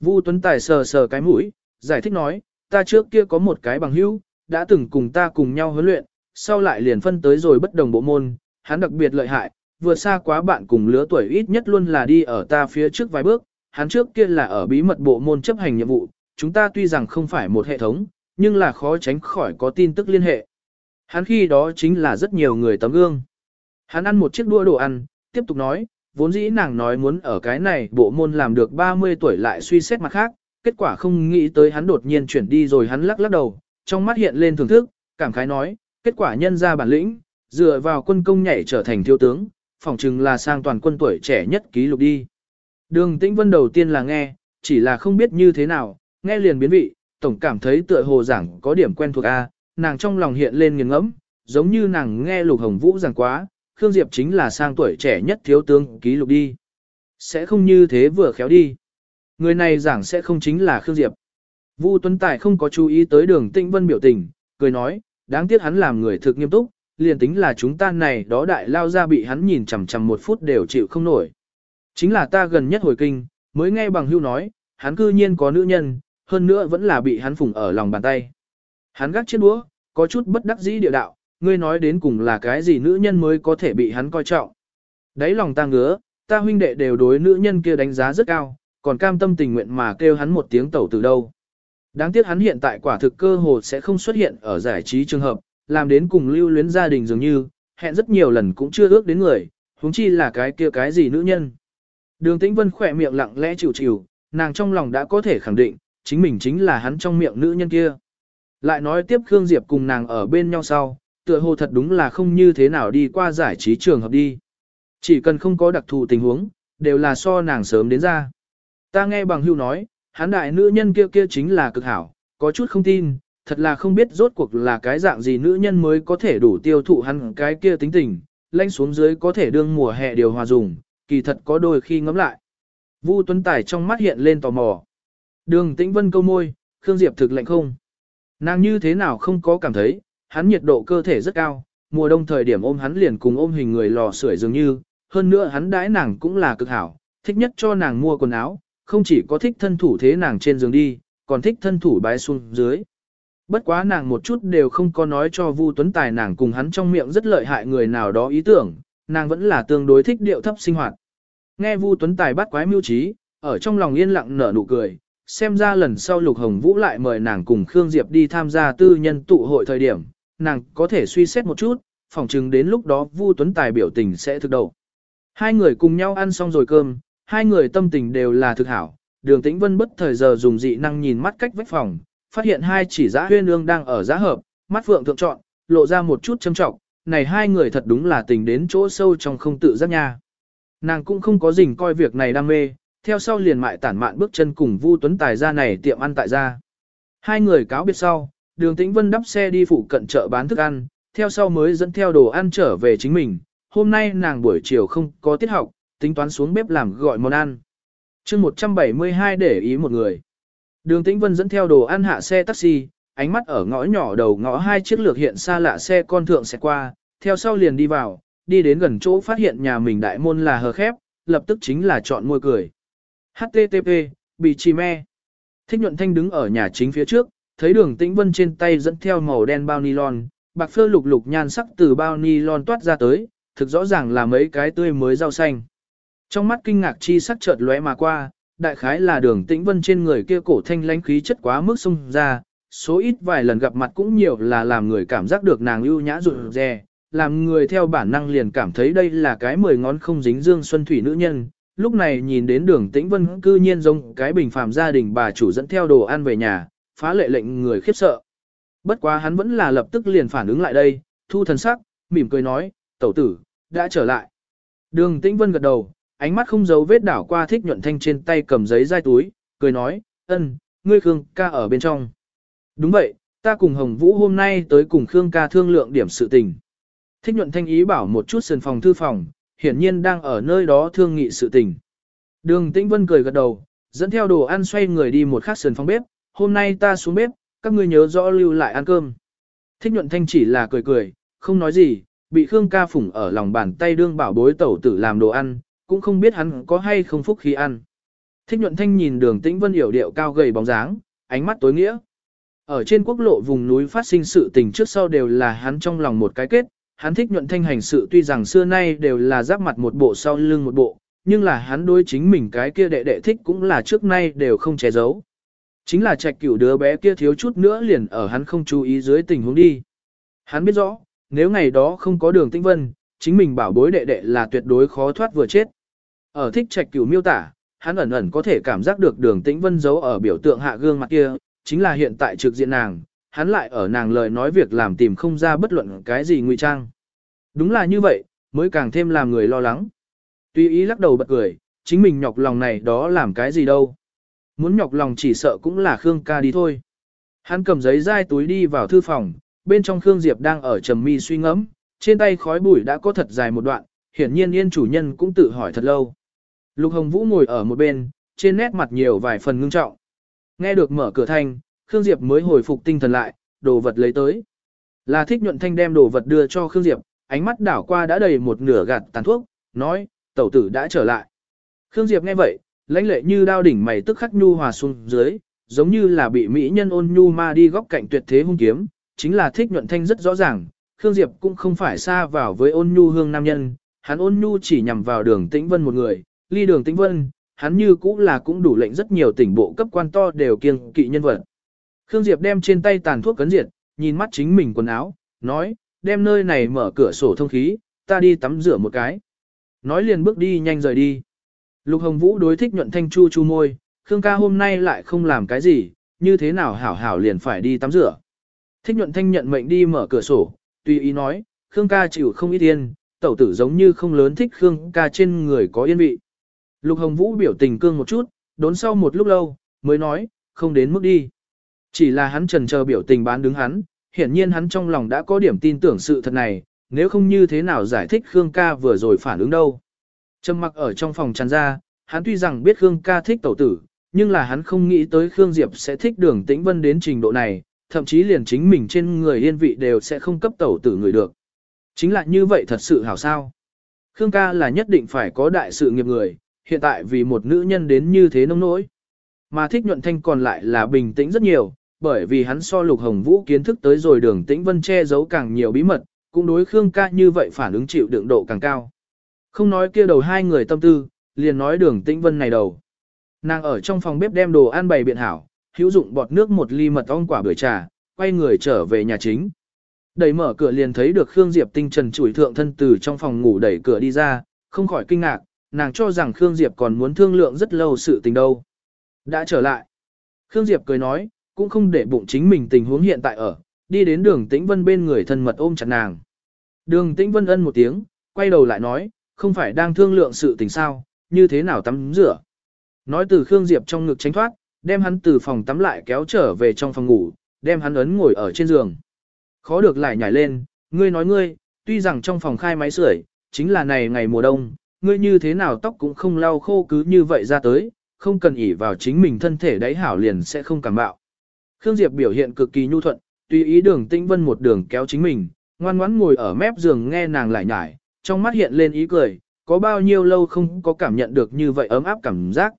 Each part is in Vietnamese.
Vu Tuấn Tài sờ sờ cái mũi, giải thích nói, ta trước kia có một cái bằng hữu, đã từng cùng ta cùng nhau huấn luyện, sau lại liền phân tới rồi bất đồng bộ môn, hắn đặc biệt lợi hại, vừa xa quá bạn cùng lứa tuổi ít nhất luôn là đi ở ta phía trước vài bước, hắn trước kia là ở bí mật bộ môn chấp hành nhiệm vụ, chúng ta tuy rằng không phải một hệ thống, nhưng là khó tránh khỏi có tin tức liên hệ. Hắn khi đó chính là rất nhiều người tấm gương. Hắn ăn một chiếc đua đồ ăn, tiếp tục nói, vốn dĩ nàng nói muốn ở cái này bộ môn làm được 30 tuổi lại suy xét mặt khác, kết quả không nghĩ tới hắn đột nhiên chuyển đi rồi hắn lắc lắc đầu, trong mắt hiện lên thưởng thức, cảm khái nói, kết quả nhân ra bản lĩnh, dựa vào quân công nhảy trở thành thiếu tướng, phỏng chừng là sang toàn quân tuổi trẻ nhất ký lục đi. Đường Tĩnh Vân đầu tiên là nghe, chỉ là không biết như thế nào, nghe liền biến vị, tổng cảm thấy tựa hồ giảng có điểm quen thuộc A, nàng trong lòng hiện lên nghiền ngẫm, giống như nàng nghe Lục Hồng Vũ giảng quá, Khương Diệp chính là sang tuổi trẻ nhất thiếu tướng ký lục đi. Sẽ không như thế vừa khéo đi. Người này giảng sẽ không chính là Khương Diệp. Vu Tuấn Tài không có chú ý tới đường Tĩnh Vân biểu tình, cười nói, đáng tiếc hắn làm người thực nghiêm túc, liền tính là chúng ta này đó đại lao ra bị hắn nhìn chằm chằm một phút đều chịu không nổi. Chính là ta gần nhất hồi kinh, mới nghe bằng hưu nói, hắn cư nhiên có nữ nhân, hơn nữa vẫn là bị hắn phủng ở lòng bàn tay. Hắn gác chiếc đũa, có chút bất đắc dĩ địa đạo, ngươi nói đến cùng là cái gì nữ nhân mới có thể bị hắn coi trọng. Đấy lòng ta ngứa, ta huynh đệ đều đối nữ nhân kia đánh giá rất cao, còn cam tâm tình nguyện mà kêu hắn một tiếng tẩu từ đâu. Đáng tiếc hắn hiện tại quả thực cơ hồ sẽ không xuất hiện ở giải trí trường hợp, làm đến cùng lưu luyến gia đình dường như, hẹn rất nhiều lần cũng chưa ước đến người, huống chi là cái kia cái gì nữ nhân. Đường Tĩnh Vân khỏe miệng lặng lẽ chịu chịu, nàng trong lòng đã có thể khẳng định, chính mình chính là hắn trong miệng nữ nhân kia. Lại nói tiếp Khương Diệp cùng nàng ở bên nhau sau, tựa hồ thật đúng là không như thế nào đi qua giải trí trường hợp đi. Chỉ cần không có đặc thù tình huống, đều là so nàng sớm đến ra. Ta nghe bằng hưu nói, hắn đại nữ nhân kia kia chính là cực hảo, có chút không tin, thật là không biết rốt cuộc là cái dạng gì nữ nhân mới có thể đủ tiêu thụ hắn cái kia tính tình, lanh xuống dưới có thể đương mùa hè điều hòa dùng, kỳ thật có đôi khi ngắm lại. Vu Tuấn Tài trong mắt hiện lên tò mò. Đường Tĩnh Vân câu môi, Khương Diệp thực lạnh không? Nàng như thế nào không có cảm thấy, hắn nhiệt độ cơ thể rất cao, mùa đông thời điểm ôm hắn liền cùng ôm hình người lò sưởi dường như, hơn nữa hắn đãi nàng cũng là cực hảo, thích nhất cho nàng mua quần áo, không chỉ có thích thân thủ thế nàng trên giường đi, còn thích thân thủ bái xuống dưới. Bất quá nàng một chút đều không có nói cho Vu Tuấn Tài nàng cùng hắn trong miệng rất lợi hại người nào đó ý tưởng, nàng vẫn là tương đối thích điệu thấp sinh hoạt. Nghe Vu Tuấn Tài bắt quái mưu trí, ở trong lòng yên lặng nở nụ cười, xem ra lần sau Lục Hồng Vũ lại mời nàng cùng Khương Diệp đi tham gia tư nhân tụ hội thời điểm, nàng có thể suy xét một chút, phỏng chừng đến lúc đó Vu Tuấn Tài biểu tình sẽ thực đầu. Hai người cùng nhau ăn xong rồi cơm, hai người tâm tình đều là thực hảo, đường tĩnh vân bất thời giờ dùng dị năng nhìn mắt cách vách phòng, phát hiện hai chỉ giã huyên ương đang ở giá hợp, mắt phượng thượng trọn, lộ ra một chút châm trọng, này hai người thật đúng là tình đến chỗ sâu trong không tự giác nha. Nàng cũng không có dình coi việc này đam mê, theo sau liền mại tản mạn bước chân cùng Vu Tuấn Tài ra này tiệm ăn tại gia. Hai người cáo biệt sau, đường tĩnh vân đắp xe đi phụ cận chợ bán thức ăn, theo sau mới dẫn theo đồ ăn trở về chính mình. Hôm nay nàng buổi chiều không có tiết học, tính toán xuống bếp làm gọi món ăn. chương 172 để ý một người. Đường Tĩnh Vân dẫn theo đồ ăn hạ xe taxi, ánh mắt ở ngõ nhỏ đầu ngõ hai chiếc lược hiện xa lạ xe con thượng sẽ qua, theo sau liền đi vào, đi đến gần chỗ phát hiện nhà mình đại môn là hờ khép, lập tức chính là chọn môi cười. HTTP, bị chì me. Thích nhuận thanh đứng ở nhà chính phía trước, thấy đường tĩnh vân trên tay dẫn theo màu đen bao nylon, bạc phơ lục lục nhan sắc từ bao nylon toát ra tới, thực rõ ràng là mấy cái tươi mới rau xanh. Trong mắt kinh ngạc chi sắc chợt lóe mà qua, đại khái là đường tĩnh vân trên người kia cổ thanh lãnh khí chất quá mức sung ra, số ít vài lần gặp mặt cũng nhiều là làm người cảm giác được nàng ưu nhã rụt rè, làm người theo bản năng liền cảm thấy đây là cái mười ngón không dính dương xuân thủy nữ nhân. Lúc này nhìn đến đường tĩnh vân cư nhiên giống cái bình phàm gia đình bà chủ dẫn theo đồ ăn về nhà, phá lệ lệnh người khiếp sợ. Bất quá hắn vẫn là lập tức liền phản ứng lại đây, thu thần sắc, mỉm cười nói, tẩu tử, đã trở lại. Đường tĩnh vân gật đầu, ánh mắt không giấu vết đảo qua thích nhuận thanh trên tay cầm giấy dai túi, cười nói, ân, ngươi Khương ca ở bên trong. Đúng vậy, ta cùng Hồng Vũ hôm nay tới cùng Khương ca thương lượng điểm sự tình. Thích nhuận thanh ý bảo một chút sân phòng thư phòng, hiển nhiên đang ở nơi đó thương nghị sự tình. Đường Tĩnh Vân cười gật đầu, dẫn theo đồ ăn xoay người đi một khắc sân phòng bếp, hôm nay ta xuống bếp, các ngươi nhớ rõ lưu lại ăn cơm. Thích nhuận thanh chỉ là cười cười, không nói gì, bị Khương ca phủng ở lòng bàn tay đương bảo bối tẩu tử làm đồ ăn, cũng không biết hắn có hay không phúc khí ăn. Thích nhuận thanh nhìn đường tĩnh vân hiểu điệu cao gầy bóng dáng, ánh mắt tối nghĩa. Ở trên quốc lộ vùng núi phát sinh sự tình trước sau đều là hắn trong lòng một cái kết, hắn thích nhuận thanh hành sự tuy rằng xưa nay đều là giáp mặt một bộ sau lưng một bộ, nhưng là hắn đối chính mình cái kia đệ đệ thích cũng là trước nay đều không che giấu. Chính là trạch cửu đứa bé kia thiếu chút nữa liền ở hắn không chú ý dưới tình huống đi. Hắn biết rõ, nếu ngày đó không có đường tĩnh vân, chính mình bảo bối đệ đệ là tuyệt đối khó thoát vừa chết. Ở thích trạch cửu miêu tả, hắn ẩn ẩn có thể cảm giác được đường tĩnh vân giấu ở biểu tượng hạ gương mặt kia, chính là hiện tại trực diện nàng, hắn lại ở nàng lời nói việc làm tìm không ra bất luận cái gì ngụy trang. Đúng là như vậy, mới càng thêm làm người lo lắng. Tuy ý lắc đầu bật cười, chính mình nhọc lòng này đó làm cái gì đâu. Muốn nhọc lòng chỉ sợ cũng là Khương ca đi thôi. Hắn cầm giấy dai túi đi vào thư phòng, bên trong Khương Diệp đang ở trầm mi suy ngẫm, trên tay khói bụi đã có thật dài một đoạn, hiển nhiên yên chủ nhân cũng tự hỏi thật lâu. Lục Hồng Vũ ngồi ở một bên, trên nét mặt nhiều vài phần ngưng trọng. Nghe được mở cửa thanh, Khương Diệp mới hồi phục tinh thần lại, đồ vật lấy tới. Là thích nhuận thanh đem đồ vật đưa cho Khương Diệp, ánh mắt đảo qua đã đầy một nửa gạt tàn thuốc, nói, tẩu tử đã trở lại. Khương Diệp nghe vậy, lãnh lệ như đao đỉnh mày tức khắc nhu hòa xuống dưới, giống như là bị mỹ nhân ôn nhu ma đi góc cạnh tuyệt thế hung kiếm, chính là thích nhuận thanh rất rõ ràng, Khương Diệp cũng không phải xa vào với ôn nhu hương nam nhân, hắn ôn nhu chỉ nhằm vào đường tĩnh vân một người, ly đường tĩnh vân, hắn như cũng là cũng đủ lệnh rất nhiều tỉnh bộ cấp quan to đều kiêng kỵ nhân vật. Khương Diệp đem trên tay tàn thuốc cấn diệt, nhìn mắt chính mình quần áo, nói, đem nơi này mở cửa sổ thông khí, ta đi tắm rửa một cái. Nói liền bước đi nhanh rời đi. Lục Hồng Vũ đối thích nhuận thanh chu chu môi, Khương ca hôm nay lại không làm cái gì, như thế nào hảo hảo liền phải đi tắm rửa. Thích nhuận thanh nhận mệnh đi mở cửa sổ, tùy ý nói, Khương ca chịu không ít yên, tẩu tử giống như không lớn thích Khương ca trên người có yên vị. Lục Hồng Vũ biểu tình cương một chút, đốn sau một lúc lâu, mới nói, không đến mức đi. Chỉ là hắn trần chờ biểu tình bán đứng hắn, hiển nhiên hắn trong lòng đã có điểm tin tưởng sự thật này, nếu không như thế nào giải thích Khương ca vừa rồi phản ứng đâu. Trầm mặc ở trong phòng tràn ra, hắn tuy rằng biết Khương ca thích tẩu tử, nhưng là hắn không nghĩ tới Khương Diệp sẽ thích đường tĩnh vân đến trình độ này, thậm chí liền chính mình trên người yên vị đều sẽ không cấp tẩu tử người được. Chính là như vậy thật sự hảo sao. Khương ca là nhất định phải có đại sự nghiệp người, hiện tại vì một nữ nhân đến như thế nông nỗi. Mà thích nhuận thanh còn lại là bình tĩnh rất nhiều, bởi vì hắn so lục hồng vũ kiến thức tới rồi đường tĩnh vân che giấu càng nhiều bí mật, cũng đối Khương ca như vậy phản ứng chịu đựng độ càng cao. Không nói kia đầu hai người tâm tư, liền nói đường tĩnh vân này đầu. Nàng ở trong phòng bếp đem đồ ăn bày biện hảo, hữu dụng bọt nước một ly mật ong quả bưởi trà, quay người trở về nhà chính. Đẩy mở cửa liền thấy được Khương Diệp tinh trần chủi thượng thân từ trong phòng ngủ đẩy cửa đi ra, không khỏi kinh ngạc, nàng cho rằng Khương Diệp còn muốn thương lượng rất lâu sự tình đâu. Đã trở lại. Khương Diệp cười nói, cũng không để bụng chính mình tình huống hiện tại ở, đi đến đường Tĩnh Vân bên người thân mật ôm chặt nàng. Đường Tĩnh Vân ân một tiếng, quay đầu lại nói, không phải đang thương lượng sự tình sao, như thế nào tắm rửa. Nói từ Khương Diệp trong ngực tránh thoát, đem hắn từ phòng tắm lại kéo trở về trong phòng ngủ, đem hắn ấn ngồi ở trên giường. Khó được lại nhảy lên, ngươi nói ngươi, tuy rằng trong phòng khai máy sưởi, chính là này ngày mùa đông, ngươi như thế nào tóc cũng không lau khô cứ như vậy ra tới, không cần ỉ vào chính mình thân thể đáy hảo liền sẽ không cảm bạo. Khương Diệp biểu hiện cực kỳ nhu thuận, tùy ý đường tĩnh vân một đường kéo chính mình, ngoan ngoãn ngồi ở mép giường nghe nàng lại nhải, trong mắt hiện lên ý cười, có bao nhiêu lâu không có cảm nhận được như vậy ấm áp cảm giác.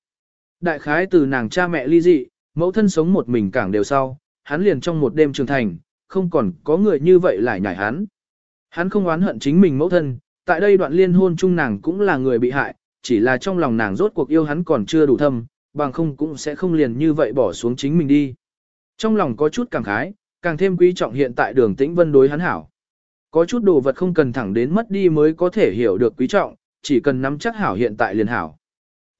Đại khái từ nàng cha mẹ ly dị, mẫu thân sống một mình cảng đều sau, hắn liền trong một đêm trưởng thành, không còn có người như vậy lại nhảy hắn. Hắn không oán hận chính mình mẫu thân, tại đây đoạn liên hôn chung nàng cũng là người bị hại, chỉ là trong lòng nàng rốt cuộc yêu hắn còn chưa đủ thâm, bằng không cũng sẽ không liền như vậy bỏ xuống chính mình đi. Trong lòng có chút cảm khái, càng thêm quý trọng hiện tại đường tĩnh vân đối hắn hảo. Có chút đồ vật không cần thẳng đến mất đi mới có thể hiểu được quý trọng, chỉ cần nắm chắc hảo hiện tại liền hảo.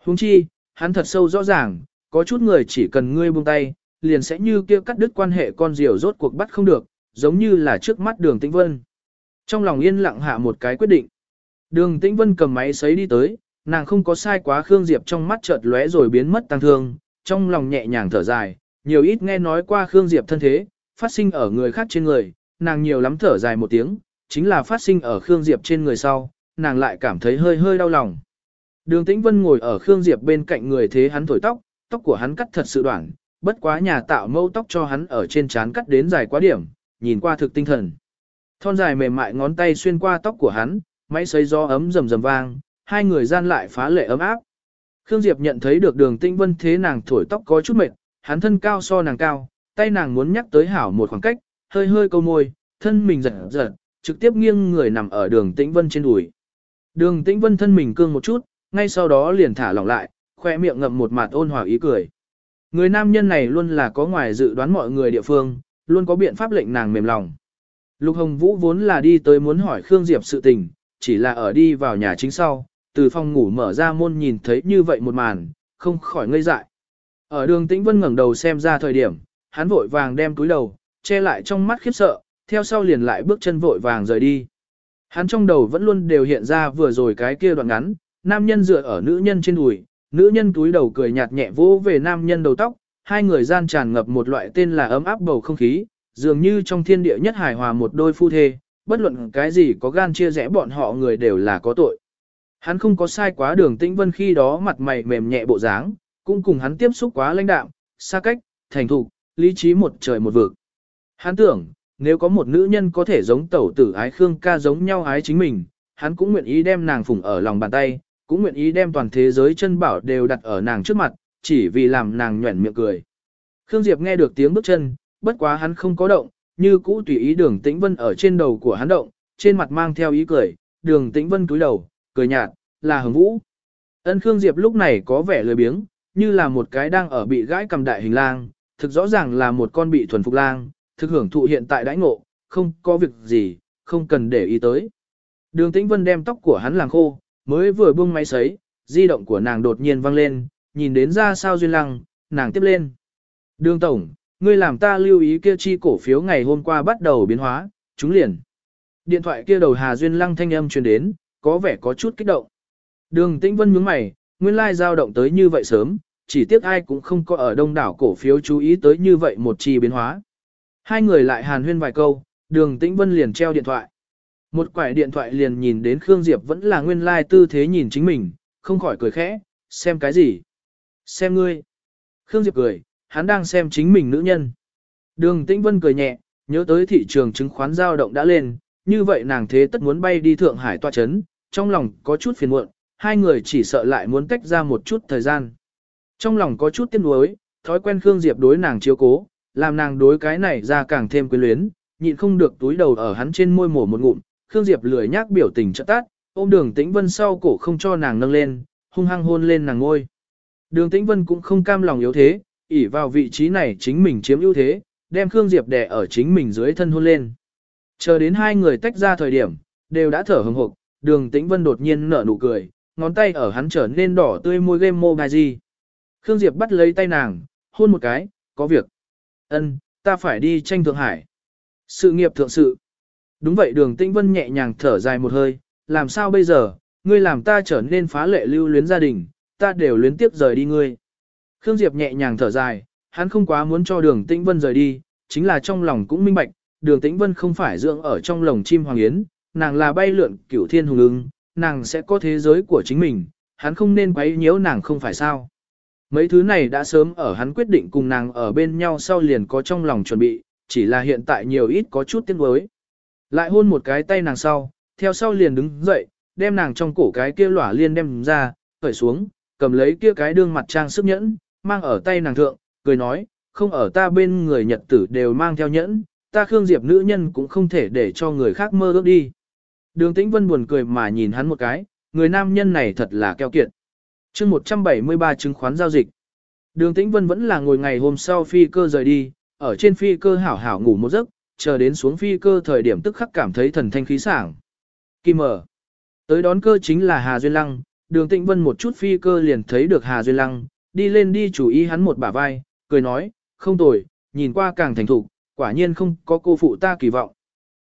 Huống chi, hắn thật sâu rõ ràng, có chút người chỉ cần ngươi buông tay, liền sẽ như kia cắt đứt quan hệ con diều rốt cuộc bắt không được, giống như là trước mắt đường tĩnh vân. Trong lòng yên lặng hạ một cái quyết định. Đường tĩnh vân cầm máy sấy đi tới, nàng không có sai quá Khương Diệp trong mắt chợt lóe rồi biến mất tăng thương, trong lòng nhẹ nhàng thở dài, nhiều ít nghe nói qua Khương Diệp thân thế, phát sinh ở người khác trên người, nàng nhiều lắm thở dài một tiếng, chính là phát sinh ở Khương Diệp trên người sau, nàng lại cảm thấy hơi hơi đau lòng. Đường Tĩnh Vân ngồi ở Khương Diệp bên cạnh người thế hắn thổi tóc, tóc của hắn cắt thật sự đoạn, bất quá nhà tạo mâu tóc cho hắn ở trên trán cắt đến dài quá điểm, nhìn qua thực tinh thần. Thon dài mềm mại ngón tay xuyên qua tóc của hắn, máy sấy gió ấm rầm rầm vang, hai người gian lại phá lệ ấm áp. Khương Diệp nhận thấy được đường tĩnh vân thế nàng thổi tóc có chút mệt, hắn thân cao so nàng cao, tay nàng muốn nhắc tới hảo một khoảng cách, hơi hơi câu môi, thân mình giật giật, trực tiếp nghiêng người nằm ở đường tĩnh vân trên đùi. Đường tĩnh vân thân mình cương một chút, ngay sau đó liền thả lỏng lại, khoe miệng ngậm một mặt ôn hòa ý cười. Người nam nhân này luôn là có ngoài dự đoán mọi người địa phương, luôn có biện pháp lệnh nàng mềm lòng. Lục Hồng Vũ vốn là đi tới muốn hỏi Khương Diệp sự tình, chỉ là ở đi vào nhà chính sau, từ phòng ngủ mở ra môn nhìn thấy như vậy một màn, không khỏi ngây dại. Ở đường Tĩnh Vân ngẩng đầu xem ra thời điểm, hắn vội vàng đem túi đầu, che lại trong mắt khiếp sợ, theo sau liền lại bước chân vội vàng rời đi. Hắn trong đầu vẫn luôn đều hiện ra vừa rồi cái kia đoạn ngắn, nam nhân dựa ở nữ nhân trên đùi, nữ nhân túi đầu cười nhạt nhẹ vỗ về nam nhân đầu tóc, hai người gian tràn ngập một loại tên là ấm áp bầu không khí, dường như trong thiên địa nhất hài hòa một đôi phu thê, bất luận cái gì có gan chia rẽ bọn họ người đều là có tội. Hắn không có sai quá đường tĩnh vân khi đó mặt mày mềm nhẹ bộ dáng, cũng cùng hắn tiếp xúc quá lãnh đạm, xa cách, thành thục, lý trí một trời một vực. Hắn tưởng, nếu có một nữ nhân có thể giống tẩu tử ái Khương ca giống nhau ái chính mình, hắn cũng nguyện ý đem nàng phụng ở lòng bàn tay, cũng nguyện ý đem toàn thế giới chân bảo đều đặt ở nàng trước mặt, chỉ vì làm nàng nhuẩn miệng cười. Khương Diệp nghe được tiếng bước chân, bất quá hắn không có động, như cũ tùy ý đường tĩnh vân ở trên đầu của hắn động, trên mặt mang theo ý cười, đường tĩnh vân túi đầu, cười nhạt, là hồng vũ. Ân Khương Diệp lúc này có vẻ lười biếng, như là một cái đang ở bị gãi cầm đại hình lang, thực rõ ràng là một con bị thuần phục lang, thực hưởng thụ hiện tại đãi ngộ, không có việc gì, không cần để ý tới. Đường Tĩnh Vân đem tóc của hắn làm khô, mới vừa buông máy sấy, di động của nàng đột nhiên vang lên, nhìn đến ra sao duyên lăng, nàng tiếp lên. Đường Tổng, ngươi làm ta lưu ý kia chi cổ phiếu ngày hôm qua bắt đầu biến hóa, chúng liền. Điện thoại kia đầu Hà Duyên lăng thanh âm truyền đến, có vẻ có chút kích động. Đường Tĩnh Vân nhướng mày, nguyên lai dao động tới như vậy sớm, chỉ tiếc ai cũng không có ở đông đảo cổ phiếu chú ý tới như vậy một chi biến hóa. Hai người lại hàn huyên vài câu, đường Tĩnh Vân liền treo điện thoại. Một quải điện thoại liền nhìn đến Khương Diệp vẫn là nguyên lai tư thế nhìn chính mình, không khỏi cười khẽ, xem cái gì? Xem ngươi. Khương Diệp cười, hắn đang xem chính mình nữ nhân. Đường Tĩnh Vân cười nhẹ, nhớ tới thị trường chứng khoán giao động đã lên, như vậy nàng thế tất muốn bay đi Thượng Hải tòa chấn, trong lòng có chút phiền muộn, hai người chỉ sợ lại muốn tách ra một chút thời gian. Trong lòng có chút tiếc nuối, thói quen Khương Diệp đối nàng chiếu cố, làm nàng đối cái này ra càng thêm quyến luyến, nhịn không được túi đầu ở hắn trên môi mổ một ngụm, Khương Diệp lười nhác biểu tình trợ tát, ôm đường tĩnh vân sau cổ không cho nàng nâng lên, hung hăng hôn lên nàng ngôi. Đường tĩnh vân cũng không cam lòng yếu thế, ỉ vào vị trí này chính mình chiếm ưu thế, đem Khương Diệp đè ở chính mình dưới thân hôn lên. Chờ đến hai người tách ra thời điểm, đều đã thở hừng hực, đường tĩnh vân đột nhiên nở nụ cười, ngón tay ở hắn trở nên đỏ tươi môi game mobile. Khương Diệp bắt lấy tay nàng, hôn một cái, có việc. Ân, ta phải đi tranh Thượng Hải. Sự nghiệp thượng sự. Đúng vậy đường tĩnh vân nhẹ nhàng thở dài một hơi, làm sao bây giờ, ngươi làm ta trở nên phá lệ lưu luyến gia đình, ta đều luyến tiếp rời đi ngươi. Khương Diệp nhẹ nhàng thở dài, hắn không quá muốn cho đường tĩnh vân rời đi, chính là trong lòng cũng minh bạch, đường tĩnh vân không phải dưỡng ở trong lồng chim hoàng yến, nàng là bay lượn cửu thiên hùng ưng, nàng sẽ có thế giới của chính mình, hắn không nên quấy nhiễu nàng không phải sao. Mấy thứ này đã sớm ở hắn quyết định cùng nàng ở bên nhau sau liền có trong lòng chuẩn bị, chỉ là hiện tại nhiều ít có chút tiếc nuối. Lại hôn một cái tay nàng sau, theo sau liền đứng dậy, đem nàng trong cổ cái kia lỏa liên đem ra, khởi xuống, cầm lấy kia cái đương mặt trang sức nhẫn, mang ở tay nàng thượng, cười nói, không ở ta bên người nhật tử đều mang theo nhẫn, ta Khương Diệp nữ nhân cũng không thể để cho người khác mơ ước đi. Đường Tĩnh Vân buồn cười mà nhìn hắn một cái, người nam nhân này thật là keo kiệt chương 173 chứng khoán giao dịch. Đường Tĩnh Vân vẫn là ngồi ngày hôm sau phi cơ rời đi, ở trên phi cơ hảo hảo ngủ một giấc, chờ đến xuống phi cơ thời điểm tức khắc cảm thấy thần thanh khí sảng. Kim mở. Tới đón cơ chính là Hà Duyên Lăng, đường Tĩnh Vân một chút phi cơ liền thấy được Hà Duyên Lăng, đi lên đi chủ ý hắn một bả vai, cười nói, không tồi, nhìn qua càng thành thục, quả nhiên không có cô phụ ta kỳ vọng.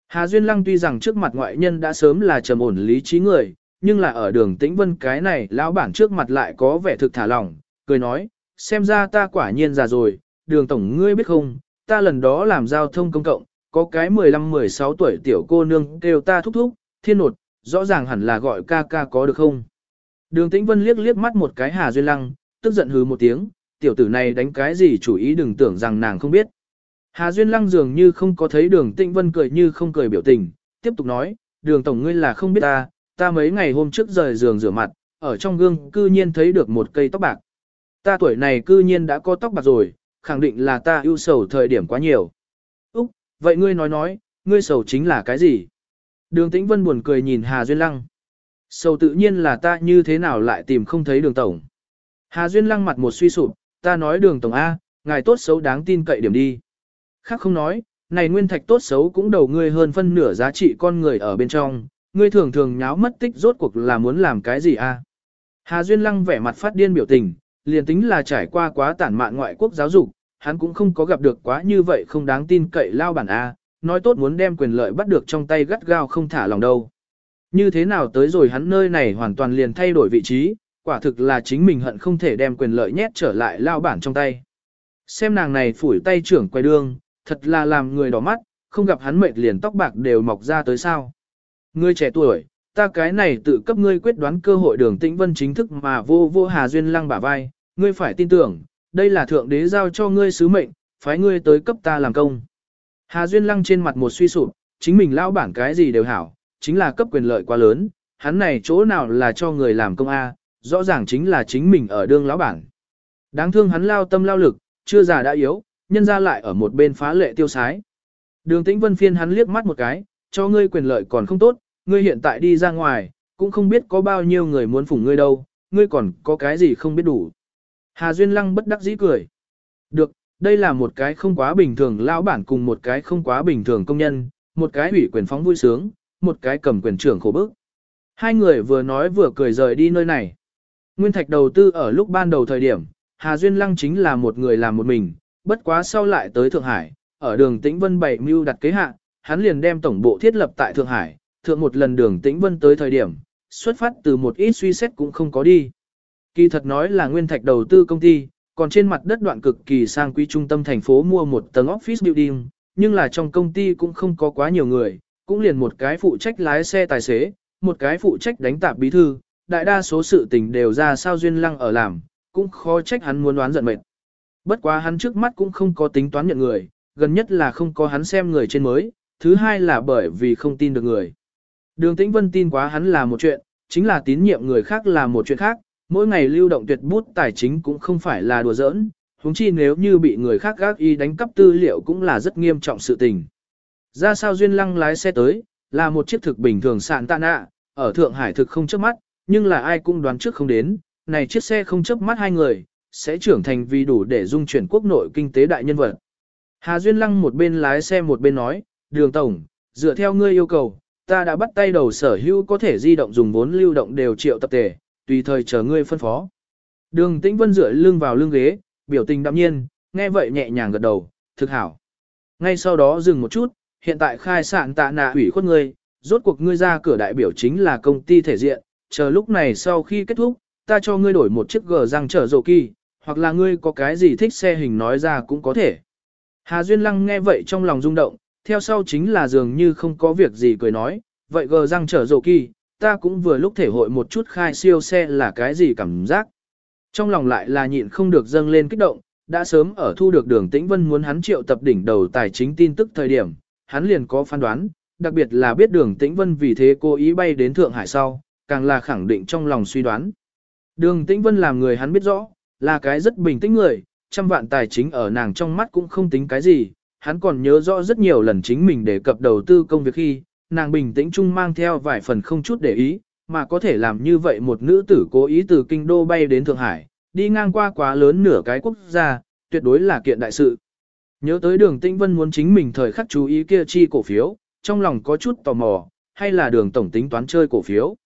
Hà Duyên Lăng tuy rằng trước mặt ngoại nhân đã sớm là trầm ổn lý trí người, nhưng là ở đường tĩnh vân cái này lão bản trước mặt lại có vẻ thực thả lỏng, cười nói, xem ra ta quả nhiên già rồi, đường tổng ngươi biết không, ta lần đó làm giao thông công cộng, có cái 15-16 tuổi tiểu cô nương kêu ta thúc thúc, thiên nột, rõ ràng hẳn là gọi ca ca có được không. Đường tĩnh vân liếc liếc mắt một cái Hà Duyên Lăng, tức giận hừ một tiếng, tiểu tử này đánh cái gì chủ ý đừng tưởng rằng nàng không biết. Hà Duyên Lăng dường như không có thấy đường tĩnh vân cười như không cười biểu tình, tiếp tục nói, đường tổng ngươi là không biết ta, ta mấy ngày hôm trước rời giường rửa mặt, ở trong gương cư nhiên thấy được một cây tóc bạc. Ta tuổi này cư nhiên đã có tóc bạc rồi, khẳng định là ta ưu sầu thời điểm quá nhiều. Úc, vậy ngươi nói nói, ngươi sầu chính là cái gì? Đường Tĩnh Vân buồn cười nhìn Hà Duyên Lăng. Sầu tự nhiên là ta như thế nào lại tìm không thấy đường tổng. Hà Duyên Lăng mặt một suy sụp, ta nói đường tổng A, ngài tốt xấu đáng tin cậy điểm đi. Khác không nói, này nguyên thạch tốt xấu cũng đầu ngươi hơn phân nửa giá trị con người ở bên trong, ngươi thường thường nháo mất tích rốt cuộc là muốn làm cái gì a? Hà Duyên Lăng vẻ mặt phát điên biểu tình, liền tính là trải qua quá tản mạn ngoại quốc giáo dục, hắn cũng không có gặp được quá như vậy không đáng tin cậy lao bản a, nói tốt muốn đem quyền lợi bắt được trong tay gắt gao không thả lòng đâu. Như thế nào tới rồi hắn nơi này hoàn toàn liền thay đổi vị trí, quả thực là chính mình hận không thể đem quyền lợi nhét trở lại lao bản trong tay. Xem nàng này phủi tay trưởng quay đương, thật là làm người đỏ mắt, không gặp hắn mệt liền tóc bạc đều mọc ra tới sao. Ngươi trẻ tuổi, ta cái này tự cấp ngươi quyết đoán cơ hội đường tĩnh vân chính thức mà vô vô hà duyên lăng bả vai, ngươi phải tin tưởng, đây là thượng đế giao cho ngươi sứ mệnh, phái ngươi tới cấp ta làm công. Hà duyên lăng trên mặt một suy sụp, chính mình lao bản cái gì đều hảo, chính là cấp quyền lợi quá lớn, hắn này chỗ nào là cho người làm công A, rõ ràng chính là chính mình ở đương lão bản. Đáng thương hắn lao tâm lao lực, chưa già đã yếu, nhân ra lại ở một bên phá lệ tiêu sái. Đường tĩnh vân phiên hắn liếc mắt một cái, cho ngươi quyền lợi còn không tốt, ngươi hiện tại đi ra ngoài, cũng không biết có bao nhiêu người muốn phủng ngươi đâu, ngươi còn có cái gì không biết đủ. Hà Duyên Lăng bất đắc dĩ cười. Được, đây là một cái không quá bình thường lão bản cùng một cái không quá bình thường công nhân, một cái ủy quyền phóng vui sướng, một cái cầm quyền trưởng khổ bức. Hai người vừa nói vừa cười rời đi nơi này. Nguyên Thạch đầu tư ở lúc ban đầu thời điểm, Hà Duyên Lăng chính là một người làm một mình, bất quá sau lại tới Thượng Hải, ở đường Tĩnh Vân bảy mưu đặt kế hạ, hắn liền đem tổng bộ thiết lập tại Thượng Hải, thượng một lần đường Tĩnh Vân tới thời điểm, xuất phát từ một ít suy xét cũng không có đi. Kỳ thật nói là Nguyên Thạch đầu tư công ty, còn trên mặt đất đoạn cực kỳ sang quý trung tâm thành phố mua một tầng office building, nhưng là trong công ty cũng không có quá nhiều người, cũng liền một cái phụ trách lái xe tài xế, một cái phụ trách đánh tạp bí thư, đại đa số sự tình đều ra sao duyên lăng ở làm, cũng khó trách hắn muốn đoán giận mệt. Bất quá hắn trước mắt cũng không có tính toán nhận người, gần nhất là không có hắn xem người trên mới, thứ hai là bởi vì không tin được người. Đường Tĩnh Vân tin quá hắn là một chuyện, chính là tín nhiệm người khác là một chuyện khác, mỗi ngày lưu động tuyệt bút tài chính cũng không phải là đùa giỡn, huống chi nếu như bị người khác gác y đánh cắp tư liệu cũng là rất nghiêm trọng sự tình. Ra sao duyên lăng lái xe tới, là một chiếc thực bình thường sạn tạ nạ, ở Thượng Hải thực không chớp mắt, nhưng là ai cũng đoán trước không đến, này chiếc xe không chớp mắt hai người, sẽ trưởng thành vì đủ để dung chuyển quốc nội kinh tế đại nhân vật. Hà Duyên Lăng một bên lái xe một bên nói, đường tổng, dựa theo ngươi yêu cầu, ta đã bắt tay đầu sở hữu có thể di động dùng vốn lưu động đều triệu tập tề, tùy thời chờ ngươi phân phó. Đường Tĩnh Vân dựa lưng vào lưng ghế, biểu tình đạm nhiên, nghe vậy nhẹ nhàng gật đầu, thực hảo. Ngay sau đó dừng một chút, hiện tại khai sạn tạ nạ ủy khuất ngươi, rốt cuộc ngươi ra cửa đại biểu chính là công ty thể diện, chờ lúc này sau khi kết thúc, ta cho ngươi đổi một chiếc gờ răng trở rộ kỳ, hoặc là ngươi có cái gì thích xe hình nói ra cũng có thể. Hà Duyên Lăng nghe vậy trong lòng rung động, theo sau chính là dường như không có việc gì cười nói, vậy gờ răng trở rộ kỳ, ta cũng vừa lúc thể hội một chút khai siêu xe là cái gì cảm giác. Trong lòng lại là nhịn không được dâng lên kích động, đã sớm ở thu được đường tĩnh vân muốn hắn triệu tập đỉnh đầu tài chính tin tức thời điểm, hắn liền có phán đoán, đặc biệt là biết đường tĩnh vân vì thế cố ý bay đến Thượng Hải sau, càng là khẳng định trong lòng suy đoán. Đường tĩnh vân làm người hắn biết rõ, là cái rất bình tĩnh người, trăm vạn tài chính ở nàng trong mắt cũng không tính cái gì, hắn còn nhớ rõ rất nhiều lần chính mình đề cập đầu tư công việc khi, nàng bình tĩnh chung mang theo vài phần không chút để ý, mà có thể làm như vậy một nữ tử cố ý từ kinh đô bay đến Thượng Hải, đi ngang qua quá lớn nửa cái quốc gia, tuyệt đối là kiện đại sự. Nhớ tới đường Tĩnh Vân muốn chính mình thời khắc chú ý kia chi cổ phiếu, trong lòng có chút tò mò, hay là đường tổng tính toán chơi cổ phiếu.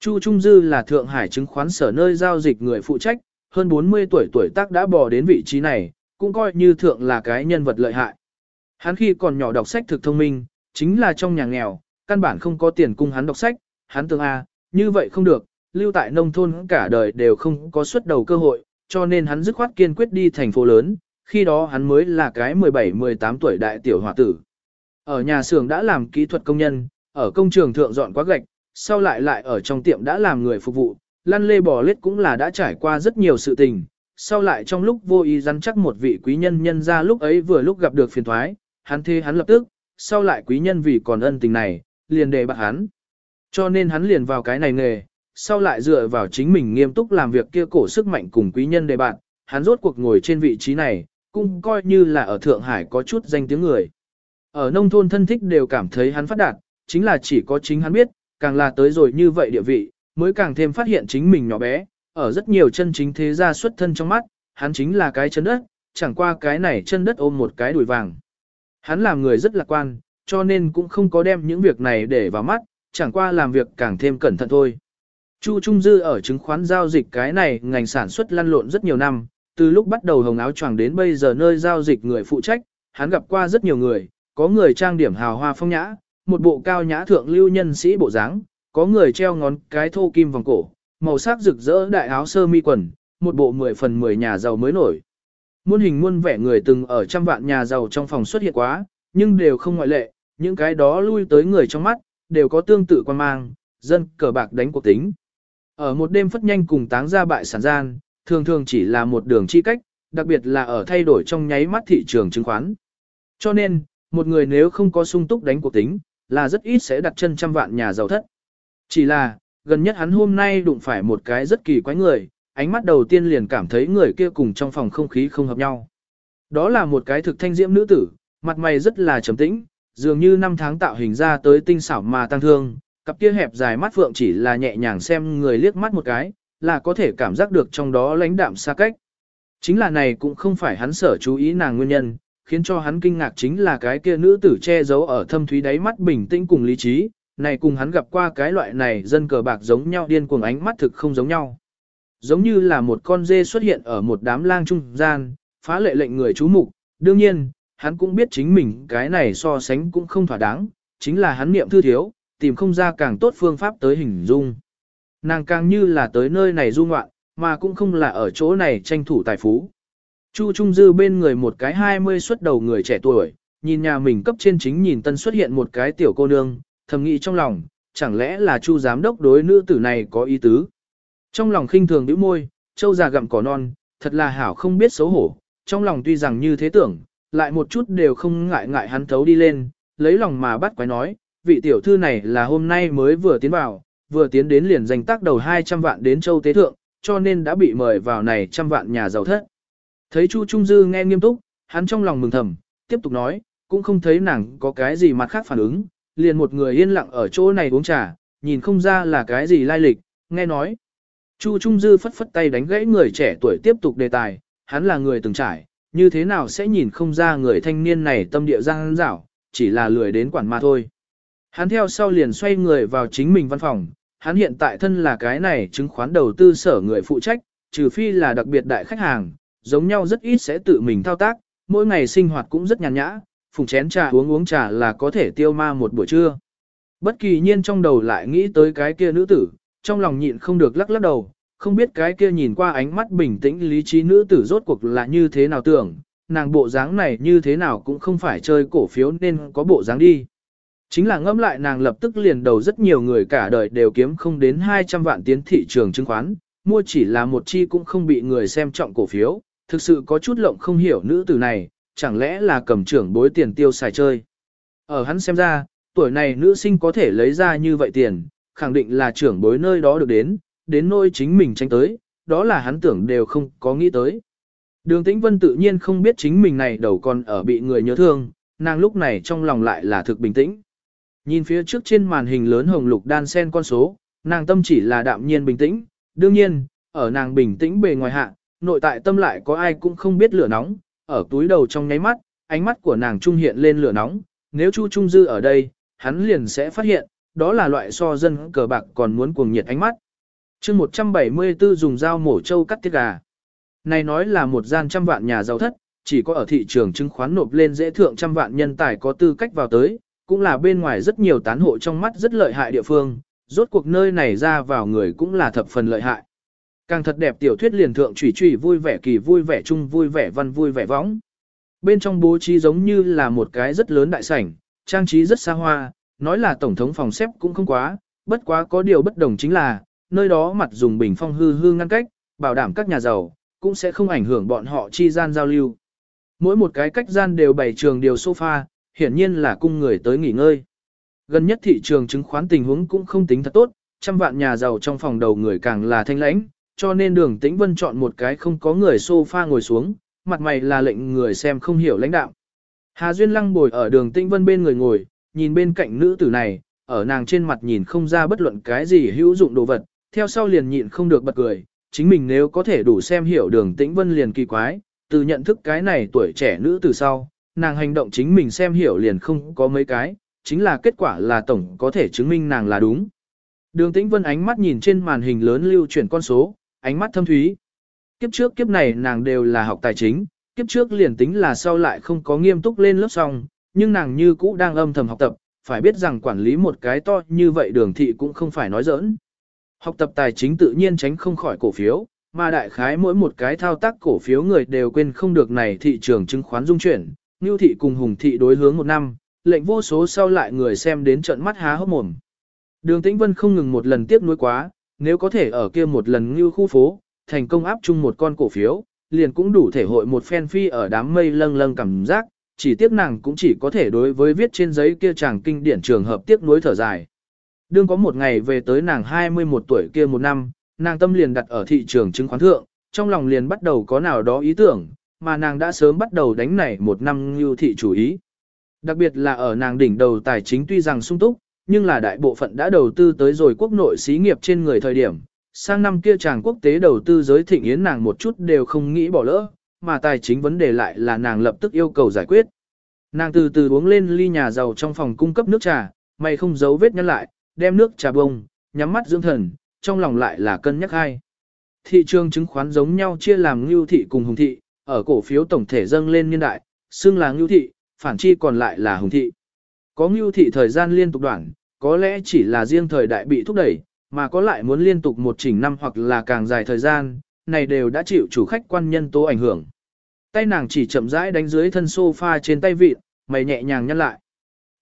Chu Trung Dư là Thượng Hải chứng khoán sở nơi giao dịch người phụ trách, hơn 40 tuổi tuổi tác đã bò đến vị trí này, cũng coi như thượng là cái nhân vật lợi hại. Hắn khi còn nhỏ đọc sách thực thông minh, chính là trong nhà nghèo, căn bản không có tiền cung hắn đọc sách, hắn tưởng A, như vậy không được, lưu tại nông thôn cả đời đều không có xuất đầu cơ hội, cho nên hắn dứt khoát kiên quyết đi thành phố lớn, khi đó hắn mới là cái 17-18 tuổi đại tiểu hòa tử. Ở nhà xưởng đã làm kỹ thuật công nhân, ở công trường thượng dọn quá gạch, sau lại lại ở trong tiệm đã làm người phục vụ, lăn lê bò lết cũng là đã trải qua rất nhiều sự tình. Sau lại trong lúc vô ý rắn chắc một vị quý nhân nhân ra lúc ấy vừa lúc gặp được phiền thoái, hắn thê hắn lập tức, sau lại quý nhân vì còn ân tình này, liền đề bạc hắn. Cho nên hắn liền vào cái này nghề, sau lại dựa vào chính mình nghiêm túc làm việc kia cổ sức mạnh cùng quý nhân đề bạn, hắn rốt cuộc ngồi trên vị trí này, cũng coi như là ở Thượng Hải có chút danh tiếng người. Ở nông thôn thân thích đều cảm thấy hắn phát đạt, chính là chỉ có chính hắn biết, càng là tới rồi như vậy địa vị, mới càng thêm phát hiện chính mình nhỏ bé, ở rất nhiều chân chính thế gia xuất thân trong mắt, hắn chính là cái chân đất, chẳng qua cái này chân đất ôm một cái đùi vàng. Hắn làm người rất lạc quan, cho nên cũng không có đem những việc này để vào mắt, chẳng qua làm việc càng thêm cẩn thận thôi. Chu Trung Dư ở chứng khoán giao dịch cái này ngành sản xuất lăn lộn rất nhiều năm, từ lúc bắt đầu hồng áo choàng đến bây giờ nơi giao dịch người phụ trách, hắn gặp qua rất nhiều người, có người trang điểm hào hoa phong nhã, một bộ cao nhã thượng lưu nhân sĩ bộ dáng, có người treo ngón cái thô kim vòng cổ, màu sắc rực rỡ đại áo sơ mi quần, một bộ mười phần mười nhà giàu mới nổi. Muôn hình muôn vẻ người từng ở trăm vạn nhà giàu trong phòng xuất hiện quá, nhưng đều không ngoại lệ, những cái đó lui tới người trong mắt, đều có tương tự quan mang, dân cờ bạc đánh cuộc tính. Ở một đêm phất nhanh cùng táng ra bại sản gian, thường thường chỉ là một đường chi cách, đặc biệt là ở thay đổi trong nháy mắt thị trường chứng khoán. Cho nên, một người nếu không có sung túc đánh cuộc tính, là rất ít sẽ đặt chân trăm vạn nhà giàu thất. Chỉ là, gần nhất hắn hôm nay đụng phải một cái rất kỳ quái người, ánh mắt đầu tiên liền cảm thấy người kia cùng trong phòng không khí không hợp nhau. Đó là một cái thực thanh diễm nữ tử, mặt mày rất là trầm tĩnh, dường như năm tháng tạo hình ra tới tinh xảo mà tăng thương, cặp kia hẹp dài mắt phượng chỉ là nhẹ nhàng xem người liếc mắt một cái, là có thể cảm giác được trong đó lãnh đạm xa cách. Chính là này cũng không phải hắn sở chú ý nàng nguyên nhân, khiến cho hắn kinh ngạc chính là cái kia nữ tử che giấu ở thâm thúy đáy mắt bình tĩnh cùng lý trí, này cùng hắn gặp qua cái loại này dân cờ bạc giống nhau điên cuồng ánh mắt thực không giống nhau. Giống như là một con dê xuất hiện ở một đám lang trung gian, phá lệ lệnh người chú mục, đương nhiên, hắn cũng biết chính mình cái này so sánh cũng không thỏa đáng, chính là hắn niệm thư thiếu, tìm không ra càng tốt phương pháp tới hình dung. Nàng càng như là tới nơi này du ngoạn, mà cũng không là ở chỗ này tranh thủ tài phú. Chu Trung Dư bên người một cái 20 xuất đầu người trẻ tuổi, nhìn nhà mình cấp trên chính nhìn tân xuất hiện một cái tiểu cô nương, thầm nghĩ trong lòng, chẳng lẽ là Chu giám đốc đối nữ tử này có ý tứ. Trong lòng khinh thường bĩu môi, châu già gặm cỏ non, thật là hảo không biết xấu hổ, trong lòng tuy rằng như thế tưởng, lại một chút đều không ngại ngại hắn thấu đi lên, lấy lòng mà bắt quái nói, vị tiểu thư này là hôm nay mới vừa tiến vào, vừa tiến đến liền danh tác đầu 200 vạn đến châu tế thượng, cho nên đã bị mời vào này trăm vạn nhà giàu thất. Thấy Chu Trung Dư nghe nghiêm túc, hắn trong lòng mừng thầm, tiếp tục nói, cũng không thấy nàng có cái gì mặt khác phản ứng, liền một người yên lặng ở chỗ này uống trà, nhìn không ra là cái gì lai lịch, nghe nói. Chu Trung Dư phất phất tay đánh gãy người trẻ tuổi tiếp tục đề tài, hắn là người từng trải, như thế nào sẽ nhìn không ra người thanh niên này tâm địa giang dảo, chỉ là lười đến quản mà thôi. Hắn theo sau liền xoay người vào chính mình văn phòng, hắn hiện tại thân là cái này chứng khoán đầu tư sở người phụ trách, trừ phi là đặc biệt đại khách hàng, giống nhau rất ít sẽ tự mình thao tác, mỗi ngày sinh hoạt cũng rất nhàn nhã, phùng chén trà uống uống trà là có thể tiêu ma một buổi trưa. Bất kỳ nhiên trong đầu lại nghĩ tới cái kia nữ tử, trong lòng nhịn không được lắc lắc đầu, không biết cái kia nhìn qua ánh mắt bình tĩnh lý trí nữ tử rốt cuộc là như thế nào tưởng, nàng bộ dáng này như thế nào cũng không phải chơi cổ phiếu nên có bộ dáng đi. Chính là ngẫm lại nàng lập tức liền đầu rất nhiều người cả đời đều kiếm không đến 200 vạn tiến thị trường chứng khoán, mua chỉ là một chi cũng không bị người xem trọng cổ phiếu, thực sự có chút lộng không hiểu nữ tử này, chẳng lẽ là cầm trưởng bối tiền tiêu xài chơi. Ở hắn xem ra, tuổi này nữ sinh có thể lấy ra như vậy tiền, khẳng định là trưởng bối nơi đó được đến, đến nơi chính mình tranh tới, đó là hắn tưởng đều không có nghĩ tới. Đường Tĩnh Vân tự nhiên không biết chính mình này đầu còn ở bị người nhớ thương, nàng lúc này trong lòng lại là thực bình tĩnh. Nhìn phía trước trên màn hình lớn hồng lục đan sen con số, nàng tâm chỉ là đạm nhiên bình tĩnh, đương nhiên, ở nàng bình tĩnh bề ngoài hạ, nội tại tâm lại có ai cũng không biết lửa nóng, ở túi đầu trong nháy mắt, ánh mắt của nàng trung hiện lên lửa nóng, nếu Chu Trung Dư ở đây, hắn liền sẽ phát hiện, đó là loại so dân cờ bạc còn muốn cuồng nhiệt ánh mắt. chương 174 dùng dao mổ trâu cắt tiết gà. Này nói là một gian trăm vạn nhà giàu thất, chỉ có ở thị trường chứng khoán nộp lên dễ thượng trăm vạn nhân tài có tư cách vào tới, cũng là bên ngoài rất nhiều tán hộ trong mắt rất lợi hại địa phương, rốt cuộc nơi này ra vào người cũng là thập phần lợi hại. Càng thật đẹp tiểu thuyết liền thượng chủy chủy vui vẻ kỳ vui vẻ chung vui vẻ văn vui vẻ võng. Bên trong bố trí giống như là một cái rất lớn đại sảnh, trang trí rất xa hoa, nói là tổng thống phòng xếp cũng không quá, bất quá có điều bất đồng chính là, nơi đó mặt dùng bình phong hư hư ngăn cách, bảo đảm các nhà giàu, cũng sẽ không ảnh hưởng bọn họ chi gian giao lưu. Mỗi một cái cách gian đều bày trường điều sofa, hiển nhiên là cung người tới nghỉ ngơi. Gần nhất thị trường chứng khoán tình huống cũng không tính thật tốt, trăm vạn nhà giàu trong phòng đầu người càng là thanh lãnh, cho nên đường tĩnh vân chọn một cái không có người sofa ngồi xuống, mặt mày là lệnh người xem không hiểu lãnh đạo. Hà Duyên Lăng bồi ở đường tĩnh vân bên người ngồi, nhìn bên cạnh nữ tử này, ở nàng trên mặt nhìn không ra bất luận cái gì hữu dụng đồ vật, theo sau liền nhịn không được bật cười, chính mình nếu có thể đủ xem hiểu đường tĩnh vân liền kỳ quái, từ nhận thức cái này tuổi trẻ nữ từ sau, nàng hành động chính mình xem hiểu liền không có mấy cái, chính là kết quả là tổng có thể chứng minh nàng là đúng. Đường tĩnh vân ánh mắt nhìn trên màn hình lớn lưu chuyển con số, ánh mắt thâm thúy. Kiếp trước kiếp này nàng đều là học tài chính, kiếp trước liền tính là sau lại không có nghiêm túc lên lớp xong, nhưng nàng như cũ đang âm thầm học tập, phải biết rằng quản lý một cái to như vậy đường thị cũng không phải nói giỡn. Học tập tài chính tự nhiên tránh không khỏi cổ phiếu, mà đại khái mỗi một cái thao tác cổ phiếu người đều quên không được này thị trường chứng khoán dung chuyển, Ngưu thị cùng Hùng thị đối hướng một năm, lệnh vô số sau lại người xem đến trận mắt há hốc mồm. Đường Tĩnh Vân không ngừng một lần tiếp nuối quá, nếu có thể ở kia một lần như khu phố, thành công áp chung một con cổ phiếu, liền cũng đủ thể hội một phen phi ở đám mây lâng lâng cảm giác, chỉ tiếc nàng cũng chỉ có thể đối với viết trên giấy kia chàng kinh điển trường hợp tiếc nuối thở dài. Đương có một ngày về tới nàng 21 tuổi kia một năm, nàng tâm liền đặt ở thị trường chứng khoán thượng, trong lòng liền bắt đầu có nào đó ý tưởng, mà nàng đã sớm bắt đầu đánh nảy một năm như thị chủ ý. Đặc biệt là ở nàng đỉnh đầu tài chính tuy rằng sung túc, nhưng là đại bộ phận đã đầu tư tới rồi quốc nội xí nghiệp trên người thời điểm. Sang năm kia chàng quốc tế đầu tư giới thịnh yến nàng một chút đều không nghĩ bỏ lỡ, mà tài chính vấn đề lại là nàng lập tức yêu cầu giải quyết. Nàng từ từ uống lên ly nhà giàu trong phòng cung cấp nước trà, mày không giấu vết nhăn lại, đem nước trà bông, nhắm mắt dưỡng thần, trong lòng lại là cân nhắc hai. Thị trường chứng khoán giống nhau chia làm ngưu thị cùng hùng thị, ở cổ phiếu tổng thể dâng lên niên đại, xưng là ngưu thị, phản chi còn lại là hùng thị. Có ngưu thị thời gian liên tục đoạn, có lẽ chỉ là riêng thời đại bị thúc đẩy, mà có lại muốn liên tục một chỉnh năm hoặc là càng dài thời gian, này đều đã chịu chủ khách quan nhân tố ảnh hưởng. Tay nàng chỉ chậm rãi đánh dưới thân sofa trên tay vịt, mày nhẹ nhàng nhăn lại.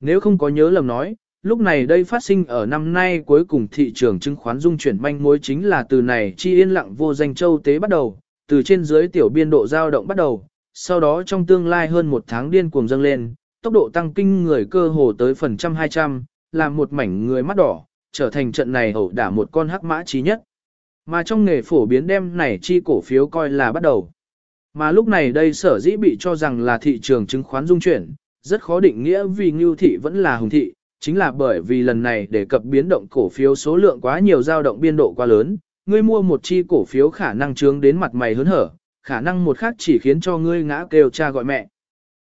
Nếu không có nhớ lầm nói, lúc này đây phát sinh ở năm nay cuối cùng thị trường chứng khoán dung chuyển manh mối chính là từ này chi yên lặng vô danh châu tế bắt đầu, từ trên dưới tiểu biên độ dao động bắt đầu, sau đó trong tương lai hơn một tháng điên cuồng dâng lên, tốc độ tăng kinh người cơ hồ tới phần trăm hai trăm, làm một mảnh người mắt đỏ, trở thành trận này hậu đả một con hắc mã trí nhất. Mà trong nghề phổ biến đem này chi cổ phiếu coi là bắt đầu. Mà lúc này đây sở dĩ bị cho rằng là thị trường chứng khoán dung chuyển, rất khó định nghĩa vì ngưu thị vẫn là hùng thị, chính là bởi vì lần này đề cập biến động cổ phiếu số lượng quá nhiều dao động biên độ quá lớn, ngươi mua một chi cổ phiếu khả năng trướng đến mặt mày hớn hở, khả năng một khác chỉ khiến cho ngươi ngã kêu cha gọi mẹ.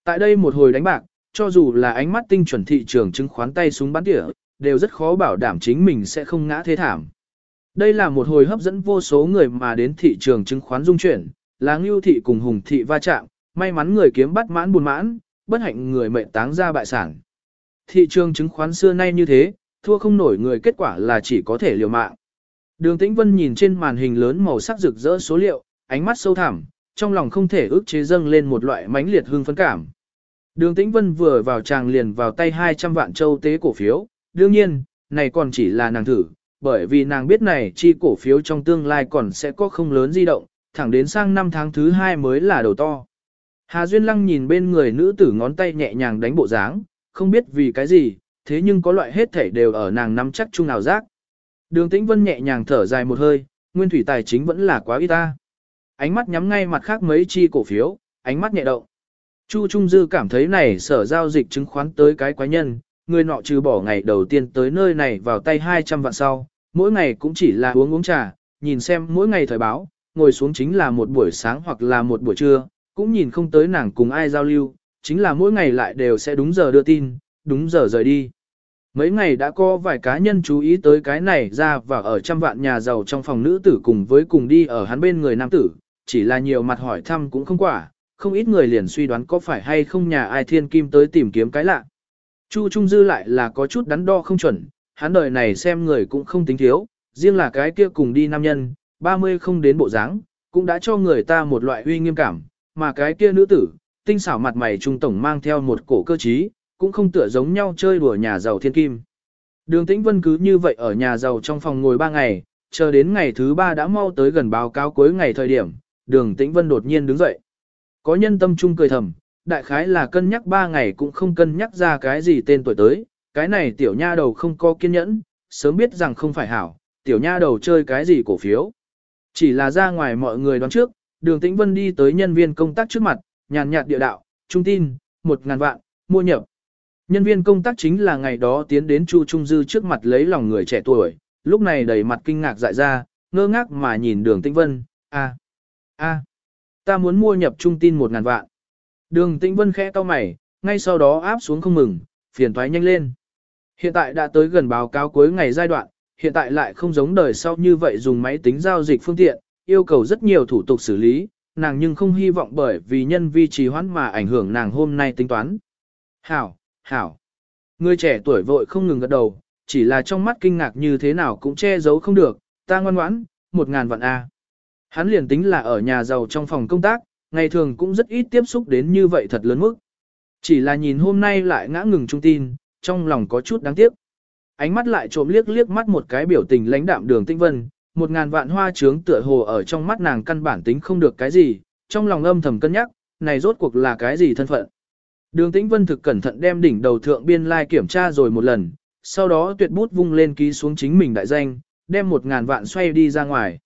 Tại đây một hồi đánh bạc, cho dù là ánh mắt tinh chuẩn thị trường chứng khoán tay súng bắn tỉa, đều rất khó bảo đảm chính mình sẽ không ngã thế thảm. Đây là một hồi hấp dẫn vô số người mà đến thị trường chứng khoán dung chuyển, là ngưu thị cùng hùng thị va chạm, may mắn người kiếm bắt mãn buồn mãn, bất hạnh người mệnh táng ra bại sản. Thị trường chứng khoán xưa nay như thế, thua không nổi người kết quả là chỉ có thể liều mạng. Đường Tĩnh Vân nhìn trên màn hình lớn màu sắc rực rỡ số liệu, ánh mắt sâu thẳm, trong lòng không thể ước chế dâng lên một loại mãnh liệt hương phấn cảm. Đường Tĩnh Vân vừa vào tràng liền vào tay 200 vạn châu tế cổ phiếu, đương nhiên, này còn chỉ là nàng thử, bởi vì nàng biết này chi cổ phiếu trong tương lai còn sẽ có không lớn di động, thẳng đến sang năm tháng thứ hai mới là đầu to. Hà Duyên Lăng nhìn bên người nữ tử ngón tay nhẹ nhàng đánh bộ dáng, không biết vì cái gì, thế nhưng có loại hết thể đều ở nàng nắm chắc chung nào giác. Đường Tĩnh Vân nhẹ nhàng thở dài một hơi, nguyên thủy tài chính vẫn là quá ít ta. Ánh mắt nhắm ngay mặt khác mấy chi cổ phiếu, ánh mắt nhẹ động. Chu Trung Dư cảm thấy này sở giao dịch chứng khoán tới cái quái nhân, người nọ trừ bỏ ngày đầu tiên tới nơi này vào tay 200 vạn sau, mỗi ngày cũng chỉ là uống uống trà, nhìn xem mỗi ngày thời báo, ngồi xuống chính là một buổi sáng hoặc là một buổi trưa, cũng nhìn không tới nàng cùng ai giao lưu, chính là mỗi ngày lại đều sẽ đúng giờ đưa tin, đúng giờ rời đi. Mấy ngày đã có vài cá nhân chú ý tới cái này ra và ở trăm vạn nhà giàu trong phòng nữ tử cùng với cùng đi ở hắn bên người nam tử, chỉ là nhiều mặt hỏi thăm cũng không quả, không ít người liền suy đoán có phải hay không nhà ai thiên kim tới tìm kiếm cái lạ. Chu Trung Dư lại là có chút đắn đo không chuẩn, hắn đời này xem người cũng không tính thiếu, riêng là cái kia cùng đi nam nhân, 30 không đến bộ dáng, cũng đã cho người ta một loại uy nghiêm cảm, mà cái kia nữ tử, tinh xảo mặt mày trung tổng mang theo một cổ cơ trí, cũng không tựa giống nhau chơi đùa nhà giàu thiên kim. Đường Tĩnh Vân cứ như vậy ở nhà giàu trong phòng ngồi 3 ngày, chờ đến ngày thứ 3 đã mau tới gần báo cáo cuối ngày thời điểm, đường Tĩnh Vân đột nhiên đứng dậy. Có nhân tâm trung cười thầm, đại khái là cân nhắc 3 ngày cũng không cân nhắc ra cái gì tên tuổi tới, cái này tiểu nha đầu không có kiên nhẫn, sớm biết rằng không phải hảo, tiểu nha đầu chơi cái gì cổ phiếu. Chỉ là ra ngoài mọi người đoán trước, đường tĩnh vân đi tới nhân viên công tác trước mặt, nhàn nhạt địa đạo, trung tin, một ngàn vạn, mua nhập. Nhân viên công tác chính là ngày đó tiến đến Chu Trung Dư trước mặt lấy lòng người trẻ tuổi, lúc này đầy mặt kinh ngạc dại ra, ngơ ngác mà nhìn đường tĩnh vân, a a ta muốn mua nhập trung tin một ngàn vạn. Đường tĩnh vân khẽ cau mày, ngay sau đó áp xuống không mừng, phiền toái nhanh lên. Hiện tại đã tới gần báo cáo cuối ngày giai đoạn, hiện tại lại không giống đời sau như vậy dùng máy tính giao dịch phương tiện, yêu cầu rất nhiều thủ tục xử lý, nàng nhưng không hy vọng bởi vì nhân vi trì hoãn mà ảnh hưởng nàng hôm nay tính toán. Hảo, hảo. Người trẻ tuổi vội không ngừng gật đầu, chỉ là trong mắt kinh ngạc như thế nào cũng che giấu không được, ta ngoan ngoãn, một ngàn vạn A. Hắn liền tính là ở nhà giàu trong phòng công tác, ngày thường cũng rất ít tiếp xúc đến như vậy thật lớn mức. Chỉ là nhìn hôm nay lại ngã ngừng trung tin, trong lòng có chút đáng tiếc. Ánh mắt lại trộm liếc liếc mắt một cái biểu tình lãnh đạm đường tinh vân, một ngàn vạn hoa trướng tựa hồ ở trong mắt nàng căn bản tính không được cái gì, trong lòng âm thầm cân nhắc, này rốt cuộc là cái gì thân phận. Đường tĩnh vân thực cẩn thận đem đỉnh đầu thượng biên lai like kiểm tra rồi một lần, sau đó tuyệt bút vung lên ký xuống chính mình đại danh, đem một ngàn vạn xoay đi ra ngoài.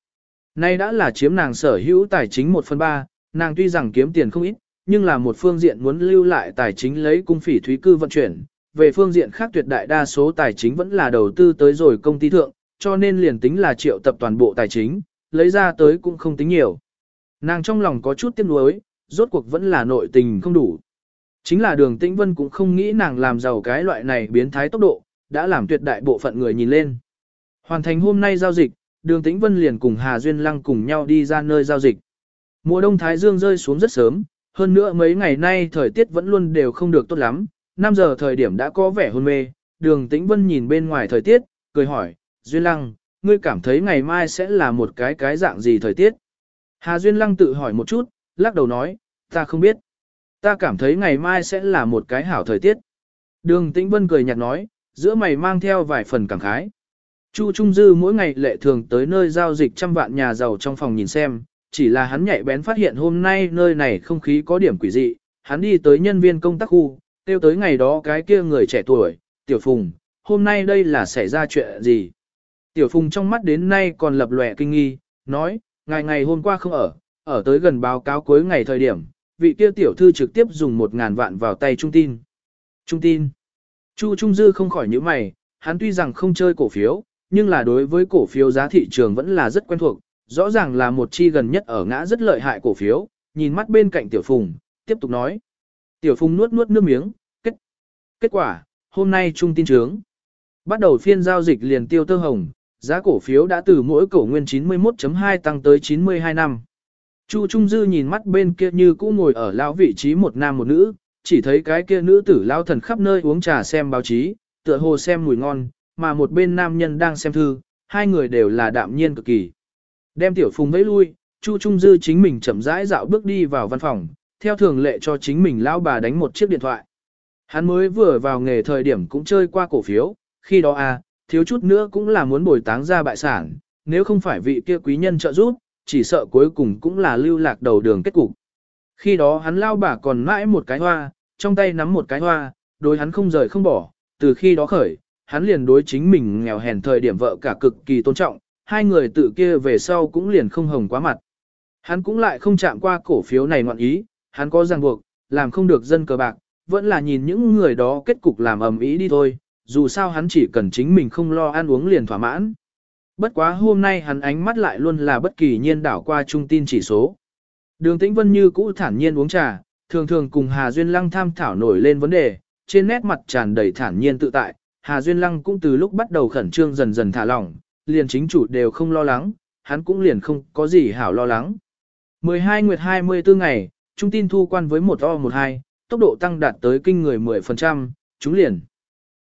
Nay đã là chiếm nàng sở hữu tài chính một phần ba, nàng tuy rằng kiếm tiền không ít, nhưng là một phương diện muốn lưu lại tài chính lấy cung phỉ thúy cư vận chuyển, về phương diện khác tuyệt đại đa số tài chính vẫn là đầu tư tới rồi công ty thượng, cho nên liền tính là triệu tập toàn bộ tài chính, lấy ra tới cũng không tính nhiều. Nàng trong lòng có chút tiếc nuối, rốt cuộc vẫn là nội tình không đủ. Chính là đường tĩnh vân cũng không nghĩ nàng làm giàu cái loại này biến thái tốc độ, đã làm tuyệt đại bộ phận người nhìn lên. Hoàn thành hôm nay giao dịch, đường tĩnh vân liền cùng Hà Duyên Lăng cùng nhau đi ra nơi giao dịch. Mùa đông Thái Dương rơi xuống rất sớm, hơn nữa mấy ngày nay thời tiết vẫn luôn đều không được tốt lắm, 5 giờ thời điểm đã có vẻ hôn mê, đường tĩnh vân nhìn bên ngoài thời tiết, cười hỏi, Duyên Lăng, ngươi cảm thấy ngày mai sẽ là một cái cái dạng gì thời tiết? Hà Duyên Lăng tự hỏi một chút, lắc đầu nói, ta không biết. Ta cảm thấy ngày mai sẽ là một cái hảo thời tiết. Đường Tĩnh Vân cười nhạt nói, giữa mày mang theo vài phần cảm khái. Chu Trung Dư mỗi ngày lệ thường tới nơi giao dịch trăm vạn nhà giàu trong phòng nhìn xem, chỉ là hắn nhạy bén phát hiện hôm nay nơi này không khí có điểm quỷ dị, hắn đi tới nhân viên công tác khu, tiêu tới ngày đó cái kia người trẻ tuổi, Tiểu Phùng, hôm nay đây là xảy ra chuyện gì? Tiểu Phùng trong mắt đến nay còn lập lòe kinh nghi, nói, ngày ngày hôm qua không ở, ở tới gần báo cáo cuối ngày thời điểm, vị kia tiểu thư trực tiếp dùng một ngàn vạn vào tay trung tin. Trung tin. Chu Trung Dư không khỏi những mày, hắn tuy rằng không chơi cổ phiếu, nhưng là đối với cổ phiếu giá thị trường vẫn là rất quen thuộc, rõ ràng là một chi gần nhất ở ngã rất lợi hại cổ phiếu, nhìn mắt bên cạnh Tiểu Phùng, tiếp tục nói. Tiểu Phùng nuốt nuốt nước miếng, kết, kết quả, hôm nay trung tin trướng. Bắt đầu phiên giao dịch liền tiêu tơ hồng, giá cổ phiếu đã từ mỗi cổ nguyên 91.2 tăng tới 92 năm. Chu Trung Dư nhìn mắt bên kia như cũ ngồi ở lão vị trí một nam một nữ, chỉ thấy cái kia nữ tử lao thần khắp nơi uống trà xem báo chí, tựa hồ xem mùi ngon, mà một bên nam nhân đang xem thư, hai người đều là đạm nhiên cực kỳ. Đem tiểu phùng vẫy lui, Chu Trung Dư chính mình chậm rãi dạo bước đi vào văn phòng, theo thường lệ cho chính mình lão bà đánh một chiếc điện thoại. Hắn mới vừa vào nghề thời điểm cũng chơi qua cổ phiếu, khi đó à, thiếu chút nữa cũng là muốn bồi táng ra bại sản, nếu không phải vị kia quý nhân trợ giúp, chỉ sợ cuối cùng cũng là lưu lạc đầu đường kết cục. Khi đó hắn lao bà còn mãi một cái hoa, trong tay nắm một cái hoa, đối hắn không rời không bỏ, từ khi đó khởi, hắn liền đối chính mình nghèo hèn thời điểm vợ cả cực kỳ tôn trọng, hai người tự kia về sau cũng liền không hồng quá mặt. Hắn cũng lại không chạm qua cổ phiếu này ngoạn ý, hắn có ràng buộc, làm không được dân cờ bạc, vẫn là nhìn những người đó kết cục làm ầm ĩ đi thôi, dù sao hắn chỉ cần chính mình không lo ăn uống liền thỏa mãn. Bất quá hôm nay hắn ánh mắt lại luôn là bất kỳ nhiên đảo qua trung tin chỉ số. Đường Tĩnh Vân như cũ thản nhiên uống trà, thường thường cùng Hà Duyên Lăng tham thảo nổi lên vấn đề, trên nét mặt tràn đầy thản nhiên tự tại. Hà Duyên Lăng cũng từ lúc bắt đầu khẩn trương dần dần thả lỏng, liền chính chủ đều không lo lắng, hắn cũng liền không có gì hảo lo lắng. 12 nguyệt 24 ngày, trung tin thu quan với 1 o 12, tốc độ tăng đạt tới kinh người 10%, chúng liền.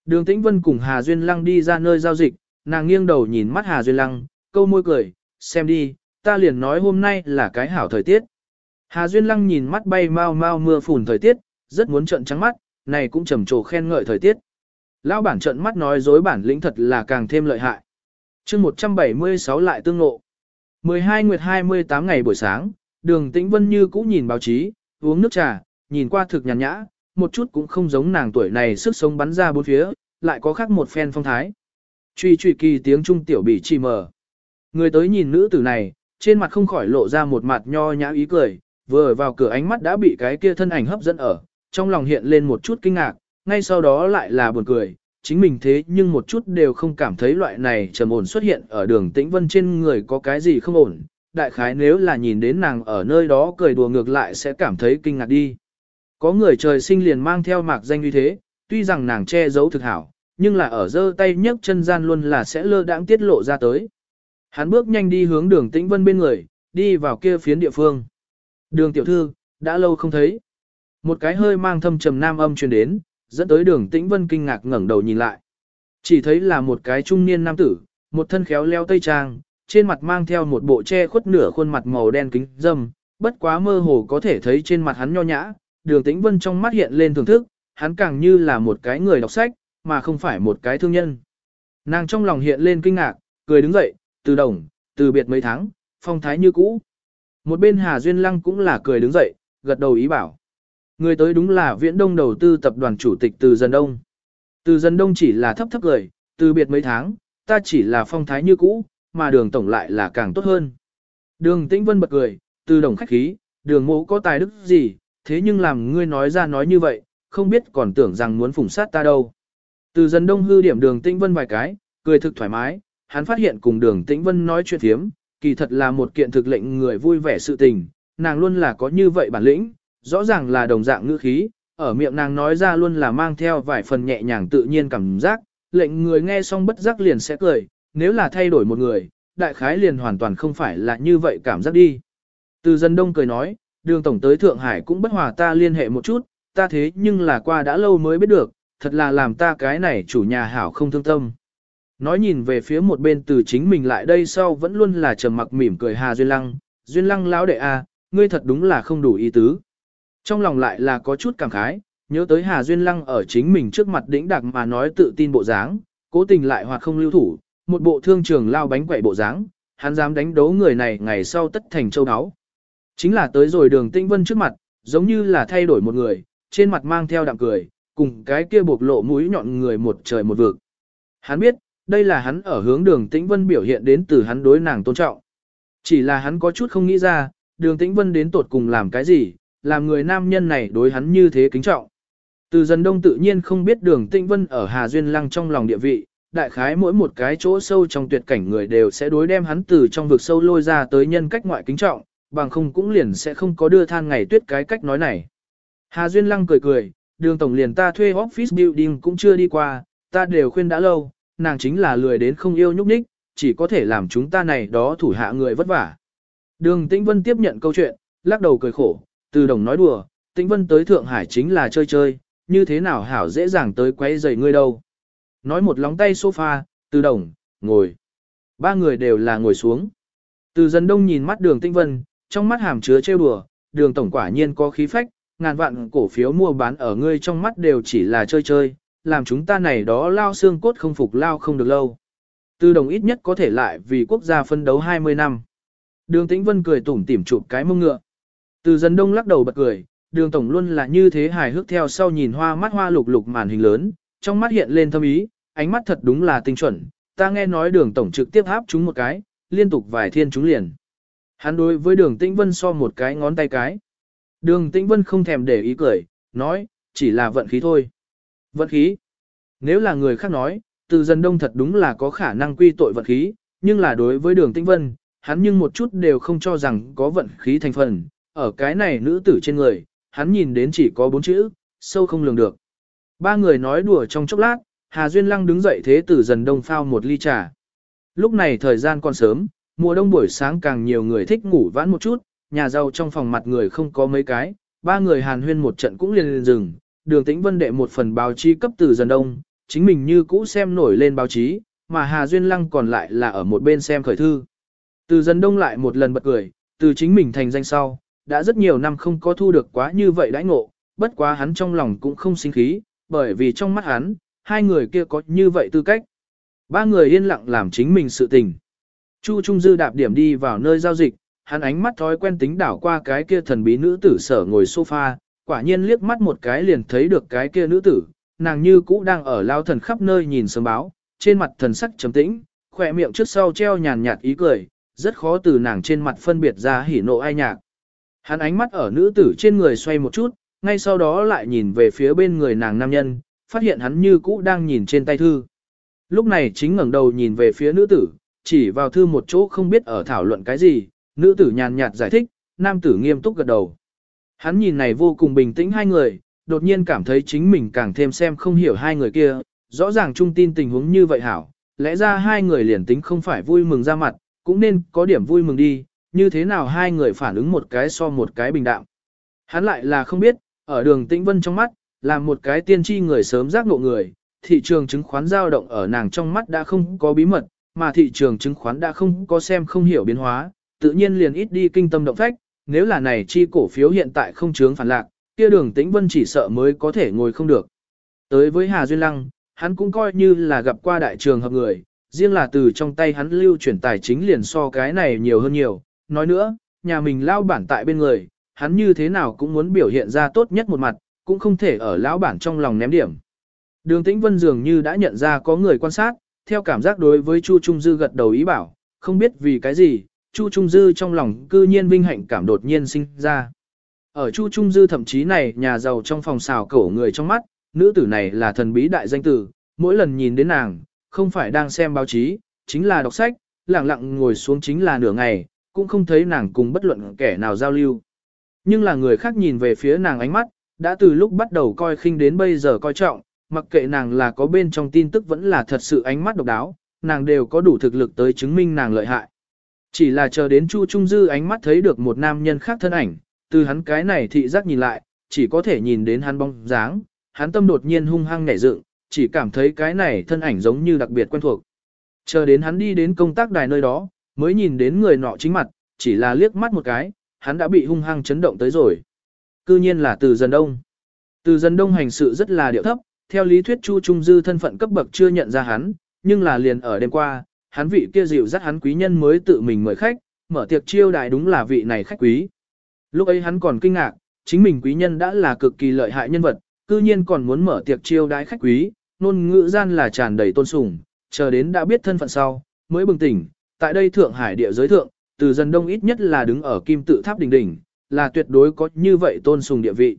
Đường Tĩnh Vân cùng Hà Duyên Lăng đi ra nơi giao dịch, nàng nghiêng đầu nhìn mắt Hà Duyên Lăng, câu môi cười, xem đi, ta liền nói hôm nay là cái hảo thời tiết. Hà Duyên Lăng nhìn mắt bay mau mau mưa phùn thời tiết, rất muốn trận trắng mắt, này cũng trầm trồ khen ngợi thời tiết. Lão bản trận mắt nói dối bản lĩnh thật là càng thêm lợi hại. chương 176 lại tương ngộ. 12 nguyệt 28 ngày buổi sáng, đường tĩnh vân như cũ nhìn báo chí, uống nước trà, nhìn qua thực nhàn nhã, một chút cũng không giống nàng tuổi này sức sống bắn ra bốn phía, lại có khác một phen phong thái. Truy truy kỳ tiếng trung tiểu bị chỉ mờ. Người tới nhìn nữ tử này, trên mặt không khỏi lộ ra một mặt nho nhã ý cười, vừa vào cửa ánh mắt đã bị cái kia thân ảnh hấp dẫn ở, trong lòng hiện lên một chút kinh ngạc, ngay sau đó lại là buồn cười, chính mình thế nhưng một chút đều không cảm thấy loại này trầm ổn xuất hiện ở đường tĩnh vân trên người có cái gì không ổn, đại khái nếu là nhìn đến nàng ở nơi đó cười đùa ngược lại sẽ cảm thấy kinh ngạc đi. Có người trời sinh liền mang theo mạc danh như thế, tuy rằng nàng che giấu thực hảo, nhưng là ở giơ tay nhấc chân gian luôn là sẽ lơ đãng tiết lộ ra tới. Hắn bước nhanh đi hướng đường tĩnh vân bên người, đi vào kia phiến địa phương. Đường tiểu thư, đã lâu không thấy. Một cái hơi mang thâm trầm nam âm truyền đến, dẫn tới đường tĩnh vân kinh ngạc ngẩng đầu nhìn lại. Chỉ thấy là một cái trung niên nam tử, một thân khéo leo tây trang, trên mặt mang theo một bộ che khuất nửa khuôn mặt màu đen kính dâm, bất quá mơ hồ có thể thấy trên mặt hắn nho nhã, đường tĩnh vân trong mắt hiện lên thưởng thức, hắn càng như là một cái người đọc sách, mà không phải một cái thương nhân. Nàng trong lòng hiện lên kinh ngạc, cười đứng dậy, từ đồng, từ biệt mấy tháng, phong thái như cũ. Một bên Hà Duyên Lăng cũng là cười đứng dậy, gật đầu ý bảo. Người tới đúng là viễn đông đầu tư tập đoàn chủ tịch từ dân đông. Từ dân đông chỉ là thấp thấp cười, từ biệt mấy tháng, ta chỉ là phong thái như cũ, mà đường tổng lại là càng tốt hơn. Đường tĩnh vân bật cười, từ đồng khách khí, đường mộ có tài đức gì, thế nhưng làm ngươi nói ra nói như vậy, không biết còn tưởng rằng muốn phủng sát ta đâu. Từ dân đông hư điểm đường tĩnh vân vài cái, cười thực thoải mái, hắn phát hiện cùng đường tĩnh vân nói chuyện thiếm, kỳ thật là một kiện thực lệnh người vui vẻ sự tình, nàng luôn là có như vậy bản lĩnh, rõ ràng là đồng dạng ngữ khí, ở miệng nàng nói ra luôn là mang theo vài phần nhẹ nhàng tự nhiên cảm giác, lệnh người nghe xong bất giác liền sẽ cười, nếu là thay đổi một người, đại khái liền hoàn toàn không phải là như vậy cảm giác đi. Từ dân đông cười nói, đường tổng tới Thượng Hải cũng bất hòa ta liên hệ một chút, ta thế nhưng là qua đã lâu mới biết được, thật là làm ta cái này chủ nhà hảo không thương tâm. Nói nhìn về phía một bên từ chính mình lại đây sau vẫn luôn là trầm mặc mỉm cười Hà Duyên Lăng, Duyên Lăng lão đệ a, à, ngươi thật đúng là không đủ ý tứ. Trong lòng lại là có chút cảm khái, nhớ tới Hà Duyên Lăng ở chính mình trước mặt đỉnh đặc mà nói tự tin bộ dáng, cố tình lại hoặc không lưu thủ, một bộ thương trường lao bánh quậy bộ dáng, hắn dám đánh đấu người này ngày sau tất thành châu áo. Chính là tới rồi đường tinh vân trước mặt, giống như là thay đổi một người, trên mặt mang theo đạm cười, cùng cái kia bộc lộ mũi nhọn người một trời một vực. Hắn biết, đây là hắn ở hướng đường tĩnh vân biểu hiện đến từ hắn đối nàng tôn trọng. Chỉ là hắn có chút không nghĩ ra, đường tĩnh vân đến tột cùng làm cái gì, làm người nam nhân này đối hắn như thế kính trọng. Từ dần đông tự nhiên không biết đường tĩnh vân ở Hà Duyên Lăng trong lòng địa vị, đại khái mỗi một cái chỗ sâu trong tuyệt cảnh người đều sẽ đối đem hắn từ trong vực sâu lôi ra tới nhân cách ngoại kính trọng, bằng không cũng liền sẽ không có đưa than ngày tuyết cái cách nói này. Hà Duyên Lăng cười cười, đường tổng liền ta thuê office building cũng chưa đi qua, ta đều khuyên đã lâu, nàng chính là lười đến không yêu nhúc nhích, chỉ có thể làm chúng ta này đó thủ hạ người vất vả. Đường Tĩnh Vân tiếp nhận câu chuyện, lắc đầu cười khổ, từ đồng nói đùa, Tĩnh Vân tới Thượng Hải chính là chơi chơi, như thế nào hảo dễ dàng tới quấy rầy ngươi đâu. Nói một lóng tay sofa, từ đồng, ngồi. Ba người đều là ngồi xuống. Từ dân đông nhìn mắt đường Tĩnh Vân, trong mắt hàm chứa trêu đùa, đường tổng quả nhiên có khí phách, ngàn vạn cổ phiếu mua bán ở ngươi trong mắt đều chỉ là chơi chơi, làm chúng ta này đó lao xương cốt không phục lao không được lâu. Từ đồng ít nhất có thể lại vì quốc gia phân đấu 20 năm. Đường Tĩnh Vân cười tủm tỉm chụp cái mông ngựa. Từ dân đông lắc đầu bật cười, đường tổng luôn là như thế hài hước theo sau nhìn hoa mắt hoa lục lục màn hình lớn, trong mắt hiện lên thâm ý, ánh mắt thật đúng là tinh chuẩn. Ta nghe nói đường tổng trực tiếp áp chúng một cái, liên tục vài thiên chúng liền. Hắn đối với đường Tĩnh Vân so một cái ngón tay cái. Đường Tĩnh Vân không thèm để ý cười, nói, chỉ là vận khí thôi. Vận khí. Nếu là người khác nói, từ dân đông thật đúng là có khả năng quy tội vận khí, nhưng là đối với đường Tĩnh Vân, hắn nhưng một chút đều không cho rằng có vận khí thành phần, ở cái này nữ tử trên người, hắn nhìn đến chỉ có bốn chữ, sâu không lường được. Ba người nói đùa trong chốc lát, Hà Duyên Lăng đứng dậy thế tử dần đông phao một ly trà. Lúc này thời gian còn sớm, mùa đông buổi sáng càng nhiều người thích ngủ vãn một chút, nhà giàu trong phòng mặt người không có mấy cái, ba người hàn huyên một trận cũng liền liền dừng, đường tĩnh vân đệ một phần báo chí cấp từ dần đông, chính mình như cũ xem nổi lên báo chí, mà Hà Duyên Lăng còn lại là ở một bên xem khởi thư. Từ dần đông lại một lần bật cười, từ chính mình thành danh sau, đã rất nhiều năm không có thu được quá như vậy đãi ngộ, bất quá hắn trong lòng cũng không sinh khí, bởi vì trong mắt hắn, hai người kia có như vậy tư cách. Ba người yên lặng làm chính mình sự tình. Chu Trung Dư đạp điểm đi vào nơi giao dịch, hắn ánh mắt thói quen tính đảo qua cái kia thần bí nữ tử sở ngồi sofa, quả nhiên liếc mắt một cái liền thấy được cái kia nữ tử, nàng như cũ đang ở lao thần khắp nơi nhìn sớm báo, trên mặt thần sắc trầm tĩnh, khỏe miệng trước sau treo nhàn nhạt ý cười, rất khó từ nàng trên mặt phân biệt ra hỉ nộ ai nhạc. Hắn ánh mắt ở nữ tử trên người xoay một chút, ngay sau đó lại nhìn về phía bên người nàng nam nhân, phát hiện hắn như cũ đang nhìn trên tay thư. Lúc này chính ngẩng đầu nhìn về phía nữ tử, chỉ vào thư một chỗ không biết ở thảo luận cái gì, nữ tử nhàn nhạt giải thích, nam tử nghiêm túc gật đầu. Hắn nhìn này vô cùng bình tĩnh hai người, đột nhiên cảm thấy chính mình càng thêm xem không hiểu hai người kia, rõ ràng trung tin tình huống như vậy hảo, lẽ ra hai người liền tính không phải vui mừng ra mặt, cũng nên có điểm vui mừng đi, như thế nào hai người phản ứng một cái so một cái bình đạm. Hắn lại là không biết, ở đường tĩnh vân trong mắt, là một cái tiên tri người sớm giác ngộ người, thị trường chứng khoán dao động ở nàng trong mắt đã không có bí mật, mà thị trường chứng khoán đã không có xem không hiểu biến hóa, tự nhiên liền ít đi kinh tâm động phách, nếu là này chi cổ phiếu hiện tại không chướng phản lạc, kia đường tĩnh vân chỉ sợ mới có thể ngồi không được. Tới với Hà Duyên Lăng, hắn cũng coi như là gặp qua đại trường hợp người, riêng là từ trong tay hắn lưu chuyển tài chính liền so cái này nhiều hơn nhiều. Nói nữa, nhà mình lao bản tại bên người, hắn như thế nào cũng muốn biểu hiện ra tốt nhất một mặt, cũng không thể ở lão bản trong lòng ném điểm. Đường Tĩnh Vân dường như đã nhận ra có người quan sát, theo cảm giác đối với Chu Trung Dư gật đầu ý bảo, không biết vì cái gì, Chu Trung Dư trong lòng cư nhiên vinh hạnh cảm đột nhiên sinh ra. Ở Chu Trung Dư thậm chí này nhà giàu trong phòng xào cổ người trong mắt, nữ tử này là thần bí đại danh tử, mỗi lần nhìn đến nàng, không phải đang xem báo chí, chính là đọc sách, lặng lặng ngồi xuống chính là nửa ngày, cũng không thấy nàng cùng bất luận kẻ nào giao lưu. Nhưng là người khác nhìn về phía nàng ánh mắt, đã từ lúc bắt đầu coi khinh đến bây giờ coi trọng, mặc kệ nàng là có bên trong tin tức vẫn là thật sự ánh mắt độc đáo, nàng đều có đủ thực lực tới chứng minh nàng lợi hại. Chỉ là chờ đến Chu Trung Dư ánh mắt thấy được một nam nhân khác thân ảnh, từ hắn cái này thị giác nhìn lại, chỉ có thể nhìn đến hắn bóng dáng, hắn tâm đột nhiên hung hăng nhảy dựng, chỉ cảm thấy cái này thân ảnh giống như đặc biệt quen thuộc. Chờ đến hắn đi đến công tác đài nơi đó, mới nhìn đến người nọ chính mặt, chỉ là liếc mắt một cái, hắn đã bị hung hăng chấn động tới rồi. Cư nhiên là từ dân đông. Từ dân đông hành sự rất là điệu thấp, theo lý thuyết Chu Trung Dư thân phận cấp bậc chưa nhận ra hắn, nhưng là liền ở đêm qua, hắn vị kia dịu dắt hắn quý nhân mới tự mình mời khách, mở tiệc chiêu đại đúng là vị này khách quý. Lúc ấy hắn còn kinh ngạc, chính mình quý nhân đã là cực kỳ lợi hại nhân vật, cư nhiên còn muốn mở tiệc chiêu đái khách quý, nôn ngữ gian là tràn đầy tôn sùng, chờ đến đã biết thân phận sau, mới bừng tỉnh, tại đây Thượng Hải địa giới thượng, từ dân đông ít nhất là đứng ở kim tự tháp đỉnh đỉnh, là tuyệt đối có như vậy tôn sùng địa vị.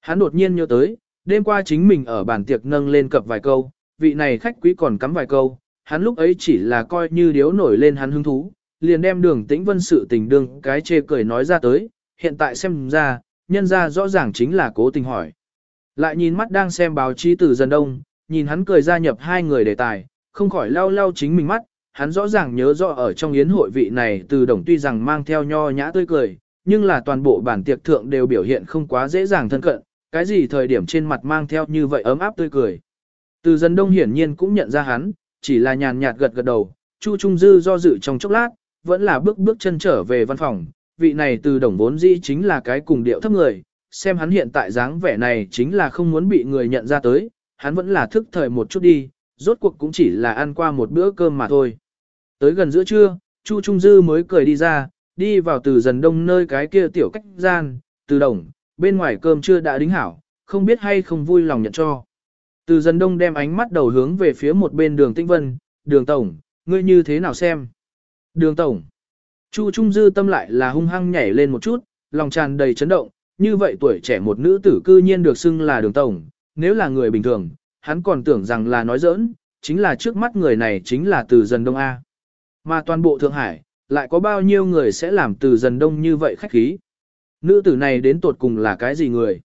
Hắn đột nhiên nhớ tới, đêm qua chính mình ở bàn tiệc nâng lên cập vài câu, vị này khách quý còn cắm vài câu, hắn lúc ấy chỉ là coi như điếu nổi lên hắn hứng thú, liền đem đường tĩnh vân sự tình đương cái chê cười nói ra tới, hiện tại xem ra, nhân ra rõ ràng chính là cố tình hỏi. Lại nhìn mắt đang xem báo chí từ dân đông, nhìn hắn cười gia nhập hai người đề tài, không khỏi lau lau chính mình mắt, hắn rõ ràng nhớ rõ ở trong yến hội vị này từ đồng tuy rằng mang theo nho nhã tươi cười, nhưng là toàn bộ bản tiệc thượng đều biểu hiện không quá dễ dàng thân cận, cái gì thời điểm trên mặt mang theo như vậy ấm áp tươi cười. Từ dân đông hiển nhiên cũng nhận ra hắn, chỉ là nhàn nhạt gật gật đầu, Chu Trung Dư do dự trong chốc lát, vẫn là bước bước chân trở về văn phòng, vị này từ đồng vốn dĩ chính là cái cùng điệu thấp người, xem hắn hiện tại dáng vẻ này chính là không muốn bị người nhận ra tới, hắn vẫn là thức thời một chút đi, rốt cuộc cũng chỉ là ăn qua một bữa cơm mà thôi. Tới gần giữa trưa, Chu Trung Dư mới cười đi ra, đi vào từ dần đông nơi cái kia tiểu cách gian, từ đồng, bên ngoài cơm chưa đã đính hảo, không biết hay không vui lòng nhận cho. Từ dần đông đem ánh mắt đầu hướng về phía một bên đường tinh vân, đường tổng, ngươi như thế nào xem? Đường tổng, Chu Trung Dư tâm lại là hung hăng nhảy lên một chút, lòng tràn đầy chấn động, như vậy tuổi trẻ một nữ tử cư nhiên được xưng là đường tổng, nếu là người bình thường, hắn còn tưởng rằng là nói giỡn, chính là trước mắt người này chính là từ dần đông A. Mà toàn bộ Thượng Hải, lại có bao nhiêu người sẽ làm từ dần đông như vậy khách khí. Nữ tử này đến tột cùng là cái gì người?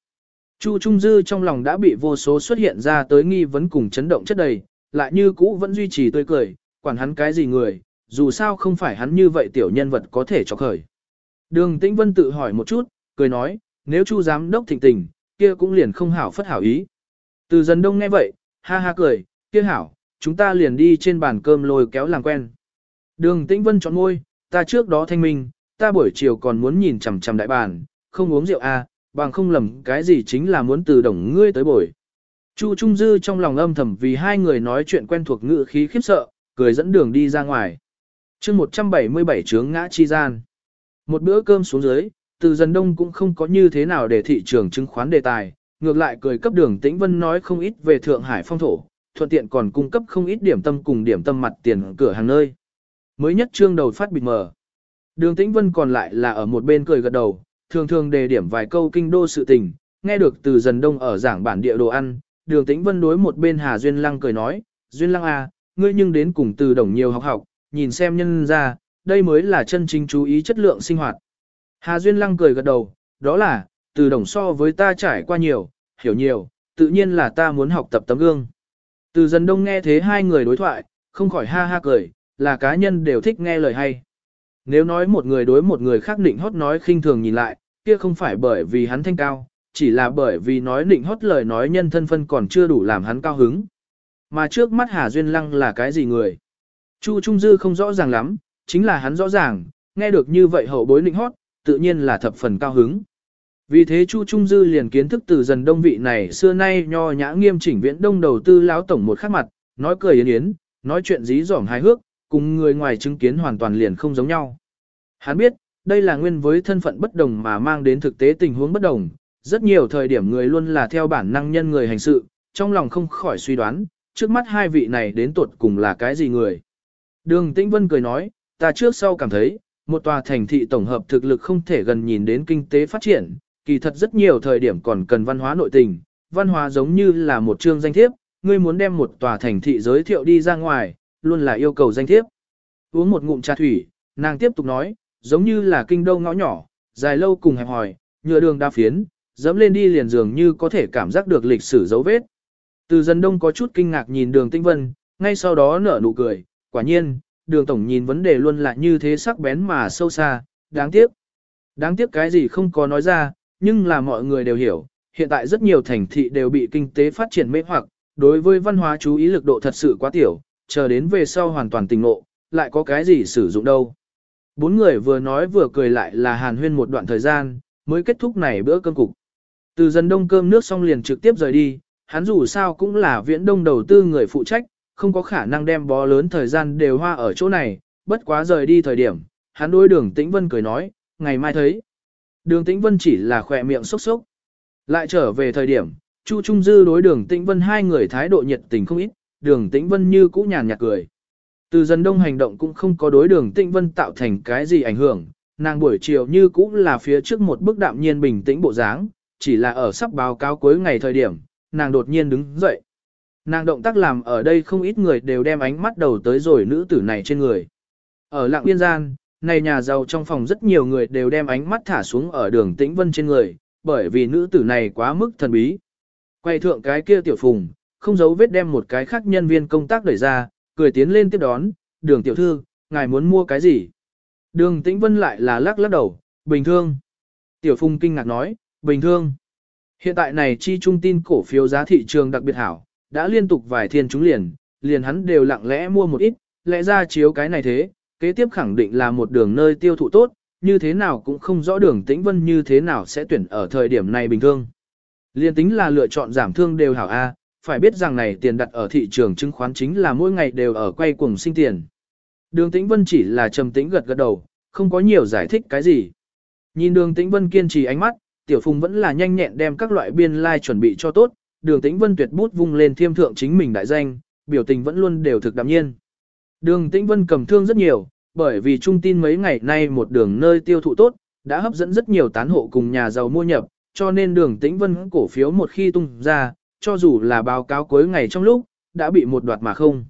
Chu Trung Dư trong lòng đã bị vô số xuất hiện ra tới nghi vấn cùng chấn động chất đầy, lại như cũ vẫn duy trì tươi cười, quản hắn cái gì người, dù sao không phải hắn như vậy tiểu nhân vật có thể cho khởi. Đường Tĩnh Vân tự hỏi một chút, cười nói, nếu Chu giám đốc thịnh tình, kia cũng liền không hảo phất hảo ý. Từ dần đông nghe vậy, ha ha cười, kia hảo, chúng ta liền đi trên bàn cơm lôi kéo làm quen. Đường Tĩnh Vân chọn môi, ta trước đó thanh minh, ta buổi chiều còn muốn nhìn chằm chằm đại bàn, không uống rượu à, bằng không lầm cái gì chính là muốn từ đồng ngươi tới buổi. Chu Trung Dư trong lòng âm thầm vì hai người nói chuyện quen thuộc ngữ khí khiếp sợ, cười dẫn đường đi ra ngoài chương 177 chướng ngã chi gian. Một bữa cơm xuống dưới, từ dần đông cũng không có như thế nào để thị trường chứng khoán đề tài, ngược lại cười cấp đường tĩnh vân nói không ít về Thượng Hải phong thổ, thuận tiện còn cung cấp không ít điểm tâm cùng điểm tâm mặt tiền cửa hàng nơi. Mới nhất trương đầu phát bịt mờ. Đường Tĩnh Vân còn lại là ở một bên cười gật đầu, thường thường đề điểm vài câu kinh đô sự tình, nghe được từ dần đông ở giảng bản địa đồ ăn, đường Tĩnh Vân đối một bên Hà Duyên Lăng cười nói, Duyên Lăng à, ngươi nhưng đến cùng từ đồng nhiều học học, nhìn xem nhân ra, đây mới là chân chính chú ý chất lượng sinh hoạt. Hà Duyên Lăng cười gật đầu, đó là, từ đồng so với ta trải qua nhiều, hiểu nhiều, tự nhiên là ta muốn học tập tấm gương. Từ dần đông nghe thế hai người đối thoại, không khỏi ha ha cười, là cá nhân đều thích nghe lời hay. Nếu nói một người đối một người khác định hót nói khinh thường nhìn lại, kia không phải bởi vì hắn thanh cao, chỉ là bởi vì nói định hót lời nói nhân thân phân còn chưa đủ làm hắn cao hứng. Mà trước mắt Hà Duyên Lăng là cái gì người? Chu Trung Dư không rõ ràng lắm, chính là hắn rõ ràng, nghe được như vậy hậu bối định hót, tự nhiên là thập phần cao hứng. Vì thế Chu Trung Dư liền kiến thức từ dần đông vị này xưa nay nho nhã nghiêm chỉnh viễn đông đầu tư lão tổng một khắc mặt, nói cười yến yến, nói chuyện dí dỏm hài hước, cùng người ngoài chứng kiến hoàn toàn liền không giống nhau. Hắn biết, đây là nguyên với thân phận bất đồng mà mang đến thực tế tình huống bất đồng, rất nhiều thời điểm người luôn là theo bản năng nhân người hành sự, trong lòng không khỏi suy đoán, trước mắt hai vị này đến tuột cùng là cái gì người. Đường Tĩnh Vân cười nói, ta trước sau cảm thấy, một tòa thành thị tổng hợp thực lực không thể gần nhìn đến kinh tế phát triển, kỳ thật rất nhiều thời điểm còn cần văn hóa nội tình, văn hóa giống như là một chương danh thiếp, ngươi muốn đem một tòa thành thị giới thiệu đi ra ngoài, luôn là yêu cầu danh thiếp. Uống một ngụm trà thủy, nàng tiếp tục nói, giống như là kinh đô ngõ nhỏ, dài lâu cùng hẹp hòi, nhựa đường đa phiến, dẫm lên đi liền dường như có thể cảm giác được lịch sử dấu vết. Từ dân đông có chút kinh ngạc nhìn đường tinh vân, ngay sau đó nở nụ cười, quả nhiên, đường tổng nhìn vấn đề luôn là như thế sắc bén mà sâu xa, đáng tiếc. Đáng tiếc cái gì không có nói ra, nhưng là mọi người đều hiểu, hiện tại rất nhiều thành thị đều bị kinh tế phát triển mê hoặc, đối với văn hóa chú ý lực độ thật sự quá tiểu, chờ đến về sau hoàn toàn tình ngộ, lại có cái gì sử dụng đâu. Bốn người vừa nói vừa cười lại là hàn huyên một đoạn thời gian, mới kết thúc này bữa cơm cục. Từ dần đông cơm nước xong liền trực tiếp rời đi, hắn dù sao cũng là viễn đông đầu tư người phụ trách, không có khả năng đem bó lớn thời gian đều hoa ở chỗ này, bất quá rời đi thời điểm, hắn đối đường tĩnh vân cười nói, ngày mai thấy. Đường tĩnh vân chỉ là khỏe miệng sốc sốc. Lại trở về thời điểm, Chu Trung Dư đối đường tĩnh vân hai người thái độ nhiệt tình không ít, đường tĩnh vân như cũ nhàn nhạt cười. Từ dần đông hành động cũng không có đối đường tĩnh vân tạo thành cái gì ảnh hưởng, nàng buổi chiều như cũ là phía trước một bức đạm nhiên bình tĩnh bộ dáng, chỉ là ở sắp báo cáo cuối ngày thời điểm, nàng đột nhiên đứng dậy. Nàng động tác làm ở đây không ít người đều đem ánh mắt đầu tới rồi nữ tử này trên người. Ở lạng biên gian, này nhà giàu trong phòng rất nhiều người đều đem ánh mắt thả xuống ở đường tĩnh vân trên người, bởi vì nữ tử này quá mức thần bí. Quay thượng cái kia tiểu phùng, không giấu vết đem một cái khác nhân viên công tác đẩy ra, cười tiến lên tiếp đón, đường tiểu thư, ngài muốn mua cái gì? Đường tĩnh vân lại là lắc lắc đầu, bình thường. Tiểu Phung kinh ngạc nói, bình thường. Hiện tại này chi trung tin cổ phiếu giá thị trường đặc biệt hảo, đã liên tục vài thiên chúng liền, liền hắn đều lặng lẽ mua một ít, lẽ ra chiếu cái này thế, kế tiếp khẳng định là một đường nơi tiêu thụ tốt, như thế nào cũng không rõ đường tĩnh vân như thế nào sẽ tuyển ở thời điểm này bình thường. Liên tính là lựa chọn giảm thương đều hảo A, phải biết rằng này tiền đặt ở thị trường chứng khoán chính là mỗi ngày đều ở quay cuồng sinh tiền. Đường tĩnh vân chỉ là trầm tĩnh gật gật đầu, không có nhiều giải thích cái gì. Nhìn đường tĩnh vân kiên trì ánh mắt, tiểu phùng vẫn là nhanh nhẹn đem các loại biên lai like chuẩn bị cho tốt, đường tĩnh vân tuyệt bút vung lên thiêm thượng chính mình đại danh, biểu tình vẫn luôn đều thực đạm nhiên. Đường tĩnh vân cầm thương rất nhiều, bởi vì trung tin mấy ngày nay một đường nơi tiêu thụ tốt, đã hấp dẫn rất nhiều tán hộ cùng nhà giàu mua nhập, cho nên đường tĩnh vân cổ phiếu một khi tung ra, cho dù là báo cáo cuối ngày trong lúc, đã bị một đoạt mà không.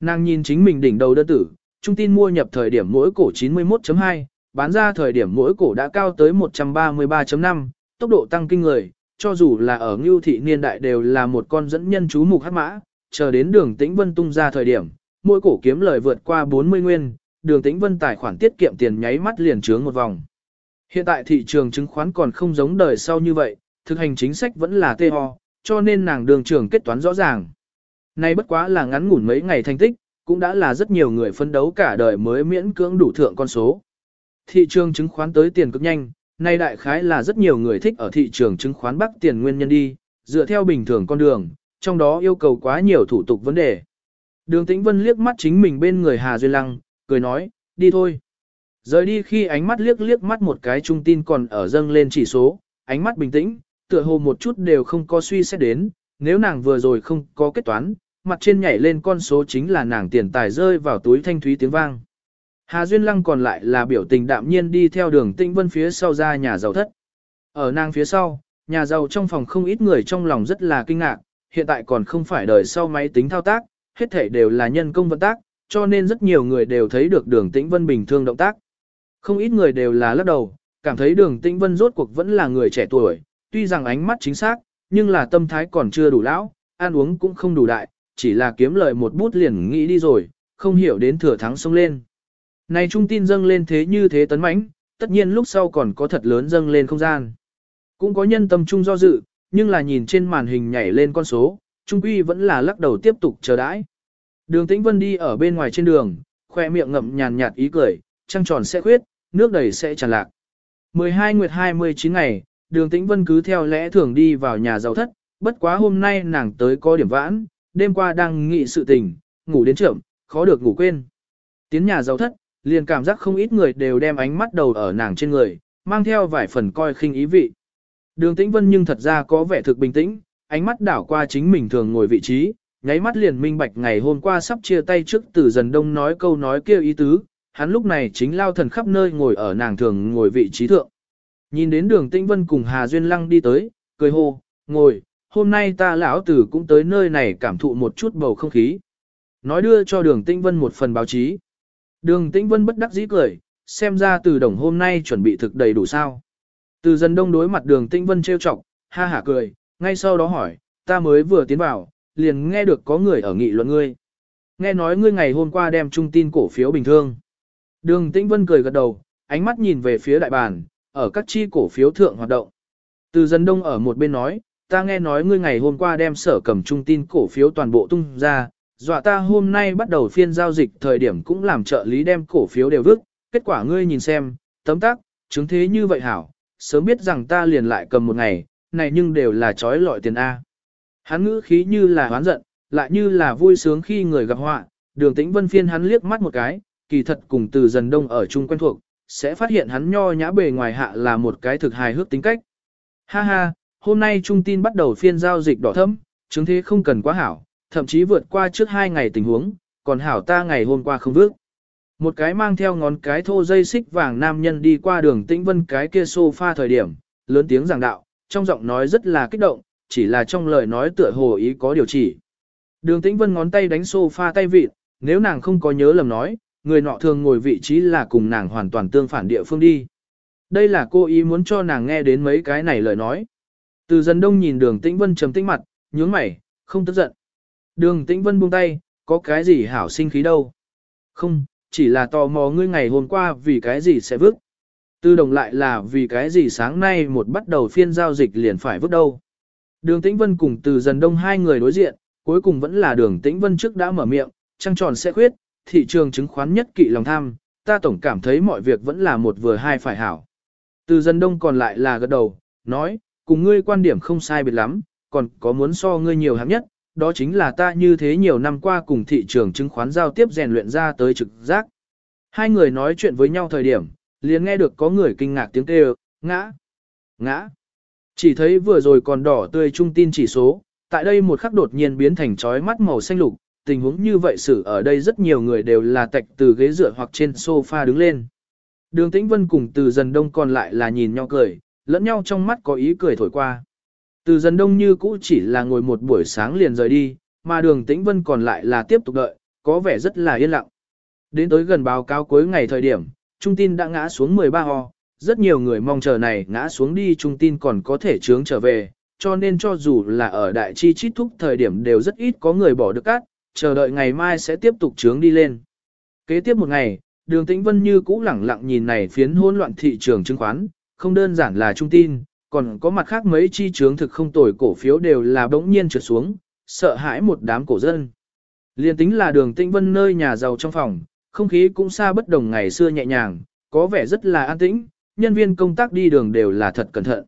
Nàng nhìn chính mình đỉnh đầu đơn tử, trung tin mua nhập thời điểm mỗi cổ 91.2, bán ra thời điểm mỗi cổ đã cao tới 133.5, tốc độ tăng kinh người, cho dù là ở ngưu thị niên đại đều là một con dẫn nhân chú mục hát mã, chờ đến đường tĩnh vân tung ra thời điểm, mỗi cổ kiếm lời vượt qua 40 nguyên, đường tĩnh vân tài khoản tiết kiệm tiền nháy mắt liền trướng một vòng. Hiện tại thị trường chứng khoán còn không giống đời sau như vậy, thực hành chính sách vẫn là tê ho, cho nên nàng đường trường kết toán rõ ràng. Nay bất quá là ngắn ngủn mấy ngày thành tích, cũng đã là rất nhiều người phấn đấu cả đời mới miễn cưỡng đủ thượng con số. Thị trường chứng khoán tới tiền cực nhanh, nay đại khái là rất nhiều người thích ở thị trường chứng khoán bắc tiền nguyên nhân đi, dựa theo bình thường con đường, trong đó yêu cầu quá nhiều thủ tục vấn đề. Đường Tĩnh Vân liếc mắt chính mình bên người Hà Duyên Lăng, cười nói, đi thôi. Rời đi khi ánh mắt liếc liếc mắt một cái trung tin còn ở dâng lên chỉ số, ánh mắt bình tĩnh, tựa hồ một chút đều không có suy xét đến, nếu nàng vừa rồi không có kết toán, mặt trên nhảy lên con số chính là nàng tiền tài rơi vào túi thanh thúy tiếng vang. Hà Duyên Lăng còn lại là biểu tình đạm nhiên đi theo đường Tĩnh Vân phía sau ra nhà giàu thất. Ở nàng phía sau, nhà giàu trong phòng không ít người trong lòng rất là kinh ngạc, hiện tại còn không phải đời sau máy tính thao tác, hết thể đều là nhân công vận tác, cho nên rất nhiều người đều thấy được đường Tĩnh Vân bình thường động tác. Không ít người đều là lắc đầu, cảm thấy đường Tĩnh Vân rốt cuộc vẫn là người trẻ tuổi, tuy rằng ánh mắt chính xác, nhưng là tâm thái còn chưa đủ lão, ăn uống cũng không đủ đại, chỉ là kiếm lời một bút liền nghĩ đi rồi, không hiểu đến thừa thắng sông lên. Này trung tin dâng lên thế như thế tấn mãnh, tất nhiên lúc sau còn có thật lớn dâng lên không gian. Cũng có nhân tâm trung do dự, nhưng là nhìn trên màn hình nhảy lên con số, trung quy vẫn là lắc đầu tiếp tục chờ đãi. Đường Tĩnh Vân đi ở bên ngoài trên đường, khoe miệng ngậm nhàn nhạt ý cười, trăng tròn sẽ khuyết, nước đầy sẽ tràn lạc. 12 nguyệt 29 ngày, đường Tĩnh Vân cứ theo lẽ thường đi vào nhà giàu thất, bất quá hôm nay nàng tới có điểm vãn, đêm qua đang nghị sự tình, ngủ đến trưởng, khó được ngủ quên. Tiến nhà giàu thất, liền cảm giác không ít người đều đem ánh mắt đầu ở nàng trên người, mang theo vài phần coi khinh ý vị. Đường Tĩnh Vân nhưng thật ra có vẻ thực bình tĩnh, ánh mắt đảo qua chính mình thường ngồi vị trí, nháy mắt liền minh bạch ngày hôm qua sắp chia tay trước từ dần đông nói câu nói kia ý tứ, hắn lúc này chính lao thần khắp nơi ngồi ở nàng thường ngồi vị trí thượng. Nhìn đến đường Tĩnh Vân cùng Hà Duyên Lăng đi tới, cười hô, ngồi, hôm nay ta lão tử cũng tới nơi này cảm thụ một chút bầu không khí. Nói đưa cho đường Tĩnh Vân một phần báo chí. Đường Tĩnh Vân bất đắc dĩ cười, xem ra từ đồng hôm nay chuẩn bị thực đầy đủ sao. Từ dần đông đối mặt đường Tĩnh Vân trêu chọc, ha hả cười, ngay sau đó hỏi, ta mới vừa tiến vào, liền nghe được có người ở nghị luận ngươi. Nghe nói ngươi ngày hôm qua đem trung tin cổ phiếu bình thường. Đường Tĩnh Vân cười gật đầu, ánh mắt nhìn về phía đại bàn, ở các chi cổ phiếu thượng hoạt động. Từ dân đông ở một bên nói, ta nghe nói ngươi ngày hôm qua đem sở cầm trung tin cổ phiếu toàn bộ tung ra, dọa ta hôm nay bắt đầu phiên giao dịch thời điểm cũng làm trợ lý đem cổ phiếu đều vứt, kết quả ngươi nhìn xem, tấm tắc, chứng thế như vậy hảo, sớm biết rằng ta liền lại cầm một ngày, này nhưng đều là trói lọi tiền A. Hắn ngữ khí như là hoán giận, lại như là vui sướng khi người gặp họa, đường tĩnh vân phiên hắn liếc mắt một cái, kỳ thật cùng từ dần đông ở chung quen thuộc, sẽ phát hiện hắn nho nhã bề ngoài hạ là một cái thực hài hước tính cách. Ha ha, hôm nay trung tin bắt đầu phiên giao dịch đỏ thấm, chứng thế không cần quá hảo, thậm chí vượt qua trước hai ngày tình huống, còn hảo ta ngày hôm qua không vước. Một cái mang theo ngón cái thô dây xích vàng nam nhân đi qua đường tĩnh vân cái kia sofa thời điểm, lớn tiếng giảng đạo, trong giọng nói rất là kích động, chỉ là trong lời nói tựa hồ ý có điều chỉ. Đường tĩnh vân ngón tay đánh sofa tay vịt, nếu nàng không có nhớ lầm nói, người nọ thường ngồi vị trí là cùng nàng hoàn toàn tương phản địa phương đi. Đây là cô ý muốn cho nàng nghe đến mấy cái này lời nói. Từ dần đông nhìn đường tĩnh vân trầm tĩnh mặt, nhướng mày, không tức giận. Đường tĩnh vân buông tay, có cái gì hảo sinh khí đâu. Không, chỉ là tò mò ngươi ngày hôm qua vì cái gì sẽ vứt. Từ đồng lại là vì cái gì sáng nay một bắt đầu phiên giao dịch liền phải vứt đâu. Đường tĩnh vân cùng từ dần đông hai người đối diện, cuối cùng vẫn là đường tĩnh vân trước đã mở miệng, trăng tròn sẽ khuyết, thị trường chứng khoán nhất kỵ lòng tham, ta tổng cảm thấy mọi việc vẫn là một vừa hai phải hảo. Từ dân đông còn lại là gật đầu, nói, cùng ngươi quan điểm không sai biệt lắm, còn có muốn so ngươi nhiều hạng nhất, đó chính là ta như thế nhiều năm qua cùng thị trường chứng khoán giao tiếp rèn luyện ra tới trực giác. Hai người nói chuyện với nhau thời điểm, liền nghe được có người kinh ngạc tiếng kêu, ngã, ngã. Chỉ thấy vừa rồi còn đỏ tươi trung tin chỉ số, tại đây một khắc đột nhiên biến thành chói mắt màu xanh lục, tình huống như vậy xử ở đây rất nhiều người đều là tạch từ ghế dựa hoặc trên sofa đứng lên. Đường Tĩnh Vân cùng từ dần đông còn lại là nhìn nhau cười, lẫn nhau trong mắt có ý cười thổi qua. Từ dần đông như cũ chỉ là ngồi một buổi sáng liền rời đi, mà đường Tĩnh Vân còn lại là tiếp tục đợi, có vẻ rất là yên lặng. Đến tới gần báo cáo cuối ngày thời điểm, trung tin đã ngã xuống 13 ho, rất nhiều người mong chờ này ngã xuống đi trung tin còn có thể trướng trở về, cho nên cho dù là ở đại chi chít thúc thời điểm đều rất ít có người bỏ được cát, chờ đợi ngày mai sẽ tiếp tục trướng đi lên. Kế tiếp một ngày, đường tĩnh vân như cũ lẳng lặng nhìn này phiến hỗn loạn thị trường chứng khoán, không đơn giản là trung tin, còn có mặt khác mấy chi trướng thực không tồi cổ phiếu đều là bỗng nhiên trượt xuống, sợ hãi một đám cổ dân. Liên tính là đường tĩnh vân nơi nhà giàu trong phòng, không khí cũng xa bất đồng ngày xưa nhẹ nhàng, có vẻ rất là an tĩnh, nhân viên công tác đi đường đều là thật cẩn thận.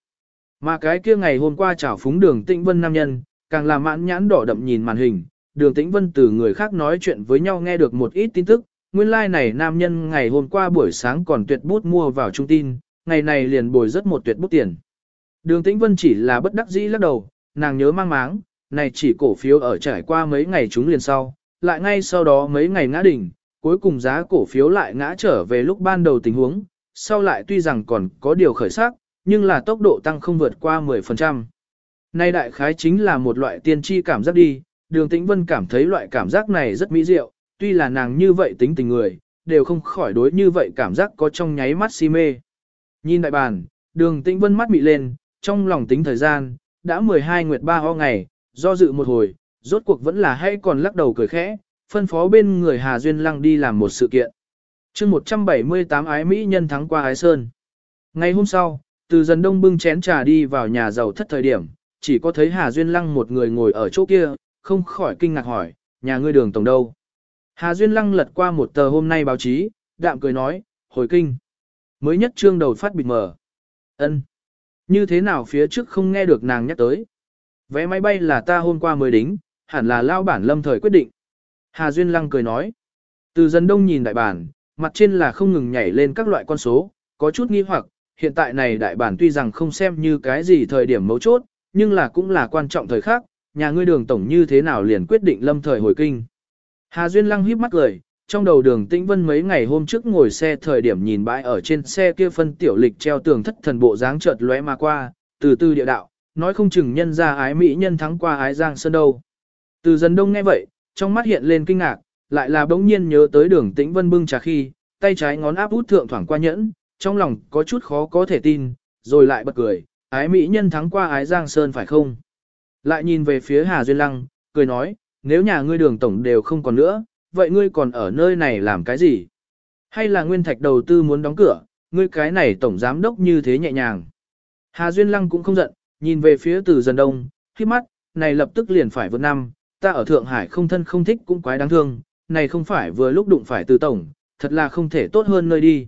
Mà cái kia ngày hôm qua chảo phúng đường tĩnh vân nam nhân, càng là mãn nhãn đỏ đậm nhìn màn hình, đường tĩnh vân từ người khác nói chuyện với nhau nghe được một ít tin tức, nguyên lai like này nam nhân ngày hôm qua buổi sáng còn tuyệt bút mua vào trung tin, ngày này liền bồi rất một tuyệt bút tiền. Đường tĩnh vân chỉ là bất đắc dĩ lắc đầu, nàng nhớ mang máng, này chỉ cổ phiếu ở trải qua mấy ngày chúng liền sau, lại ngay sau đó mấy ngày ngã đỉnh, cuối cùng giá cổ phiếu lại ngã trở về lúc ban đầu tình huống, sau lại tuy rằng còn có điều khởi sắc, nhưng là tốc độ tăng không vượt qua 10%. Nay đại khái chính là một loại tiên tri cảm giác đi, đường tĩnh vân cảm thấy loại cảm giác này rất mỹ diệu, tuy là nàng như vậy tính tình người, đều không khỏi đối như vậy cảm giác có trong nháy mắt si mê. Nhìn đại bàn, đường tĩnh vân mắt mị lên, trong lòng tính thời gian, đã 12 nguyệt 3 ho ngày, do dự một hồi, rốt cuộc vẫn là hay còn lắc đầu cười khẽ, phân phó bên người Hà Duyên Lăng đi làm một sự kiện. chương 178 ái Mỹ nhân thắng qua Ái Sơn. Ngày hôm sau, từ dần đông bưng chén trà đi vào nhà giàu thất thời điểm, chỉ có thấy Hà Duyên Lăng một người ngồi ở chỗ kia, không khỏi kinh ngạc hỏi, nhà ngươi đường tổng đâu. Hà Duyên Lăng lật qua một tờ hôm nay báo chí, đạm cười nói, hồi kinh. Mới nhất trương đầu phát bịt mở. ân Như thế nào phía trước không nghe được nàng nhắc tới. Vé máy bay là ta hôm qua mới đính, hẳn là lao bản lâm thời quyết định. Hà Duyên Lăng cười nói. Từ dân đông nhìn đại bản, mặt trên là không ngừng nhảy lên các loại con số, có chút nghi hoặc, hiện tại này đại bản tuy rằng không xem như cái gì thời điểm mấu chốt, nhưng là cũng là quan trọng thời khác, nhà ngươi đường tổng như thế nào liền quyết định lâm thời hồi kinh. Hà Duyên Lăng híp mắt cười, trong đầu đường tĩnh vân mấy ngày hôm trước ngồi xe thời điểm nhìn bãi ở trên xe kia phân tiểu lịch treo tường thất thần bộ dáng chợt lóe mà qua, từ từ địa đạo, nói không chừng nhân ra ái mỹ nhân thắng qua ái giang sơn đâu. Từ dần đông nghe vậy, trong mắt hiện lên kinh ngạc, lại là bỗng nhiên nhớ tới đường tĩnh vân bưng trà khi, tay trái ngón áp út thượng thoảng qua nhẫn, trong lòng có chút khó có thể tin, rồi lại bật cười, ái mỹ nhân thắng qua ái giang sơn phải không? Lại nhìn về phía Hà Duyên Lăng, cười nói, nếu nhà ngươi đường tổng đều không còn nữa, vậy ngươi còn ở nơi này làm cái gì? Hay là nguyên thạch đầu tư muốn đóng cửa, ngươi cái này tổng giám đốc như thế nhẹ nhàng? Hà Duyên Lăng cũng không giận, nhìn về phía từ dần đông, khi mắt, này lập tức liền phải vượt năm, ta ở Thượng Hải không thân không thích cũng quái đáng thương, này không phải vừa lúc đụng phải từ tổng, thật là không thể tốt hơn nơi đi.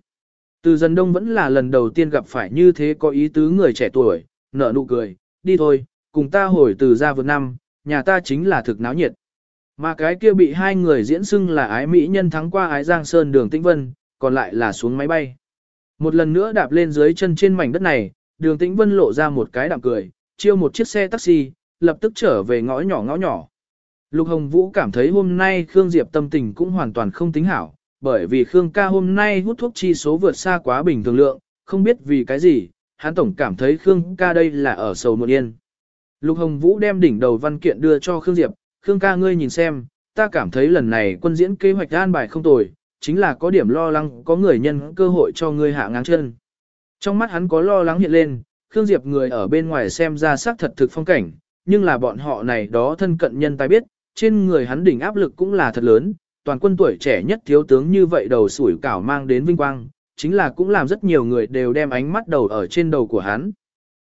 Từ dần đông vẫn là lần đầu tiên gặp phải như thế có ý tứ người trẻ tuổi, nở nụ cười, đi thôi, cùng ta hồi từ ra vượt năm, nhà ta chính là thực náo nhiệt. Mà cái kia bị hai người diễn xưng là ái mỹ nhân thắng qua ái Giang Sơn đường Tĩnh Vân, còn lại là xuống máy bay. Một lần nữa đạp lên dưới chân trên mảnh đất này, đường Tĩnh Vân lộ ra một cái đạm cười, chiêu một chiếc xe taxi, lập tức trở về ngõ nhỏ ngõ nhỏ. Lục Hồng Vũ cảm thấy hôm nay Khương Diệp tâm tình cũng hoàn toàn không tính hảo, bởi vì Khương ca hôm nay hút thuốc chi số vượt xa quá bình thường lượng, không biết vì cái gì, hắn tổng cảm thấy Khương ca đây là ở sầu một yên. Lục Hồng Vũ đem đỉnh đầu văn kiện đưa cho Khương Diệp, Khương ca ngươi nhìn xem, ta cảm thấy lần này quân diễn kế hoạch an bài không tồi, chính là có điểm lo lắng có người nhân cơ hội cho ngươi hạ ngang chân. Trong mắt hắn có lo lắng hiện lên, Khương Diệp người ở bên ngoài xem ra xác thật thực phong cảnh, nhưng là bọn họ này đó thân cận nhân tài biết, trên người hắn đỉnh áp lực cũng là thật lớn, toàn quân tuổi trẻ nhất thiếu tướng như vậy đầu sủi cảo mang đến vinh quang, chính là cũng làm rất nhiều người đều đem ánh mắt đầu ở trên đầu của hắn.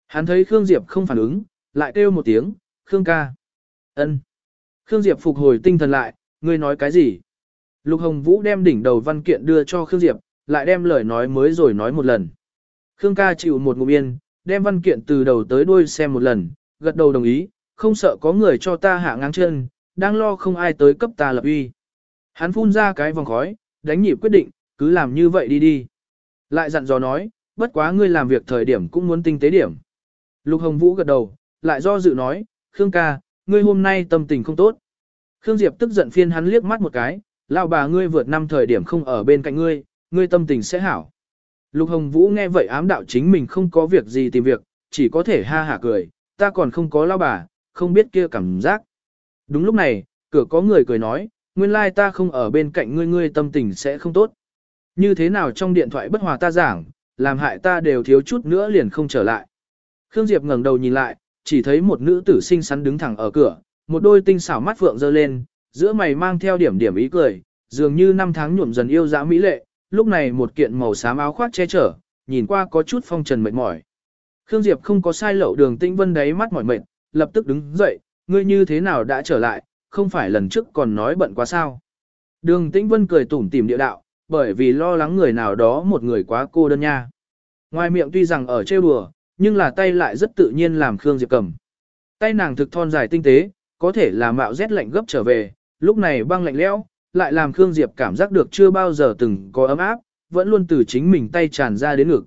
Hắn thấy Khương Diệp không phản ứng, lại kêu một tiếng, Khương ca. ân. Khương Diệp phục hồi tinh thần lại, ngươi nói cái gì? Lục Hồng Vũ đem đỉnh đầu văn kiện đưa cho Khương Diệp, lại đem lời nói mới rồi nói một lần. Khương ca chịu một ngụm yên, đem văn kiện từ đầu tới đuôi xem một lần, gật đầu đồng ý, không sợ có người cho ta hạ ngang chân, đang lo không ai tới cấp ta lập uy. Hắn phun ra cái vòng khói, đánh nhịp quyết định, cứ làm như vậy đi đi. Lại dặn dò nói, bất quá ngươi làm việc thời điểm cũng muốn tinh tế điểm. Lục Hồng Vũ gật đầu, lại do dự nói, Khương ca, ngươi hôm nay tâm tình không tốt. Khương Diệp tức giận phiên hắn liếc mắt một cái, lão bà ngươi vượt năm thời điểm không ở bên cạnh ngươi, ngươi tâm tình sẽ hảo. Lục Hồng Vũ nghe vậy ám đạo chính mình không có việc gì tìm việc, chỉ có thể ha hả cười, ta còn không có lão bà, không biết kia cảm giác. Đúng lúc này, cửa có người cười nói, nguyên lai ta không ở bên cạnh ngươi ngươi tâm tình sẽ không tốt. Như thế nào trong điện thoại bất hòa ta giảng, làm hại ta đều thiếu chút nữa liền không trở lại. Khương Diệp ngẩng đầu nhìn lại, chỉ thấy một nữ tử xinh xắn đứng thẳng ở cửa, một đôi tinh xảo mắt phượng dơ lên, giữa mày mang theo điểm điểm ý cười, dường như năm tháng nhuộm dần yêu dã mỹ lệ, lúc này một kiện màu xám áo khoác che chở, nhìn qua có chút phong trần mệt mỏi. Khương Diệp không có sai lậu đường tinh vân đáy mắt mỏi mệt, lập tức đứng dậy, ngươi như thế nào đã trở lại, không phải lần trước còn nói bận quá sao. Đường tĩnh vân cười tủm tỉm địa đạo, bởi vì lo lắng người nào đó một người quá cô đơn nha. Ngoài miệng tuy rằng ở trêu đùa, nhưng là tay lại rất tự nhiên làm Khương Diệp cầm. Tay nàng thực thon dài tinh tế, có thể là mạo rét lạnh gấp trở về, lúc này băng lạnh lẽo, lại làm Khương Diệp cảm giác được chưa bao giờ từng có ấm áp, vẫn luôn từ chính mình tay tràn ra đến ngực.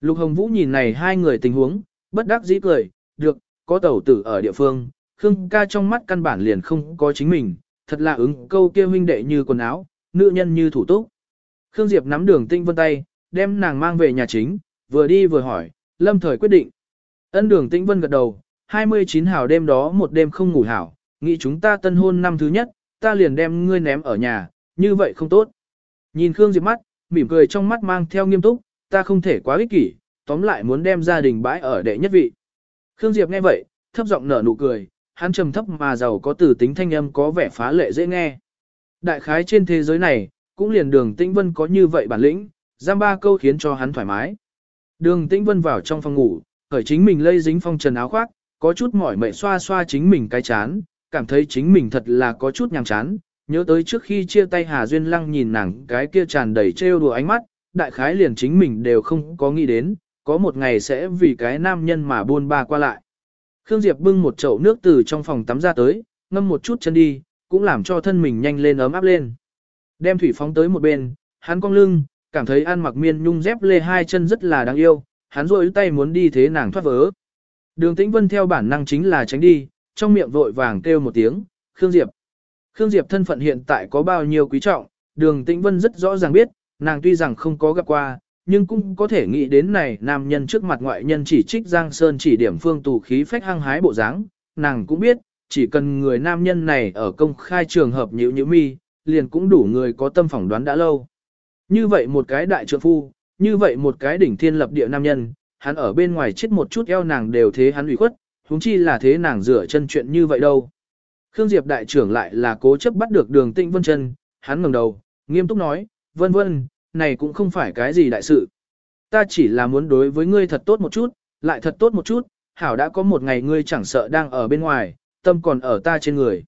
Lục Hồng Vũ nhìn này hai người tình huống, bất đắc dĩ cười, được, có tẩu tử ở địa phương, Khương ca trong mắt căn bản liền không có chính mình, thật là ứng câu kia huynh đệ như quần áo, nữ nhân như thủ túc. Khương Diệp nắm đường tinh vân tay, đem nàng mang về nhà chính, vừa đi vừa hỏi, lâm thời quyết định. Ân đường Tĩnh vân gật đầu, 29 hảo đêm đó một đêm không ngủ hảo, nghĩ chúng ta tân hôn năm thứ nhất, ta liền đem ngươi ném ở nhà, như vậy không tốt. Nhìn Khương Diệp mắt, mỉm cười trong mắt mang theo nghiêm túc, ta không thể quá ích kỷ, tóm lại muốn đem gia đình bãi ở đệ nhất vị. Khương Diệp nghe vậy, thấp giọng nở nụ cười, hắn trầm thấp mà giàu có từ tính thanh âm có vẻ phá lệ dễ nghe. Đại khái trên thế giới này, cũng liền đường tĩnh vân có như vậy bản lĩnh, giam ba câu khiến cho hắn thoải mái. Đường tĩnh vân vào trong phòng ngủ, khởi chính mình lây dính phong trần áo khoác, có chút mỏi mệt xoa xoa chính mình cái chán, cảm thấy chính mình thật là có chút nhàm chán, nhớ tới trước khi chia tay Hà Duyên Lăng nhìn nàng cái kia tràn đầy trêu đùa ánh mắt, đại khái liền chính mình đều không có nghĩ đến, có một ngày sẽ vì cái nam nhân mà buôn ba qua lại. Khương Diệp bưng một chậu nước từ trong phòng tắm ra tới, ngâm một chút chân đi, cũng làm cho thân mình nhanh lên ấm áp lên. Đem thủy phóng tới một bên, hắn cong lưng, cảm thấy ăn mặc miên nhung dép lê hai chân rất là đáng yêu, hắn rôi tay muốn đi thế nàng thoát vỡ. Đường Tĩnh Vân theo bản năng chính là tránh đi, trong miệng vội vàng kêu một tiếng, Khương Diệp. Khương Diệp thân phận hiện tại có bao nhiêu quý trọng, đường Tĩnh Vân rất rõ ràng biết, nàng tuy rằng không có gặp qua, nhưng cũng có thể nghĩ đến này nam nhân trước mặt ngoại nhân chỉ trích Giang Sơn chỉ điểm phương tù khí phách hăng hái bộ dáng, nàng cũng biết, chỉ cần người nam nhân này ở công khai trường hợp nhữ nhữ mi, liền cũng đủ người có tâm phỏng đoán đã lâu. Như vậy một cái đại trượng phu, như vậy một cái đỉnh thiên lập địa nam nhân, hắn ở bên ngoài chết một chút eo nàng đều thế hắn ủy khuất, huống chi là thế nàng rửa chân chuyện như vậy đâu. Khương Diệp đại trưởng lại là cố chấp bắt được đường tĩnh vân chân, hắn ngẩng đầu, nghiêm túc nói, vân vân, này cũng không phải cái gì đại sự. Ta chỉ là muốn đối với ngươi thật tốt một chút, lại thật tốt một chút, hảo đã có một ngày ngươi chẳng sợ đang ở bên ngoài, tâm còn ở ta trên người.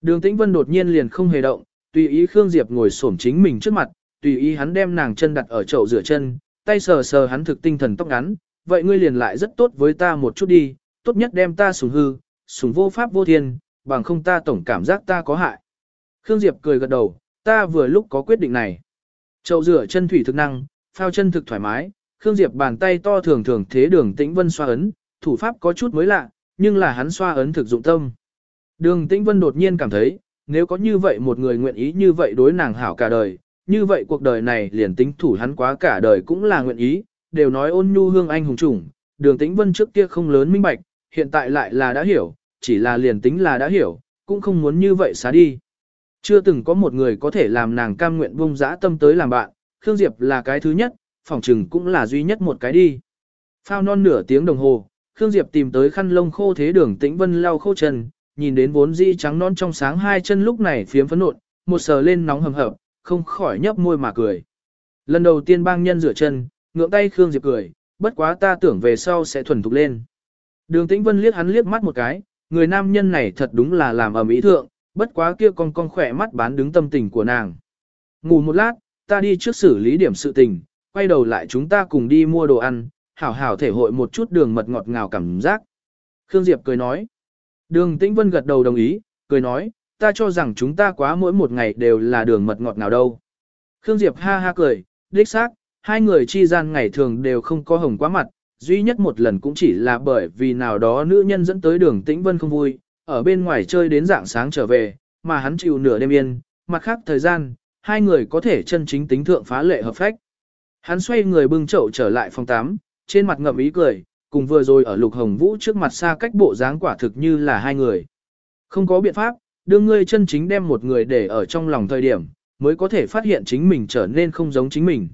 Đường Tĩnh Vân đột nhiên liền không hề động, tùy ý Khương Diệp ngồi xổm chính mình trước mặt, tùy ý hắn đem nàng chân đặt ở chậu rửa chân, tay sờ sờ hắn thực tinh thần tóc ngắn, vậy ngươi liền lại rất tốt với ta một chút đi, tốt nhất đem ta sủng hư, sủng vô pháp vô thiên, bằng không ta tổng cảm giác ta có hại. Khương Diệp cười gật đầu, ta vừa lúc có quyết định này. Chậu rửa chân thủy thực năng, phao chân thực thoải mái, Khương Diệp bàn tay to thường thường thế đường tĩnh vân xoa ấn, thủ pháp có chút mới lạ, nhưng là hắn xoa ấn thực dụng tâm. Đường tĩnh vân đột nhiên cảm thấy, nếu có như vậy một người nguyện ý như vậy đối nàng hảo cả đời, như vậy cuộc đời này liền tính thủ hắn quá cả đời cũng là nguyện ý, đều nói ôn nhu hương anh hùng chủng, đường tĩnh vân trước kia không lớn minh bạch, hiện tại lại là đã hiểu, chỉ là liền tính là đã hiểu, cũng không muốn như vậy xá đi. Chưa từng có một người có thể làm nàng cam nguyện vông dã tâm tới làm bạn, Khương Diệp là cái thứ nhất, phỏng trừng cũng là duy nhất một cái đi. Phao non nửa tiếng đồng hồ, Khương Diệp tìm tới khăn lông khô thế đường tĩnh vân lau khô chân, nhìn đến vốn di trắng non trong sáng hai chân lúc này phiếm phấn nộn, một sờ lên nóng hầm hập, không khỏi nhấp môi mà cười. Lần đầu tiên bang nhân rửa chân, ngưỡng tay Khương Diệp cười, bất quá ta tưởng về sau sẽ thuần thục lên. Đường Tĩnh Vân liếc hắn liếc mắt một cái, người nam nhân này thật đúng là làm ở mỹ thượng, bất quá kia con con khỏe mắt bán đứng tâm tình của nàng. Ngủ một lát, ta đi trước xử lý điểm sự tình, quay đầu lại chúng ta cùng đi mua đồ ăn, hảo hảo thể hội một chút đường mật ngọt ngào cảm giác. Khương Diệp cười nói. Đường Tĩnh Vân gật đầu đồng ý, cười nói, ta cho rằng chúng ta quá mỗi một ngày đều là đường mật ngọt nào đâu. Khương Diệp ha ha cười, đích xác, hai người chi gian ngày thường đều không có hồng quá mặt, duy nhất một lần cũng chỉ là bởi vì nào đó nữ nhân dẫn tới đường Tĩnh Vân không vui, ở bên ngoài chơi đến dạng sáng trở về, mà hắn chịu nửa đêm yên, mặt khác thời gian, hai người có thể chân chính tính thượng phá lệ hợp phách. Hắn xoay người bưng chậu trở lại phòng 8, trên mặt ngậm ý cười, cùng vừa rồi ở lục hồng vũ trước mặt xa cách bộ dáng quả thực như là hai người. Không có biện pháp, đương ngươi chân chính đem một người để ở trong lòng thời điểm, mới có thể phát hiện chính mình trở nên không giống chính mình.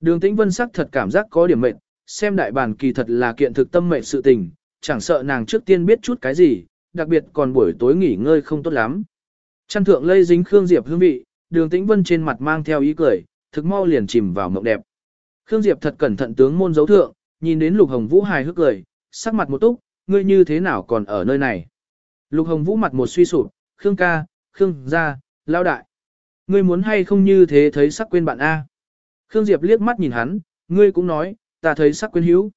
Đường tĩnh vân sắc thật cảm giác có điểm mệnh, xem đại bàn kỳ thật là kiện thực tâm mệnh sự tình, chẳng sợ nàng trước tiên biết chút cái gì, đặc biệt còn buổi tối nghỉ ngơi không tốt lắm. Chăn thượng lây dính Khương Diệp hương vị, đường tĩnh vân trên mặt mang theo ý cười, thực mau liền chìm vào mộng đẹp. Khương Diệp thật cẩn thận tướng môn dấu thượng, nhìn đến Lục Hồng Vũ hài hước cười, sắc mặt một túc, ngươi như thế nào còn ở nơi này. Lục Hồng Vũ mặt một suy sụp, Khương ca, Khương gia, lao đại. Ngươi muốn hay không như thế thấy sắc quên bạn A. Khương Diệp liếc mắt nhìn hắn, ngươi cũng nói, ta thấy sắc quên hữu.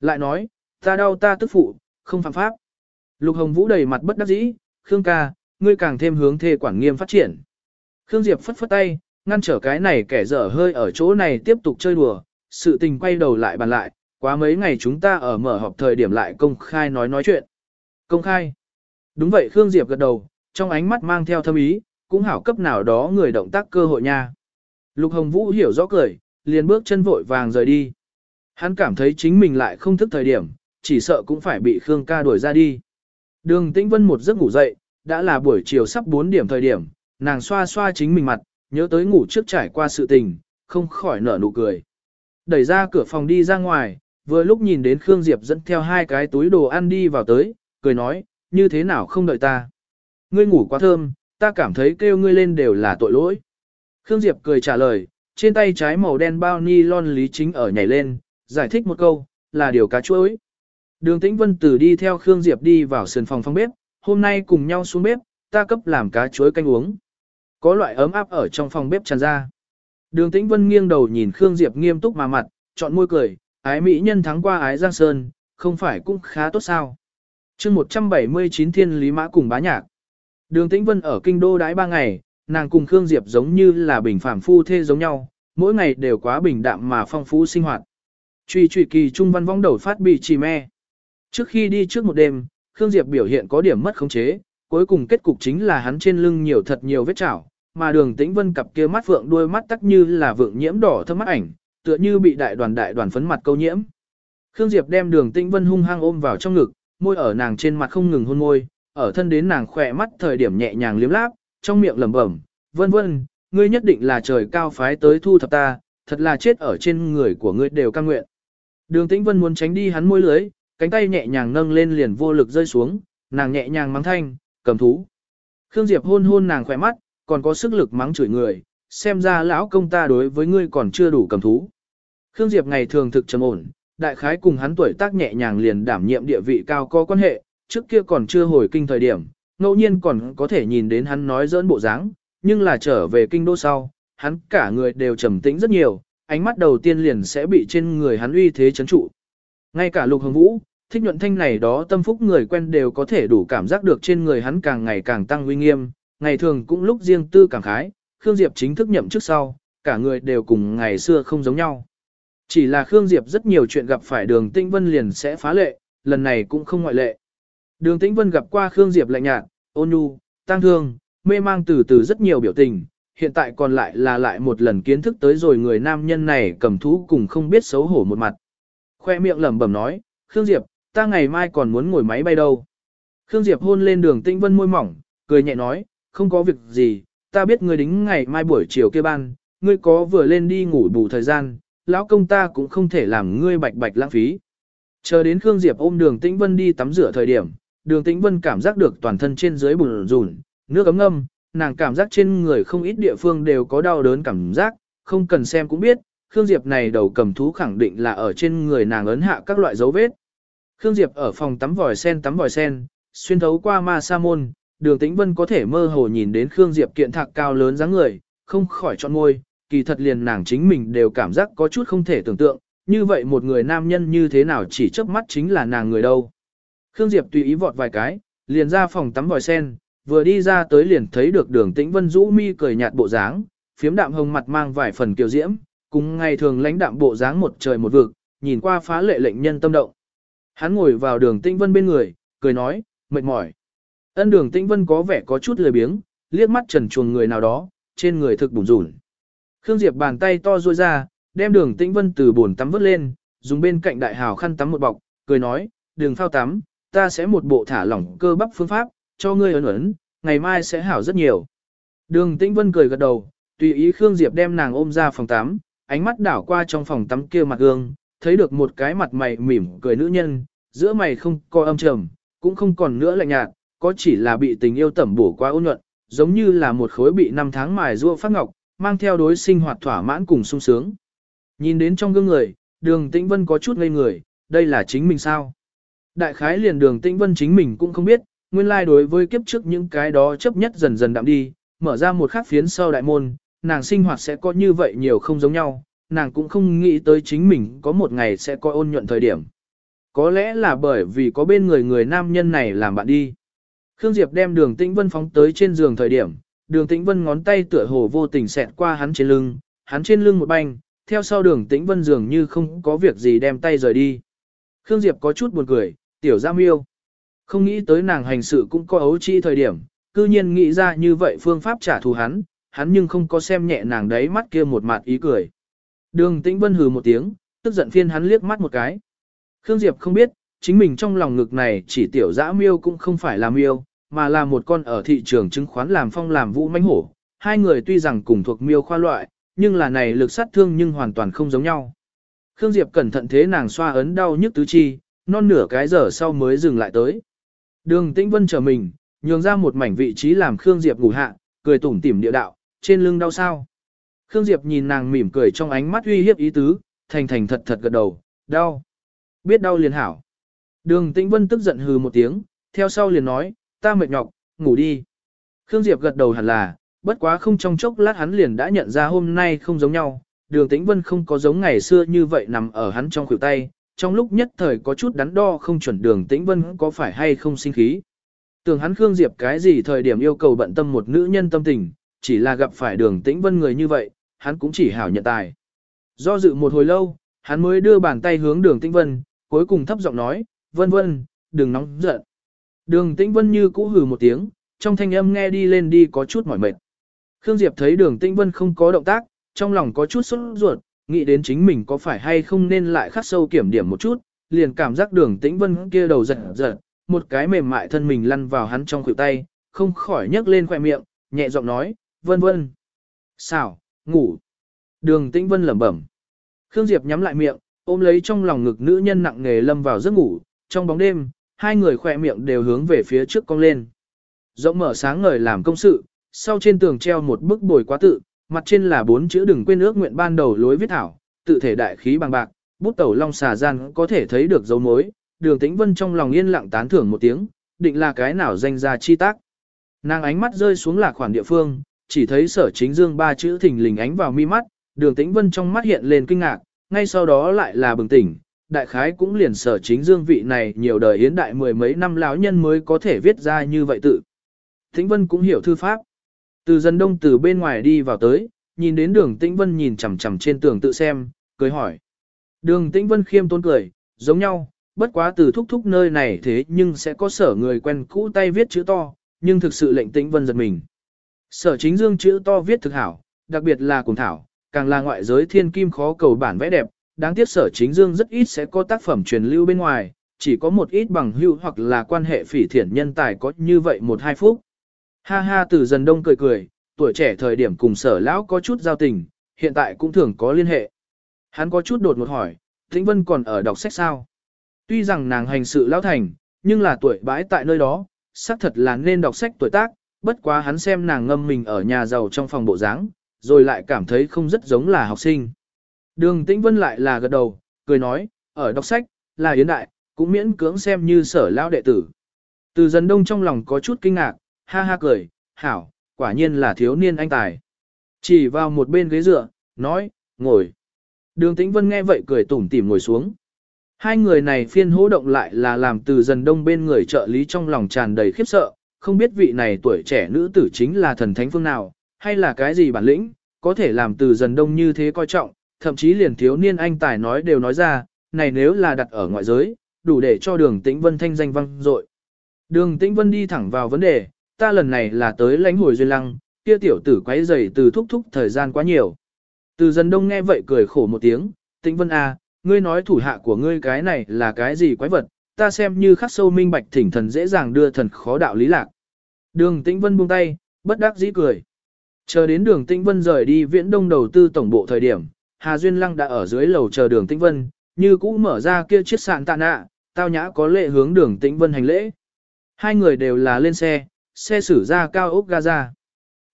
Lại nói, ta đau ta tức phụ, không phạm pháp. Lục Hồng Vũ đầy mặt bất đắc dĩ, Khương ca, ngươi càng thêm hướng thê quản nghiêm phát triển. Khương Diệp phất phất tay, ngăn trở cái này kẻ dở hơi ở chỗ này tiếp tục chơi đùa, sự tình quay đầu lại bàn lại, quá mấy ngày chúng ta ở mở họp thời điểm lại công khai nói nói chuyện. Công khai. Đúng vậy Khương Diệp gật đầu, trong ánh mắt mang theo thâm ý, cũng hảo cấp nào đó người động tác cơ hội nha. Lục Hồng Vũ hiểu rõ cười, liền bước chân vội vàng rời đi. Hắn cảm thấy chính mình lại không thức thời điểm, chỉ sợ cũng phải bị Khương ca đuổi ra đi. Đường Tĩnh Vân một giấc ngủ dậy, đã là buổi chiều sắp 4 điểm thời điểm, nàng xoa xoa chính mình mặt, nhớ tới ngủ trước trải qua sự tình, không khỏi nở nụ cười. Đẩy ra cửa phòng đi ra ngoài, vừa lúc nhìn đến Khương Diệp dẫn theo hai cái túi đồ ăn đi vào tới, cười nói, như thế nào không đợi ta. Ngươi ngủ quá thơm, ta cảm thấy kêu ngươi lên đều là tội lỗi. Khương Diệp cười trả lời, trên tay trái màu đen bao ni lon lý chính ở nhảy lên, giải thích một câu, là điều cá chuối. Đường Tĩnh Vân Tử đi theo Khương Diệp đi vào sườn phòng phòng bếp, hôm nay cùng nhau xuống bếp, ta cấp làm cá chuối canh uống. Có loại ấm áp ở trong phòng bếp tràn ra. Đường Tĩnh Vân nghiêng đầu nhìn Khương Diệp nghiêm túc mà mặt, chọn môi cười, ái mỹ nhân thắng qua ái Giang Sơn, không phải cũng khá tốt sao. chương 179 thiên lý mã cùng bá nhạc. Đường Tĩnh Vân ở kinh đô đãi ba ngày, nàng cùng Khương Diệp giống như là bình phàm phu thê giống nhau, mỗi ngày đều quá bình đạm mà phong phú sinh hoạt. Truy truy kỳ trung văn vong đầu phát bị trì me. Trước khi đi trước một đêm, Khương Diệp biểu hiện có điểm mất khống chế, cuối cùng kết cục chính là hắn trên lưng nhiều thật nhiều vết chảo, mà đường tĩnh vân cặp kia mắt vượng đuôi mắt tắc như là vượng nhiễm đỏ thâm mắt ảnh, tựa như bị đại đoàn đại đoàn phấn mặt câu nhiễm. Khương Diệp đem đường tĩnh vân hung hăng ôm vào trong ngực, môi ở nàng trên mặt không ngừng hôn môi, ở thân đến nàng khỏe mắt thời điểm nhẹ nhàng liếm láp, trong miệng lẩm bẩm, vân vân, ngươi nhất định là trời cao phái tới thu thập ta, thật là chết ở trên người của ngươi đều cam nguyện. Đường tĩnh vân muốn tránh đi hắn môi lưới, cánh tay nhẹ nhàng nâng lên liền vô lực rơi xuống, nàng nhẹ nhàng mắng thanh, cầm thú. Khương Diệp hôn hôn nàng khỏe mắt, còn có sức lực mắng chửi người, xem ra lão công ta đối với ngươi còn chưa đủ cầm thú. Khương Diệp ngày thường thực trầm ổn, đại khái cùng hắn tuổi tác nhẹ nhàng liền đảm nhiệm địa vị cao có quan hệ, trước kia còn chưa hồi kinh thời điểm, ngẫu nhiên còn có thể nhìn đến hắn nói dỡn bộ dáng, nhưng là trở về kinh đô sau, hắn cả người đều trầm tĩnh rất nhiều, ánh mắt đầu tiên liền sẽ bị trên người hắn uy thế chấn trụ. Ngay cả Lục Hồng Vũ, thích nhuận thanh này đó tâm phúc người quen đều có thể đủ cảm giác được trên người hắn càng ngày càng tăng uy nghiêm, ngày thường cũng lúc riêng tư càng khái, Khương Diệp chính thức nhậm chức sau, cả người đều cùng ngày xưa không giống nhau. Chỉ là Khương Diệp rất nhiều chuyện gặp phải đường tinh Vân liền sẽ phá lệ, lần này cũng không ngoại lệ. Đường Tĩnh Vân gặp qua Khương Diệp lạnh nhạt, ôn nhu, tăng thương, mê mang từ từ rất nhiều biểu tình, hiện tại còn lại là lại một lần kiến thức tới rồi người nam nhân này cầm thú cùng không biết xấu hổ một mặt. Khoe miệng lẩm bẩm nói, Khương Diệp, ta ngày mai còn muốn ngồi máy bay đâu. Khương Diệp hôn lên đường Tĩnh Vân môi mỏng, cười nhẹ nói, không có việc gì, ta biết ngươi đính ngày mai buổi chiều kia ban, ngươi có vừa lên đi ngủ bù thời gian, lão công ta cũng không thể làm ngươi bạch bạch lãng phí. Chờ đến Khương Diệp ôm đường Tĩnh Vân đi tắm rửa thời điểm, đường Tĩnh Vân cảm giác được toàn thân trên dưới bùn rùn, nước ấm ngâm, nàng cảm giác trên người không ít địa phương đều có đau đớn cảm giác, không cần xem cũng biết, Khương Diệp này đầu cầm thú khẳng định là ở trên người nàng ấn hạ các loại dấu vết. Khương Diệp ở phòng tắm vòi sen tắm vòi sen, xuyên thấu qua ma sa môn, đường tĩnh vân có thể mơ hồ nhìn đến Khương Diệp kiện thạc cao lớn dáng người, không khỏi trọn môi, kỳ thật liền nàng chính mình đều cảm giác có chút không thể tưởng tượng, như vậy một người nam nhân như thế nào chỉ chớp mắt chính là nàng người đâu. Khương Diệp tùy ý vọt vài cái, liền ra phòng tắm vòi sen, vừa đi ra tới liền thấy được đường tĩnh vân rũ mi cười nhạt bộ dáng, phiếm đạm hồng mặt mang vài phần kiều diễm, cùng ngày thường lãnh đạm bộ dáng một trời một vực, nhìn qua phá lệ lệnh nhân tâm động. Hắn ngồi vào đường tĩnh vân bên người, cười nói, mệt mỏi. Ân đường tĩnh vân có vẻ có chút lười biếng, liếc mắt trần chuồng người nào đó, trên người thực bùn rủn. Khương Diệp bàn tay to ruôi ra, đem đường tĩnh vân từ bồn tắm vớt lên, dùng bên cạnh đại hào khăn tắm một bọc, cười nói, đường phao tắm, ta sẽ một bộ thả lỏng cơ bắp phương pháp, cho ngươi ấn ấn, ngày mai sẽ hảo rất nhiều. Đường tĩnh vân cười gật đầu, tùy ý Khương Diệp đem nàng ôm ra phòng tắm, ánh mắt đảo qua trong phòng tắm kia mặt gương, thấy được một cái mặt mày mỉm cười nữ nhân, giữa mày không có âm trầm, cũng không còn nữa lạnh nhạt, có chỉ là bị tình yêu tẩm bổ quá ôn nhuận, giống như là một khối bị năm tháng mài rua phát ngọc, mang theo đối sinh hoạt thỏa mãn cùng sung sướng. Nhìn đến trong gương người, đường tĩnh vân có chút ngây người, đây là chính mình sao? Đại khái liền đường tĩnh vân chính mình cũng không biết, nguyên lai đối với kiếp trước những cái đó chấp nhất dần dần đạm đi, mở ra một khắc phiến sau đại môn, nàng sinh hoạt sẽ có như vậy nhiều không giống nhau, nàng cũng không nghĩ tới chính mình có một ngày sẽ có ôn nhuận thời điểm. Có lẽ là bởi vì có bên người người nam nhân này làm bạn đi. Khương Diệp đem đường tĩnh vân phóng tới trên giường thời điểm, đường tĩnh vân ngón tay tựa hồ vô tình xẹt qua hắn trên lưng, hắn trên lưng một banh, theo sau đường tĩnh vân dường như không có việc gì đem tay rời đi. Khương Diệp có chút buồn cười, tiểu Gia Miêu, Không nghĩ tới nàng hành sự cũng có ấu chi thời điểm, cư nhiên nghĩ ra như vậy phương pháp trả thù hắn, hắn nhưng không có xem nhẹ nàng đấy mắt kia một mặt ý cười. Đường Tĩnh Vân hừ một tiếng, tức giận phiên hắn liếc mắt một cái. Khương Diệp không biết, chính mình trong lòng ngực này chỉ tiểu dã miêu cũng không phải là miêu, mà là một con ở thị trường chứng khoán làm phong làm vũ mãnh hổ. Hai người tuy rằng cùng thuộc miêu khoa loại, nhưng là này lực sát thương nhưng hoàn toàn không giống nhau. Khương Diệp cẩn thận thế nàng xoa ấn đau nhức tứ chi, non nửa cái giờ sau mới dừng lại tới. Đường Tĩnh Vân chờ mình, nhường ra một mảnh vị trí làm Khương Diệp ngủ hạ, cười tủm tỉm địa đạo, trên lưng đau sao. Khương Diệp nhìn nàng mỉm cười trong ánh mắt uy hiếp ý tứ, thành thành thật thật gật đầu, đau. Biết đau liền hảo. Đường Tĩnh Vân tức giận hừ một tiếng, theo sau liền nói, ta mệt nhọc, ngủ đi. Khương Diệp gật đầu hẳn là, bất quá không trong chốc lát hắn liền đã nhận ra hôm nay không giống nhau, đường tĩnh vân không có giống ngày xưa như vậy nằm ở hắn trong khuỷu tay, trong lúc nhất thời có chút đắn đo không chuẩn đường tĩnh vân có phải hay không sinh khí. Tưởng hắn Khương Diệp cái gì thời điểm yêu cầu bận tâm một nữ nhân tâm tình, chỉ là gặp phải đường tĩnh vân người như vậy, hắn cũng chỉ hảo nhận tài. Do dự một hồi lâu, hắn mới đưa bàn tay hướng đường tĩnh vân, cuối cùng thấp giọng nói, vân vân, đừng nóng giận. Đường tĩnh vân như cũ hừ một tiếng, trong thanh âm nghe đi lên đi có chút mỏi mệt. Khương Diệp thấy đường tĩnh vân không có động tác, trong lòng có chút sốt ruột, nghĩ đến chính mình có phải hay không nên lại khắc sâu kiểm điểm một chút, liền cảm giác đường tĩnh vân kia đầu giật giật, một cái mềm mại thân mình lăn vào hắn trong khuỷu tay, không khỏi nhấc lên khoẻ miệng, nhẹ giọng nói, vân vân. Xảo, ngủ. Đường tĩnh vân lẩm bẩm. Khương Diệp nhắm lại miệng, ôm lấy trong lòng ngực nữ nhân nặng nghề lâm vào giấc ngủ, trong bóng đêm, hai người khỏe miệng đều hướng về phía trước cong lên. Rộng mở sáng ngời làm công sự, sau trên tường treo một bức bồi quá tự, mặt trên là bốn chữ đừng quên ước nguyện ban đầu lối viết thảo, tự thể đại khí bằng bạc, bút tẩu long xà gian có thể thấy được dấu mối, đường tĩnh vân trong lòng yên lặng tán thưởng một tiếng, định là cái nào danh ra chi tác. Nàng ánh mắt rơi xuống lạc khoản địa phương, chỉ thấy sở chính dương ba chữ thình lình ánh vào mi mắt, đường tĩnh vân trong mắt hiện lên kinh ngạc, ngay sau đó lại là bừng tỉnh, đại khái cũng liền sở chính dương vị này nhiều đời hiến đại mười mấy năm lão nhân mới có thể viết ra như vậy tự. Tĩnh vân cũng hiểu thư pháp. Từ dân đông từ bên ngoài đi vào tới, nhìn đến đường tĩnh vân nhìn chằm chằm trên tường tự xem, cười hỏi. Đường tĩnh vân khiêm tốn cười, giống nhau, bất quá từ thúc thúc nơi này thế nhưng sẽ có sở người quen cũ tay viết chữ to, nhưng thực sự lệnh tĩnh vân giật mình. Sở chính dương chữ to viết thực hảo, đặc biệt là cùng thảo, càng là ngoại giới thiên kim khó cầu bản vẽ đẹp, đáng tiếc sở chính dương rất ít sẽ có tác phẩm truyền lưu bên ngoài, chỉ có một ít bằng hữu hoặc là quan hệ phỉ thiện nhân tài có như vậy một hai phút. Ha ha từ dần đông cười cười, tuổi trẻ thời điểm cùng sở lão có chút giao tình, hiện tại cũng thường có liên hệ. Hắn có chút đột một hỏi, Tĩnh Vân còn ở đọc sách sao? Tuy rằng nàng hành sự lão thành, nhưng là tuổi bãi tại nơi đó, xác thật là nên đọc sách tuổi tác, bất quá hắn xem nàng ngâm mình ở nhà giàu trong phòng bộ dáng, rồi lại cảm thấy không rất giống là học sinh. Đường Tĩnh Vân lại là gật đầu, cười nói, ở đọc sách, là yến đại, cũng miễn cưỡng xem như sở lão đệ tử. Từ dần đông trong lòng có chút kinh ngạc, ha ha cười, hảo, quả nhiên là thiếu niên anh tài. Chỉ vào một bên ghế dựa, nói, ngồi. Đường Tĩnh Vân nghe vậy cười tủm tỉm ngồi xuống. Hai người này phiên hỗ động lại là làm từ dần đông bên người trợ lý trong lòng tràn đầy khiếp sợ, không biết vị này tuổi trẻ nữ tử chính là thần thánh phương nào, hay là cái gì bản lĩnh, có thể làm từ dần đông như thế coi trọng, thậm chí liền thiếu niên anh tài nói đều nói ra, này nếu là đặt ở ngoại giới, đủ để cho đường Tĩnh Vân thanh danh vang dội. Đường Tĩnh Vân đi thẳng vào vấn đề, ta lần này là tới lãnh hồi duyên lăng, kia tiểu tử quấy rầy từ thúc thúc thời gian quá nhiều. Từ dân đông nghe vậy cười khổ một tiếng, tĩnh vân à, ngươi nói thủ hạ của ngươi cái này là cái gì quái vật, ta xem như khắc sâu minh bạch thỉnh thần dễ dàng đưa thần khó đạo lý lạc. Đường tĩnh vân buông tay, bất đắc dĩ cười. Chờ đến đường tĩnh vân rời đi viễn đông đầu tư tổng bộ thời điểm, Hà Duyên Lăng đã ở dưới lầu chờ đường tĩnh vân, như cũ mở ra kia chiếc sạn tạ nạ, tao nhã có lệ hướng đường tĩnh vân hành lễ. Hai người đều là lên xe, xe xử ra cao ốc Gaza.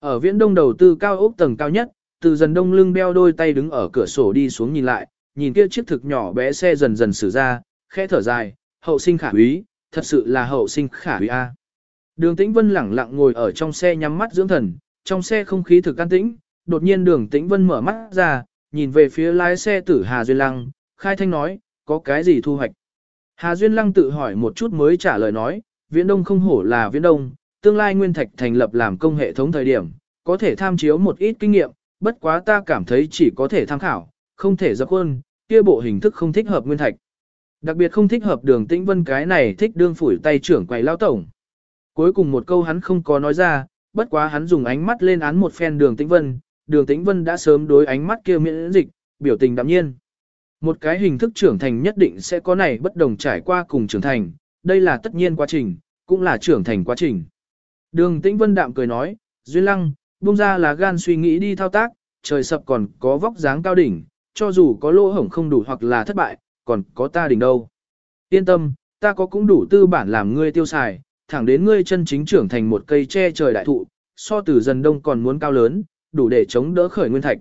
Ở viễn đông đầu tư cao ốc tầng cao nhất, từ dần đông lưng beo đôi tay đứng ở cửa sổ đi xuống nhìn lại, nhìn kia chiếc thực nhỏ bé xe dần dần xử ra, khẽ thở dài, hậu sinh khả úy, thật sự là hậu sinh khả úy a. Đường Tĩnh Vân lẳng lặng ngồi ở trong xe nhắm mắt dưỡng thần, trong xe không khí thực an tĩnh, đột nhiên Đường Tĩnh Vân mở mắt ra, nhìn về phía lái xe tử Hà Duyên Lăng, khai thanh nói, có cái gì thu hoạch. Hà Duyên Lăng tự hỏi một chút mới trả lời nói, viễn đông không hổ là viễn đông, tương lai Nguyên Thạch thành lập làm công hệ thống thời điểm, có thể tham chiếu một ít kinh nghiệm, bất quá ta cảm thấy chỉ có thể tham khảo, không thể dập khuôn, kia bộ hình thức không thích hợp Nguyên Thạch. Đặc biệt không thích hợp đường tĩnh vân cái này thích đương phủi tay trưởng quầy lao tổng. Cuối cùng một câu hắn không có nói ra, bất quá hắn dùng ánh mắt lên án một phen đường tĩnh vân, đường tĩnh vân đã sớm đối ánh mắt kia miễn dịch, biểu tình đạm nhiên. Một cái hình thức trưởng thành nhất định sẽ có này bất đồng trải qua cùng trưởng thành, đây là tất nhiên quá trình, cũng là trưởng thành quá trình. Đường tĩnh vân đạm cười nói, Duyên Lăng, buông ra là gan suy nghĩ đi thao tác, trời sập còn có vóc dáng cao đỉnh, cho dù có lỗ hổng không đủ hoặc là thất bại, còn có ta đỉnh đâu. Yên tâm, ta có cũng đủ tư bản làm ngươi tiêu xài, thẳng đến ngươi chân chính trưởng thành một cây che trời đại thụ, so từ dần đông còn muốn cao lớn, đủ để chống đỡ khởi nguyên thạch.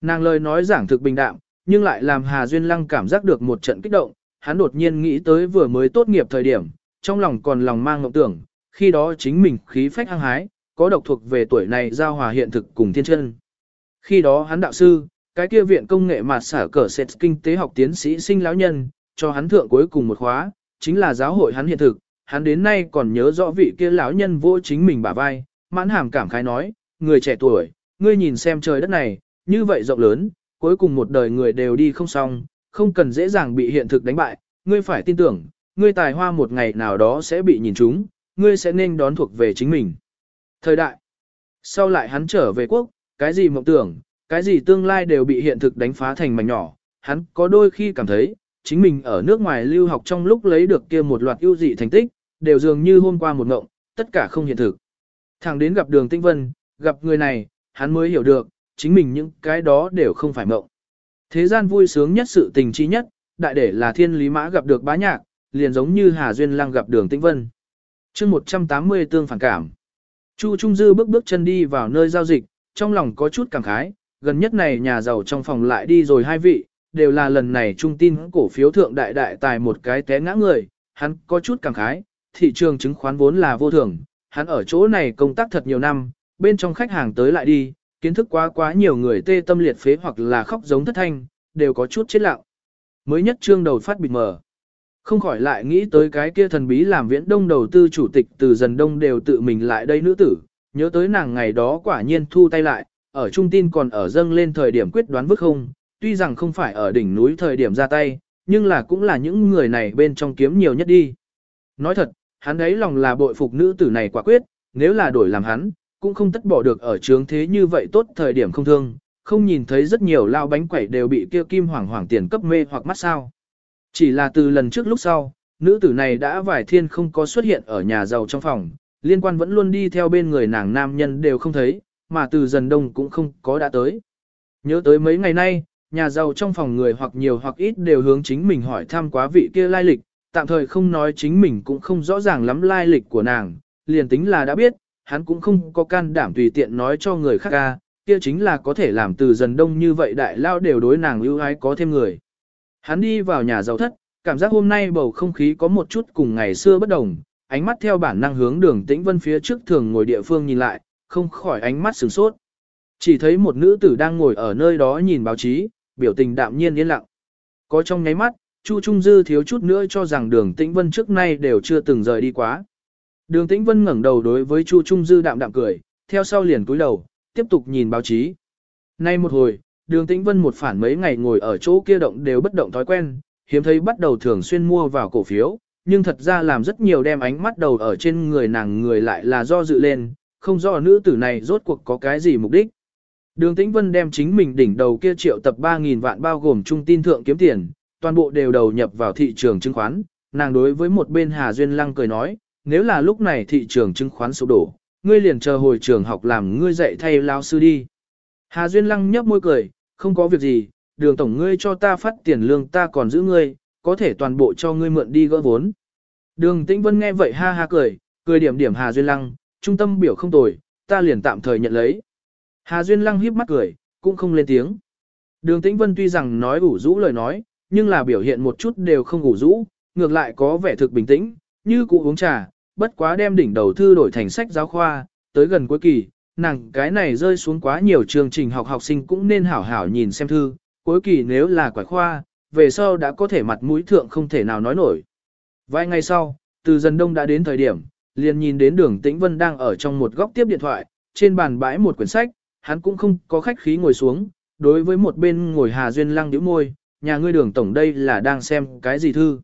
Nàng lời nói giảng thực bình đạm, nhưng lại làm Hà Duyên Lăng cảm giác được một trận kích động, hắn đột nhiên nghĩ tới vừa mới tốt nghiệp thời điểm, trong lòng còn lòng mang ngộng tưởng, khi đó chính mình khí phách hăng hái, có độc thuộc về tuổi này giao hòa hiện thực cùng thiên chân. Khi đó hắn đạo sư, cái kia viện công nghệ mà xả cờ sệt kinh tế học tiến sĩ sinh lão nhân, cho hắn thượng cuối cùng một khóa, chính là giáo hội hắn hiện thực, hắn đến nay còn nhớ rõ vị kia lão nhân vô chính mình bả vai, mãn hàm cảm khái nói, người trẻ tuổi, ngươi nhìn xem trời đất này, như vậy rộng lớn, cuối cùng một đời người đều đi không xong, không cần dễ dàng bị hiện thực đánh bại, ngươi phải tin tưởng, ngươi tài hoa một ngày nào đó sẽ bị nhìn trúng, ngươi sẽ nên đón thuộc về chính mình. Thời đại. Sau lại hắn trở về quốc, cái gì mộng tưởng, cái gì tương lai đều bị hiện thực đánh phá thành mảnh nhỏ, hắn có đôi khi cảm thấy, chính mình ở nước ngoài lưu học trong lúc lấy được kia một loạt ưu dị thành tích, đều dường như hôm qua một mộng, tất cả không hiện thực. Thẳng đến gặp đường tinh vân, gặp người này, hắn mới hiểu được, chính mình những cái đó đều không phải mộng. Thế gian vui sướng nhất sự tình chi nhất, đại để là thiên lý mã gặp được bá nhạc, liền giống như Hà Duyên Lăng gặp đường tinh vân chương 180 tương phản cảm. Chu Trung Dư bước bước chân đi vào nơi giao dịch, trong lòng có chút cảm khái, gần nhất này nhà giàu trong phòng lại đi rồi hai vị, đều là lần này trung tin cổ phiếu thượng đại đại tài một cái té ngã người, hắn có chút cảm khái, thị trường chứng khoán vốn là vô thường, hắn ở chỗ này công tác thật nhiều năm, bên trong khách hàng tới lại đi, kiến thức quá quá nhiều người tê tâm liệt phế hoặc là khóc giống thất thanh, đều có chút chết lặng. Mới nhất trương đầu phát bịt mờ. Không khỏi lại nghĩ tới cái kia thần bí làm viễn đông đầu tư chủ tịch từ dần đông đều tự mình lại đây nữ tử, nhớ tới nàng ngày đó quả nhiên thu tay lại, ở trung tin còn ở dâng lên thời điểm quyết đoán vứt không, tuy rằng không phải ở đỉnh núi thời điểm ra tay, nhưng là cũng là những người này bên trong kiếm nhiều nhất đi. Nói thật, hắn ấy lòng là bội phục nữ tử này quả quyết, nếu là đổi làm hắn, cũng không tất bỏ được ở trướng thế như vậy tốt thời điểm không thương, không nhìn thấy rất nhiều lao bánh quẩy đều bị kia kim hoàng hoàng tiền cấp mê hoặc mắt sao. Chỉ là từ lần trước lúc sau, nữ tử này đã vài thiên không có xuất hiện ở nhà giàu trong phòng, liên quan vẫn luôn đi theo bên người nàng nam nhân đều không thấy, mà từ dần đông cũng không có đã tới. Nhớ tới mấy ngày nay, nhà giàu trong phòng người hoặc nhiều hoặc ít đều hướng chính mình hỏi thăm quá vị kia lai lịch, tạm thời không nói chính mình cũng không rõ ràng lắm lai lịch của nàng, liền tính là đã biết, hắn cũng không có can đảm tùy tiện nói cho người khác ca, kia chính là có thể làm từ dần đông như vậy đại lao đều đối nàng lưu ái có thêm người. Hắn đi vào nhà giàu thất, cảm giác hôm nay bầu không khí có một chút cùng ngày xưa bất đồng, ánh mắt theo bản năng hướng đường tĩnh vân phía trước thường ngồi địa phương nhìn lại, không khỏi ánh mắt sửng sốt. Chỉ thấy một nữ tử đang ngồi ở nơi đó nhìn báo chí, biểu tình đạm nhiên yên lặng. Có trong nháy mắt, Chu Trung Dư thiếu chút nữa cho rằng đường tĩnh vân trước nay đều chưa từng rời đi quá. Đường tĩnh vân ngẩng đầu đối với Chu Trung Dư đạm đạm cười, theo sau liền cúi đầu, tiếp tục nhìn báo chí. Nay một hồi, đường tĩnh vân một phản mấy ngày ngồi ở chỗ kia động đều bất động thói quen, hiếm thấy bắt đầu thường xuyên mua vào cổ phiếu, nhưng thật ra làm rất nhiều đem ánh mắt đầu ở trên người nàng người lại là do dự lên, không rõ nữ tử này rốt cuộc có cái gì mục đích. Đường Tĩnh Vân đem chính mình đỉnh đầu kia triệu tập 3.000 vạn bao gồm trung tin thượng kiếm tiền, toàn bộ đều đầu nhập vào thị trường chứng khoán, nàng đối với một bên Hà Duyên Lăng cười nói, nếu là lúc này thị trường chứng khoán sụp đổ, ngươi liền chờ hồi trường học làm ngươi dạy thay lao sư đi. Hà Duyên Lăng nhấp môi cười, không có việc gì, đường tổng ngươi cho ta phát tiền lương ta còn giữ ngươi, có thể toàn bộ cho ngươi mượn đi gỡ vốn. Đường Tĩnh Vân nghe vậy ha ha cười, cười điểm điểm Hà Duyên Lăng, trung tâm biểu không tồi, ta liền tạm thời nhận lấy. Hà Duyên Lăng híp mắt cười, cũng không lên tiếng. Đường Tĩnh Vân tuy rằng nói ủ rũ lời nói, nhưng là biểu hiện một chút đều không ủ rũ, ngược lại có vẻ thực bình tĩnh, như cụ uống trà, bất quá đem đỉnh đầu thư đổi thành sách giáo khoa, tới gần cuối kỳ, nàng cái này rơi xuống quá nhiều chương trình học học sinh cũng nên hảo hảo nhìn xem thư, cuối kỳ nếu là quải khoa, về sau đã có thể mặt mũi thượng không thể nào nói nổi. Vài ngày sau, từ dần đông đã đến thời điểm, liền nhìn đến đường tĩnh vân đang ở trong một góc tiếp điện thoại, trên bàn bãi một quyển sách, hắn cũng không có khách khí ngồi xuống, đối với một bên ngồi Hà Duyên Lăng nhíu môi, nhà ngươi đường tổng đây là đang xem cái gì thư.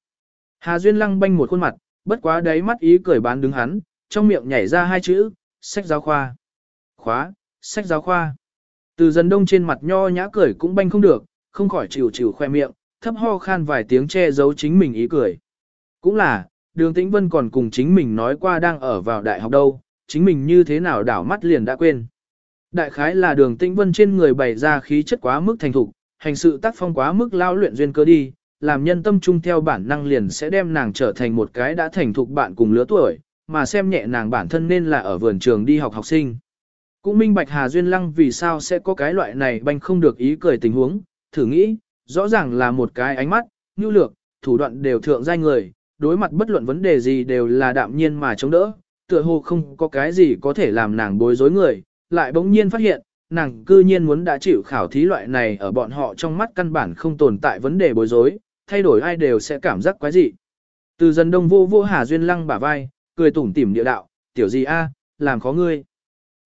Hà Duyên lăng banh một khuôn mặt, bất quá đáy mắt ý cười bán đứng hắn, trong miệng nhảy ra hai chữ, sách giáo khoa. Khóa, sách giáo khoa. Từ dần đông trên mặt nho nhã cười cũng banh không được, không khỏi chịu chịu khoe miệng, thấp ho khan vài tiếng che giấu chính mình ý cười. Cũng là, đường tĩnh vân còn cùng chính mình nói qua đang ở vào đại học đâu, chính mình như thế nào đảo mắt liền đã quên. Đại khái là đường tĩnh vân trên người bày ra khí chất quá mức thành thục, hành sự tác phong quá mức lao luyện duyên cơ đi, làm nhân tâm trung theo bản năng liền sẽ đem nàng trở thành một cái đã thành thục bạn cùng lứa tuổi, mà xem nhẹ nàng bản thân nên là ở vườn trường đi học học sinh. Cũng minh bạch Hà Duyên Lăng vì sao sẽ có cái loại này banh không được ý cười tình huống, thử nghĩ, rõ ràng là một cái ánh mắt, nhu lược, thủ đoạn đều thượng giai người, đối mặt bất luận vấn đề gì đều là đạm nhiên mà chống đỡ, tựa hồ không có cái gì có thể làm nàng bối rối người, lại bỗng nhiên phát hiện, nàng cư nhiên muốn đã chịu khảo thí loại này ở bọn họ trong mắt căn bản không tồn tại vấn đề bối rối, thay đổi ai đều sẽ cảm giác quái dị. Từ dần đông vô vô Hà Duyên Lăng bả vai, cười tủm tỉm địa đạo, tiểu gì a, làm khó ngươi.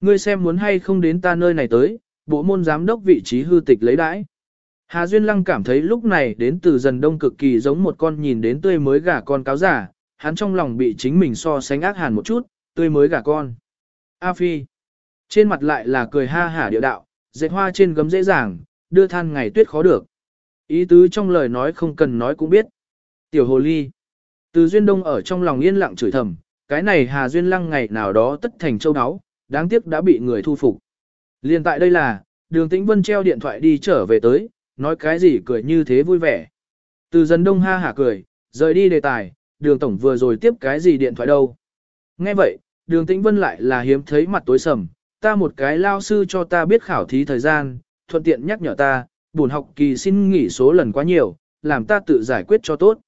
Ngươi xem muốn hay không đến ta nơi này tới, bộ môn giám đốc vị trí hư tịch lấy đãi. Hà Duyên Lăng cảm thấy lúc này đến từ dần đông cực kỳ giống một con nhìn đến tươi mới gà con cáo giả, hắn trong lòng bị chính mình so sánh ác hàn một chút, tươi mới gà con. A Phi. Trên mặt lại là cười ha hả địa đạo, dệt hoa trên gấm dễ dàng, đưa than ngày tuyết khó được. Ý tứ trong lời nói không cần nói cũng biết. Tiểu hồ ly. Từ Duyên Đông ở trong lòng yên lặng chửi thầm, cái này Hà Duyên Lăng ngày nào đó tất thành châu áo, đáng tiếc đã bị người thu phục. Liên tại đây là, đường tĩnh vân treo điện thoại đi trở về tới, nói cái gì cười như thế vui vẻ. Từ Dân đông ha hả cười, rời đi đề tài, đường tổng vừa rồi tiếp cái gì điện thoại đâu. Nghe vậy, đường tĩnh vân lại là hiếm thấy mặt tối sầm, ta một cái lao sư cho ta biết khảo thí thời gian, thuận tiện nhắc nhở ta, buồn học kỳ xin nghỉ số lần quá nhiều, làm ta tự giải quyết cho tốt.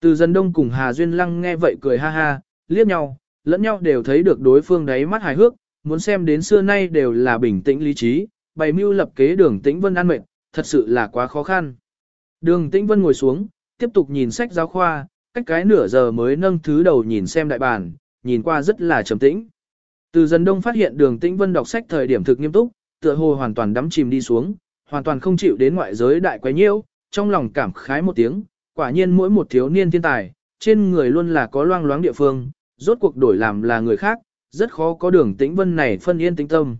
Từ dân đông cùng Hà Duyên Lăng nghe vậy cười ha ha, liếc nhau, lẫn nhau đều thấy được đối phương đáy mắt hài hước, muốn xem đến xưa nay đều là bình tĩnh lý trí, bày mưu lập kế đường tĩnh vân an mệnh, thật sự là quá khó khăn. Đường tĩnh vân ngồi xuống, tiếp tục nhìn sách giáo khoa, cách cái nửa giờ mới nâng thứ đầu nhìn xem đại bản, nhìn qua rất là trầm tĩnh. Từ dân đông phát hiện đường tĩnh vân đọc sách thời điểm thực nghiêm túc, tựa hồ hoàn toàn đắm chìm đi xuống, hoàn toàn không chịu đến ngoại giới đại quái nhiễu, trong lòng cảm khái một tiếng, quả nhiên mỗi một thiếu niên thiên tài, trên người luôn là có loang loáng địa phương, rốt cuộc đổi làm là người khác, rất khó có đường tĩnh vân này phân yên tĩnh tâm.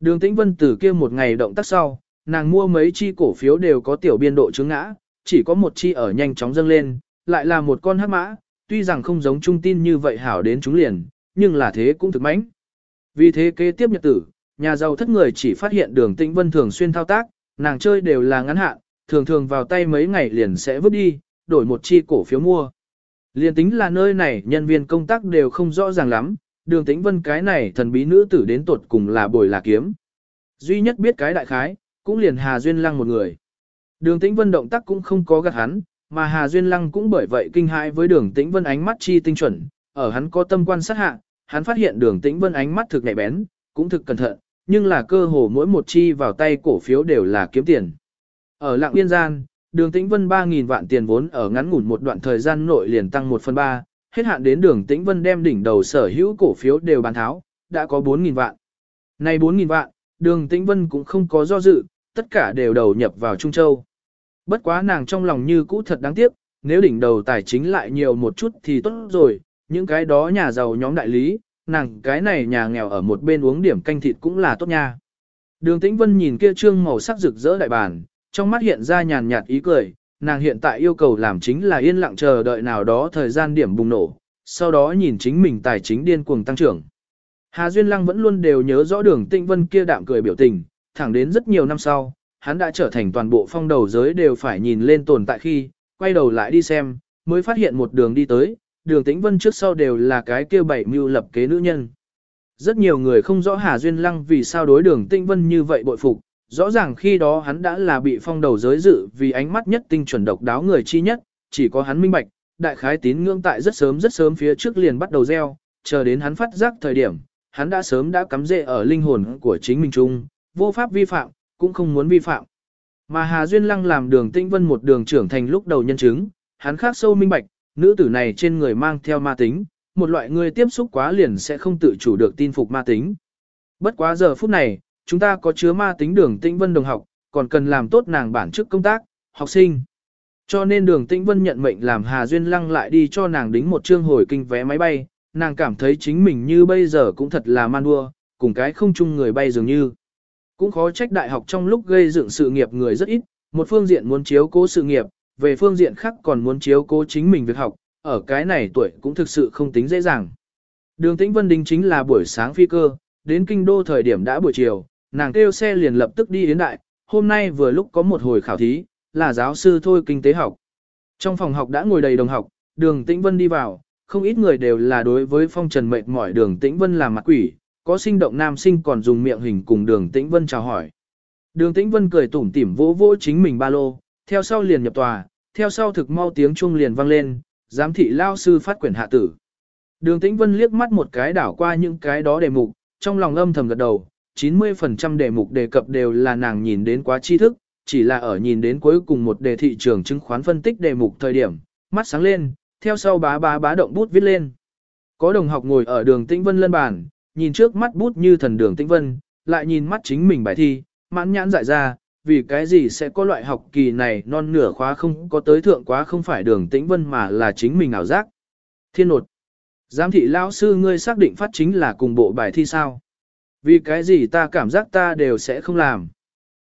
Đường tĩnh vân từ kia một ngày động tác sau, nàng mua mấy chi cổ phiếu đều có tiểu biên độ chứng ngã, chỉ có một chi ở nhanh chóng dâng lên, lại là một con hắc mã, tuy rằng không giống trung tin như vậy hảo đến chúng liền, nhưng là thế cũng thực mãnh. Vì thế kế tiếp nhật tử, nhà giàu thất người chỉ phát hiện đường tĩnh vân thường xuyên thao tác, nàng chơi đều là ngắn hạn, thường thường vào tay mấy ngày liền sẽ vứt đi, đổi một chi cổ phiếu mua. Liên tính là nơi này nhân viên công tác đều không rõ ràng lắm, đường tĩnh vân cái này thần bí nữ tử đến tột cùng là bồi là kiếm. Duy nhất biết cái đại khái, cũng liền Hà Duyên Lăng một người. Đường tĩnh vân động tác cũng không có gạt hắn, mà Hà Duyên Lăng cũng bởi vậy kinh hãi với đường tĩnh vân ánh mắt chi tinh chuẩn, ở hắn có tâm quan sát hạ, hắn phát hiện đường tĩnh vân ánh mắt thực nhạy bén, cũng thực cẩn thận, nhưng là cơ hồ mỗi một chi vào tay cổ phiếu đều là kiếm tiền. Ở lạng biên gian, đường tĩnh vân 3.000 vạn tiền vốn ở ngắn ngủn một đoạn thời gian nội liền tăng 1 phần 3, hết hạn đến đường tĩnh vân đem đỉnh đầu sở hữu cổ phiếu đều bán tháo, đã có 4.000 vạn. Này 4.000 vạn, đường tĩnh vân cũng không có do dự, tất cả đều đầu nhập vào Trung Châu. Bất quá nàng trong lòng như cũ thật đáng tiếc, nếu đỉnh đầu tài chính lại nhiều một chút thì tốt rồi, những cái đó nhà giàu nhóm đại lý, nàng cái này nhà nghèo ở một bên uống điểm canh thịt cũng là tốt nha. Đường Tĩnh Vân nhìn kia trương màu sắc rực rỡ đại bàn, trong mắt hiện ra nhàn nhạt ý cười, nàng hiện tại yêu cầu làm chính là yên lặng chờ đợi nào đó thời gian điểm bùng nổ, sau đó nhìn chính mình tài chính điên cuồng tăng trưởng. Hà Duyên Lăng vẫn luôn đều nhớ rõ đường Tinh Vân kia đạm cười biểu tình, thẳng đến rất nhiều năm sau, hắn đã trở thành toàn bộ phong đầu giới đều phải nhìn lên tồn tại khi, quay đầu lại đi xem, mới phát hiện một đường đi tới, đường tĩnh vân trước sau đều là cái kia bảy mưu lập kế nữ nhân. Rất nhiều người không rõ Hà Duyên Lăng vì sao đối đường tĩnh vân như vậy bội phục, rõ ràng khi đó hắn đã là bị phong đầu giới dự vì ánh mắt nhất tinh chuẩn độc đáo người chi nhất, chỉ có hắn minh bạch, đại khái tín ngưỡng tại rất sớm rất sớm phía trước liền bắt đầu gieo, chờ đến hắn phát giác thời điểm, hắn đã sớm đã cắm rễ ở linh hồn của chính mình chung, vô pháp vi phạm, cũng không muốn vi phạm. Mà Hà Duyên Lăng làm đường Tinh vân một đường trưởng thành lúc đầu nhân chứng, hắn khác sâu minh bạch, nữ tử này trên người mang theo ma tính, một loại người tiếp xúc quá liền sẽ không tự chủ được tin phục ma tính. Bất quá giờ phút này, chúng ta có chứa ma tính đường tĩnh vân đồng học, còn cần làm tốt nàng bản chức công tác, học sinh, Cho nên đường Tĩnh Vân nhận mệnh làm Hà Duyên Lăng lại đi cho nàng đính một chương hồi kinh vé máy bay, nàng cảm thấy chính mình như bây giờ cũng thật là man đua, cùng cái không chung người bay dường như. Cũng khó trách đại học trong lúc gây dựng sự nghiệp người rất ít, một phương diện muốn chiếu cố sự nghiệp, về phương diện khác còn muốn chiếu cố chính mình việc học, ở cái này tuổi cũng thực sự không tính dễ dàng. Đường Tĩnh Vân đính chính là buổi sáng phi cơ, đến kinh đô thời điểm đã buổi chiều, nàng kêu xe liền lập tức đi đến đại, hôm nay vừa lúc có một hồi khảo thí, là giáo sư thôi kinh tế học. Trong phòng học đã ngồi đầy đồng học, đường Tĩnh Vân đi vào, không ít người đều là đối với phong trần mệt mỏi đường Tĩnh Vân làm mặt quỷ, có sinh động nam sinh còn dùng miệng hình cùng đường Tĩnh Vân chào hỏi. Đường Tĩnh Vân cười tủm tỉm vỗ vỗ chính mình ba lô, theo sau liền nhập tòa, theo sau thực mau tiếng chuông liền vang lên, giám thị lao sư phát quyển hạ tử. Đường Tĩnh Vân liếc mắt một cái đảo qua những cái đó đề mục, trong lòng âm thầm gật đầu, 90% đề mục đề cập đều là nàng nhìn đến quá tri thức, chỉ là ở nhìn đến cuối cùng một đề thị trường chứng khoán phân tích đề mục thời điểm, mắt sáng lên, theo sau bá bá bá động bút viết lên. Có đồng học ngồi ở đường Tĩnh Vân lân bàn, nhìn trước mắt bút như thần đường Tĩnh Vân, lại nhìn mắt chính mình bài thi, mãn nhãn dại ra, vì cái gì sẽ có loại học kỳ này non nửa khóa không có tới thượng quá không phải đường Tĩnh Vân mà là chính mình ảo giác. Thiên nột. Giám thị lão sư ngươi xác định phát chính là cùng bộ bài thi sao? Vì cái gì ta cảm giác ta đều sẽ không làm.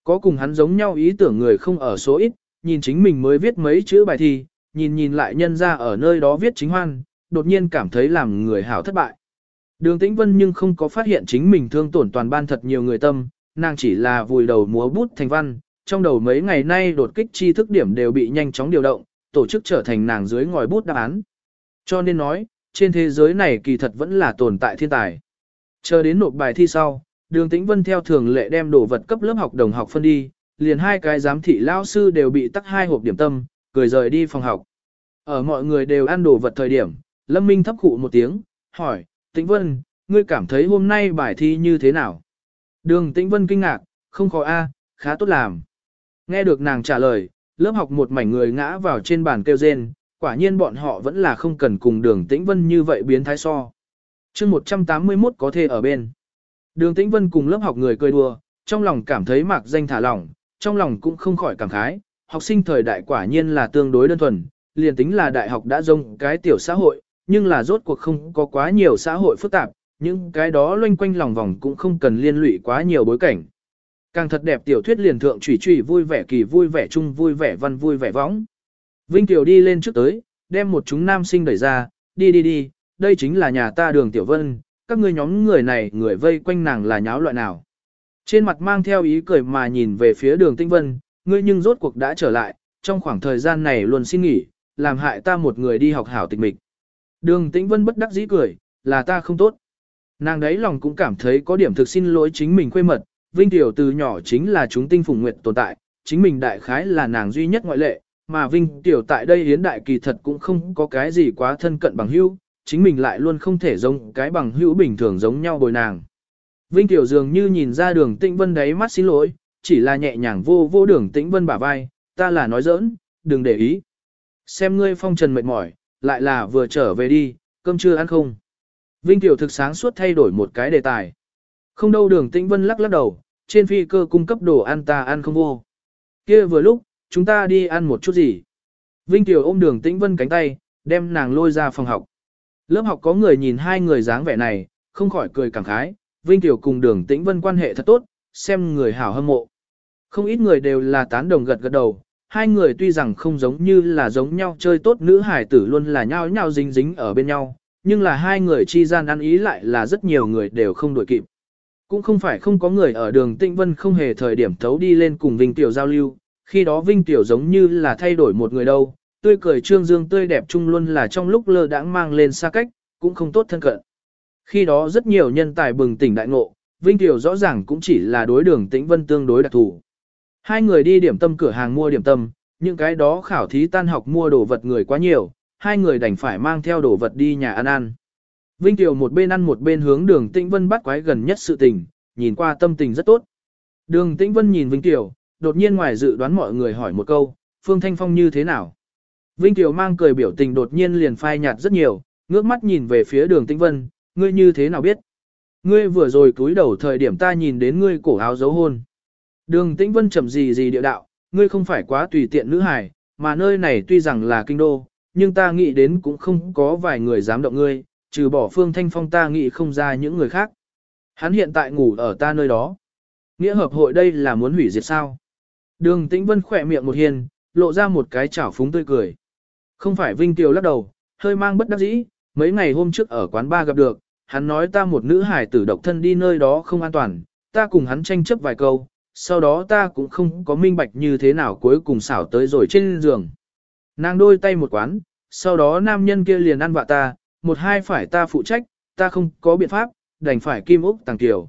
Có cùng hắn giống nhau ý tưởng người không ở số ít, nhìn chính mình mới viết mấy chữ bài thi, nhìn nhìn lại nhân ra ở nơi đó viết chính hoan, đột nhiên cảm thấy làm người hảo thất bại. Đường Tĩnh Vân nhưng không có phát hiện chính mình thương tổn toàn ban thật nhiều người tâm, nàng chỉ là vùi đầu múa bút thành văn, trong đầu mấy ngày nay đột kích chi thức điểm đều bị nhanh chóng điều động, tổ chức trở thành nàng dưới ngòi bút đáp án. Cho nên nói, trên thế giới này kỳ thật vẫn là tồn tại thiên tài. Chờ đến nộp bài thi sau, đường tĩnh vân theo thường lệ đem đồ vật cấp lớp học đồng học phân đi, liền hai cái giám thị lao sư đều bị tắc hai hộp điểm tâm, cười rời đi phòng học. Ở mọi người đều ăn đồ vật thời điểm, Lâm Minh thấp khụ một tiếng, hỏi, Tĩnh Vân, ngươi cảm thấy hôm nay bài thi như thế nào? Đường Tĩnh Vân kinh ngạc, không khó A, khá tốt làm. Nghe được nàng trả lời, lớp học một mảnh người ngã vào trên bàn kêu rên, quả nhiên bọn họ vẫn là không cần cùng đường Tĩnh Vân như vậy biến thái so chương 181 có thể ở bên. Đường Tĩnh Vân cùng lớp học người cười đùa, trong lòng cảm thấy mạc danh thả lỏng, trong lòng cũng không khỏi cảm khái, học sinh thời đại quả nhiên là tương đối đơn thuần, liền tính là đại học đã rông cái tiểu xã hội, nhưng là rốt cuộc không có quá nhiều xã hội phức tạp, những cái đó loanh quanh lòng vòng cũng không cần liên lụy quá nhiều bối cảnh. Càng thật đẹp tiểu thuyết liền thượng chủy chủy vui vẻ kỳ vui vẻ chung vui vẻ văn vui vẻ võng. Vinh Tiểu đi lên trước tới, đem một chúng nam sinh đẩy ra, đi đi đi, đây chính là nhà ta đường tiểu vân, các ngươi nhóm người này người vây quanh nàng là nháo loại nào. Trên mặt mang theo ý cười mà nhìn về phía đường tinh vân, ngươi nhưng rốt cuộc đã trở lại, trong khoảng thời gian này luôn xin nghỉ, làm hại ta một người đi học hảo tịch mịch. Đường tĩnh vân bất đắc dĩ cười, là ta không tốt. Nàng đấy lòng cũng cảm thấy có điểm thực xin lỗi chính mình quê mật, Vinh Tiểu từ nhỏ chính là chúng tinh phùng nguyệt tồn tại, chính mình đại khái là nàng duy nhất ngoại lệ, mà Vinh Tiểu tại đây hiến đại kỳ thật cũng không có cái gì quá thân cận bằng hữu, chính mình lại luôn không thể giống cái bằng hữu bình thường giống nhau bồi nàng. Vinh Tiểu dường như nhìn ra đường tĩnh vân đấy mắt xin lỗi, chỉ là nhẹ nhàng vô vô đường tĩnh vân bả vai, ta là nói giỡn, đừng để ý. Xem ngươi phong trần mệt mỏi, lại là vừa trở về đi, cơm chưa ăn không. Vinh Tiểu thực sáng suốt thay đổi một cái đề tài. Không đâu đường tĩnh vân lắc lắc đầu, trên phi cơ cung cấp đồ ăn ta ăn không vô. kia vừa lúc, chúng ta đi ăn một chút gì. Vinh Tiểu ôm đường tĩnh vân cánh tay, đem nàng lôi ra phòng học. Lớp học có người nhìn hai người dáng vẻ này, không khỏi cười cảm khái, Vinh Tiểu cùng đường tĩnh vân quan hệ thật tốt, xem người hảo hâm mộ. Không ít người đều là tán đồng gật gật đầu, hai người tuy rằng không giống như là giống nhau chơi tốt nữ hải tử luôn là nhau nhau dính dính ở bên nhau, nhưng là hai người chi gian ăn ý lại là rất nhiều người đều không đổi kịp. Cũng không phải không có người ở đường Tĩnh Vân không hề thời điểm thấu đi lên cùng Vinh Tiểu giao lưu, khi đó Vinh Tiểu giống như là thay đổi một người đâu, tươi cười trương dương tươi đẹp chung luôn là trong lúc lơ đãng mang lên xa cách, cũng không tốt thân cận. Khi đó rất nhiều nhân tài bừng tỉnh đại ngộ, Vinh Tiểu rõ ràng cũng chỉ là đối đường tĩnh vân tương đối đặc thù. Hai người đi điểm tâm cửa hàng mua điểm tâm, những cái đó khảo thí tan học mua đồ vật người quá nhiều, hai người đành phải mang theo đồ vật đi nhà ăn ăn. Vinh Tiểu một bên ăn một bên hướng đường tĩnh vân bắt quái gần nhất sự tình, nhìn qua tâm tình rất tốt. Đường tĩnh vân nhìn Vinh Tiểu, đột nhiên ngoài dự đoán mọi người hỏi một câu, Phương Thanh Phong như thế nào? Vinh Tiểu mang cười biểu tình đột nhiên liền phai nhạt rất nhiều, ngước mắt nhìn về phía đường tĩnh vân, ngươi như thế nào biết? Ngươi vừa rồi cúi đầu thời điểm ta nhìn đến ngươi cổ áo dấu hôn. Đường tĩnh vân chậm gì gì địa đạo, ngươi không phải quá tùy tiện nữ hài, mà nơi này tuy rằng là kinh đô, nhưng ta nghĩ đến cũng không có vài người dám động ngươi, trừ bỏ Phương Thanh Phong ta nghĩ không ra những người khác. Hắn hiện tại ngủ ở ta nơi đó. Nghĩa hợp hội đây là muốn hủy diệt sao? Đường Tĩnh Vân khỏe miệng một hiền, lộ ra một cái chảo phúng tươi cười. Không phải Vinh Kiều lắc đầu, hơi mang bất đắc dĩ, mấy ngày hôm trước ở quán ba gặp được, hắn nói ta một nữ hải tử độc thân đi nơi đó không an toàn, ta cùng hắn tranh chấp vài câu, sau đó ta cũng không có minh bạch như thế nào cuối cùng xảo tới rồi trên giường. Nàng đôi tay một quán, sau đó nam nhân kia liền ăn vạ ta, một hai phải ta phụ trách, ta không có biện pháp, đành phải kim úc tàng tiểu.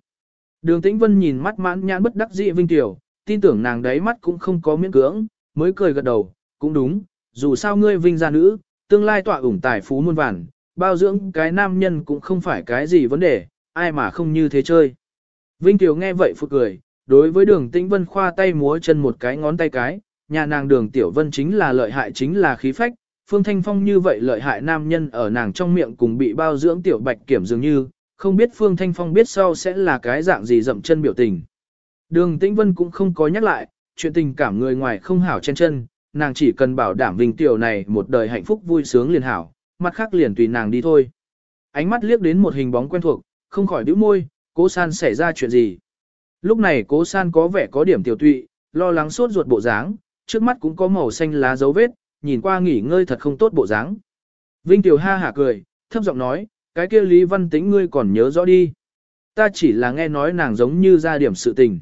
Đường Tĩnh Vân nhìn mắt mãn nhãn bất đắc dĩ Vinh Tiểu, tin tưởng nàng đấy mắt cũng không có miễn cưỡng, mới cười gật đầu, cũng đúng, dù sao ngươi Vinh gia nữ, tương lai tọa ủng tài phú muôn vàn, bao dưỡng cái nam nhân cũng không phải cái gì vấn đề, ai mà không như thế chơi. Vinh Tiểu nghe vậy phụt cười, đối với đường Tĩnh Vân khoa tay múa chân một cái ngón tay cái, nhà nàng đường Tiểu Vân chính là lợi hại chính là khí phách, Phương Thanh Phong như vậy lợi hại nam nhân ở nàng trong miệng cùng bị bao dưỡng Tiểu Bạch kiểm dường như, không biết Phương Thanh Phong biết sau sẽ là cái dạng gì dậm chân biểu tình. Đường Tĩnh Vân cũng không có nhắc lại, chuyện tình cảm người ngoài không hảo chen chân, nàng chỉ cần bảo đảm Vinh Tiểu này một đời hạnh phúc vui sướng liền hảo, mặt khác liền tùy nàng đi thôi. Ánh mắt liếc đến một hình bóng quen thuộc, không khỏi đứa môi, cố san xảy ra chuyện gì. Lúc này cố san có vẻ có điểm tiểu tụy, lo lắng suốt ruột bộ dáng, trước mắt cũng có màu xanh lá dấu vết, nhìn qua nghỉ ngơi thật không tốt bộ dáng. Vinh Tiểu ha hả cười, thấp giọng nói, cái kia Lý Văn Tĩnh ngươi còn nhớ rõ đi. Ta chỉ là nghe nói nàng giống như ra điểm sự tình.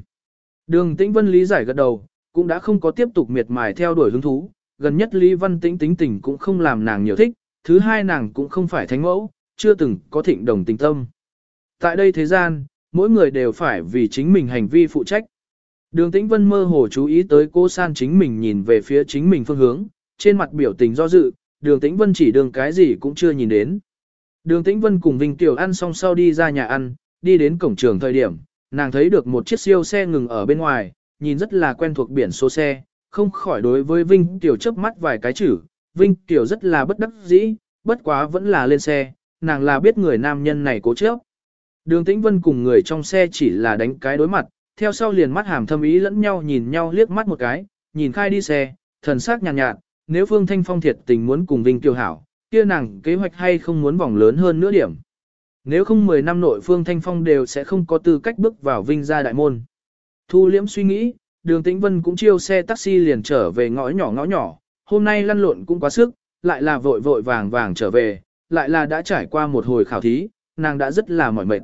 Đường Tĩnh Vân lý giải gật đầu, cũng đã không có tiếp tục miệt mài theo đuổi hứng thú, gần nhất Lý Văn Tĩnh tính tình cũng không làm nàng nhiều thích, thứ hai nàng cũng không phải thánh mẫu, chưa từng có thịnh đồng tình tâm. Tại đây thế gian, mỗi người đều phải vì chính mình hành vi phụ trách. Đường Tĩnh Vân mơ hồ chú ý tới cô san chính mình nhìn về phía chính mình phương hướng, trên mặt biểu tình do dự, đường Tĩnh Vân chỉ đường cái gì cũng chưa nhìn đến. Đường Tĩnh Vân cùng Vinh Tiểu ăn xong sau đi ra nhà ăn, đi đến cổng trường thời điểm, nàng thấy được một chiếc siêu xe ngừng ở bên ngoài, nhìn rất là quen thuộc biển số xe, không khỏi đối với Vinh Tiểu chớp mắt vài cái chữ, Vinh Tiểu rất là bất đắc dĩ, bất quá vẫn là lên xe, nàng là biết người nam nhân này cố chấp. Đường Tĩnh Vân cùng người trong xe chỉ là đánh cái đối mặt, theo sau liền mắt hàm thâm ý lẫn nhau nhìn nhau liếc mắt một cái, nhìn khai đi xe, thần sắc nhàn nhạt, nhạt, nếu Phương Thanh Phong thiệt tình muốn cùng Vinh Kiều hảo, kia nàng kế hoạch hay không muốn vòng lớn hơn nữa điểm. Nếu không 10 năm nội Phương Thanh Phong đều sẽ không có tư cách bước vào Vinh gia đại môn. Thu liễm suy nghĩ, đường Tĩnh Vân cũng chiêu xe taxi liền trở về ngõ nhỏ ngõ nhỏ, hôm nay lăn lộn cũng quá sức, lại là vội vội vàng vàng trở về, lại là đã trải qua một hồi khảo thí, nàng đã rất là mỏi mệt.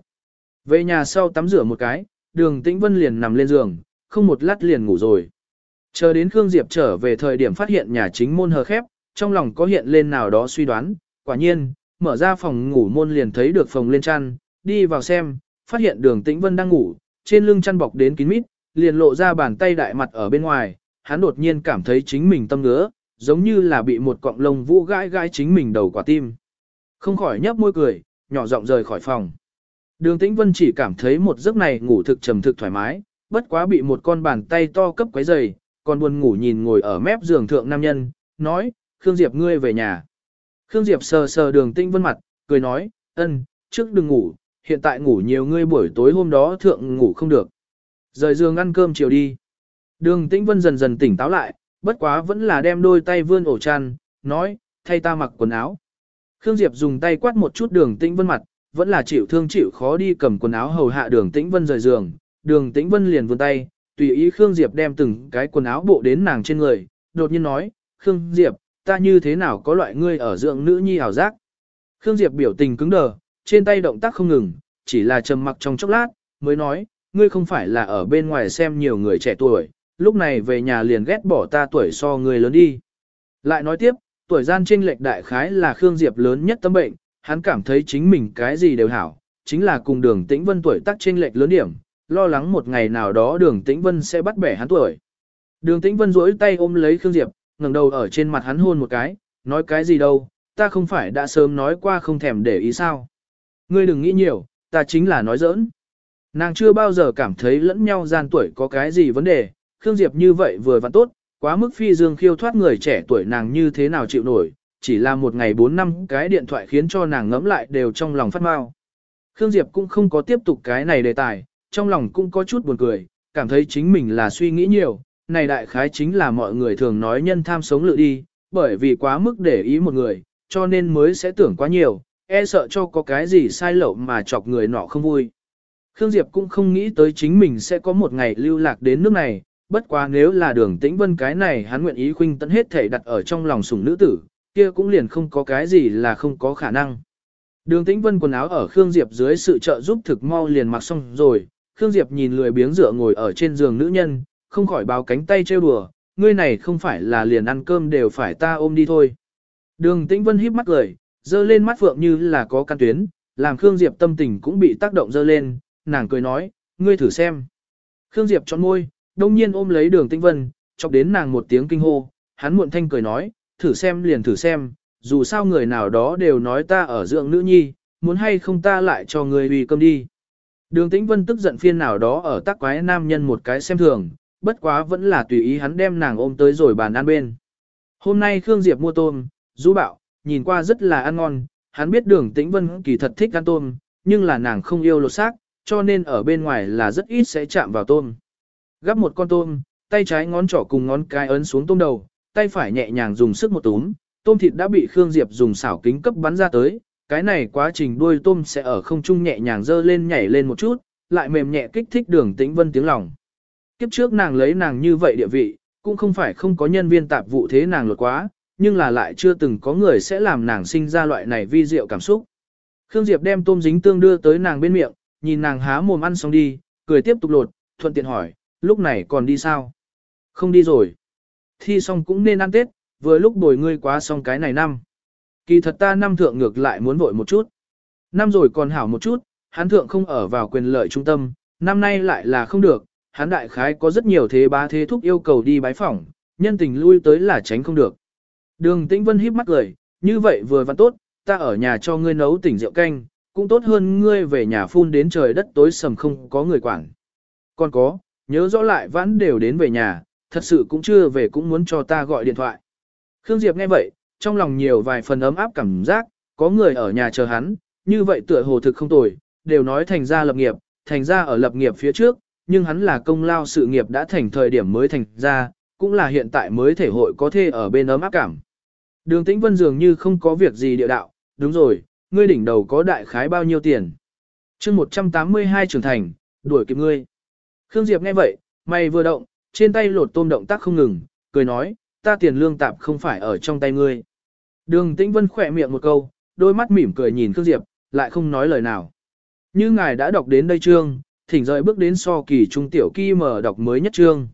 Về nhà sau tắm rửa một cái, đường Tĩnh Vân liền nằm lên giường, không một lát liền ngủ rồi. Chờ đến Khương Diệp trở về thời điểm phát hiện nhà chính môn hờ khép, trong lòng có hiện lên nào đó suy đoán, quả nhiên, mở ra phòng ngủ môn liền thấy được phòng lên chăn, đi vào xem, phát hiện đường Tĩnh Vân đang ngủ, trên lưng chăn bọc đến kín mít, liền lộ ra bàn tay đại mặt ở bên ngoài, hắn đột nhiên cảm thấy chính mình tâm ngứa, giống như là bị một cọng lông vũ gãi gãi chính mình đầu quả tim. Không khỏi nhấp môi cười, nhỏ giọng rời khỏi phòng. Đường Tĩnh Vân chỉ cảm thấy một giấc này ngủ thực trầm thực thoải mái, bất quá bị một con bàn tay to cấp quấy rầy, còn buồn ngủ nhìn ngồi ở mép giường thượng nam nhân, nói, Khương Diệp ngươi về nhà. Khương Diệp sờ sờ đường Tĩnh Vân mặt, cười nói, ân, trước đừng ngủ, hiện tại ngủ nhiều ngươi buổi tối hôm đó thượng ngủ không được. Rời giường ăn cơm chiều đi. Đường Tĩnh Vân dần dần tỉnh táo lại, bất quá vẫn là đem đôi tay vươn ổ chăn, nói, thay ta mặc quần áo. Khương Diệp dùng tay quát một chút đường Tĩnh Vân mặt, vẫn là chịu thương chịu khó đi cầm quần áo hầu hạ đường Tĩnh Vân rời giường. Đường Tĩnh Vân liền vươn tay, tùy ý Khương Diệp đem từng cái quần áo bộ đến nàng trên người, đột nhiên nói, Khương Diệp, ta như thế nào có loại ngươi ở dưỡng nữ nhi ảo giác. Khương Diệp biểu tình cứng đờ, trên tay động tác không ngừng, chỉ là trầm mặc trong chốc lát, mới nói, ngươi không phải là ở bên ngoài xem nhiều người trẻ tuổi, lúc này về nhà liền ghét bỏ ta tuổi so người lớn đi. Lại nói tiếp, tuổi gian chênh lệch đại khái là Khương Diệp lớn nhất tâm bệnh, hắn cảm thấy chính mình cái gì đều hảo, chính là cùng đường tĩnh vân tuổi tác chênh lệch lớn điểm, lo lắng một ngày nào đó đường tĩnh vân sẽ bắt bẻ hắn tuổi. Đường tĩnh vân duỗi tay ôm lấy Khương Diệp, ngẩng đầu ở trên mặt hắn hôn một cái, nói cái gì đâu, ta không phải đã sớm nói qua không thèm để ý sao. Ngươi đừng nghĩ nhiều, ta chính là nói giỡn. Nàng chưa bao giờ cảm thấy lẫn nhau gian tuổi có cái gì vấn đề, Khương Diệp như vậy vừa vặn tốt, quá mức phi dương khiêu thoát người trẻ tuổi nàng như thế nào chịu nổi, chỉ là một ngày 4 năm cái điện thoại khiến cho nàng ngẫm lại đều trong lòng phát mau. Khương Diệp cũng không có tiếp tục cái này đề tài, trong lòng cũng có chút buồn cười, cảm thấy chính mình là suy nghĩ nhiều, này đại khái chính là mọi người thường nói nhân tham sống lự đi, bởi vì quá mức để ý một người, cho nên mới sẽ tưởng quá nhiều, e sợ cho có cái gì sai lậu mà chọc người nọ không vui. Khương Diệp cũng không nghĩ tới chính mình sẽ có một ngày lưu lạc đến nước này, bất quá nếu là đường tĩnh vân cái này hắn nguyện ý khuynh tận hết thể đặt ở trong lòng sủng nữ tử, kia cũng liền không có cái gì là không có khả năng. Đường tĩnh vân quần áo ở Khương Diệp dưới sự trợ giúp thực mau liền mặc xong rồi, Khương Diệp nhìn lười biếng dựa ngồi ở trên giường nữ nhân, không khỏi báo cánh tay trêu đùa, ngươi này không phải là liền ăn cơm đều phải ta ôm đi thôi. Đường tĩnh vân híp mắt cười, dơ lên mắt phượng như là có căn tuyến, làm Khương Diệp tâm tình cũng bị tác động dơ lên, nàng cười nói, ngươi thử xem. Khương Diệp chọn môi, đông nhiên ôm lấy đường tĩnh vân, chọc đến nàng một tiếng kinh hô, hắn muộn thanh cười nói, thử xem liền thử xem, dù sao người nào đó đều nói ta ở dưỡng nữ nhi, muốn hay không ta lại cho người uy cơm đi. Đường tĩnh vân tức giận phiên nào đó ở tác quái nam nhân một cái xem thường, bất quá vẫn là tùy ý hắn đem nàng ôm tới rồi bàn ăn bên. Hôm nay Khương Diệp mua tôm, du bạo, nhìn qua rất là ăn ngon, hắn biết đường tĩnh vân kỳ thật thích ăn tôm, nhưng là nàng không yêu lột xác, cho nên ở bên ngoài là rất ít sẽ chạm vào tôm. Gắp một con tôm, tay trái ngón trỏ cùng ngón cái ấn xuống tôm đầu, tay phải nhẹ nhàng dùng sức một túm, tôm thịt đã bị Khương Diệp dùng xảo kính cấp bắn ra tới, cái này quá trình đuôi tôm sẽ ở không trung nhẹ nhàng dơ lên nhảy lên một chút, lại mềm nhẹ kích thích đường tĩnh vân tiếng lòng. Kiếp trước nàng lấy nàng như vậy địa vị, cũng không phải không có nhân viên tạp vụ thế nàng lột quá, nhưng là lại chưa từng có người sẽ làm nàng sinh ra loại này vi diệu cảm xúc. Khương Diệp đem tôm dính tương đưa tới nàng bên miệng, nhìn nàng há mồm ăn xong đi, cười tiếp tục lột, thuận tiện hỏi, lúc này còn đi sao? Không đi rồi. Thi xong cũng nên ăn Tết, vừa lúc bồi ngươi quá xong cái này năm. Kỳ thật ta năm thượng ngược lại muốn vội một chút. Năm rồi còn hảo một chút, hắn thượng không ở vào quyền lợi trung tâm, năm nay lại là không được, hắn đại khái có rất nhiều thế bá thế thúc yêu cầu đi bái phỏng, nhân tình lui tới là tránh không được. Đường Tĩnh Vân híp mắt cười, như vậy vừa văn tốt, ta ở nhà cho ngươi nấu tỉnh rượu canh, cũng tốt hơn ngươi về nhà phun đến trời đất tối sầm không có người quản. Còn có, nhớ rõ lại vãn đều đến về nhà, thật sự cũng chưa về cũng muốn cho ta gọi điện thoại. Khương Diệp nghe vậy, trong lòng nhiều vài phần ấm áp cảm giác, có người ở nhà chờ hắn, như vậy tựa hồ thực không tồi, đều nói thành ra lập nghiệp, thành ra ở lập nghiệp phía trước, nhưng hắn là công lao sự nghiệp đã thành thời điểm mới thành ra, cũng là hiện tại mới thể hội có thể ở bên ấm áp cảm. Đường Tĩnh Vân dường như không có việc gì địa đạo, đúng rồi, ngươi đỉnh đầu có đại khái bao nhiêu tiền. chương 182 trưởng thành, đuổi kịp ngươi. Khương Diệp nghe vậy, mày vừa động, trên tay lột tôm động tác không ngừng, cười nói, ta tiền lương tạp không phải ở trong tay ngươi. Đường Tĩnh Vân khỏe miệng một câu, đôi mắt mỉm cười nhìn Khương Diệp, lại không nói lời nào. Như ngài đã đọc đến đây chương, thỉnh rời bước đến so kỳ trung tiểu kỳ mở đọc mới nhất chương.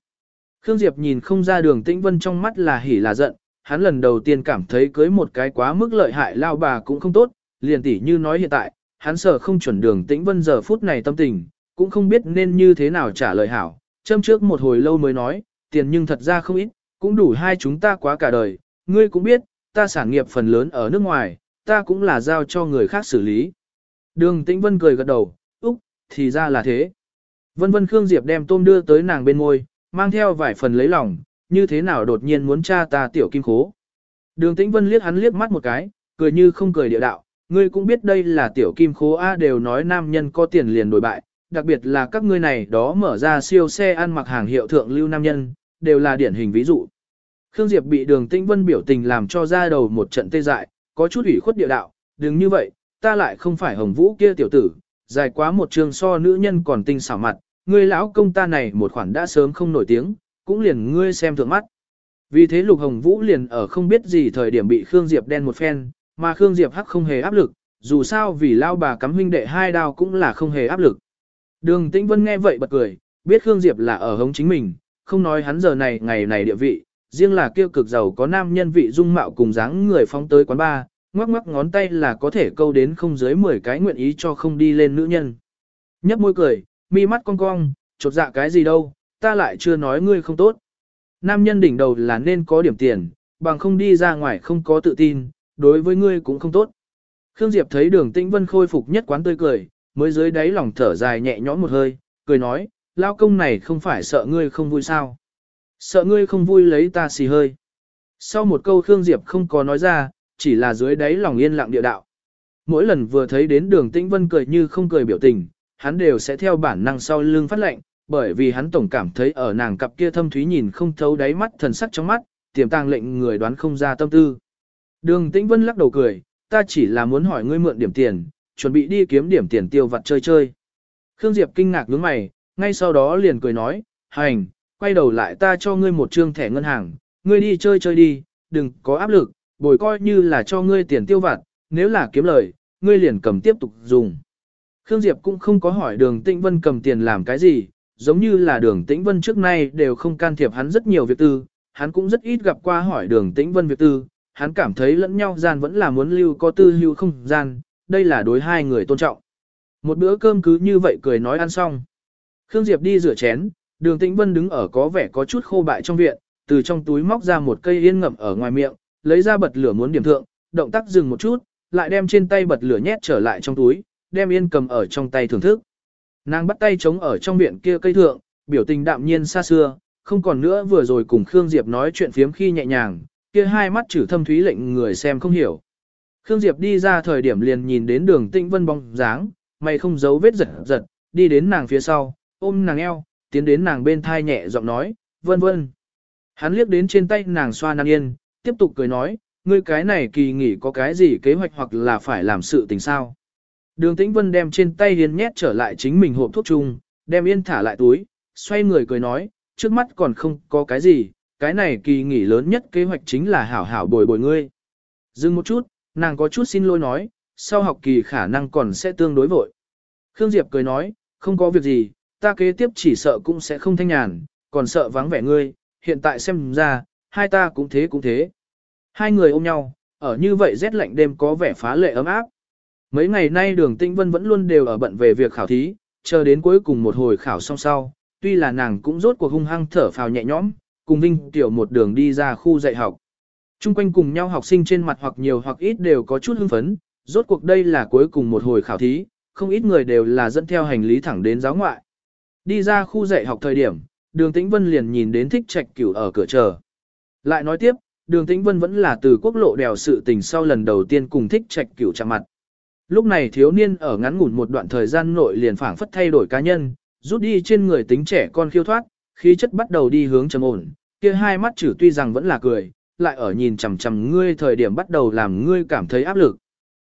Khương Diệp nhìn không ra đường Tĩnh Vân trong mắt là hỉ là giận, hắn lần đầu tiên cảm thấy cưới một cái quá mức lợi hại lao bà cũng không tốt, liền tỉ như nói hiện tại, hắn sợ không chuẩn đường Tĩnh Vân giờ phút này tâm tình, cũng không biết nên như thế nào trả lời hảo, châm trước một hồi lâu mới nói, tiền nhưng thật ra không ít, cũng đủ hai chúng ta quá cả đời, ngươi cũng biết, ta sản nghiệp phần lớn ở nước ngoài, ta cũng là giao cho người khác xử lý. Đường Tĩnh Vân cười gật đầu, úc, thì ra là thế. Vân Vân Khương Diệp đem tôm đưa tới nàng bên ngôi, mang theo vài phần lấy lòng, như thế nào đột nhiên muốn cha ta tiểu kim khố. Đường Tĩnh Vân liếc hắn liếc mắt một cái, cười như không cười địa đạo, ngươi cũng biết đây là tiểu kim khố A đều nói nam nhân có tiền liền đổi bại, đặc biệt là các ngươi này đó mở ra siêu xe ăn mặc hàng hiệu thượng lưu nam nhân, đều là điển hình ví dụ. Khương Diệp bị đường Tĩnh Vân biểu tình làm cho ra đầu một trận tê dại, có chút ủy khuất địa đạo, đừng như vậy, ta lại không phải hồng vũ kia tiểu tử, dài quá một trường so nữ nhân còn tinh xảo mặt, ngươi lão công ta này một khoản đã sớm không nổi tiếng, cũng liền ngươi xem thượng mắt. Vì thế Lục Hồng Vũ liền ở không biết gì thời điểm bị Khương Diệp đen một phen, mà Khương Diệp hắc không hề áp lực, dù sao vì lao bà cắm huynh đệ hai đao cũng là không hề áp lực. Đường Tĩnh Vân nghe vậy bật cười, biết Khương Diệp là ở hống chính mình, không nói hắn giờ này ngày này địa vị, riêng là kêu cực giàu có nam nhân vị dung mạo cùng dáng người phóng tới quán bar, ngoắc ngoắc ngón tay là có thể câu đến không dưới 10 cái nguyện ý cho không đi lên nữ nhân. Nhấp môi cười, mi mắt cong cong, chột dạ cái gì đâu, ta lại chưa nói ngươi không tốt. Nam nhân đỉnh đầu là nên có điểm tiền, bằng không đi ra ngoài không có tự tin, đối với ngươi cũng không tốt. Khương Diệp thấy đường tĩnh vân khôi phục nhất quán tươi cười, mới dưới đáy lòng thở dài nhẹ nhõm một hơi, cười nói, lao công này không phải sợ ngươi không vui sao. Sợ ngươi không vui lấy ta xì hơi. Sau một câu Khương Diệp không có nói ra, chỉ là dưới đáy lòng yên lặng địa đạo. Mỗi lần vừa thấy đến đường tĩnh vân cười như không cười biểu tình, hắn đều sẽ theo bản năng sau lưng phát lệnh, bởi vì hắn tổng cảm thấy ở nàng cặp kia thâm thúy nhìn không thấu đáy mắt thần sắc trong mắt, tiềm tàng lệnh người đoán không ra tâm tư. Đường Tĩnh Vân lắc đầu cười, ta chỉ là muốn hỏi ngươi mượn điểm tiền, chuẩn bị đi kiếm điểm tiền tiêu vặt chơi chơi. Khương Diệp kinh ngạc nhướng mày, ngay sau đó liền cười nói, hành, quay đầu lại ta cho ngươi một trương thẻ ngân hàng, ngươi đi chơi chơi đi, đừng có áp lực, bồi coi như là cho ngươi tiền tiêu vặt, nếu là kiếm lời, ngươi liền cầm tiếp tục dùng. Khương Diệp cũng không có hỏi đường Tĩnh Vân cầm tiền làm cái gì, giống như là đường Tĩnh Vân trước nay đều không can thiệp hắn rất nhiều việc tư, hắn cũng rất ít gặp qua hỏi đường Tĩnh Vân việc tư, hắn cảm thấy lẫn nhau gian vẫn là muốn lưu có tư hữu không gian, đây là đối hai người tôn trọng. Một bữa cơm cứ như vậy cười nói ăn xong. Khương Diệp đi rửa chén, đường Tĩnh Vân đứng ở có vẻ có chút khô bại trong viện, từ trong túi móc ra một cây yên ngậm ở ngoài miệng, lấy ra bật lửa muốn điểm thượng, động tác dừng một chút, lại đem trên tay bật lửa nhét trở lại trong túi, đem yên cầm ở trong tay thưởng thức. Nàng bắt tay chống ở trong viện kia cây thượng, biểu tình đạm nhiên xa xưa, không còn nữa vừa rồi cùng Khương Diệp nói chuyện phiếm khi nhẹ nhàng, kia hai mắt chữ thâm thúy lệnh người xem không hiểu. Khương Diệp đi ra thời điểm liền nhìn đến đường tĩnh vân bóng dáng, mày không giấu vết giật giật, đi đến nàng phía sau, ôm nàng eo, tiến đến nàng bên thai nhẹ giọng nói, vân vân. Hắn liếc đến trên tay nàng xoa nàng yên, tiếp tục cười nói, ngươi cái này kỳ nghỉ có cái gì kế hoạch hoặc là phải làm sự tình sao. Đường Tĩnh Vân đem trên tay yên nhét trở lại chính mình hộp thuốc chung, đem yên thả lại túi, xoay người cười nói, trước mắt còn không có cái gì, cái này kỳ nghỉ lớn nhất kế hoạch chính là hảo hảo bồi bồi ngươi. Dừng một chút, nàng có chút xin lỗi nói, sau học kỳ khả năng còn sẽ tương đối vội. Khương Diệp cười nói, không có việc gì, ta kế tiếp chỉ sợ cũng sẽ không thanh nhàn, còn sợ vắng vẻ ngươi, hiện tại xem ra, hai ta cũng thế cũng thế. Hai người ôm nhau, ở như vậy rét lạnh đêm có vẻ phá lệ ấm áp. Mấy ngày nay đường tinh vân vẫn luôn đều ở bận về việc khảo thí, chờ đến cuối cùng một hồi khảo xong sau, tuy là nàng cũng rốt cuộc hung hăng thở phào nhẹ nhõm, cùng Vinh Tiểu một đường đi ra khu dạy học. Trung quanh cùng nhau học sinh trên mặt hoặc nhiều hoặc ít đều có chút hưng phấn, rốt cuộc đây là cuối cùng một hồi khảo thí, không ít người đều là dẫn theo hành lý thẳng đến giáo ngoại. Đi ra khu dạy học thời điểm, đường tĩnh vân liền nhìn đến thích trạch cửu ở cửa chờ. Lại nói tiếp, đường tĩnh vân vẫn là từ quốc lộ đèo sự tình sau lần đầu tiên cùng thích trạch cửu chạm mặt. Lúc này thiếu niên ở ngắn ngủn một đoạn thời gian nội liền phảng phất thay đổi cá nhân, rút đi trên người tính trẻ con khiêu thoát, khí chất bắt đầu đi hướng trầm ổn, kia hai mắt chử tuy rằng vẫn là cười, lại ở nhìn chằm chằm ngươi thời điểm bắt đầu làm ngươi cảm thấy áp lực.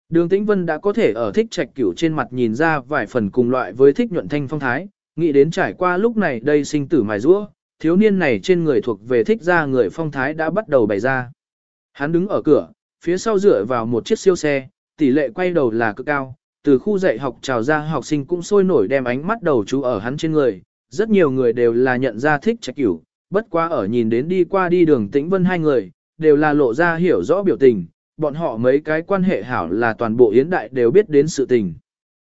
Đường Tĩnh Vân đã có thể ở thích trạch cửu trên mặt nhìn ra vài phần cùng loại với thích nhuận thanh phong thái, nghĩ đến trải qua lúc này đây sinh tử mài rũa, thiếu niên này trên người thuộc về thích ra người phong thái đã bắt đầu bày ra. Hắn đứng ở cửa, phía sau dựa vào một chiếc siêu xe, tỷ lệ quay đầu là cực cao, từ khu dạy học trào ra học sinh cũng sôi nổi đem ánh mắt đầu chú ở hắn trên người, rất nhiều người đều là nhận ra thích trạch cửu, bất quá ở nhìn đến đi qua đi đường tĩnh vân hai người, đều là lộ ra hiểu rõ biểu tình, bọn họ mấy cái quan hệ hảo là toàn bộ yến đại đều biết đến sự tình.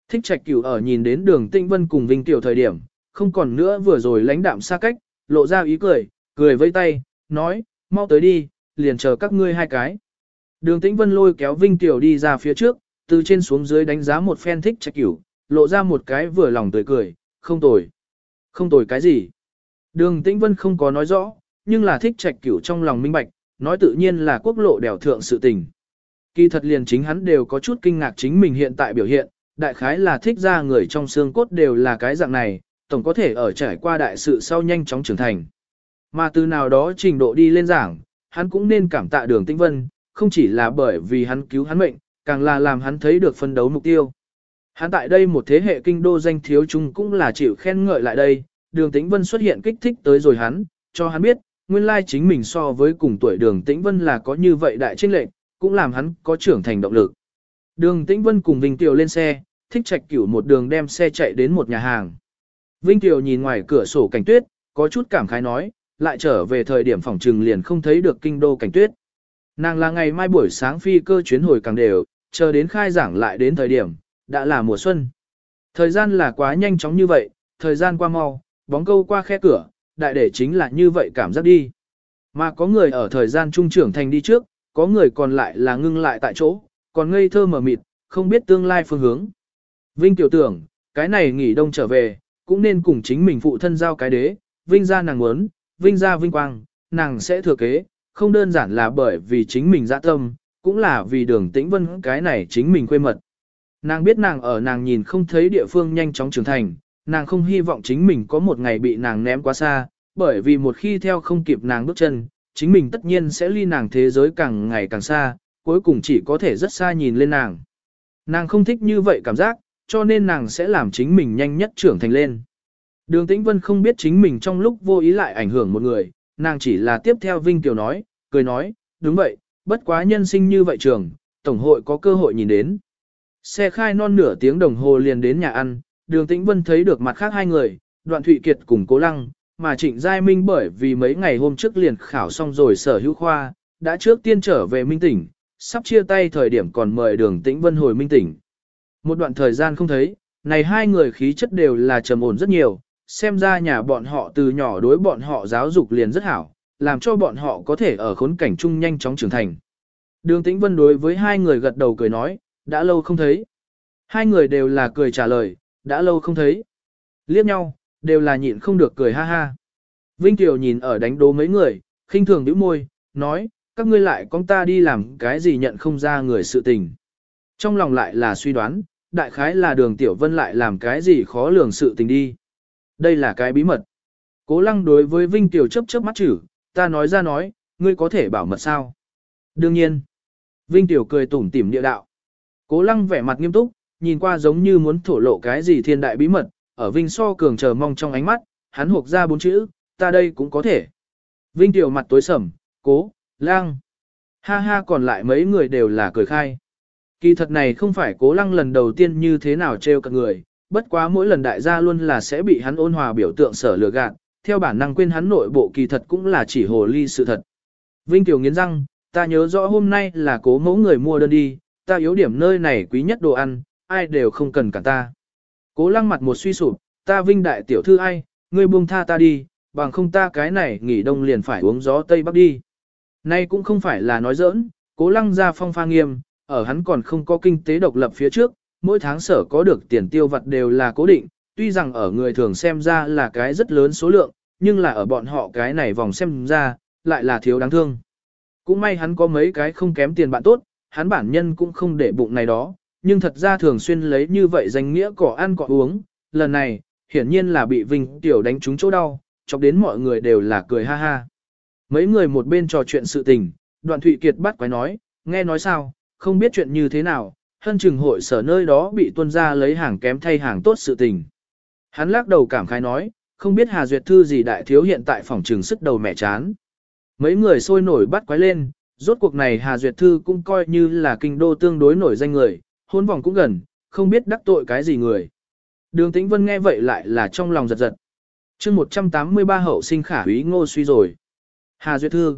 Thích trạch cửu ở nhìn đến đường tĩnh vân cùng Vinh Tiểu thời điểm, không còn nữa vừa rồi lãnh đạm xa cách, lộ ra ý cười, cười vây tay, nói, mau tới đi, liền chờ các ngươi hai cái. Đường tĩnh vân lôi kéo Vinh Tiểu đi ra phía trước, từ trên xuống dưới đánh giá một phen thích trạch cửu, lộ ra một cái vừa lòng tươi cười, không tồi. Không tồi cái gì? Đường Tĩnh Vân không có nói rõ, nhưng là thích trạch cửu trong lòng minh bạch, nói tự nhiên là quốc lộ đèo thượng sự tình. Kỳ thật liền chính hắn đều có chút kinh ngạc chính mình hiện tại biểu hiện, đại khái là thích ra người trong xương cốt đều là cái dạng này, tổng có thể ở trải qua đại sự sau nhanh chóng trưởng thành. Mà từ nào đó trình độ đi lên giảng, hắn cũng nên cảm tạ đường Tĩnh Vân, không chỉ là bởi vì hắn cứu hắn mệnh, càng là làm hắn thấy được phân đấu mục tiêu. Hắn tại đây một thế hệ kinh đô danh thiếu chung cũng là chịu khen ngợi lại đây, đường tĩnh vân xuất hiện kích thích tới rồi hắn, cho hắn biết, nguyên lai chính mình so với cùng tuổi đường tĩnh vân là có như vậy đại trinh lệnh, cũng làm hắn có trưởng thành động lực. Đường tĩnh vân cùng Vinh Tiểu lên xe, thích trạch cửu một đường đem xe chạy đến một nhà hàng. Vinh Tiểu nhìn ngoài cửa sổ cảnh tuyết, có chút cảm khái nói, lại trở về thời điểm phòng trừng liền không thấy được kinh đô cảnh tuyết. Nàng là ngày mai buổi sáng phi cơ chuyến hồi càng đều, chờ đến khai giảng lại đến thời điểm, đã là mùa xuân. Thời gian là quá nhanh chóng như vậy, thời gian qua mau, bóng câu qua khe cửa, đại để chính là như vậy cảm giác đi. Mà có người ở thời gian trung trưởng thành đi trước, có người còn lại là ngưng lại tại chỗ, còn ngây thơ mở mịt, không biết tương lai phương hướng. Vinh tiểu tưởng, cái này nghỉ đông trở về, cũng nên cùng chính mình phụ thân giao cái đế, vinh ra nàng muốn, vinh ra vinh quang, nàng sẽ thừa kế, không đơn giản là bởi vì chính mình dạ tâm, cũng là vì đường tĩnh vân cái này chính mình quê mật. Nàng biết nàng ở nàng nhìn không thấy địa phương nhanh chóng trưởng thành, nàng không hy vọng chính mình có một ngày bị nàng ném quá xa, bởi vì một khi theo không kịp nàng bước chân, chính mình tất nhiên sẽ ly nàng thế giới càng ngày càng xa, cuối cùng chỉ có thể rất xa nhìn lên nàng. Nàng không thích như vậy cảm giác, cho nên nàng sẽ làm chính mình nhanh nhất trưởng thành lên. Đường Tĩnh Vân không biết chính mình trong lúc vô ý lại ảnh hưởng một người, nàng chỉ là tiếp theo Vinh Kiều nói, cười nói, đúng vậy, bất quá nhân sinh như vậy trường, Tổng hội có cơ hội nhìn đến. Xe khai non nửa tiếng đồng hồ liền đến nhà ăn, đường Tĩnh Vân thấy được mặt khác hai người, đoạn Thụy Kiệt cùng Cố Lăng, mà Trịnh Giai Minh bởi vì mấy ngày hôm trước liền khảo xong rồi sở hữu khoa, đã trước tiên trở về Minh Tỉnh, sắp chia tay thời điểm còn mời đường Tĩnh Vân hồi Minh Tỉnh. Một đoạn thời gian không thấy, này hai người khí chất đều là trầm ổn rất nhiều, xem ra nhà bọn họ từ nhỏ đối bọn họ giáo dục liền rất hảo, làm cho bọn họ có thể ở khốn cảnh chung nhanh chóng trưởng thành. Đường Tĩnh Vân đối với hai người gật đầu cười nói, đã lâu không thấy. Hai người đều là cười trả lời, đã lâu không thấy. Liếc nhau, đều là nhịn không được cười ha ha. Vinh Kiều nhìn ở đánh đố mấy người, khinh thường nhíu môi, nói, các ngươi lại con ta đi làm cái gì nhận không ra người sự tình. Trong lòng lại là suy đoán, đại khái là đường Tiểu Vân lại làm cái gì khó lường sự tình đi. Đây là cái bí mật. Cố lăng đối với Vinh Tiểu chấp chớp mắt chữ, ta nói ra nói, ngươi có thể bảo mật sao? Đương nhiên. Vinh Tiểu cười tủm tỉm địa đạo. Cố lăng vẻ mặt nghiêm túc, nhìn qua giống như muốn thổ lộ cái gì thiên đại bí mật, ở Vinh so cường chờ mong trong ánh mắt, hắn hộp ra bốn chữ, ta đây cũng có thể. Vinh Tiểu mặt tối sầm, cố, Lang, Ha ha còn lại mấy người đều là cười khai. Kỳ thật này không phải cố lăng lần đầu tiên như thế nào trêu cả người, bất quá mỗi lần đại gia luôn là sẽ bị hắn ôn hòa biểu tượng sở lừa gạt, theo bản năng quên hắn nội bộ kỳ thật cũng là chỉ hồ ly sự thật. Vinh Tiểu nghiến răng, ta nhớ rõ hôm nay là cố mẫu người mua đơn đi, ta yếu điểm nơi này quý nhất đồ ăn, ai đều không cần cả ta. Cố lăng mặt một suy sụp, ta Vinh đại tiểu thư ai, ngươi buông tha ta đi, bằng không ta cái này nghỉ đông liền phải uống gió Tây Bắc đi. Nay cũng không phải là nói giỡn, cố lăng ra phong pha nghiêm, ở hắn còn không có kinh tế độc lập phía trước, mỗi tháng sở có được tiền tiêu vặt đều là cố định, tuy rằng ở người thường xem ra là cái rất lớn số lượng, nhưng là ở bọn họ cái này vòng xem ra, lại là thiếu đáng thương. Cũng may hắn có mấy cái không kém tiền bạn tốt, hắn bản nhân cũng không để bụng này đó, nhưng thật ra thường xuyên lấy như vậy danh nghĩa cỏ ăn cỏ uống, lần này, hiển nhiên là bị Vinh Tiểu đánh trúng chỗ đau, chọc đến mọi người đều là cười ha ha. Mấy người một bên trò chuyện sự tình, đoạn Thụy Kiệt bắt quái nói, nghe nói sao, không biết chuyện như thế nào, hân chừng hội sở nơi đó bị tuân ra lấy hàng kém thay hàng tốt sự tình. Hắn lắc đầu cảm khái nói, không biết Hà Duyệt Thư gì đại thiếu hiện tại phòng trường sức đầu mẹ chán. Mấy người sôi nổi bắt quái lên, rốt cuộc này Hà Duyệt Thư cũng coi như là kinh đô tương đối nổi danh người, hôn vòng cũng gần, không biết đắc tội cái gì người. Đường Tĩnh Vân nghe vậy lại là trong lòng giật giật. chương 183 hậu sinh khả úy ngô suy rồi. Hà Duyệt Thư.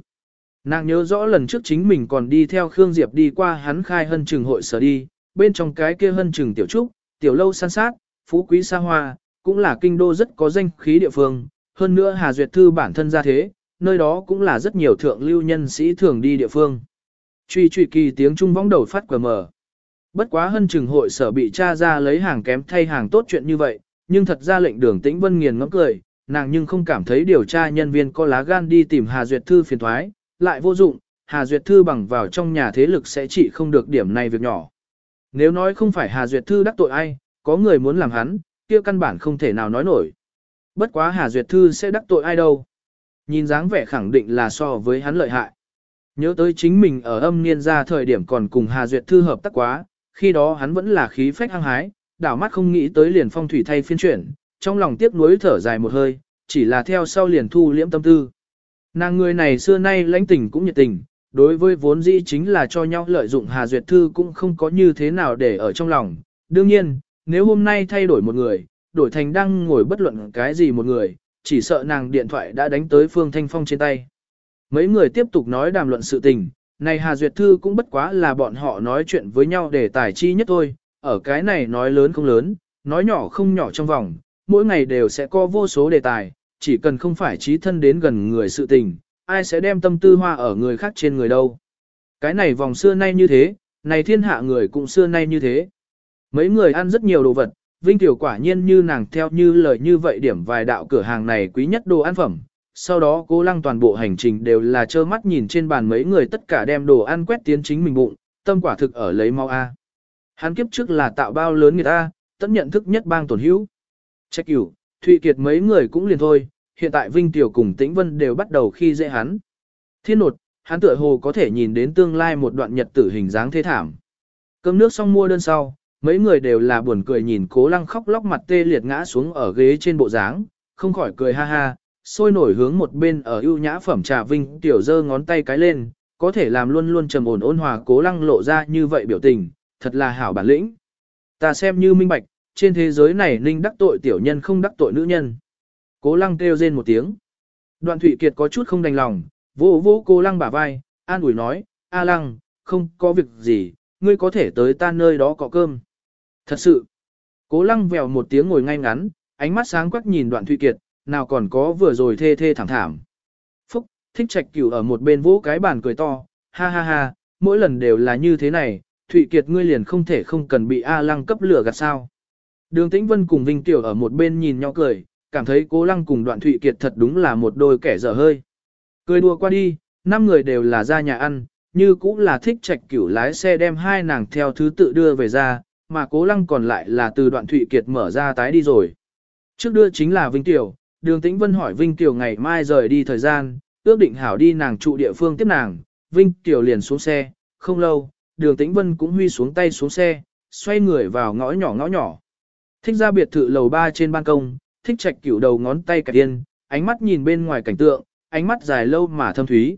Nàng nhớ rõ lần trước chính mình còn đi theo Khương Diệp đi qua hắn khai hân trừng hội sở đi, bên trong cái kia hân trừng tiểu trúc, tiểu lâu san sát, phú quý xa hoa, cũng là kinh đô rất có danh khí địa phương. Hơn nữa Hà Duyệt Thư bản thân ra thế, nơi đó cũng là rất nhiều thượng lưu nhân sĩ thường đi địa phương. Truy truy kỳ tiếng trung vong đầu phát quả mở. Bất quá hân trừng hội sở bị tra ra lấy hàng kém thay hàng tốt chuyện như vậy, nhưng thật ra lệnh đường tĩnh vân nghiền ngẫm cười, nàng nhưng không cảm thấy điều tra nhân viên có lá gan đi tìm Hà Duyệt Thư phiền thoái, lại vô dụng, Hà Duyệt Thư bằng vào trong nhà thế lực sẽ trị không được điểm này việc nhỏ. Nếu nói không phải Hà Duyệt Thư đắc tội ai, có người muốn làm hắn, kia căn bản không thể nào nói nổi. Bất quá Hà Duyệt Thư sẽ đắc tội ai đâu. Nhìn dáng vẻ khẳng định là so với hắn lợi hại. Nhớ tới chính mình ở âm niên ra thời điểm còn cùng Hà Duyệt Thư hợp tác quá, khi đó hắn vẫn là khí phách hăng hái, đảo mắt không nghĩ tới liền phong thủy thay phiên chuyển, trong lòng tiếc nuối thở dài một hơi, chỉ là theo sau liền thu liễm tâm tư. Nàng người này xưa nay lãnh tình cũng nhiệt tình, đối với vốn dĩ chính là cho nhau lợi dụng Hà Duyệt Thư cũng không có như thế nào để ở trong lòng. Đương nhiên, nếu hôm nay thay đổi một người, đổi thành đang ngồi bất luận cái gì một người, chỉ sợ nàng điện thoại đã đánh tới Phương Thanh Phong trên tay. Mấy người tiếp tục nói đàm luận sự tình, này Hà Duyệt Thư cũng bất quá là bọn họ nói chuyện với nhau để tài chi nhất thôi, ở cái này nói lớn không lớn, nói nhỏ không nhỏ trong vòng, mỗi ngày đều sẽ có vô số đề tài, chỉ cần không phải trí thân đến gần người sự tình, ai sẽ đem tâm tư hoa ở người khác trên người đâu. Cái này vòng xưa nay như thế, này thiên hạ người cũng xưa nay như thế. Mấy người ăn rất nhiều đồ vật, Vinh Tiểu quả nhiên như nàng theo như lời như vậy điểm vài đạo cửa hàng này quý nhất đồ ăn phẩm. Sau đó cố lăng toàn bộ hành trình đều là trơ mắt nhìn trên bàn mấy người tất cả đem đồ ăn quét tiến chính mình bụng, tâm quả thực ở lấy mau A. Hắn kiếp trước là tạo bao lớn người ta, tất nhận thức nhất bang tổn hữu. Trách cửu, Thụy Kiệt mấy người cũng liền thôi, hiện tại Vinh Tiểu cùng Tĩnh Vân đều bắt đầu khi dễ hắn. Thiên nột, hắn tựa hồ có thể nhìn đến tương lai một đoạn nhật tử hình dáng thế thảm. Cơm nước xong mua đơn sau, mấy người đều là buồn cười nhìn cố lăng khóc lóc mặt tê liệt ngã xuống ở ghế trên bộ dáng, không khỏi cười ha ha, sôi nổi hướng một bên ở ưu nhã phẩm trà Vinh Tiểu giơ ngón tay cái lên, có thể làm luôn luôn trầm ổn ôn hòa cố lăng lộ ra như vậy biểu tình, thật là hảo bản lĩnh. Ta xem như minh bạch, trên thế giới này ninh đắc tội tiểu nhân không đắc tội nữ nhân. Cố lăng kêu rên một tiếng. Đoạn Thụy Kiệt có chút không đành lòng, vô vô cố lăng bả vai, an ủi nói, A lăng, không có việc gì, ngươi có thể tới ta nơi đó cọ cơm. Thật sự, cố lăng vèo một tiếng ngồi ngay ngắn, ánh mắt sáng quắc nhìn đoạn Thụy Kiệt, nào còn có vừa rồi thê thê thảm thảm. Phúc, thích trạch cửu ở một bên vỗ cái bàn cười to, ha ha ha, mỗi lần đều là như thế này, Thụy Kiệt ngươi liền không thể không cần bị A lăng cấp lửa gạt sao. Đường Tĩnh Vân cùng Vinh Tiểu ở một bên nhìn nhau cười, cảm thấy cố lăng cùng đoạn Thụy Kiệt thật đúng là một đôi kẻ dở hơi. Cười đùa qua đi, năm người đều là ra nhà ăn, như cũng là thích trạch cửu lái xe đem hai nàng theo thứ tự đưa về ra, mà cố lăng còn lại là từ đoạn Thụy Kiệt mở ra tái đi rồi. Trước đưa chính là Vinh Tiểu, đường Tĩnh Vân hỏi Vinh Kiều ngày mai rời đi thời gian, ước định hảo đi nàng trụ địa phương tiếp nàng, Vinh Kiều liền xuống xe, không lâu, đường Tĩnh Vân cũng huy xuống tay xuống xe, xoay người vào ngõ nhỏ ngõ nhỏ. Thích ra biệt thự lầu ba trên ban công, thích trạch cửu đầu ngón tay cả điên, ánh mắt nhìn bên ngoài cảnh tượng, ánh mắt dài lâu mà thâm thúy.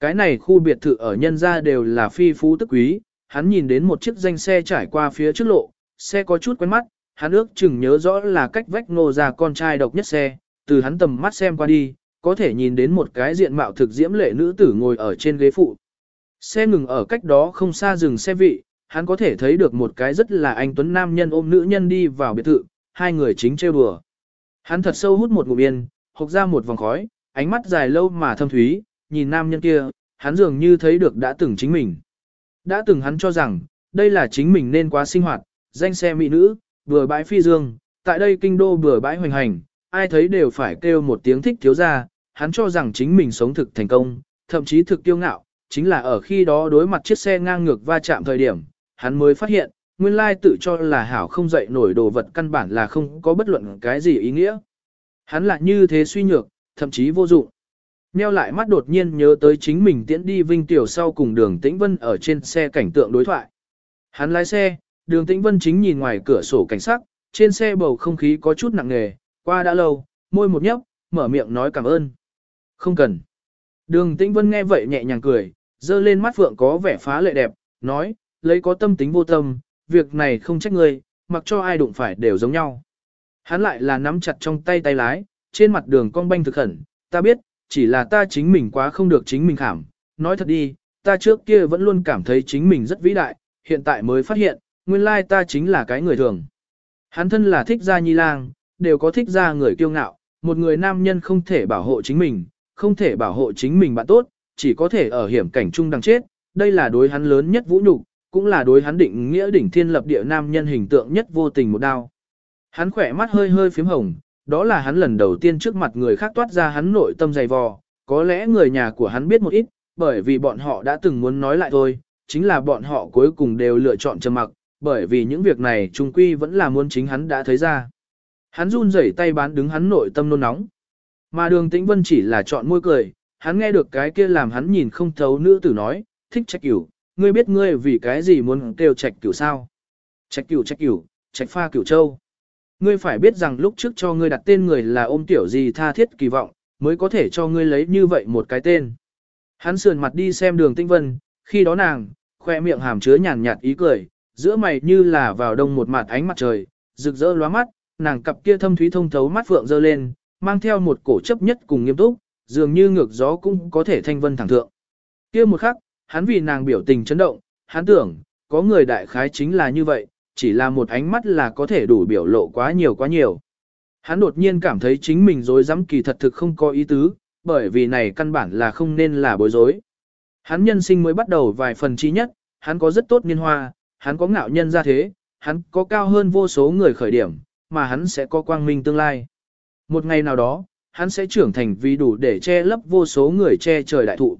Cái này khu biệt thự ở nhân gia đều là phi phú tức quý, hắn nhìn đến một chiếc danh xe trải qua phía trước lộ, xe có chút quen mắt, hắn ước chừng nhớ rõ là cách vách ngô ra con trai độc nhất xe, từ hắn tầm mắt xem qua đi, có thể nhìn đến một cái diện mạo thực diễm lệ nữ tử ngồi ở trên ghế phụ. Xe ngừng ở cách đó không xa dừng xe vị, hắn có thể thấy được một cái rất là anh tuấn nam nhân ôm nữ nhân đi vào biệt thự, hai người chính trêu đùa. Hắn thật sâu hút một ngụm yên, hộc ra một vòng khói, ánh mắt dài lâu mà thâm thúy, nhìn nam nhân kia, hắn dường như thấy được đã từng chính mình. Đã từng hắn cho rằng, đây là chính mình nên quá sinh hoạt, danh xe mỹ nữ, vừa bãi phi dương, tại đây kinh đô vừa bãi hoành hành, ai thấy đều phải kêu một tiếng thích thiếu ra, hắn cho rằng chính mình sống thực thành công, thậm chí thực kiêu ngạo, chính là ở khi đó đối mặt chiếc xe ngang ngược va chạm thời điểm, hắn mới phát hiện, nguyên lai tự cho là hảo không dậy nổi đồ vật căn bản là không có bất luận cái gì ý nghĩa. Hắn lại như thế suy nhược, thậm chí vô dụng. Nheo lại mắt đột nhiên nhớ tới chính mình tiễn đi Vinh Tiểu sau cùng đường Tĩnh Vân ở trên xe cảnh tượng đối thoại. Hắn lái xe, đường Tĩnh Vân chính nhìn ngoài cửa sổ cảnh sắc, trên xe bầu không khí có chút nặng nề, qua đã lâu, môi một nhấp, mở miệng nói cảm ơn. Không cần. Đường Tĩnh Vân nghe vậy nhẹ nhàng cười, dơ lên mắt phượng có vẻ phá lệ đẹp, nói, lấy có tâm tính vô tâm, việc này không trách ngươi, mặc cho ai đụng phải đều giống nhau. Hắn lại là nắm chặt trong tay tay lái, trên mặt đường cong banh thực khẩn, ta biết, chỉ là ta chính mình quá không được chính mình khảm, nói thật đi, ta trước kia vẫn luôn cảm thấy chính mình rất vĩ đại, hiện tại mới phát hiện, nguyên lai ta chính là cái người thường. Hắn thân là thích gia nhi lang, đều có thích ra người kiêu ngạo, một người nam nhân không thể bảo hộ chính mình, không thể bảo hộ chính mình bạn tốt, chỉ có thể ở hiểm cảnh chung đằng chết, đây là đối hắn lớn nhất vũ nhục, cũng là đối hắn định nghĩa đỉnh thiên lập địa nam nhân hình tượng nhất vô tình một đao. Hắn khỏe mắt hơi hơi phím hồng, đó là hắn lần đầu tiên trước mặt người khác toát ra hắn nội tâm dày vò, có lẽ người nhà của hắn biết một ít, bởi vì bọn họ đã từng muốn nói lại thôi, chính là bọn họ cuối cùng đều lựa chọn trầm mặc, bởi vì những việc này trung quy vẫn là muốn chính hắn đã thấy ra. Hắn run rẩy tay bán đứng hắn nội tâm nôn nóng. Mà đường tĩnh vân chỉ là chọn môi cười, hắn nghe được cái kia làm hắn nhìn không thấu nữ tử nói, thích trách cửu, ngươi biết ngươi vì cái gì muốn kêu trạch cửu sao? Trạch cửu trạch cửu, trạch pha cửu châu. Ngươi phải biết rằng lúc trước cho ngươi đặt tên người là ôm tiểu gì tha thiết kỳ vọng, mới có thể cho ngươi lấy như vậy một cái tên. Hắn sườn mặt đi xem đường tinh vân, khi đó nàng, khoe miệng hàm chứa nhàn nhạt ý cười, giữa mày như là vào đông một mặt ánh mặt trời, rực rỡ lóa mắt, nàng cặp kia thâm thúy thông thấu mắt phượng dơ lên, mang theo một cổ chấp nhất cùng nghiêm túc, dường như ngược gió cũng có thể thanh vân thẳng thượng. Kia một khắc, hắn vì nàng biểu tình chấn động, hắn tưởng, có người đại khái chính là như vậy, chỉ là một ánh mắt là có thể đủ biểu lộ quá nhiều quá nhiều. Hắn đột nhiên cảm thấy chính mình dối dám kỳ thật thực không có ý tứ, bởi vì này căn bản là không nên là bối rối. Hắn nhân sinh mới bắt đầu vài phần chi nhất, hắn có rất tốt niên hoa, hắn có ngạo nhân ra thế, hắn có cao hơn vô số người khởi điểm, mà hắn sẽ có quang minh tương lai. Một ngày nào đó, hắn sẽ trưởng thành vì đủ để che lấp vô số người che trời đại thụ.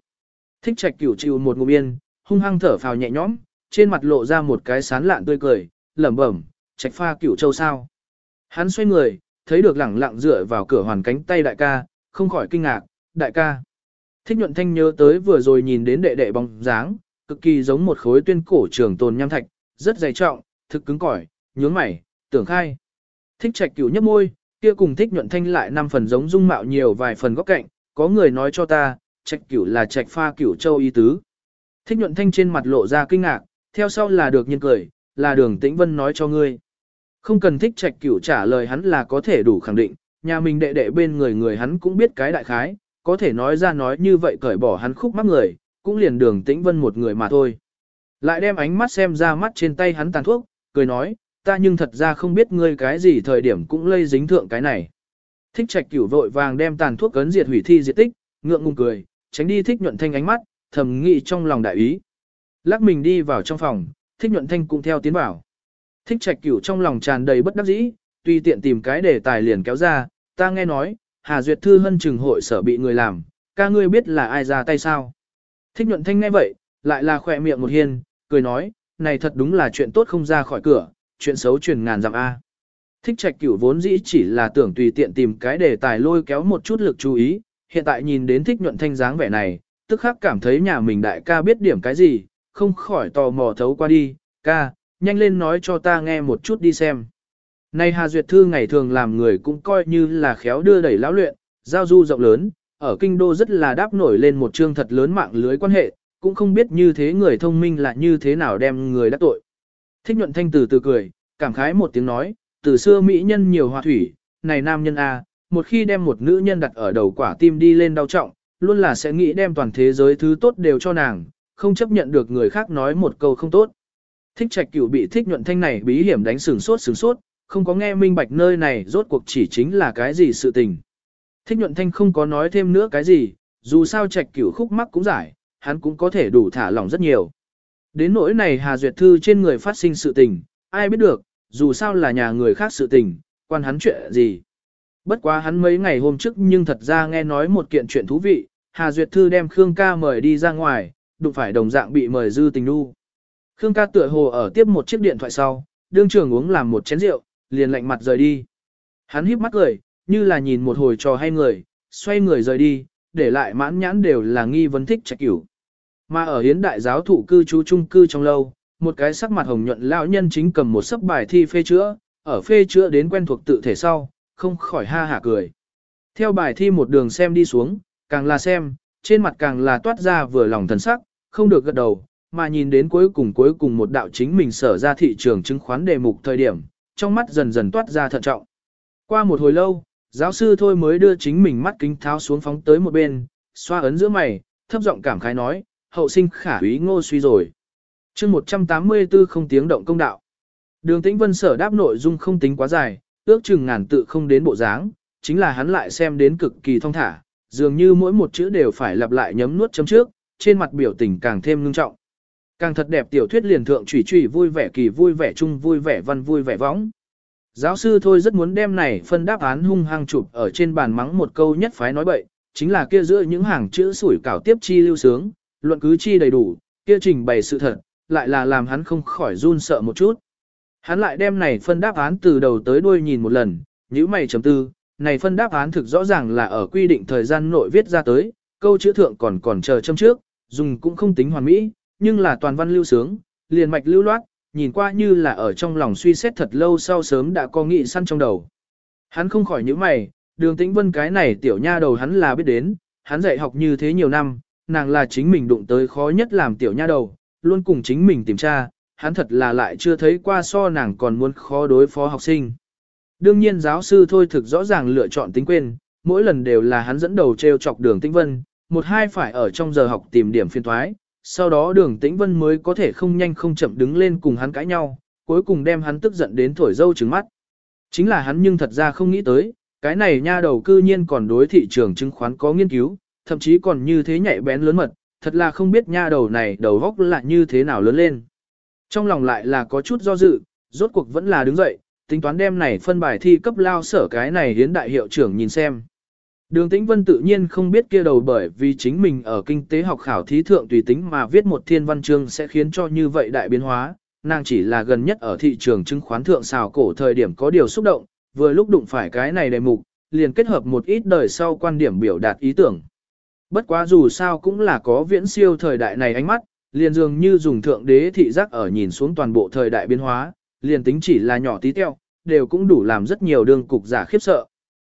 Thích trạch cửu chịu một ngụm yên, hung hăng thở phào nhẹ nhõm, trên mặt lộ ra một cái sán lạn tươi cười, lẩm bẩm, trạch pha cửu châu sao. Hắn xoay người, thấy được lẳng lặng dựa vào cửa hoàn cánh tay đại ca, không khỏi kinh ngạc, đại ca. Thích nhuận thanh nhớ tới vừa rồi nhìn đến đệ đệ bóng dáng, cực kỳ giống một khối tuyên cổ trường tồn nham thạch, rất dày trọng, thực cứng cỏi, nhướng mày, tưởng khai. Thích trạch cửu nhấp môi, kia cùng thích nhuận thanh lại năm phần giống dung mạo nhiều vài phần góc cạnh, có người nói cho ta, trạch cửu là trạch pha cửu châu y tứ. Thích nhuận thanh trên mặt lộ ra kinh ngạc, theo sau là được nhiên cười, là đường tĩnh vân nói cho ngươi. Không cần thích trạch cửu trả lời hắn là có thể đủ khẳng định, nhà mình đệ đệ bên người người hắn cũng biết cái đại khái, có thể nói ra nói như vậy cởi bỏ hắn khúc mắc người, cũng liền đường tĩnh vân một người mà thôi. Lại đem ánh mắt xem ra mắt trên tay hắn tàn thuốc, cười nói, ta nhưng thật ra không biết ngươi cái gì thời điểm cũng lây dính thượng cái này. Thích trạch cửu vội vàng đem tàn thuốc cấn diệt hủy thi diệt tích, ngượng ngùng cười, tránh đi thích nhuận thanh ánh mắt, thầm nghĩ trong lòng đại ý. Lắc mình đi vào trong phòng, thích nhuận thanh cũng theo tiến vào. Thích trạch cửu trong lòng tràn đầy bất đắc dĩ, tuy tiện tìm cái đề tài liền kéo ra, ta nghe nói, Hà Duyệt Thư hân trừng hội sở bị người làm, ca ngươi biết là ai ra tay sao. Thích nhuận thanh nghe vậy, lại là khỏe miệng một hiên, cười nói, này thật đúng là chuyện tốt không ra khỏi cửa, chuyện xấu truyền ngàn dặm A. Thích trạch cửu vốn dĩ chỉ là tưởng tùy tiện tìm cái đề tài lôi kéo một chút lực chú ý, hiện tại nhìn đến thích nhuận thanh dáng vẻ này, tức khắc cảm thấy nhà mình đại ca biết điểm cái gì, không khỏi tò mò thấu qua đi, ca, nhanh lên nói cho ta nghe một chút đi xem. Này Hà Duyệt Thư ngày thường làm người cũng coi như là khéo đưa đẩy lão luyện, giao du rộng lớn, ở kinh đô rất là đáp nổi lên một chương thật lớn mạng lưới quan hệ, cũng không biết như thế người thông minh là như thế nào đem người đắc tội. Thích nhuận thanh từ từ cười, cảm khái một tiếng nói, từ xưa mỹ nhân nhiều hòa thủy, này nam nhân A, một khi đem một nữ nhân đặt ở đầu quả tim đi lên đau trọng, luôn là sẽ nghĩ đem toàn thế giới thứ tốt đều cho nàng, không chấp nhận được người khác nói một câu không tốt. Thích trạch cửu bị thích nhuận thanh này bí hiểm đánh sừng sốt sừng sốt, không có nghe minh bạch nơi này rốt cuộc chỉ chính là cái gì sự tình. Thích nhuận thanh không có nói thêm nữa cái gì, dù sao trạch cửu khúc mắc cũng giải, hắn cũng có thể đủ thả lỏng rất nhiều. Đến nỗi này Hà Duyệt Thư trên người phát sinh sự tình, ai biết được, dù sao là nhà người khác sự tình, quan hắn chuyện gì. Bất quá hắn mấy ngày hôm trước nhưng thật ra nghe nói một kiện chuyện thú vị, Hà Duyệt Thư đem Khương ca mời đi ra ngoài, đụng phải đồng dạng bị mời dư tình nu. Khương ca tựa hồ ở tiếp một chiếc điện thoại sau, đương trường uống làm một chén rượu, liền lạnh mặt rời đi. Hắn híp mắt cười, như là nhìn một hồi trò hay người, xoay người rời đi, để lại mãn nhãn đều là nghi vấn thích trạch cửu. Mà ở hiến đại giáo thụ cư trú trung cư trong lâu, một cái sắc mặt hồng nhuận lão nhân chính cầm một sấp bài thi phê chữa, ở phê chữa đến quen thuộc tự thể sau, không khỏi ha hả cười. Theo bài thi một đường xem đi xuống, càng là xem, trên mặt càng là toát ra vừa lòng thần sắc, không được gật đầu, mà nhìn đến cuối cùng cuối cùng một đạo chính mình sở ra thị trường chứng khoán đề mục thời điểm, trong mắt dần dần toát ra thận trọng. Qua một hồi lâu, giáo sư thôi mới đưa chính mình mắt kính tháo xuống phóng tới một bên, xoa ấn giữa mày, thấp giọng cảm khái nói, hậu sinh khả úy ngô suy rồi. chương 184 không tiếng động công đạo. Đường tĩnh vân sở đáp nội dung không tính quá dài, ước chừng ngàn tự không đến bộ dáng, chính là hắn lại xem đến cực kỳ thông thả, dường như mỗi một chữ đều phải lặp lại nhấm nuốt chấm trước, trên mặt biểu tình càng thêm ngưng trọng. Càng thật đẹp tiểu thuyết liền thượng chủy chủy vui vẻ kỳ vui vẻ chung vui vẻ văn vui vẻ võng. Giáo sư thôi rất muốn đem này phân đáp án hung hăng chụp ở trên bàn mắng một câu nhất phái nói bậy, chính là kia giữa những hàng chữ sủi cảo tiếp chi lưu sướng, luận cứ chi đầy đủ, kia trình bày sự thật, lại là làm hắn không khỏi run sợ một chút. Hắn lại đem này phân đáp án từ đầu tới đuôi nhìn một lần, nhíu mày chấm tư, này phân đáp án thực rõ ràng là ở quy định thời gian nội viết ra tới, câu chữ thượng còn còn chờ châm trước, dùng cũng không tính hoàn mỹ, nhưng là toàn văn lưu sướng, liền mạch lưu loát, nhìn qua như là ở trong lòng suy xét thật lâu sau sớm đã có nghị săn trong đầu. Hắn không khỏi nhíu mày, đường tĩnh vân cái này tiểu nha đầu hắn là biết đến, hắn dạy học như thế nhiều năm, nàng là chính mình đụng tới khó nhất làm tiểu nha đầu, luôn cùng chính mình tìm tra, hắn thật là lại chưa thấy qua so nàng còn muốn khó đối phó học sinh. Đương nhiên giáo sư thôi thực rõ ràng lựa chọn tính quên, mỗi lần đều là hắn dẫn đầu treo chọc đường tĩnh vân, một hai phải ở trong giờ học tìm điểm phiên thoái, sau đó đường tĩnh vân mới có thể không nhanh không chậm đứng lên cùng hắn cãi nhau, cuối cùng đem hắn tức giận đến thổi dâu trứng mắt. Chính là hắn nhưng thật ra không nghĩ tới, cái này nha đầu cư nhiên còn đối thị trường chứng khoán có nghiên cứu, thậm chí còn như thế nhạy bén lớn mật, thật là không biết nha đầu này đầu góc là như thế nào lớn lên. Trong lòng lại là có chút do dự, rốt cuộc vẫn là đứng dậy, tính toán đem này phân bài thi cấp lao sở cái này hiến đại hiệu trưởng nhìn xem. Đường Tĩnh Vân tự nhiên không biết kia đầu bởi vì chính mình ở kinh tế học khảo thí thượng tùy tính mà viết một thiên văn chương sẽ khiến cho như vậy đại biến hóa, nàng chỉ là gần nhất ở thị trường chứng khoán thượng xào cổ thời điểm có điều xúc động, vừa lúc đụng phải cái này đề mục, liền kết hợp một ít đời sau quan điểm biểu đạt ý tưởng. Bất quá dù sao cũng là có viễn siêu thời đại này ánh mắt, liền dường như dùng thượng đế thị giác ở nhìn xuống toàn bộ thời đại biến hóa, liền tính chỉ là nhỏ tí teo, đều cũng đủ làm rất nhiều đường cục giả khiếp sợ.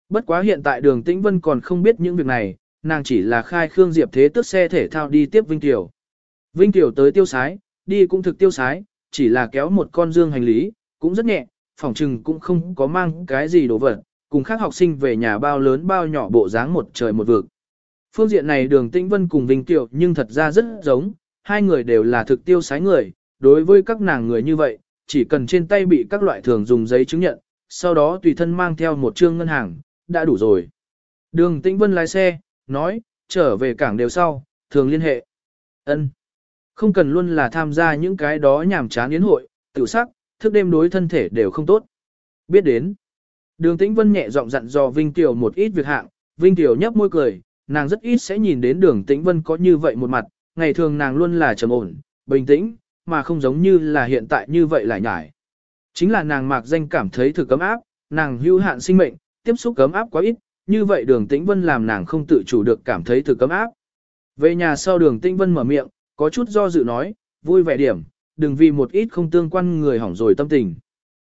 Bất quá hiện tại đường Tĩnh Vân còn không biết những việc này, nàng chỉ là khai Khương Diệp thế tức xe thể thao đi tiếp Vinh Tiểu. Vinh Tiểu tới tiêu sái, đi cũng thực tiêu sái, chỉ là kéo một con dương hành lý, cũng rất nhẹ, phòng trừng cũng không có mang cái gì đồ vật, cùng khác học sinh về nhà bao lớn bao nhỏ bộ dáng một trời một vực. Phương diện này đường Tĩnh Vân cùng Vinh Tiểu nhưng thật ra rất giống, hai người đều là thực tiêu sái người, đối với các nàng người như vậy, chỉ cần trên tay bị các loại thường dùng giấy chứng nhận, sau đó tùy thân mang theo một trương ngân hàng, đã đủ rồi. Đường Tĩnh Vân lái xe, nói, trở về cảng đều sau, thường liên hệ. ân Không cần luôn là tham gia những cái đó nhảm chán yến hội, tiểu sắc, thức đêm đối thân thể đều không tốt. Biết đến. Đường Tĩnh Vân nhẹ giọng dặn dò Vinh Tiểu một ít việc hạng, Vinh Tiểu nhấp môi cười, nàng rất ít sẽ nhìn đến đường Tĩnh Vân có như vậy một mặt, ngày thường nàng luôn là trầm ổn, bình tĩnh, mà không giống như là hiện tại như vậy lại nhải. Chính là nàng mạc danh cảm thấy thực cấm áp, nàng hưu hạn sinh mệnh, tiếp xúc cấm áp quá ít, như vậy đường tĩnh vân làm nàng không tự chủ được cảm thấy thực cấm áp. Về nhà sau đường tĩnh vân mở miệng, có chút do dự nói, vui vẻ điểm, đừng vì một ít không tương quan người hỏng rồi tâm tình.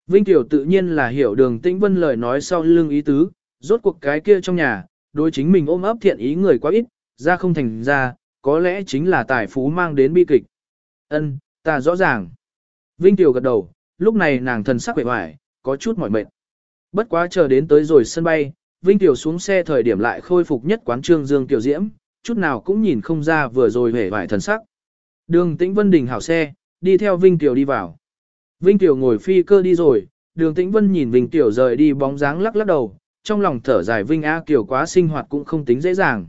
Vinh Tiểu tự nhiên là hiểu đường tĩnh vân lời nói sau lưng ý tứ, rốt cuộc cái kia trong nhà, đối chính mình ôm ấp thiện ý người quá ít, ra không thành ra, có lẽ chính là tài phú mang đến bi kịch. Ân, ta rõ ràng. Vinh Tiểu gật đầu, lúc này nàng thần sắc vẻ hoài, có chút mỏi mệt. Bất quá chờ đến tới rồi sân bay, Vinh Tiểu xuống xe thời điểm lại khôi phục nhất quán trương dương tiểu diễm, chút nào cũng nhìn không ra vừa rồi vẻ vải thần sắc. Đường Tĩnh Vân đình hảo xe, đi theo Vinh Tiểu đi vào. Vinh Tiểu ngồi phi cơ đi rồi, đường Tĩnh Vân nhìn Vinh Tiểu rời đi bóng dáng lắc lắc đầu, trong lòng thở dài Vinh A Kiều quá sinh hoạt cũng không tính dễ dàng.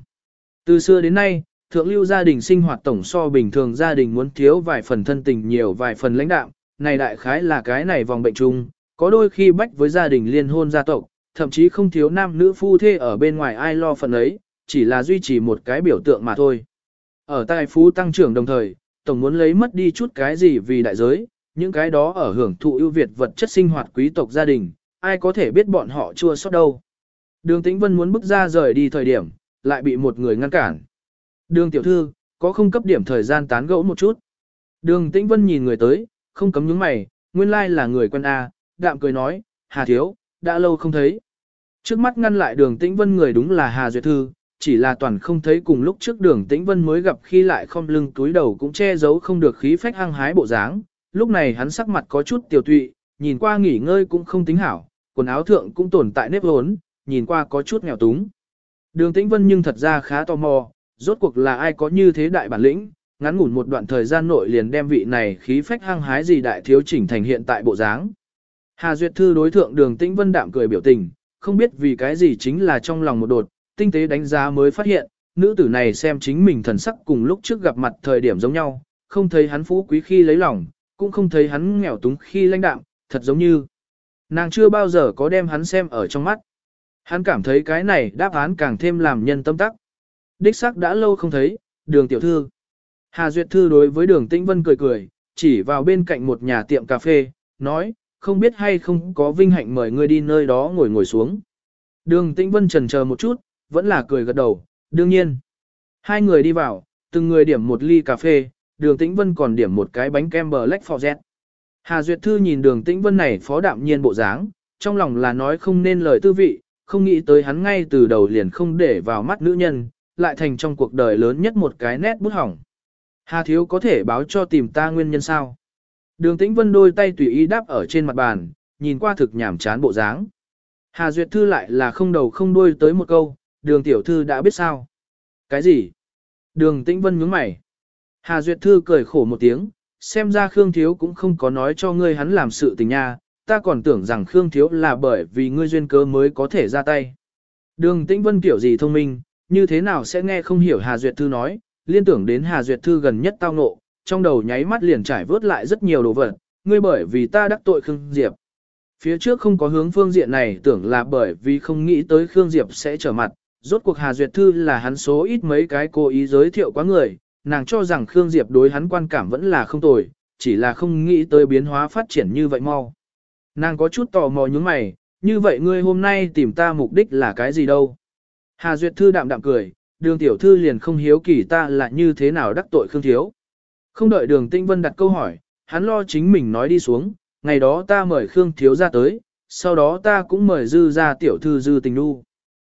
Từ xưa đến nay, thượng lưu gia đình sinh hoạt tổng so bình thường gia đình muốn thiếu vài phần thân tình nhiều vài phần lãnh đạo, này đại khái là cái này vòng bệnh chung, có đôi khi bách với gia đình liên hôn gia tộc, thậm chí không thiếu nam nữ phu thê ở bên ngoài ai lo phần ấy, chỉ là duy trì một cái biểu tượng mà thôi. Ở tài phú tăng trưởng đồng thời, tổng muốn lấy mất đi chút cái gì vì đại giới, những cái đó ở hưởng thụ ưu việt vật chất sinh hoạt quý tộc gia đình, ai có thể biết bọn họ chua sót đâu. Đường Tĩnh Vân muốn bước ra rời đi thời điểm, lại bị một người ngăn cản. Đường tiểu thư, có không cấp điểm thời gian tán gẫu một chút. Đường Tĩnh Vân nhìn người tới, không cấm nhướng mày, nguyên lai là người quân A, đạm cười nói, Hà Thiếu, đã lâu không thấy. Trước mắt ngăn lại đường Tĩnh Vân người đúng là Hà Duyệt Thư, chỉ là toàn không thấy cùng lúc trước đường Tĩnh Vân mới gặp khi lại không lưng túi đầu cũng che giấu không được khí phách hăng hái bộ dáng. Lúc này hắn sắc mặt có chút tiểu tụy, nhìn qua nghỉ ngơi cũng không tính hảo, quần áo thượng cũng tồn tại nếp hốn, nhìn qua có chút nghèo túng. Đường Tĩnh Vân nhưng thật ra khá tò mò, rốt cuộc là ai có như thế đại bản lĩnh, ngắn ngủn một đoạn thời gian nội liền đem vị này khí phách hăng hái gì đại thiếu chỉnh thành hiện tại bộ dáng. Hà Duyệt Thư đối thượng đường tĩnh vân đạm cười biểu tình, không biết vì cái gì chính là trong lòng một đột, tinh tế đánh giá mới phát hiện, nữ tử này xem chính mình thần sắc cùng lúc trước gặp mặt thời điểm giống nhau, không thấy hắn phú quý khi lấy lòng, cũng không thấy hắn nghèo túng khi lãnh đạm, thật giống như nàng chưa bao giờ có đem hắn xem ở trong mắt. Hắn cảm thấy cái này đáp án càng thêm làm nhân tâm tắc. Đích sắc đã lâu không thấy, đường tiểu thư. Hà Duyệt Thư đối với đường Tĩnh Vân cười cười, chỉ vào bên cạnh một nhà tiệm cà phê, nói, không biết hay không có vinh hạnh mời ngươi đi nơi đó ngồi ngồi xuống. Đường Tĩnh Vân trần chờ một chút, vẫn là cười gật đầu, đương nhiên. Hai người đi vào, từng người điểm một ly cà phê, đường Tĩnh Vân còn điểm một cái bánh kem Black Forest. Hà Duyệt Thư nhìn đường Tĩnh Vân này phó đạm nhiên bộ dáng, trong lòng là nói không nên lời tư vị, không nghĩ tới hắn ngay từ đầu liền không để vào mắt nữ nhân, lại thành trong cuộc đời lớn nhất một cái nét bút hỏng. Hà Thiếu có thể báo cho tìm ta nguyên nhân sao? Đường Tĩnh Vân đôi tay tùy ý đáp ở trên mặt bàn, nhìn qua thực nhảm chán bộ dáng. Hà Duyệt Thư lại là không đầu không đuôi tới một câu, đường tiểu thư đã biết sao. Cái gì? Đường Tĩnh Vân nhướng mày. Hà Duyệt Thư cười khổ một tiếng, xem ra Khương Thiếu cũng không có nói cho ngươi hắn làm sự tình nha, ta còn tưởng rằng Khương Thiếu là bởi vì ngươi duyên cớ mới có thể ra tay. Đường Tĩnh Vân kiểu gì thông minh, như thế nào sẽ nghe không hiểu Hà Duyệt Thư nói, liên tưởng đến Hà Duyệt Thư gần nhất tao ngộ, trong đầu nháy mắt liền trải vớt lại rất nhiều đồ vật, ngươi bởi vì ta đắc tội Khương Diệp. Phía trước không có hướng phương diện này tưởng là bởi vì không nghĩ tới Khương Diệp sẽ trở mặt, rốt cuộc Hà Duyệt Thư là hắn số ít mấy cái cố ý giới thiệu quá người, nàng cho rằng Khương Diệp đối hắn quan cảm vẫn là không tồi, chỉ là không nghĩ tới biến hóa phát triển như vậy mau. Nàng có chút tò mò nhướng mày, như vậy ngươi hôm nay tìm ta mục đích là cái gì đâu? Hà Duyệt Thư đạm đạm cười, đường tiểu thư liền không hiếu kỳ ta là như thế nào đắc tội Khương Thiếu. Không đợi đường Tinh Vân đặt câu hỏi, hắn lo chính mình nói đi xuống, ngày đó ta mời Khương Thiếu ra tới, sau đó ta cũng mời Dư ra tiểu thư Dư Tình Nu.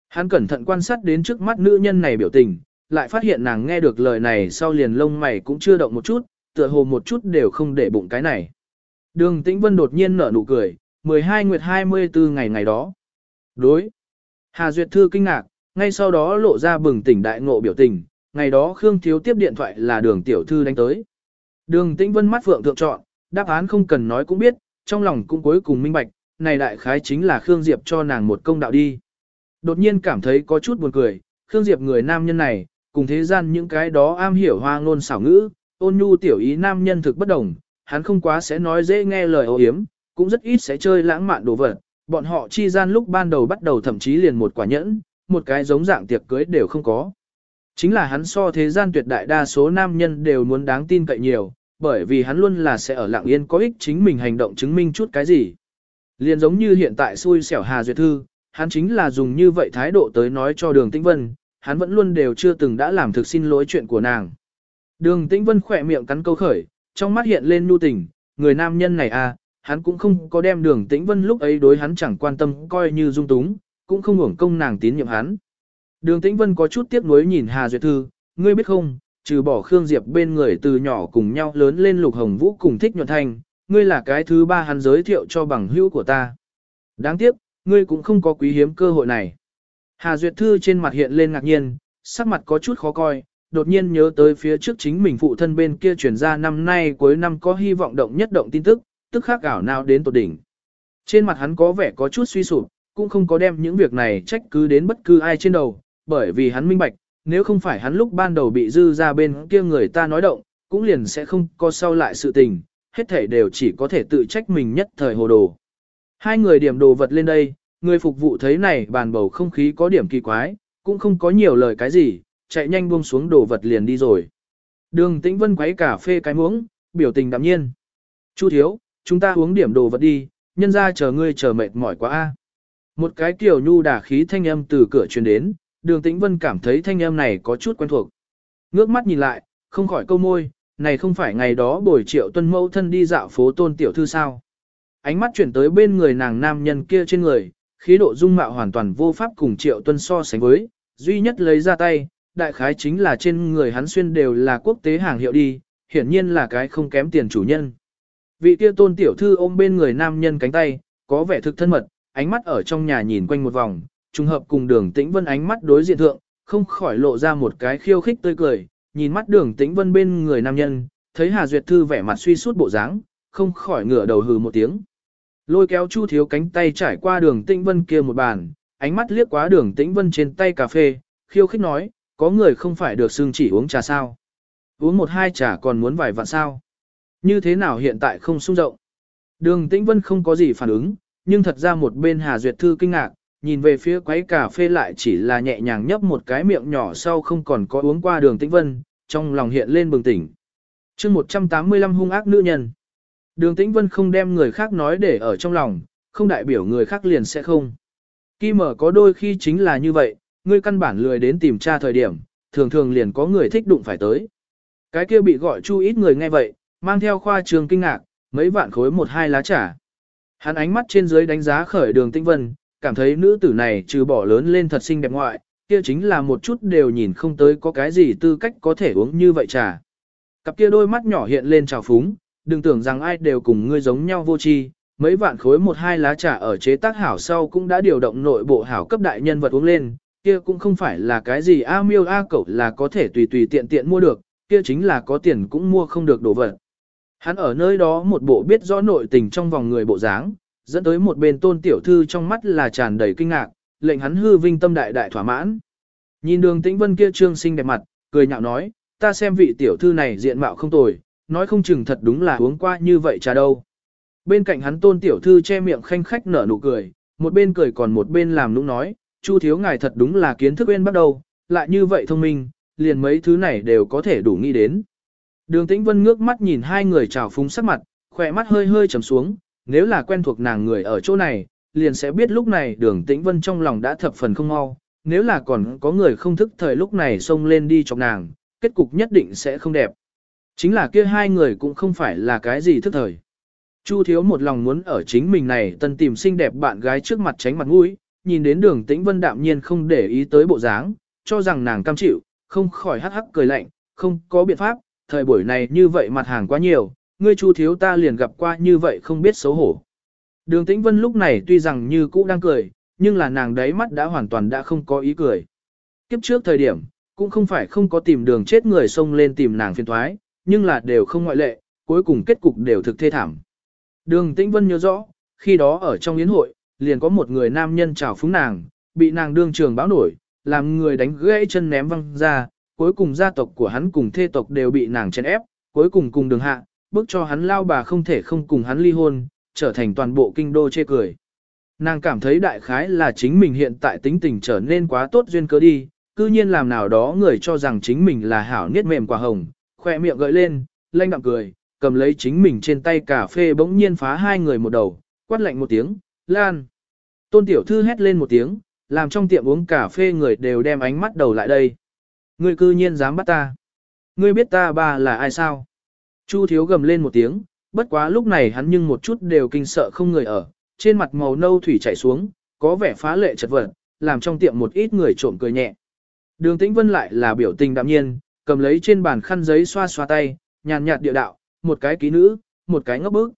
Hắn cẩn thận quan sát đến trước mắt nữ nhân này biểu tình, lại phát hiện nàng nghe được lời này sau liền lông mày cũng chưa động một chút, tựa hồ một chút đều không để bụng cái này. Đường Tĩnh Vân đột nhiên nở nụ cười, 12 nguyệt 24 ngày ngày đó. Đối. Hà Duyệt Thư kinh ngạc, ngay sau đó lộ ra bừng tỉnh đại ngộ biểu tình, ngày đó Khương Thiếu tiếp điện thoại là đường tiểu thư đánh tới. Đường Tĩnh Vân mắt phượng thượng chọn, đáp án không cần nói cũng biết, trong lòng cũng cuối cùng minh bạch, này đại khái chính là Khương Diệp cho nàng một công đạo đi. Đột nhiên cảm thấy có chút buồn cười, Khương Diệp người nam nhân này, cùng thế gian những cái đó am hiểu hoa ngôn xảo ngữ, ôn nhu tiểu ý nam nhân thực bất đồng, hắn không quá sẽ nói dễ nghe lời ấu hiếm, cũng rất ít sẽ chơi lãng mạn đồ vật, bọn họ chi gian lúc ban đầu bắt đầu thậm chí liền một quả nhẫn, một cái giống dạng tiệc cưới đều không có. Chính là hắn so thế gian tuyệt đại đa số nam nhân đều muốn đáng tin cậy nhiều, bởi vì hắn luôn là sẽ ở lặng yên có ích chính mình hành động chứng minh chút cái gì. Liền giống như hiện tại xui xẻo Hà Duyệt Thư, hắn chính là dùng như vậy thái độ tới nói cho đường tĩnh vân, hắn vẫn luôn đều chưa từng đã làm thực xin lỗi chuyện của nàng. Đường tĩnh vân khỏe miệng cắn câu khởi, trong mắt hiện lên nu tình, người nam nhân này à, hắn cũng không có đem đường tĩnh vân lúc ấy đối hắn chẳng quan tâm coi như dung túng, cũng không hưởng công nàng tín nhiệm hắn. Đường tĩnh vân có chút tiếc nuối nhìn Hà Duyệt Thư, ngươi biết không, trừ bỏ Khương Diệp bên người từ nhỏ cùng nhau lớn lên Lục Hồng Vũ cùng thích nhuận thành, ngươi là cái thứ ba hắn giới thiệu cho bằng hữu của ta. Đáng tiếc, ngươi cũng không có quý hiếm cơ hội này. Hà Duyệt Thư trên mặt hiện lên ngạc nhiên, sắc mặt có chút khó coi, đột nhiên nhớ tới phía trước chính mình phụ thân bên kia chuyển ra năm nay cuối năm có hy vọng động nhất động tin tức, tức khác ảo nào đến tột đỉnh. Trên mặt hắn có vẻ có chút suy sụp, cũng không có đem những việc này trách cứ đến bất cứ ai trên đầu, bởi vì hắn minh bạch, nếu không phải hắn lúc ban đầu bị dư ra bên kia người ta nói động, cũng liền sẽ không có sau lại sự tình, hết thể đều chỉ có thể tự trách mình nhất thời hồ đồ. Hai người điểm đồ vật lên đây, người phục vụ thấy này bàn bầu không khí có điểm kỳ quái, cũng không có nhiều lời cái gì, chạy nhanh buông xuống đồ vật liền đi rồi. Đường Tĩnh Vân quấy cà phê cái muỗng, biểu tình đạm nhiên. Chu thiếu, chúng ta uống điểm đồ vật đi, nhân ra chờ ngươi chờ mệt mỏi quá a. Một cái kiểu nhu đả khí thanh âm từ cửa truyền đến, đường Tĩnh Vân cảm thấy thanh âm này có chút quen thuộc. Ngước mắt nhìn lại, không khỏi câu môi, này không phải ngày đó buổi triệu tuân mẫu thân đi dạo phố tôn tiểu thư sao. Ánh mắt chuyển tới bên người nàng nam nhân kia trên người, khí độ dung mạo hoàn toàn vô pháp cùng triệu tuân so sánh với, duy nhất lấy ra tay, đại khái chính là trên người hắn xuyên đều là quốc tế hàng hiệu đi, hiển nhiên là cái không kém tiền chủ nhân. Vị kia tôn tiểu thư ôm bên người nam nhân cánh tay, có vẻ thực thân mật, ánh mắt ở trong nhà nhìn quanh một vòng, trùng hợp cùng đường tĩnh vân ánh mắt đối diện thượng, không khỏi lộ ra một cái khiêu khích tươi cười, nhìn mắt đường tĩnh vân bên người nam nhân, thấy Hà Duyệt Thư vẻ mặt suy suốt bộ dáng, không khỏi ngửa đầu hừ một tiếng. Lôi kéo Chu Thiếu cánh tay trải qua đường Tĩnh Vân kia một bàn, ánh mắt liếc quá đường Tĩnh Vân trên tay cà phê, khiêu khích nói, có người không phải được xưng chỉ uống trà sao. Uống một hai trà còn muốn vài vạn sao. Như thế nào hiện tại không sung rộng. Đường Tĩnh Vân không có gì phản ứng, nhưng thật ra một bên Hà Duyệt Thư kinh ngạc, nhìn về phía quấy cà phê lại chỉ là nhẹ nhàng nhấp một cái miệng nhỏ sau không còn có uống qua đường Tĩnh Vân, trong lòng hiện lên bừng tỉnh. chương 185 hung ác nữ nhân. Đường Tĩnh Vân không đem người khác nói để ở trong lòng, không đại biểu người khác liền sẽ không. khi mở có đôi khi chính là như vậy, ngươi căn bản lười đến tìm tra thời điểm, thường thường liền có người thích đụng phải tới. Cái kia bị gọi chu ít người nghe vậy, mang theo khoa trường kinh ngạc, mấy vạn khối một hai lá trà. Hắn ánh mắt trên dưới đánh giá khởi đường tinh Vân, cảm thấy nữ tử này trừ bỏ lớn lên thật xinh đẹp ngoại, kia chính là một chút đều nhìn không tới có cái gì tư cách có thể uống như vậy trà. Cặp kia đôi mắt nhỏ hiện lên trào phúng, đừng tưởng rằng ai đều cùng ngươi giống nhau vô tri, mấy vạn khối một hai lá trà ở chế tác hảo sau cũng đã điều động nội bộ hảo cấp đại nhân vật uống lên, kia cũng không phải là cái gì a miêu a cẩu là có thể tùy tùy tiện tiện mua được, kia chính là có tiền cũng mua không được đồ vật. Hắn ở nơi đó một bộ biết rõ nội tình trong vòng người bộ dáng, dẫn tới một bên tôn tiểu thư trong mắt là tràn đầy kinh ngạc, lệnh hắn hư vinh tâm đại đại thỏa mãn. Nhìn đường tĩnh vân kia trương sinh đẹp mặt, cười nhạo nói, ta xem vị tiểu thư này diện mạo không tồi, nói không chừng thật đúng là uống qua như vậy trà đâu. Bên cạnh hắn tôn tiểu thư che miệng khanh khách nở nụ cười, một bên cười còn một bên làm nũng nói, chu thiếu ngài thật đúng là kiến thức bên bắt đầu, lại như vậy thông minh, liền mấy thứ này đều có thể đủ nghĩ đến. Đường tĩnh vân ngước mắt nhìn hai người trào phúng sắc mặt, khỏe mắt hơi hơi trầm xuống, nếu là quen thuộc nàng người ở chỗ này, liền sẽ biết lúc này đường tĩnh vân trong lòng đã thập phần không mau, nếu là còn có người không thức thời lúc này xông lên đi chọc nàng, kết cục nhất định sẽ không đẹp. Chính là kia hai người cũng không phải là cái gì thức thời. Chu thiếu một lòng muốn ở chính mình này tân tìm xinh đẹp bạn gái trước mặt tránh mặt mũi, nhìn đến đường tĩnh vân đạm nhiên không để ý tới bộ dáng, cho rằng nàng cam chịu, không khỏi hắc hắc cười lạnh, không có biện pháp, thời buổi này như vậy mặt hàng quá nhiều, ngươi chu thiếu ta liền gặp qua như vậy không biết xấu hổ. Đường tĩnh vân lúc này tuy rằng như cũ đang cười, nhưng là nàng đấy mắt đã hoàn toàn đã không có ý cười. Kiếp trước thời điểm, cũng không phải không có tìm đường chết người xông lên tìm nàng phiền thoái, nhưng là đều không ngoại lệ, cuối cùng kết cục đều thực thê thảm. Đường Tĩnh Vân nhớ rõ, khi đó ở trong yến hội, liền có một người nam nhân chào phúng nàng, bị nàng đương trường báo nổi, làm người đánh gãy chân ném văng ra, cuối cùng gia tộc của hắn cùng thê tộc đều bị nàng chèn ép, cuối cùng cùng đường hạ, bước cho hắn lao bà không thể không cùng hắn ly hôn, trở thành toàn bộ kinh đô chê cười. Nàng cảm thấy đại khái là chính mình hiện tại tính tình trở nên quá tốt duyên cớ đi, cư nhiên làm nào đó người cho rằng chính mình là hảo niết mềm quả hồng, khoe miệng gợi lên, lanh đạm cười, cầm lấy chính mình trên tay cà phê bỗng nhiên phá hai người một đầu, quát lạnh một tiếng, lan. Tôn tiểu thư hét lên một tiếng, làm trong tiệm uống cà phê người đều đem ánh mắt đầu lại đây. Ngươi cư nhiên dám bắt ta. Ngươi biết ta ba là ai sao? Chu thiếu gầm lên một tiếng, bất quá lúc này hắn nhưng một chút đều kinh sợ không người ở, trên mặt màu nâu thủy chảy xuống, có vẻ phá lệ chật vật, làm trong tiệm một ít người trộm cười nhẹ. Đường Tĩnh Vân lại là biểu tình đạm nhiên, cầm lấy trên bàn khăn giấy xoa xoa tay, nhàn nhạt địa đạo, một cái ký nữ, một cái ngốc bức.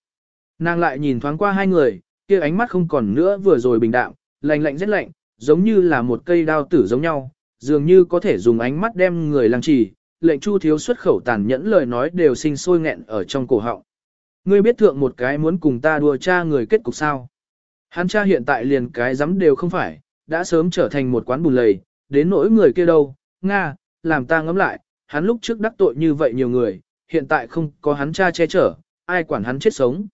Nàng lại nhìn thoáng qua hai người, kia ánh mắt không còn nữa vừa rồi bình đạm, lạnh lạnh rất lạnh, giống như là một cây đao tử giống nhau, dường như có thể dùng ánh mắt đem người lăng trì, lệnh chu thiếu xuất khẩu tàn nhẫn lời nói đều sinh sôi nghẹn ở trong cổ họng. Ngươi biết thượng một cái muốn cùng ta đùa cha người kết cục sao? Hắn cha hiện tại liền cái dám đều không phải, đã sớm trở thành một quán bùn lầy, đến nỗi người kia đâu, Nga, làm ta ngẫm lại, hắn lúc trước đắc tội như vậy nhiều người, hiện tại không có hắn cha che chở, ai quản hắn chết sống.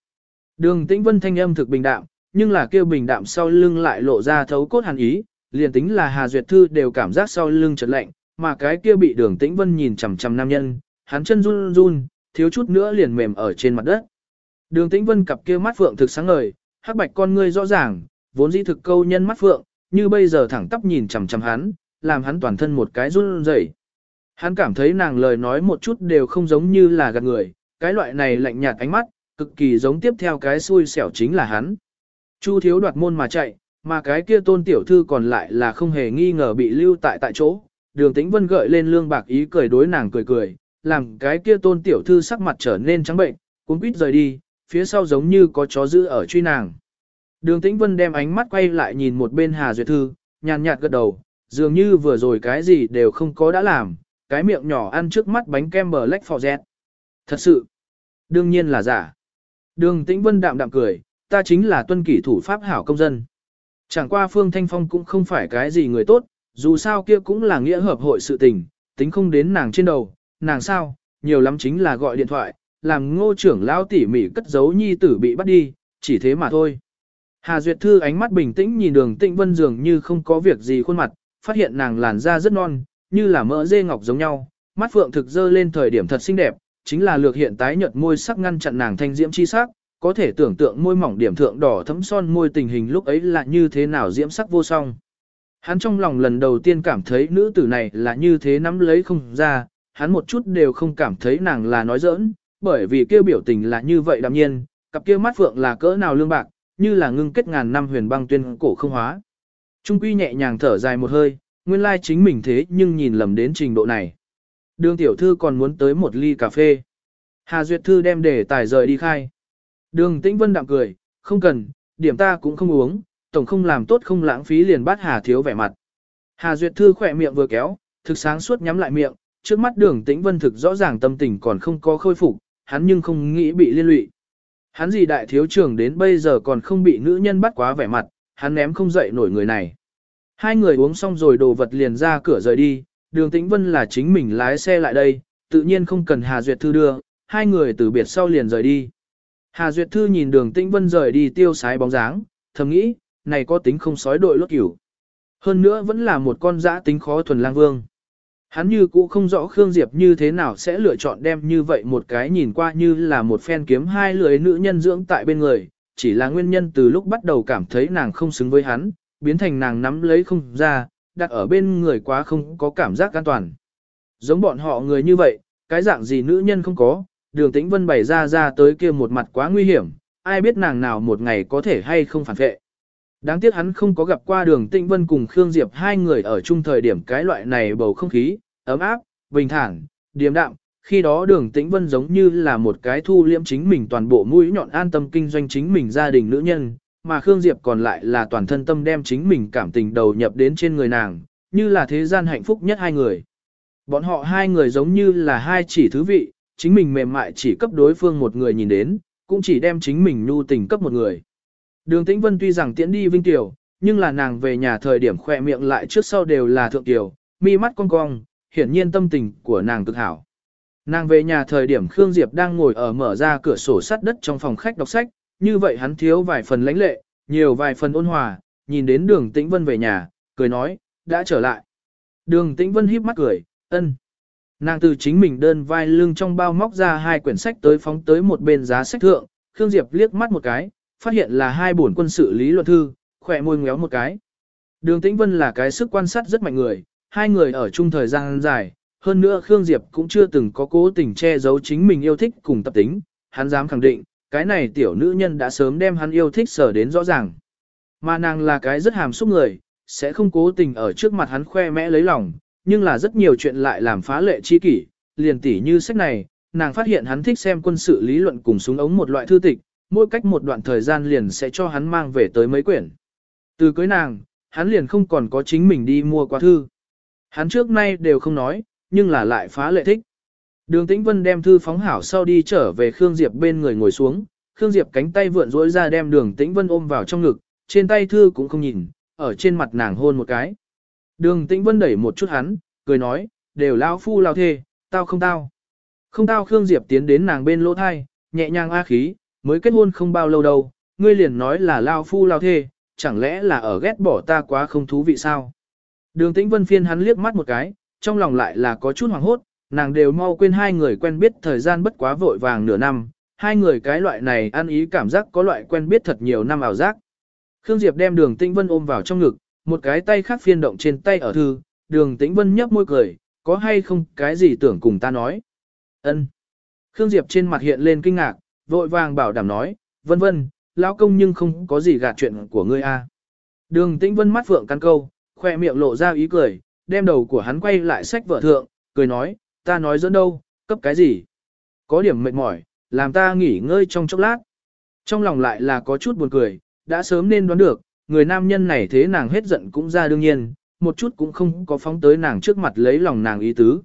Đường tĩnh vân thanh âm thực bình đạm, nhưng là kêu bình đạm sau lưng lại lộ ra thấu cốt hàn ý, liền tính là Hà Duyệt Thư đều cảm giác sau lưng chợt lạnh, mà cái kia bị đường tĩnh vân nhìn chằm chằm nam nhân, hắn chân run run, thiếu chút nữa liền mềm ở trên mặt đất. Đường tĩnh vân cặp kia mắt phượng thực sáng ngời, hắc bạch con ngươi rõ ràng, vốn dĩ thực câu nhân mắt phượng, như bây giờ thẳng tắp nhìn chằm chằm hắn, làm hắn toàn thân một cái run rẩy. Hắn cảm thấy nàng lời nói một chút đều không giống như là gạt người, cái loại này lạnh nhạt ánh mắt, cực kỳ giống tiếp theo cái xui xẻo chính là hắn. Chu thiếu đoạt môn mà chạy, mà cái kia tôn tiểu thư còn lại là không hề nghi ngờ bị lưu tại tại chỗ. Đường tĩnh vân gợi lên lương bạc ý cười đối nàng cười cười, làm cái kia tôn tiểu thư sắc mặt trở nên trắng bệnh, cuốn quýt rời đi, phía sau giống như có chó giữ ở truy nàng. Đường tĩnh vân đem ánh mắt quay lại nhìn một bên Hà Duyệt Thư, nhàn nhạt gật đầu, dường như vừa rồi cái gì đều không có đã làm, cái miệng nhỏ ăn trước mắt bánh kem bờ lách phò dẹt. Thật sự, đương nhiên là giả. Đường tĩnh vân đạm đạm cười, ta chính là tuân kỷ thủ pháp hảo công dân. Chẳng qua Phương Thanh Phong cũng không phải cái gì người tốt, dù sao kia cũng là nghĩa hợp hội sự tình, tính không đến nàng trên đầu, nàng sao, nhiều lắm chính là gọi điện thoại, làm ngô trưởng lão tỉ mỉ cất giấu nhi tử bị bắt đi, chỉ thế mà thôi. Hà Duyệt Thư ánh mắt bình tĩnh nhìn đường tĩnh vân dường như không có việc gì khuôn mặt, phát hiện nàng làn da rất non, như là mỡ dê ngọc giống nhau, mắt phượng thực dơ lên thời điểm thật xinh đẹp, chính là lược hiện tái nhợt môi sắc ngăn chặn nàng thanh diễm chi sắc, có thể tưởng tượng môi mỏng điểm thượng đỏ thấm son môi tình hình lúc ấy là như thế nào diễm sắc vô song. Hắn trong lòng lần đầu tiên cảm thấy nữ tử này là như thế nắm lấy không ra, hắn một chút đều không cảm thấy nàng là nói giỡn, bởi vì kêu biểu tình là như vậy đạm nhiên, cặp kia mắt phượng là cỡ nào lương bạc, như là ngưng kết ngàn năm huyền băng tuyên cổ không hóa. Trung quy nhẹ nhàng thở dài một hơi, nguyên lai chính mình thế nhưng nhìn lầm đến trình độ này. Đường tiểu thư còn muốn tới một ly cà phê. Hà Duyệt Thư đem để tài rời đi khai. Đường Tĩnh Vân đạm cười, không cần, điểm ta cũng không uống, tổng không làm tốt không lãng phí liền bắt Hà Thiếu vẻ mặt. Hà Duyệt Thư khỏe miệng vừa kéo, thực sáng suốt nhắm lại miệng, trước mắt đường Tĩnh Vân thực rõ ràng tâm tình còn không có khôi phục, hắn nhưng không nghĩ bị liên lụy. Hắn gì đại thiếu trưởng đến bây giờ còn không bị nữ nhân bắt quá vẻ mặt, hắn ném không dậy nổi người này. Hai người uống xong rồi đồ vật liền ra cửa rời đi, đường tĩnh vân là chính mình lái xe lại đây, tự nhiên không cần Hà Duyệt Thư đưa, hai người từ biệt sau liền rời đi. Hà Duyệt Thư nhìn đường tĩnh vân rời đi tiêu sái bóng dáng, thầm nghĩ, này có tính không sói đội lốt cửu. Hơn nữa vẫn là một con dã tính khó thuần lang vương. Hắn như cũ không rõ Khương Diệp như thế nào sẽ lựa chọn đem như vậy một cái nhìn qua như là một phen kiếm hai lưỡi nữ nhân dưỡng tại bên người, chỉ là nguyên nhân từ lúc bắt đầu cảm thấy nàng không xứng với hắn, biến thành nàng nắm lấy không ra, đặt ở bên người quá không có cảm giác an toàn. Giống bọn họ người như vậy, cái dạng gì nữ nhân không có, đường tĩnh vân bày ra ra tới kia một mặt quá nguy hiểm, ai biết nàng nào một ngày có thể hay không phản vệ. Đáng tiếc hắn không có gặp qua đường tĩnh vân cùng Khương Diệp hai người ở chung thời điểm cái loại này bầu không khí, ấm áp, bình thản, điềm đạm, khi đó đường tĩnh vân giống như là một cái thu liễm chính mình toàn bộ mũi nhọn an tâm kinh doanh chính mình gia đình nữ nhân, mà Khương Diệp còn lại là toàn thân tâm đem chính mình cảm tình đầu nhập đến trên người nàng, như là thế gian hạnh phúc nhất hai người. Bọn họ hai người giống như là hai chỉ thứ vị, chính mình mềm mại chỉ cấp đối phương một người nhìn đến, cũng chỉ đem chính mình nhu tình cấp một người. Đường Tĩnh Vân tuy rằng tiễn đi Vinh Tiểu, nhưng là nàng về nhà thời điểm khỏe miệng lại trước sau đều là thượng tiểu, mi mắt cong cong, hiển nhiên tâm tình của nàng cực hảo. Nàng về nhà thời điểm Khương Diệp đang ngồi ở mở ra cửa sổ sắt đất trong phòng khách đọc sách, như vậy hắn thiếu vài phần lãnh lệ, nhiều vài phần ôn hòa, nhìn đến đường Tĩnh Vân về nhà, cười nói, đã trở lại. Đường Tĩnh Vân híp mắt cười, ân. Nàng từ chính mình đơn vai lưng trong bao móc ra hai quyển sách tới phóng tới một bên giá sách thượng, Khương Diệp liếc mắt một cái, phát hiện là hai bổn quân sự lý luận thư, khỏe môi ngéo một cái. Đường Tĩnh Vân là cái sức quan sát rất mạnh người, hai người ở chung thời gian dài, hơn nữa Khương Diệp cũng chưa từng có cố tình che giấu chính mình yêu thích cùng tập tính, hắn dám khẳng định, cái này tiểu nữ nhân đã sớm đem hắn yêu thích sở đến rõ ràng. Mà nàng là cái rất hàm xúc người, sẽ không cố tình ở trước mặt hắn khoe mẽ lấy lòng, nhưng là rất nhiều chuyện lại làm phá lệ chi kỷ, liền tỉ như sách này, nàng phát hiện hắn thích xem quân sự lý luận cùng súng ống một loại thư tịch, mỗi cách một đoạn thời gian liền sẽ cho hắn mang về tới mấy quyển. Từ cưới nàng, hắn liền không còn có chính mình đi mua qua thư. Hắn trước nay đều không nói, nhưng là lại phá lệ thích. Đường Tĩnh Vân đem thư phóng hảo sau đi trở về Khương Diệp bên người ngồi xuống, Khương Diệp cánh tay vượn rỗi ra đem Đường Tĩnh Vân ôm vào trong ngực, trên tay thư cũng không nhìn, ở trên mặt nàng hôn một cái. Đường Tĩnh Vân đẩy một chút hắn, cười nói, đều lão phu lao thê, tao không tao. Không tao Khương Diệp tiến đến nàng bên lỗ thai, nhẹ nhàng a khí, mới kết hôn không bao lâu đâu, ngươi liền nói là lao phu lao thê, chẳng lẽ là ở ghét bỏ ta quá không thú vị sao? Đường Tĩnh Vân phiên hắn liếc mắt một cái, trong lòng lại là có chút hoảng hốt, nàng đều mau quên hai người quen biết thời gian bất quá vội vàng nửa năm, hai người cái loại này ăn ý cảm giác có loại quen biết thật nhiều năm ảo giác. Khương Diệp đem đường Tĩnh Vân ôm vào trong ngực, một cái tay khác phiên động trên tay ở thư, đường Tĩnh Vân nhấp môi cười, có hay không cái gì tưởng cùng ta nói. ân Khương Diệp trên mặt hiện lên kinh ngạc, vội vàng bảo đảm nói, vân vân, lão công nhưng không có gì gạt chuyện của ngươi a. Đường Tĩnh Vân mắt phượng căn câu, khoe miệng lộ ra ý cười, đem đầu của hắn quay lại sách vợ thượng, cười nói, ta nói dẫn đâu, cấp cái gì. Có điểm mệt mỏi, làm ta nghỉ ngơi trong chốc lát. Trong lòng lại là có chút buồn cười, đã sớm nên đoán được, người nam nhân này thế nàng hết giận cũng ra đương nhiên, một chút cũng không có phóng tới nàng trước mặt lấy lòng nàng ý tứ.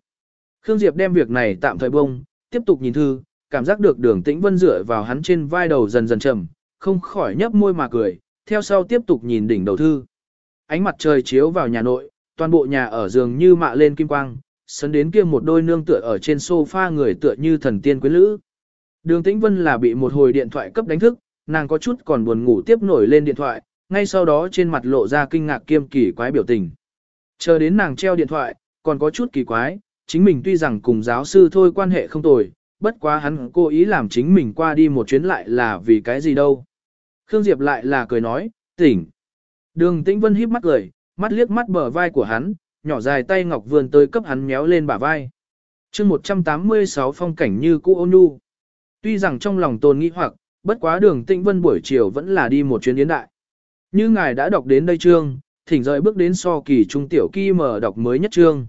Khương Diệp đem việc này tạm thời bông, tiếp tục nhìn thư, cảm giác được đường tĩnh vân dựa vào hắn trên vai đầu dần dần trầm, không khỏi nhấp môi mà cười, theo sau tiếp tục nhìn đỉnh đầu thư. Ánh mặt trời chiếu vào nhà nội, toàn bộ nhà ở giường như mạ lên kim quang, sấn đến kia một đôi nương tựa ở trên sofa người tựa như thần tiên quyến lữ. Đường Tĩnh Vân là bị một hồi điện thoại cấp đánh thức, nàng có chút còn buồn ngủ tiếp nổi lên điện thoại, ngay sau đó trên mặt lộ ra kinh ngạc kiêm kỳ quái biểu tình. Chờ đến nàng treo điện thoại, còn có chút kỳ quái, chính mình tuy rằng cùng giáo sư thôi quan hệ không tồi, bất quá hắn cố ý làm chính mình qua đi một chuyến lại là vì cái gì đâu. Khương Diệp lại là cười nói, tỉnh. Đường Tĩnh Vân híp mắt cười, mắt liếc mắt bờ vai của hắn, nhỏ dài tay ngọc vươn tới cấp hắn méo lên bả vai. chương 186 phong cảnh như cũ ôn nhu. Tuy rằng trong lòng tồn nghĩ hoặc, bất quá đường Tĩnh Vân buổi chiều vẫn là đi một chuyến yến đại. Như ngài đã đọc đến đây chương, thỉnh rời bước đến so kỳ trung tiểu kỳ mở đọc mới nhất chương.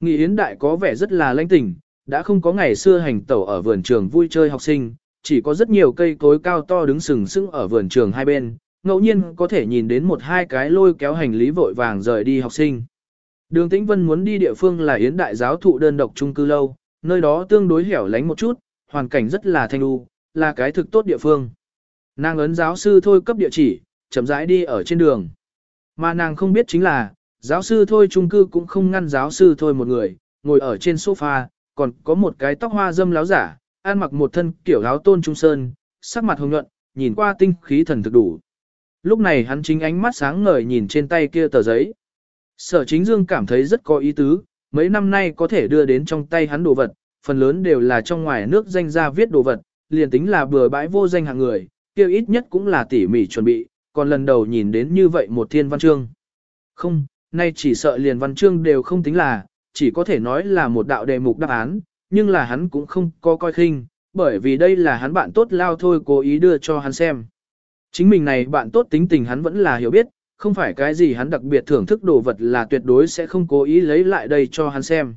Nghị yến đại có vẻ rất là lãnh tỉnh, đã không có ngày xưa hành tẩu ở vườn trường vui chơi học sinh, chỉ có rất nhiều cây cối cao to đứng sừng sững ở vườn trường hai bên, ngẫu nhiên có thể nhìn đến một hai cái lôi kéo hành lý vội vàng rời đi học sinh. Đường Tĩnh Vân muốn đi địa phương là Yến Đại giáo thụ đơn độc trung cư lâu, nơi đó tương đối hẻo lánh một chút, hoàn cảnh rất là thanh u, là cái thực tốt địa phương. Nàng ấn giáo sư thôi cấp địa chỉ, chậm rãi đi ở trên đường. Mà nàng không biết chính là, giáo sư thôi trung cư cũng không ngăn giáo sư thôi một người, ngồi ở trên sofa, còn có một cái tóc hoa dâm láo giả, ăn mặc một thân kiểu áo tôn trung sơn, sắc mặt hồng nhuận, nhìn qua tinh khí thần thực đủ. Lúc này hắn chính ánh mắt sáng ngời nhìn trên tay kia tờ giấy. Sở chính dương cảm thấy rất có ý tứ, mấy năm nay có thể đưa đến trong tay hắn đồ vật, phần lớn đều là trong ngoài nước danh ra viết đồ vật, liền tính là bừa bãi vô danh hạng người, Kêu ít nhất cũng là tỉ mỉ chuẩn bị, còn lần đầu nhìn đến như vậy một thiên văn chương. Không, nay chỉ sợ liền văn chương đều không tính là, chỉ có thể nói là một đạo đề mục đáp án, nhưng là hắn cũng không có coi khinh, bởi vì đây là hắn bạn tốt lao thôi cố ý đưa cho hắn xem. Chính mình này bạn tốt tính tình hắn vẫn là hiểu biết, không phải cái gì hắn đặc biệt thưởng thức đồ vật là tuyệt đối sẽ không cố ý lấy lại đây cho hắn xem.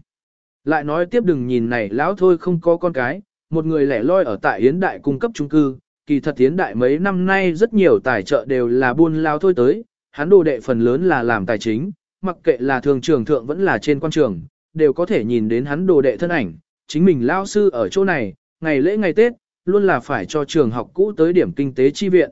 Lại nói tiếp đừng nhìn này lão thôi không có con cái, một người lẻ loi ở tại Yến Đại cung cấp trung cư, kỳ thật Yến Đại mấy năm nay rất nhiều tài trợ đều là buôn lao thôi tới, hắn đồ đệ phần lớn là làm tài chính, mặc kệ là thường trường thượng vẫn là trên quan trường, đều có thể nhìn đến hắn đồ đệ thân ảnh, chính mình lao sư ở chỗ này, ngày lễ ngày Tết, luôn là phải cho trường học cũ tới điểm kinh tế chi viện.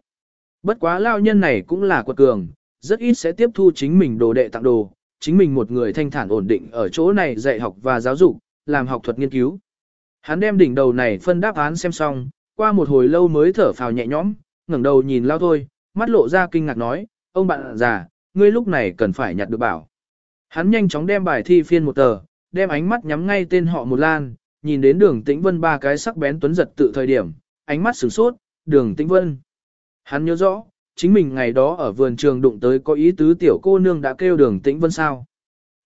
Bất quá lao nhân này cũng là quật cường, rất ít sẽ tiếp thu chính mình đồ đệ tặng đồ, chính mình một người thanh thản ổn định ở chỗ này dạy học và giáo dục, làm học thuật nghiên cứu. Hắn đem đỉnh đầu này phân đáp án xem xong, qua một hồi lâu mới thở phào nhẹ nhõm, ngẩng đầu nhìn lao thôi, mắt lộ ra kinh ngạc nói, ông bạn già, ngươi lúc này cần phải nhặt được bảo. Hắn nhanh chóng đem bài thi phiên một tờ, đem ánh mắt nhắm ngay tên họ một lan, nhìn đến đường tĩnh vân ba cái sắc bén tuấn giật tự thời điểm, ánh mắt sửng sốt, đường tĩnh vân. Hắn nhớ rõ, chính mình ngày đó ở vườn trường đụng tới có ý tứ tiểu cô nương đã kêu đường tĩnh vân sao.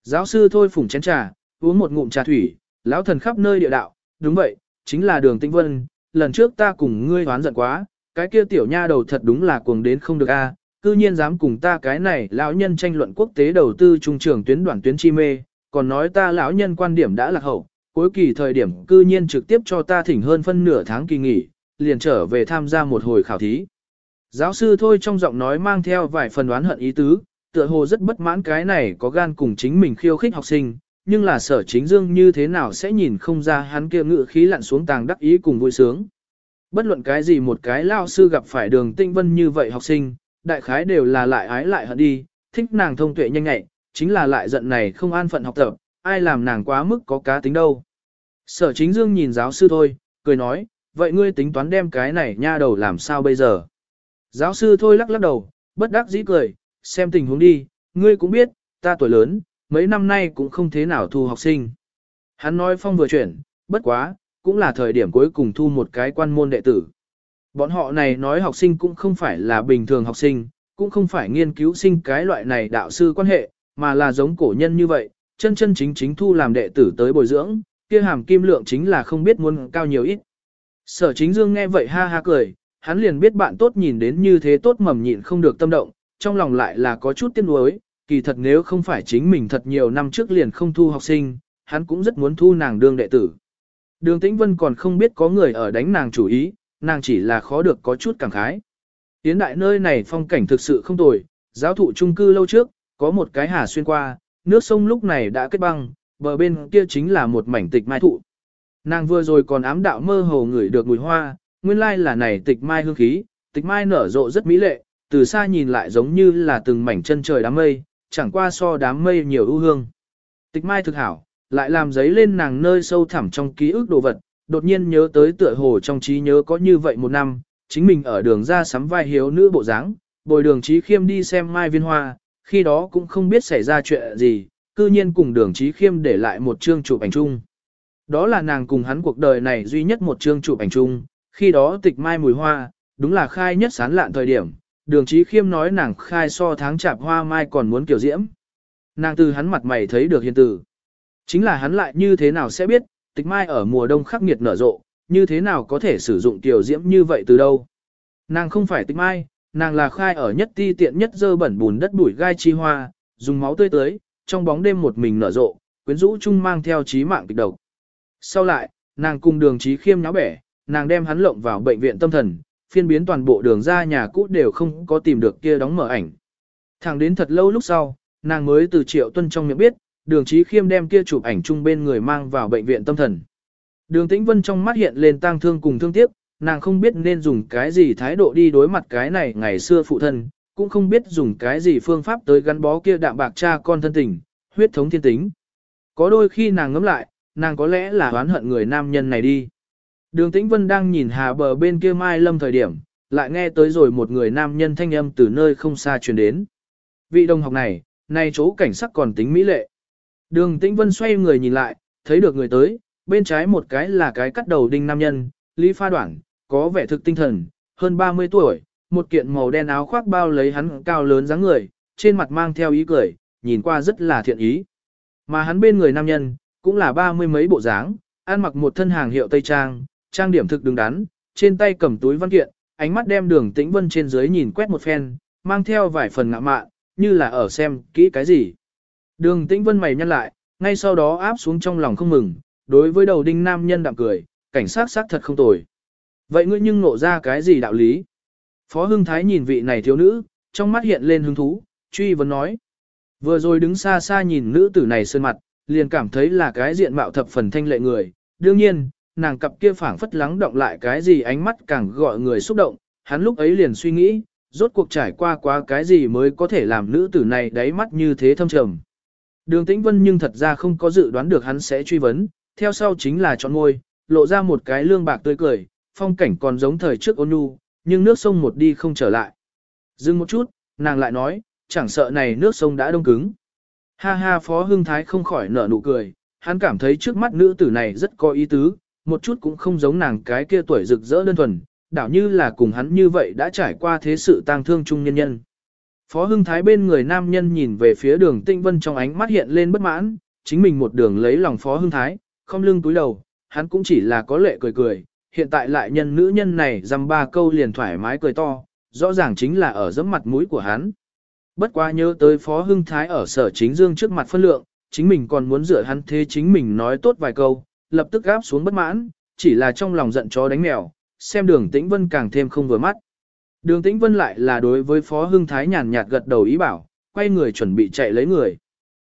Giáo sư thôi phủng chén trà, uống một ngụm trà thủy, lão thần khắp nơi địa đạo, đúng vậy, chính là đường tĩnh vân, lần trước ta cùng ngươi hoán giận quá, cái kia tiểu nha đầu thật đúng là cuồng đến không được a, cư nhiên dám cùng ta cái này lão nhân tranh luận quốc tế đầu tư trung trường tuyến đoạn tuyến chi mê, còn nói ta lão nhân quan điểm đã lạc hậu, cuối kỳ thời điểm cư nhiên trực tiếp cho ta thỉnh hơn phân nửa tháng kỳ nghỉ, liền trở về tham gia một hồi khảo thí. Giáo sư thôi trong giọng nói mang theo vài phần đoán hận ý tứ, tựa hồ rất bất mãn cái này có gan cùng chính mình khiêu khích học sinh, nhưng là sở chính dương như thế nào sẽ nhìn không ra hắn kia ngự khí lặn xuống tàng đắc ý cùng vui sướng. Bất luận cái gì một cái lao sư gặp phải đường tinh vân như vậy học sinh, đại khái đều là lại ái lại hận đi, thích nàng thông tuệ nhanh nhạy, chính là lại giận này không an phận học tập, ai làm nàng quá mức có cá tính đâu. Sở chính dương nhìn giáo sư thôi, cười nói, vậy ngươi tính toán đem cái này nha đầu làm sao bây giờ? Giáo sư thôi lắc lắc đầu, bất đắc dĩ cười, xem tình huống đi, ngươi cũng biết, ta tuổi lớn, mấy năm nay cũng không thế nào thu học sinh. Hắn nói phong vừa chuyển, bất quá, cũng là thời điểm cuối cùng thu một cái quan môn đệ tử. Bọn họ này nói học sinh cũng không phải là bình thường học sinh, cũng không phải nghiên cứu sinh cái loại này đạo sư quan hệ, mà là giống cổ nhân như vậy, chân chân chính chính thu làm đệ tử tới bồi dưỡng, kia hàm kim lượng chính là không biết muốn cao nhiều ít. Sở chính dương nghe vậy ha ha cười, hắn liền biết bạn tốt nhìn đến như thế tốt mầm nhịn không được tâm động, trong lòng lại là có chút tiếc nuối, kỳ thật nếu không phải chính mình thật nhiều năm trước liền không thu học sinh, hắn cũng rất muốn thu nàng đương đệ tử. Đường Tĩnh Vân còn không biết có người ở đánh nàng chủ ý, nàng chỉ là khó được có chút cảm khái. Tiến đại nơi này phong cảnh thực sự không tồi, giáo thụ trung cư lâu trước, có một cái hà xuyên qua, nước sông lúc này đã kết băng, bờ bên kia chính là một mảnh tịch mai thụ. Nàng vừa rồi còn ám đạo mơ hồ ngửi được mùi hoa, nguyên lai là này tịch mai hương khí, tịch mai nở rộ rất mỹ lệ, từ xa nhìn lại giống như là từng mảnh chân trời đám mây, chẳng qua so đám mây nhiều ưu hương. Tịch mai thực hảo, lại làm giấy lên nàng nơi sâu thẳm trong ký ức đồ vật, đột nhiên nhớ tới tựa hồ trong trí nhớ có như vậy một năm, chính mình ở đường ra sắm vai hiếu nữ bộ dáng, bồi đường trí khiêm đi xem mai viên hoa, khi đó cũng không biết xảy ra chuyện gì, cư nhiên cùng đường trí khiêm để lại một chương chụp ảnh chung. Đó là nàng cùng hắn cuộc đời này duy nhất một chương chụp ảnh chung, khi đó tịch mai mùi hoa, đúng là khai nhất sán lạn thời điểm, đường trí khiêm nói nàng khai so tháng chạp hoa mai còn muốn kiểu diễm. Nàng từ hắn mặt mày thấy được hiền tử. Chính là hắn lại như thế nào sẽ biết, tịch mai ở mùa đông khắc nghiệt nở rộ, như thế nào có thể sử dụng tiểu diễm như vậy từ đâu. Nàng không phải tịch mai, nàng là khai ở nhất ti tiện nhất dơ bẩn bùn đất bụi gai chi hoa, dùng máu tươi tới, trong bóng đêm một mình nở rộ, quyến rũ chung mang theo trí mạng kịch độc. Sau lại, nàng cùng đường trí khiêm nháo bẻ, nàng đem hắn lộng vào bệnh viện tâm thần, phiên biến toàn bộ đường ra nhà cũ đều không có tìm được kia đóng mở ảnh. Thẳng đến thật lâu lúc sau, nàng mới từ triệu tuân trong miệng biết, đường trí khiêm đem kia chụp ảnh chung bên người mang vào bệnh viện tâm thần. Đường tĩnh vân trong mắt hiện lên tang thương cùng thương tiếc, nàng không biết nên dùng cái gì thái độ đi đối mặt cái này ngày xưa phụ thân, cũng không biết dùng cái gì phương pháp tới gắn bó kia đạm bạc cha con thân tình, huyết thống thiên tính. Có đôi khi nàng ngẫm lại, nàng có lẽ là oán hận người nam nhân này đi. Đường Tĩnh Vân đang nhìn hà bờ bên kia Mai Lâm thời điểm, lại nghe tới rồi một người nam nhân thanh âm từ nơi không xa truyền đến. Vị đồng học này, nay chỗ cảnh sắc còn tính mỹ lệ. Đường Tĩnh Vân xoay người nhìn lại, thấy được người tới, bên trái một cái là cái cắt đầu đinh nam nhân, lý pha đoạn, có vẻ thực tinh thần, hơn 30 tuổi, một kiện màu đen áo khoác bao lấy hắn cao lớn dáng người, trên mặt mang theo ý cười, nhìn qua rất là thiện ý. Mà hắn bên người nam nhân, cũng là ba mươi mấy bộ dáng, ăn mặc một thân hàng hiệu Tây Trang, trang điểm thực đứng đắn, trên tay cầm túi văn kiện, ánh mắt đem đường tĩnh vân trên dưới nhìn quét một phen, mang theo vài phần ngạ mạn, như là ở xem kỹ cái gì. Đường tĩnh vân mày nhăn lại, ngay sau đó áp xuống trong lòng không mừng, đối với đầu đinh nam nhân đạm cười, cảnh sát xác thật không tồi. Vậy ngươi nhưng nộ ra cái gì đạo lý? Phó Hưng Thái nhìn vị này thiếu nữ, trong mắt hiện lên hứng thú, truy vấn nói. Vừa rồi đứng xa xa nhìn nữ tử này sơn mặt, liền cảm thấy là cái diện mạo thập phần thanh lệ người. Đương nhiên, nàng cặp kia phảng phất lắng động lại cái gì ánh mắt càng gọi người xúc động, hắn lúc ấy liền suy nghĩ, rốt cuộc trải qua quá cái gì mới có thể làm nữ tử này đáy mắt như thế thâm trầm. Đường Tĩnh Vân nhưng thật ra không có dự đoán được hắn sẽ truy vấn, theo sau chính là chọn ngôi, lộ ra một cái lương bạc tươi cười, phong cảnh còn giống thời trước ôn nhu, nhưng nước sông một đi không trở lại. Dừng một chút, nàng lại nói, chẳng sợ này nước sông đã đông cứng. Ha ha Phó Hưng Thái không khỏi nở nụ cười, hắn cảm thấy trước mắt nữ tử này rất có ý tứ, một chút cũng không giống nàng cái kia tuổi rực rỡ đơn thuần, đảo như là cùng hắn như vậy đã trải qua thế sự tang thương chung nhân nhân. Phó Hưng Thái bên người nam nhân nhìn về phía đường tinh vân trong ánh mắt hiện lên bất mãn, chính mình một đường lấy lòng Phó Hưng Thái, không lưng túi đầu, hắn cũng chỉ là có lệ cười cười, hiện tại lại nhân nữ nhân này dăm ba câu liền thoải mái cười to, rõ ràng chính là ở dẫm mặt mũi của hắn. Bất quá nhớ tới Phó Hưng Thái ở sở chính dương trước mặt phân lượng, chính mình còn muốn dựa hắn thế chính mình nói tốt vài câu, lập tức gáp xuống bất mãn, chỉ là trong lòng giận chó đánh mèo, xem đường tĩnh vân càng thêm không vừa mắt. Đường tĩnh vân lại là đối với Phó Hưng Thái nhàn nhạt gật đầu ý bảo, quay người chuẩn bị chạy lấy người.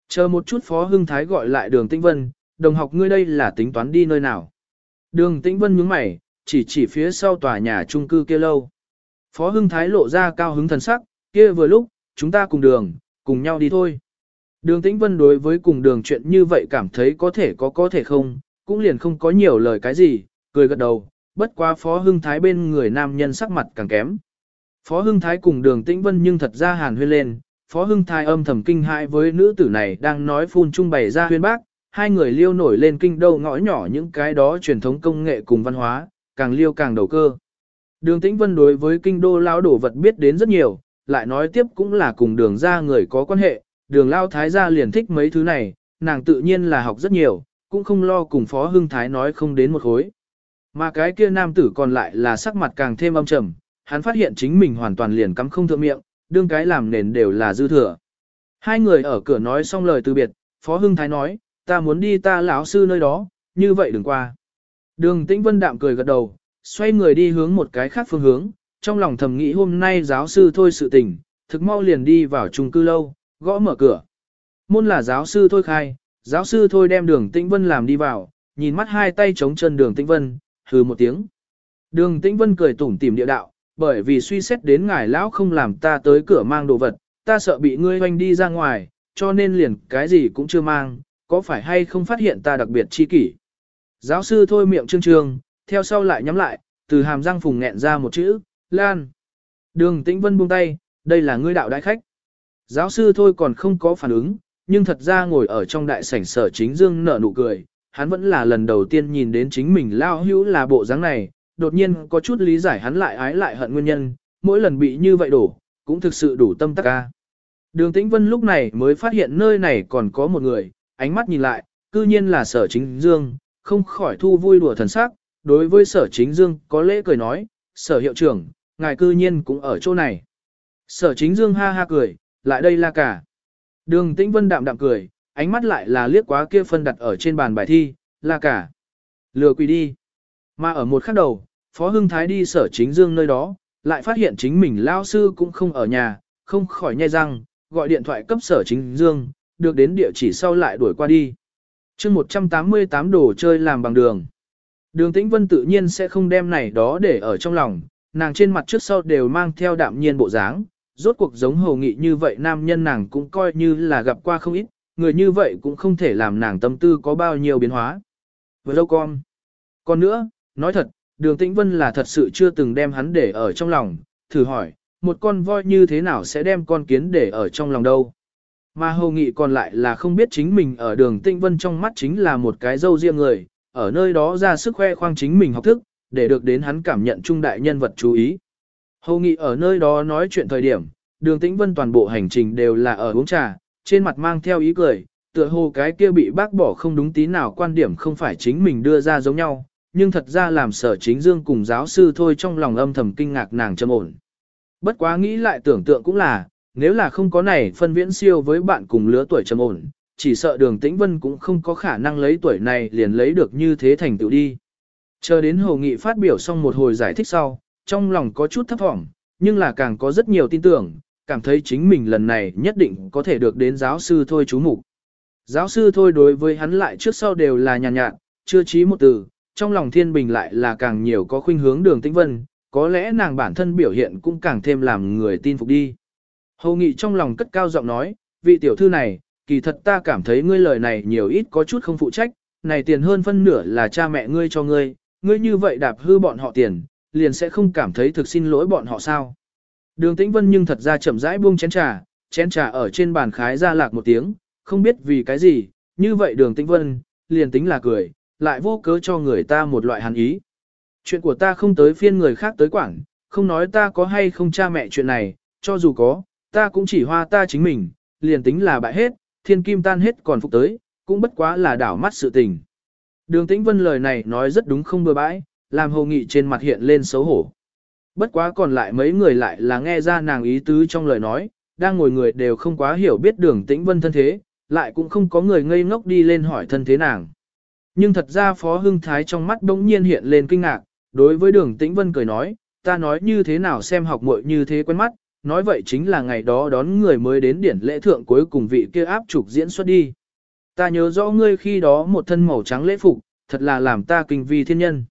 Chờ một chút Phó Hưng Thái gọi lại đường tĩnh vân, đồng học ngươi đây là tính toán đi nơi nào. Đường tĩnh vân nhướng mày, chỉ chỉ phía sau tòa nhà trung cư kia lâu. Phó Hưng Thái lộ ra cao hứng thần sắc, kia vừa lúc, chúng ta cùng đường, cùng nhau đi thôi. Đường Tĩnh Vân đối với cùng đường chuyện như vậy cảm thấy có thể có có thể không, cũng liền không có nhiều lời cái gì, cười gật đầu, bất quá Phó Hưng Thái bên người nam nhân sắc mặt càng kém. Phó Hưng Thái cùng đường Tĩnh Vân nhưng thật ra hàn huyên lên, Phó Hưng Thái âm thầm kinh hãi với nữ tử này đang nói phun trung bày ra huyên bác, hai người liêu nổi lên kinh đô ngõ nhỏ những cái đó truyền thống công nghệ cùng văn hóa, càng liêu càng đầu cơ. Đường Tĩnh Vân đối với kinh đô lao đổ vật biết đến rất nhiều, lại nói tiếp cũng là cùng đường ra người có quan hệ, đường lao thái gia liền thích mấy thứ này, nàng tự nhiên là học rất nhiều, cũng không lo cùng Phó Hưng Thái nói không đến một khối. Mà cái kia nam tử còn lại là sắc mặt càng thêm âm trầm, hắn phát hiện chính mình hoàn toàn liền cắm không thượng miệng, đương cái làm nền đều là dư thừa. Hai người ở cửa nói xong lời từ biệt, Phó Hưng Thái nói, ta muốn đi ta lão sư nơi đó, như vậy đừng qua. Đường Tĩnh Vân đạm cười gật đầu, xoay người đi hướng một cái khác phương hướng, trong lòng thầm nghĩ hôm nay giáo sư thôi sự tình, thực mau liền đi vào chung cư lâu, gõ mở cửa. Môn là giáo sư thôi khai, giáo sư thôi đem đường tĩnh vân làm đi vào, nhìn mắt hai tay chống chân đường tĩnh vân, hừ một tiếng. Đường tĩnh vân cười tủm tỉm địa đạo, bởi vì suy xét đến ngài lão không làm ta tới cửa mang đồ vật, ta sợ bị ngươi hoanh đi ra ngoài, cho nên liền cái gì cũng chưa mang, có phải hay không phát hiện ta đặc biệt chi kỷ. Giáo sư thôi miệng trương trương, theo sau lại nhắm lại, từ hàm răng phùng nghẹn ra một chữ, Lan. Đường Tĩnh Vân buông tay, đây là ngươi đạo đại khách. Giáo sư thôi còn không có phản ứng, nhưng thật ra ngồi ở trong đại sảnh sở chính dương nở nụ cười, hắn vẫn là lần đầu tiên nhìn đến chính mình lao hữu là bộ dáng này, đột nhiên có chút lý giải hắn lại ái lại hận nguyên nhân, mỗi lần bị như vậy đổ, cũng thực sự đủ tâm tắc ca. Đường Tĩnh Vân lúc này mới phát hiện nơi này còn có một người, ánh mắt nhìn lại, cư nhiên là sở chính dương, không khỏi thu vui đùa thần sắc, đối với sở chính dương có lễ cười nói, sở hiệu trưởng, ngài cư nhiên cũng ở chỗ này. Sở chính dương ha ha cười, lại đây là cả. Đường tĩnh vân đạm đạm cười, ánh mắt lại là liếc quá kia phân đặt ở trên bàn bài thi, là cả. Lừa quỷ đi. Mà ở một khắc đầu, Phó Hưng Thái đi sở chính dương nơi đó, lại phát hiện chính mình lao sư cũng không ở nhà, không khỏi nhai răng, gọi điện thoại cấp sở chính dương, được đến địa chỉ sau lại đuổi qua đi. chương 188 đồ chơi làm bằng đường. Đường Tĩnh Vân tự nhiên sẽ không đem này đó để ở trong lòng, nàng trên mặt trước sau đều mang theo đạm nhiên bộ dáng, rốt cuộc giống hồ nghị như vậy nam nhân nàng cũng coi như là gặp qua không ít, người như vậy cũng không thể làm nàng tâm tư có bao nhiêu biến hóa. Vừa đâu con? Còn nữa, nói thật, đường Tĩnh Vân là thật sự chưa từng đem hắn để ở trong lòng, thử hỏi, một con voi như thế nào sẽ đem con kiến để ở trong lòng đâu? Mà hồ nghị còn lại là không biết chính mình ở đường Tĩnh Vân trong mắt chính là một cái dâu riêng người, ở nơi đó ra sức khoe khoang chính mình học thức, để được đến hắn cảm nhận trung đại nhân vật chú ý. Hồ nghị ở nơi đó nói chuyện thời điểm, đường tĩnh vân toàn bộ hành trình đều là ở uống trà, trên mặt mang theo ý cười, tựa hồ cái kia bị bác bỏ không đúng tí nào quan điểm không phải chính mình đưa ra giống nhau, nhưng thật ra làm sở chính dương cùng giáo sư thôi trong lòng âm thầm kinh ngạc nàng trầm ổn. Bất quá nghĩ lại tưởng tượng cũng là, nếu là không có này phân viễn siêu với bạn cùng lứa tuổi trầm ổn, chỉ sợ đường tĩnh vân cũng không có khả năng lấy tuổi này liền lấy được như thế thành tựu đi. Chờ đến hồ nghị phát biểu xong một hồi giải thích sau, trong lòng có chút thấp thỏm, nhưng là càng có rất nhiều tin tưởng, cảm thấy chính mình lần này nhất định có thể được đến giáo sư thôi chú mục. Giáo sư thôi đối với hắn lại trước sau đều là nhàn nhạt, nhạt, chưa trí một từ, trong lòng thiên bình lại là càng nhiều có khuynh hướng đường tĩnh vân, có lẽ nàng bản thân biểu hiện cũng càng thêm làm người tin phục đi. Hầu nghị trong lòng cất cao giọng nói, vị tiểu thư này, kỳ thật ta cảm thấy ngươi lời này nhiều ít có chút không phụ trách, này tiền hơn phân nửa là cha mẹ ngươi cho ngươi, ngươi như vậy đạp hư bọn họ tiền, liền sẽ không cảm thấy thực xin lỗi bọn họ sao. Đường tĩnh vân nhưng thật ra chậm rãi buông chén trà, chén trà ở trên bàn khái ra lạc một tiếng, không biết vì cái gì, như vậy đường tĩnh vân, liền tính là cười, lại vô cớ cho người ta một loại hàn ý. Chuyện của ta không tới phiên người khác tới quảng, không nói ta có hay không cha mẹ chuyện này, cho dù có, ta cũng chỉ hoa ta chính mình, liền tính là bại hết, thiên kim tan hết còn phục tới, cũng bất quá là đảo mắt sự tình. Đường tĩnh vân lời này nói rất đúng không bừa bãi, làm hồ nghị trên mặt hiện lên xấu hổ. Bất quá còn lại mấy người lại là nghe ra nàng ý tứ trong lời nói, đang ngồi người đều không quá hiểu biết đường tĩnh vân thân thế, lại cũng không có người ngây ngốc đi lên hỏi thân thế nàng. Nhưng thật ra Phó Hưng Thái trong mắt bỗng nhiên hiện lên kinh ngạc, đối với đường tĩnh vân cười nói, ta nói như thế nào xem học muội như thế quen mắt, nói vậy chính là ngày đó đón người mới đến điển lễ thượng cuối cùng vị kia áp trục diễn xuất đi. Ta nhớ rõ ngươi khi đó một thân màu trắng lễ phục, thật là làm ta kinh vi thiên nhân.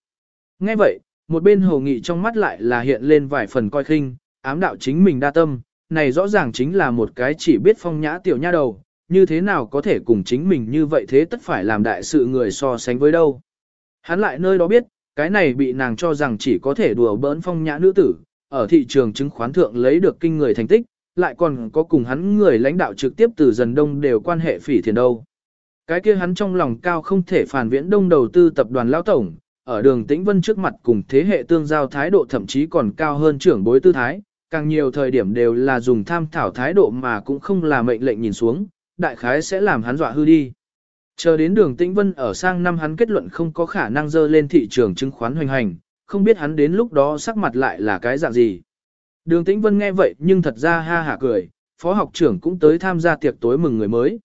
Nghe vậy, một bên hồ nghị trong mắt lại là hiện lên vài phần coi khinh, ám đạo chính mình đa tâm, này rõ ràng chính là một cái chỉ biết phong nhã tiểu nha đầu, như thế nào có thể cùng chính mình như vậy thế tất phải làm đại sự người so sánh với đâu. Hắn lại nơi đó biết, cái này bị nàng cho rằng chỉ có thể đùa bỡn phong nhã nữ tử, ở thị trường chứng khoán thượng lấy được kinh người thành tích, lại còn có cùng hắn người lãnh đạo trực tiếp từ dần đông đều quan hệ phỉ thiền đâu. Cái kia hắn trong lòng cao không thể phản viễn đông đầu tư tập đoàn lão tổng, ở đường tĩnh vân trước mặt cùng thế hệ tương giao thái độ thậm chí còn cao hơn trưởng bối tư thái, càng nhiều thời điểm đều là dùng tham thảo thái độ mà cũng không là mệnh lệnh nhìn xuống, đại khái sẽ làm hắn dọa hư đi. Chờ đến đường tĩnh vân ở sang năm hắn kết luận không có khả năng dơ lên thị trường chứng khoán hoành hành, không biết hắn đến lúc đó sắc mặt lại là cái dạng gì. Đường tĩnh vân nghe vậy nhưng thật ra ha hả cười, phó học trưởng cũng tới tham gia tiệc tối mừng người mới.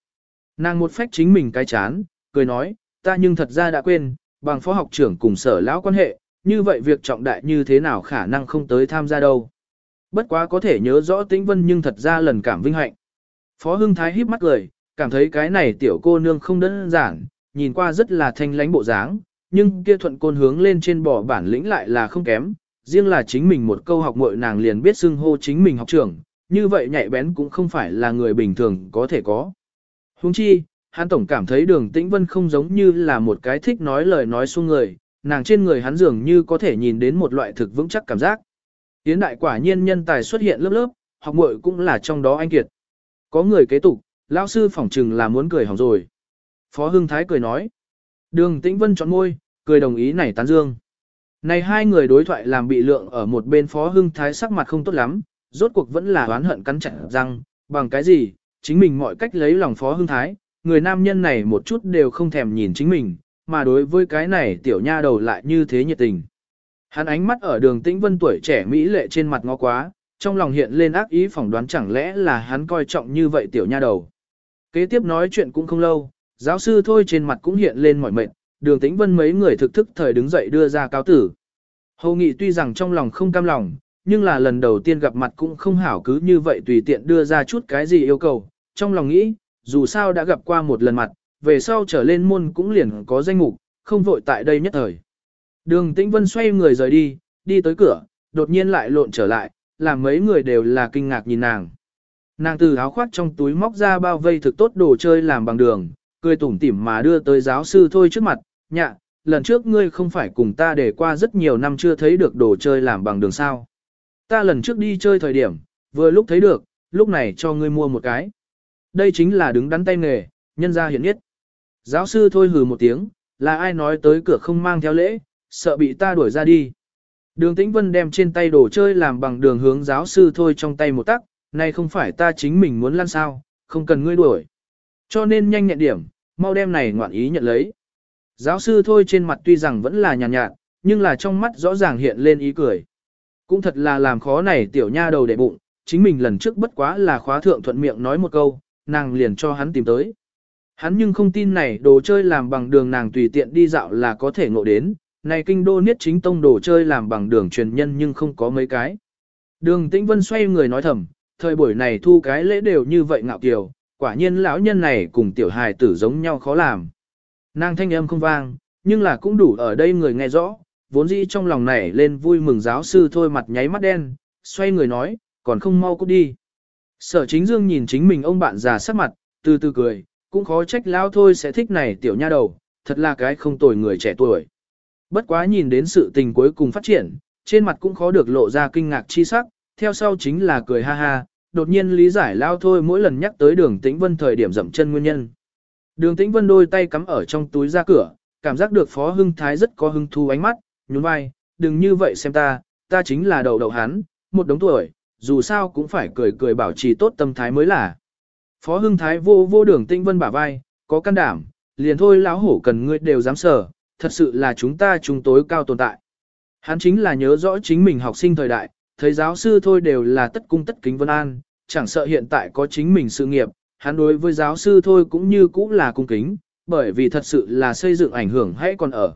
Nàng một phách chính mình cái chán, cười nói, ta nhưng thật ra đã quên, bằng phó học trưởng cùng sở lão quan hệ, như vậy việc trọng đại như thế nào khả năng không tới tham gia đâu. Bất quá có thể nhớ rõ tĩnh vân nhưng thật ra lần cảm vinh hạnh. Phó Hưng Thái híp mắt cười, cảm thấy cái này tiểu cô nương không đơn giản, nhìn qua rất là thanh lãnh bộ dáng, nhưng kia thuận côn hướng lên trên bỏ bản lĩnh lại là không kém, riêng là chính mình một câu học muội nàng liền biết xưng hô chính mình học trưởng, như vậy nhạy bén cũng không phải là người bình thường có thể có. Huống chi, hắn tổng cảm thấy đường tĩnh vân không giống như là một cái thích nói lời nói xuống người, nàng trên người hắn dường như có thể nhìn đến một loại thực vững chắc cảm giác. Tiến đại quả nhiên nhân tài xuất hiện lớp lớp, học muội cũng là trong đó anh kiệt. Có người kế tục, lão sư phỏng trừng là muốn cười hỏng rồi. Phó Hưng Thái cười nói. Đường Tĩnh Vân chọn môi, cười đồng ý này tán dương. Này hai người đối thoại làm bị lượng ở một bên Phó Hưng Thái sắc mặt không tốt lắm, rốt cuộc vẫn là oán hận cắn chặt răng, bằng cái gì, chính mình mọi cách lấy lòng Phó Hưng Thái, người nam nhân này một chút đều không thèm nhìn chính mình, mà đối với cái này tiểu nha đầu lại như thế nhiệt tình. Hắn ánh mắt ở đường tĩnh vân tuổi trẻ Mỹ lệ trên mặt ngó quá, trong lòng hiện lên ác ý phỏng đoán chẳng lẽ là hắn coi trọng như vậy tiểu nha đầu. Kế tiếp nói chuyện cũng không lâu, giáo sư thôi trên mặt cũng hiện lên mỏi mệt, đường tĩnh vân mấy người thực thức thời đứng dậy đưa ra cáo tử. Hầu nghị tuy rằng trong lòng không cam lòng, nhưng là lần đầu tiên gặp mặt cũng không hảo cứ như vậy tùy tiện đưa ra chút cái gì yêu cầu, trong lòng nghĩ, dù sao đã gặp qua một lần mặt, về sau trở lên môn cũng liền có danh mục, không vội tại đây nhất thời. Đường Tĩnh Vân xoay người rời đi, đi tới cửa, đột nhiên lại lộn trở lại, làm mấy người đều là kinh ngạc nhìn nàng. Nàng từ áo khoác trong túi móc ra bao vây thực tốt đồ chơi làm bằng đường, cười tủm tỉm mà đưa tới giáo sư thôi trước mặt, nhạ, lần trước ngươi không phải cùng ta để qua rất nhiều năm chưa thấy được đồ chơi làm bằng đường sao. Ta lần trước đi chơi thời điểm, vừa lúc thấy được, lúc này cho ngươi mua một cái. Đây chính là đứng đắn tay nghề, nhân gia hiện nhất. Giáo sư thôi hừ một tiếng, là ai nói tới cửa không mang theo lễ, sợ bị ta đuổi ra đi. Đường Tĩnh Vân đem trên tay đồ chơi làm bằng đường hướng giáo sư thôi trong tay một tắc, này không phải ta chính mình muốn lăn sao, không cần ngươi đuổi. Cho nên nhanh nhẹn điểm, mau đem này ngoạn ý nhận lấy. Giáo sư thôi trên mặt tuy rằng vẫn là nhàn nhạt, nhạt, nhưng là trong mắt rõ ràng hiện lên ý cười. Cũng thật là làm khó này tiểu nha đầu để bụng, chính mình lần trước bất quá là khóa thượng thuận miệng nói một câu, nàng liền cho hắn tìm tới. Hắn nhưng không tin này đồ chơi làm bằng đường nàng tùy tiện đi dạo là có thể ngộ đến, này kinh đô niết chính tông đồ chơi làm bằng đường truyền nhân nhưng không có mấy cái. Đường Tĩnh Vân xoay người nói thầm, thời buổi này thu cái lễ đều như vậy ngạo kiều, quả nhiên lão nhân này cùng tiểu hài tử giống nhau khó làm. Nàng thanh âm không vang, nhưng là cũng đủ ở đây người nghe rõ, vốn dĩ trong lòng này lên vui mừng giáo sư thôi mặt nháy mắt đen, xoay người nói, còn không mau cút đi. Sở chính dương nhìn chính mình ông bạn già sắc mặt, từ từ cười, cũng khó trách lao thôi sẽ thích này tiểu nha đầu, thật là cái không tồi người trẻ tuổi. Bất quá nhìn đến sự tình cuối cùng phát triển, trên mặt cũng khó được lộ ra kinh ngạc chi sắc, theo sau chính là cười ha ha, đột nhiên lý giải lao thôi mỗi lần nhắc tới đường tĩnh vân thời điểm dậm chân nguyên nhân. Đường tĩnh vân đôi tay cắm ở trong túi ra cửa, cảm giác được phó hưng thái rất có hưng thu ánh mắt, nhún vai, đừng như vậy xem ta, ta chính là đầu đầu hắn, một đống tuổi, dù sao cũng phải cười cười bảo trì tốt tâm thái mới là. Phó hưng thái vô vô đường tinh vân bả vai, có can đảm, liền thôi lão hổ cần ngươi đều dám sở, thật sự là chúng ta chúng tối cao tồn tại. Hắn chính là nhớ rõ chính mình học sinh thời đại, thầy giáo sư thôi đều là tất cung tất kính vân an, chẳng sợ hiện tại có chính mình sự nghiệp, hắn đối với giáo sư thôi cũng như cũ là cung kính, bởi vì thật sự là xây dựng ảnh hưởng hay còn ở.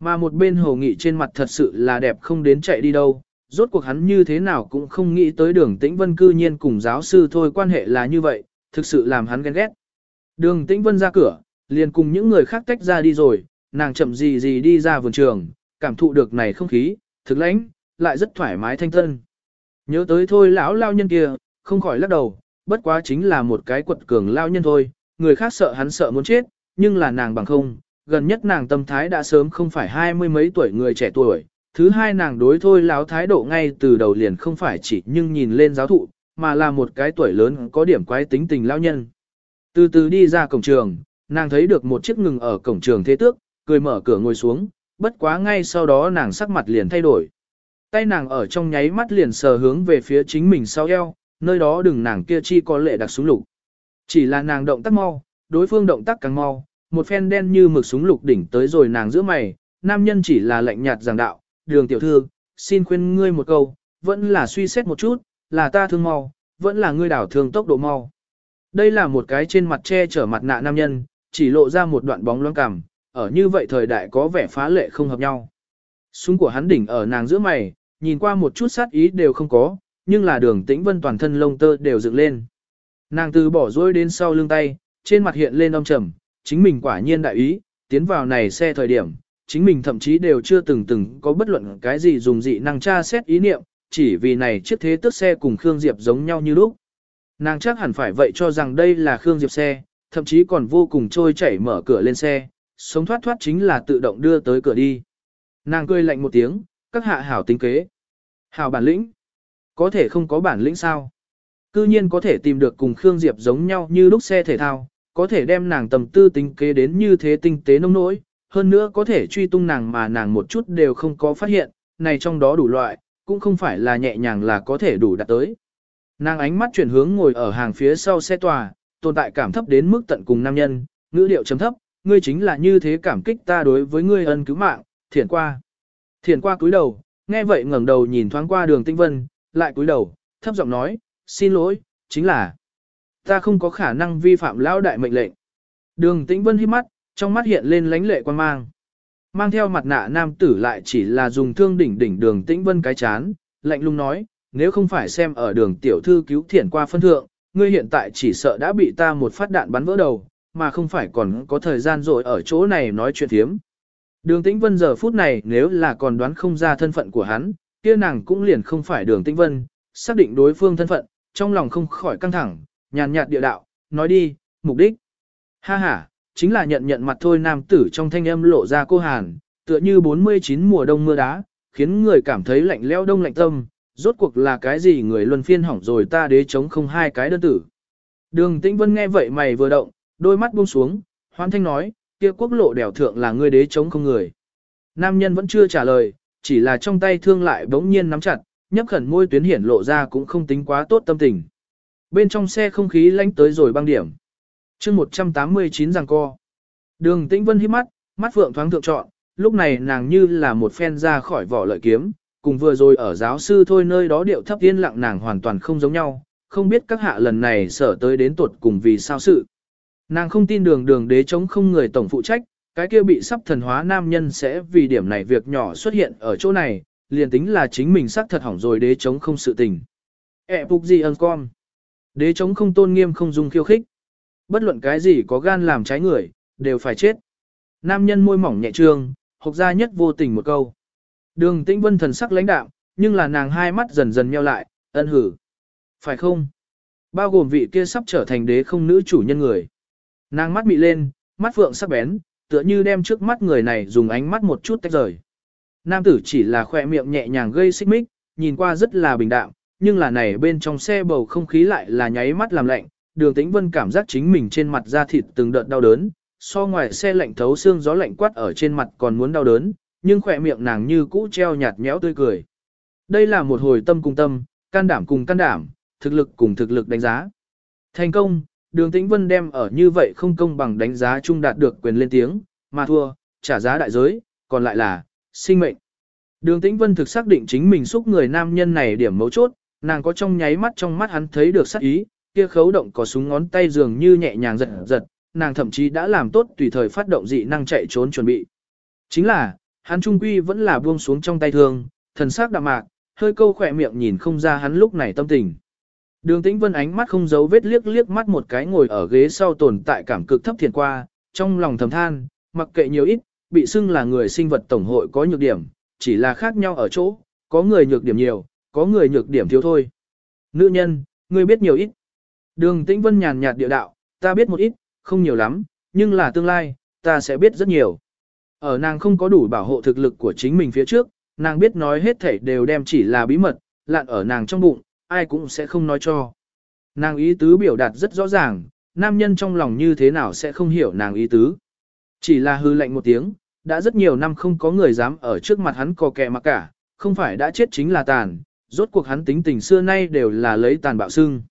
Mà một bên hồ nghị trên mặt thật sự là đẹp không đến chạy đi đâu, rốt cuộc hắn như thế nào cũng không nghĩ tới đường tĩnh vân cư nhiên cùng giáo sư thôi quan hệ là như vậy, thực sự làm hắn ghen ghét. Đường tĩnh vân ra cửa, liền cùng những người khác tách ra đi rồi, nàng chậm gì gì đi ra vườn trường, cảm thụ được này không khí, thực lãnh, lại rất thoải mái thanh tân. Nhớ tới thôi lão lao nhân kia, không khỏi lắc đầu, bất quá chính là một cái quật cường lao nhân thôi, người khác sợ hắn sợ muốn chết, nhưng là nàng bằng không, gần nhất nàng tâm thái đã sớm không phải hai mươi mấy tuổi người trẻ tuổi, thứ hai nàng đối thôi láo thái độ ngay từ đầu liền không phải chỉ nhưng nhìn lên giáo thụ, mà là một cái tuổi lớn có điểm quái tính tình lao nhân. Từ từ đi ra cổng trường, nàng thấy được một chiếc ngừng ở cổng trường thế tước, cười mở cửa ngồi xuống, bất quá ngay sau đó nàng sắc mặt liền thay đổi. Tay nàng ở trong nháy mắt liền sờ hướng về phía chính mình sau eo, nơi đó đừng nàng kia chi có lệ đặt súng lục. Chỉ là nàng động tác mau, đối phương động tác càng mau, một phen đen như mực súng lục đỉnh tới rồi nàng giữa mày, nam nhân chỉ là lạnh nhạt giảng đạo, đường tiểu thư, xin khuyên ngươi một câu, vẫn là suy xét một chút, là ta thương mau, vẫn là ngươi đảo thương tốc độ mau. Đây là một cái trên mặt che chở mặt nạ nam nhân, chỉ lộ ra một đoạn bóng loáng cằm, ở như vậy thời đại có vẻ phá lệ không hợp nhau. Súng của hắn đỉnh ở nàng giữa mày, nhìn qua một chút sát ý đều không có, nhưng là đường tĩnh vân toàn thân lông tơ đều dựng lên. Nàng từ bỏ rối đến sau lưng tay, trên mặt hiện lên âm trầm, chính mình quả nhiên đại ý, tiến vào này xe thời điểm, chính mình thậm chí đều chưa từng từng có bất luận cái gì dùng dị năng tra xét ý niệm, chỉ vì này chiếc thế tức xe cùng Khương Diệp giống nhau như lúc. Nàng chắc hẳn phải vậy cho rằng đây là Khương Diệp xe, thậm chí còn vô cùng trôi chảy mở cửa lên xe, sống thoát thoát chính là tự động đưa tới cửa đi. Nàng cười lạnh một tiếng, các hạ hảo tính kế. Hảo bản lĩnh. Có thể không có bản lĩnh sao? Cư nhiên có thể tìm được cùng Khương Diệp giống nhau như lúc xe thể thao, có thể đem nàng tầm tư tính kế đến như thế tinh tế nông nỗi, hơn nữa có thể truy tung nàng mà nàng một chút đều không có phát hiện, này trong đó đủ loại, cũng không phải là nhẹ nhàng là có thể đủ đạt tới. Nàng ánh mắt chuyển hướng ngồi ở hàng phía sau xe tòa, tồn tại cảm thấp đến mức tận cùng nam nhân, ngữ điệu chấm thấp, ngươi chính là như thế cảm kích ta đối với ngươi ân cứu mạng, thiển qua. thiển qua cúi đầu, nghe vậy ngẩng đầu nhìn thoáng qua đường tinh vân, lại cúi đầu, thấp giọng nói, xin lỗi, chính là, ta không có khả năng vi phạm lão đại mệnh lệnh. Đường tĩnh vân hít mắt, trong mắt hiện lên lánh lệ quan mang. Mang theo mặt nạ nam tử lại chỉ là dùng thương đỉnh đỉnh đường tĩnh vân cái chán, lạnh lùng nói, nếu không phải xem ở đường tiểu thư cứu thiển qua phân thượng, ngươi hiện tại chỉ sợ đã bị ta một phát đạn bắn vỡ đầu, mà không phải còn có thời gian rồi ở chỗ này nói chuyện thiếm. Đường Tĩnh Vân giờ phút này nếu là còn đoán không ra thân phận của hắn, kia nàng cũng liền không phải đường Tĩnh Vân, xác định đối phương thân phận, trong lòng không khỏi căng thẳng, nhàn nhạt địa đạo, nói đi, mục đích. Ha ha, chính là nhận nhận mặt thôi nam tử trong thanh âm lộ ra cô hàn, tựa như 49 mùa đông mưa đá, khiến người cảm thấy lạnh leo đông lạnh tâm, rốt cuộc là cái gì người luân phiên hỏng rồi ta đế chống không hai cái đơn tử. Đường Tĩnh Vân nghe vậy mày vừa động, đôi mắt buông xuống, hoan thanh nói, kia quốc lộ đèo thượng là ngươi đế chống không người. Nam nhân vẫn chưa trả lời, chỉ là trong tay thương lại bỗng nhiên nắm chặt, nhấp khẩn môi tuyến hiển lộ ra cũng không tính quá tốt tâm tình. Bên trong xe không khí lánh tới rồi băng điểm chương 189 rằng co. Đường tĩnh vân hít mắt, mắt phượng thoáng thượng trọn, lúc này nàng như là một phen ra khỏi vỏ lợi kiếm, cùng vừa rồi ở giáo sư thôi nơi đó điệu thấp yên lặng nàng hoàn toàn không giống nhau, không biết các hạ lần này sở tới đến tuột cùng vì sao sự. Nàng không tin đường đường đế chống không người tổng phụ trách, cái kia bị sắp thần hóa nam nhân sẽ vì điểm này việc nhỏ xuất hiện ở chỗ này, liền tính là chính mình xác thật hỏng rồi đế chống không sự tình. E phục gì ơn con. Đế chống không tôn nghiêm không dung khiêu khích. Bất luận cái gì có gan làm trái người, đều phải chết. Nam nhân môi mỏng nhẹ trương, hộc ra nhất vô tình một câu. Đường tĩnh vân thần sắc lãnh đạm, nhưng là nàng hai mắt dần dần nheo lại, ân hử. Phải không? Bao gồm vị kia sắp trở thành đế không nữ chủ nhân người. Nàng mắt mị lên, mắt phượng sắc bén, tựa như đem trước mắt người này dùng ánh mắt một chút tách rời. Nam tử chỉ là khỏe miệng nhẹ nhàng gây xích mích, nhìn qua rất là bình đạm, nhưng là này bên trong xe bầu không khí lại là nháy mắt làm lạnh, đường tĩnh vân cảm giác chính mình trên mặt da thịt từng đợt đau đớn, so ngoài xe lạnh thấu xương gió lạnh quát ở trên mặt còn muốn đau đớn, nhưng khỏe miệng nàng như cũ treo nhạt nhẽo tươi cười. Đây là một hồi tâm cùng tâm, can đảm cùng can đảm, thực lực cùng thực lực đánh giá. Thành công, đường tĩnh vân đem ở như vậy không công bằng đánh giá chung đạt được quyền lên tiếng, mà thua, trả giá đại giới, còn lại là, sinh mệnh. Đường tĩnh vân thực xác định chính mình xúc người nam nhân này điểm mấu chốt, nàng có trong nháy mắt trong mắt hắn thấy được sắc ý, kia khấu động có súng ngón tay dường như nhẹ nhàng giật giật, nàng thậm chí đã làm tốt tùy thời phát động dị năng chạy trốn chuẩn bị. Chính là, hắn trung quy vẫn là buông xuống trong tay thương, thần sắc đạm mạc, hơi câu khỏe miệng nhìn không ra hắn lúc này tâm tình. Đường tĩnh vân ánh mắt không giấu vết liếc liếc mắt một cái ngồi ở ghế sau tồn tại cảm cực thấp thiền qua, trong lòng thầm than, mặc kệ nhiều ít, bị xưng là người sinh vật tổng hội có nhược điểm, chỉ là khác nhau ở chỗ, có người nhược điểm nhiều, có người nhược điểm thiếu thôi. Nữ nhân, ngươi biết nhiều ít. Đường tĩnh vân nhàn nhạt địa đạo, ta biết một ít, không nhiều lắm, nhưng là tương lai, ta sẽ biết rất nhiều. Ở nàng không có đủ bảo hộ thực lực của chính mình phía trước, nàng biết nói hết thảy đều đem chỉ là bí mật, lạn ở nàng trong bụng, ai cũng sẽ không nói cho. Nàng ý tứ biểu đạt rất rõ ràng, nam nhân trong lòng như thế nào sẽ không hiểu nàng ý tứ. Chỉ là hư lệnh một tiếng, đã rất nhiều năm không có người dám ở trước mặt hắn cò kẹ mà cả, không phải đã chết chính là tàn, rốt cuộc hắn tính tình xưa nay đều là lấy tàn bạo xương.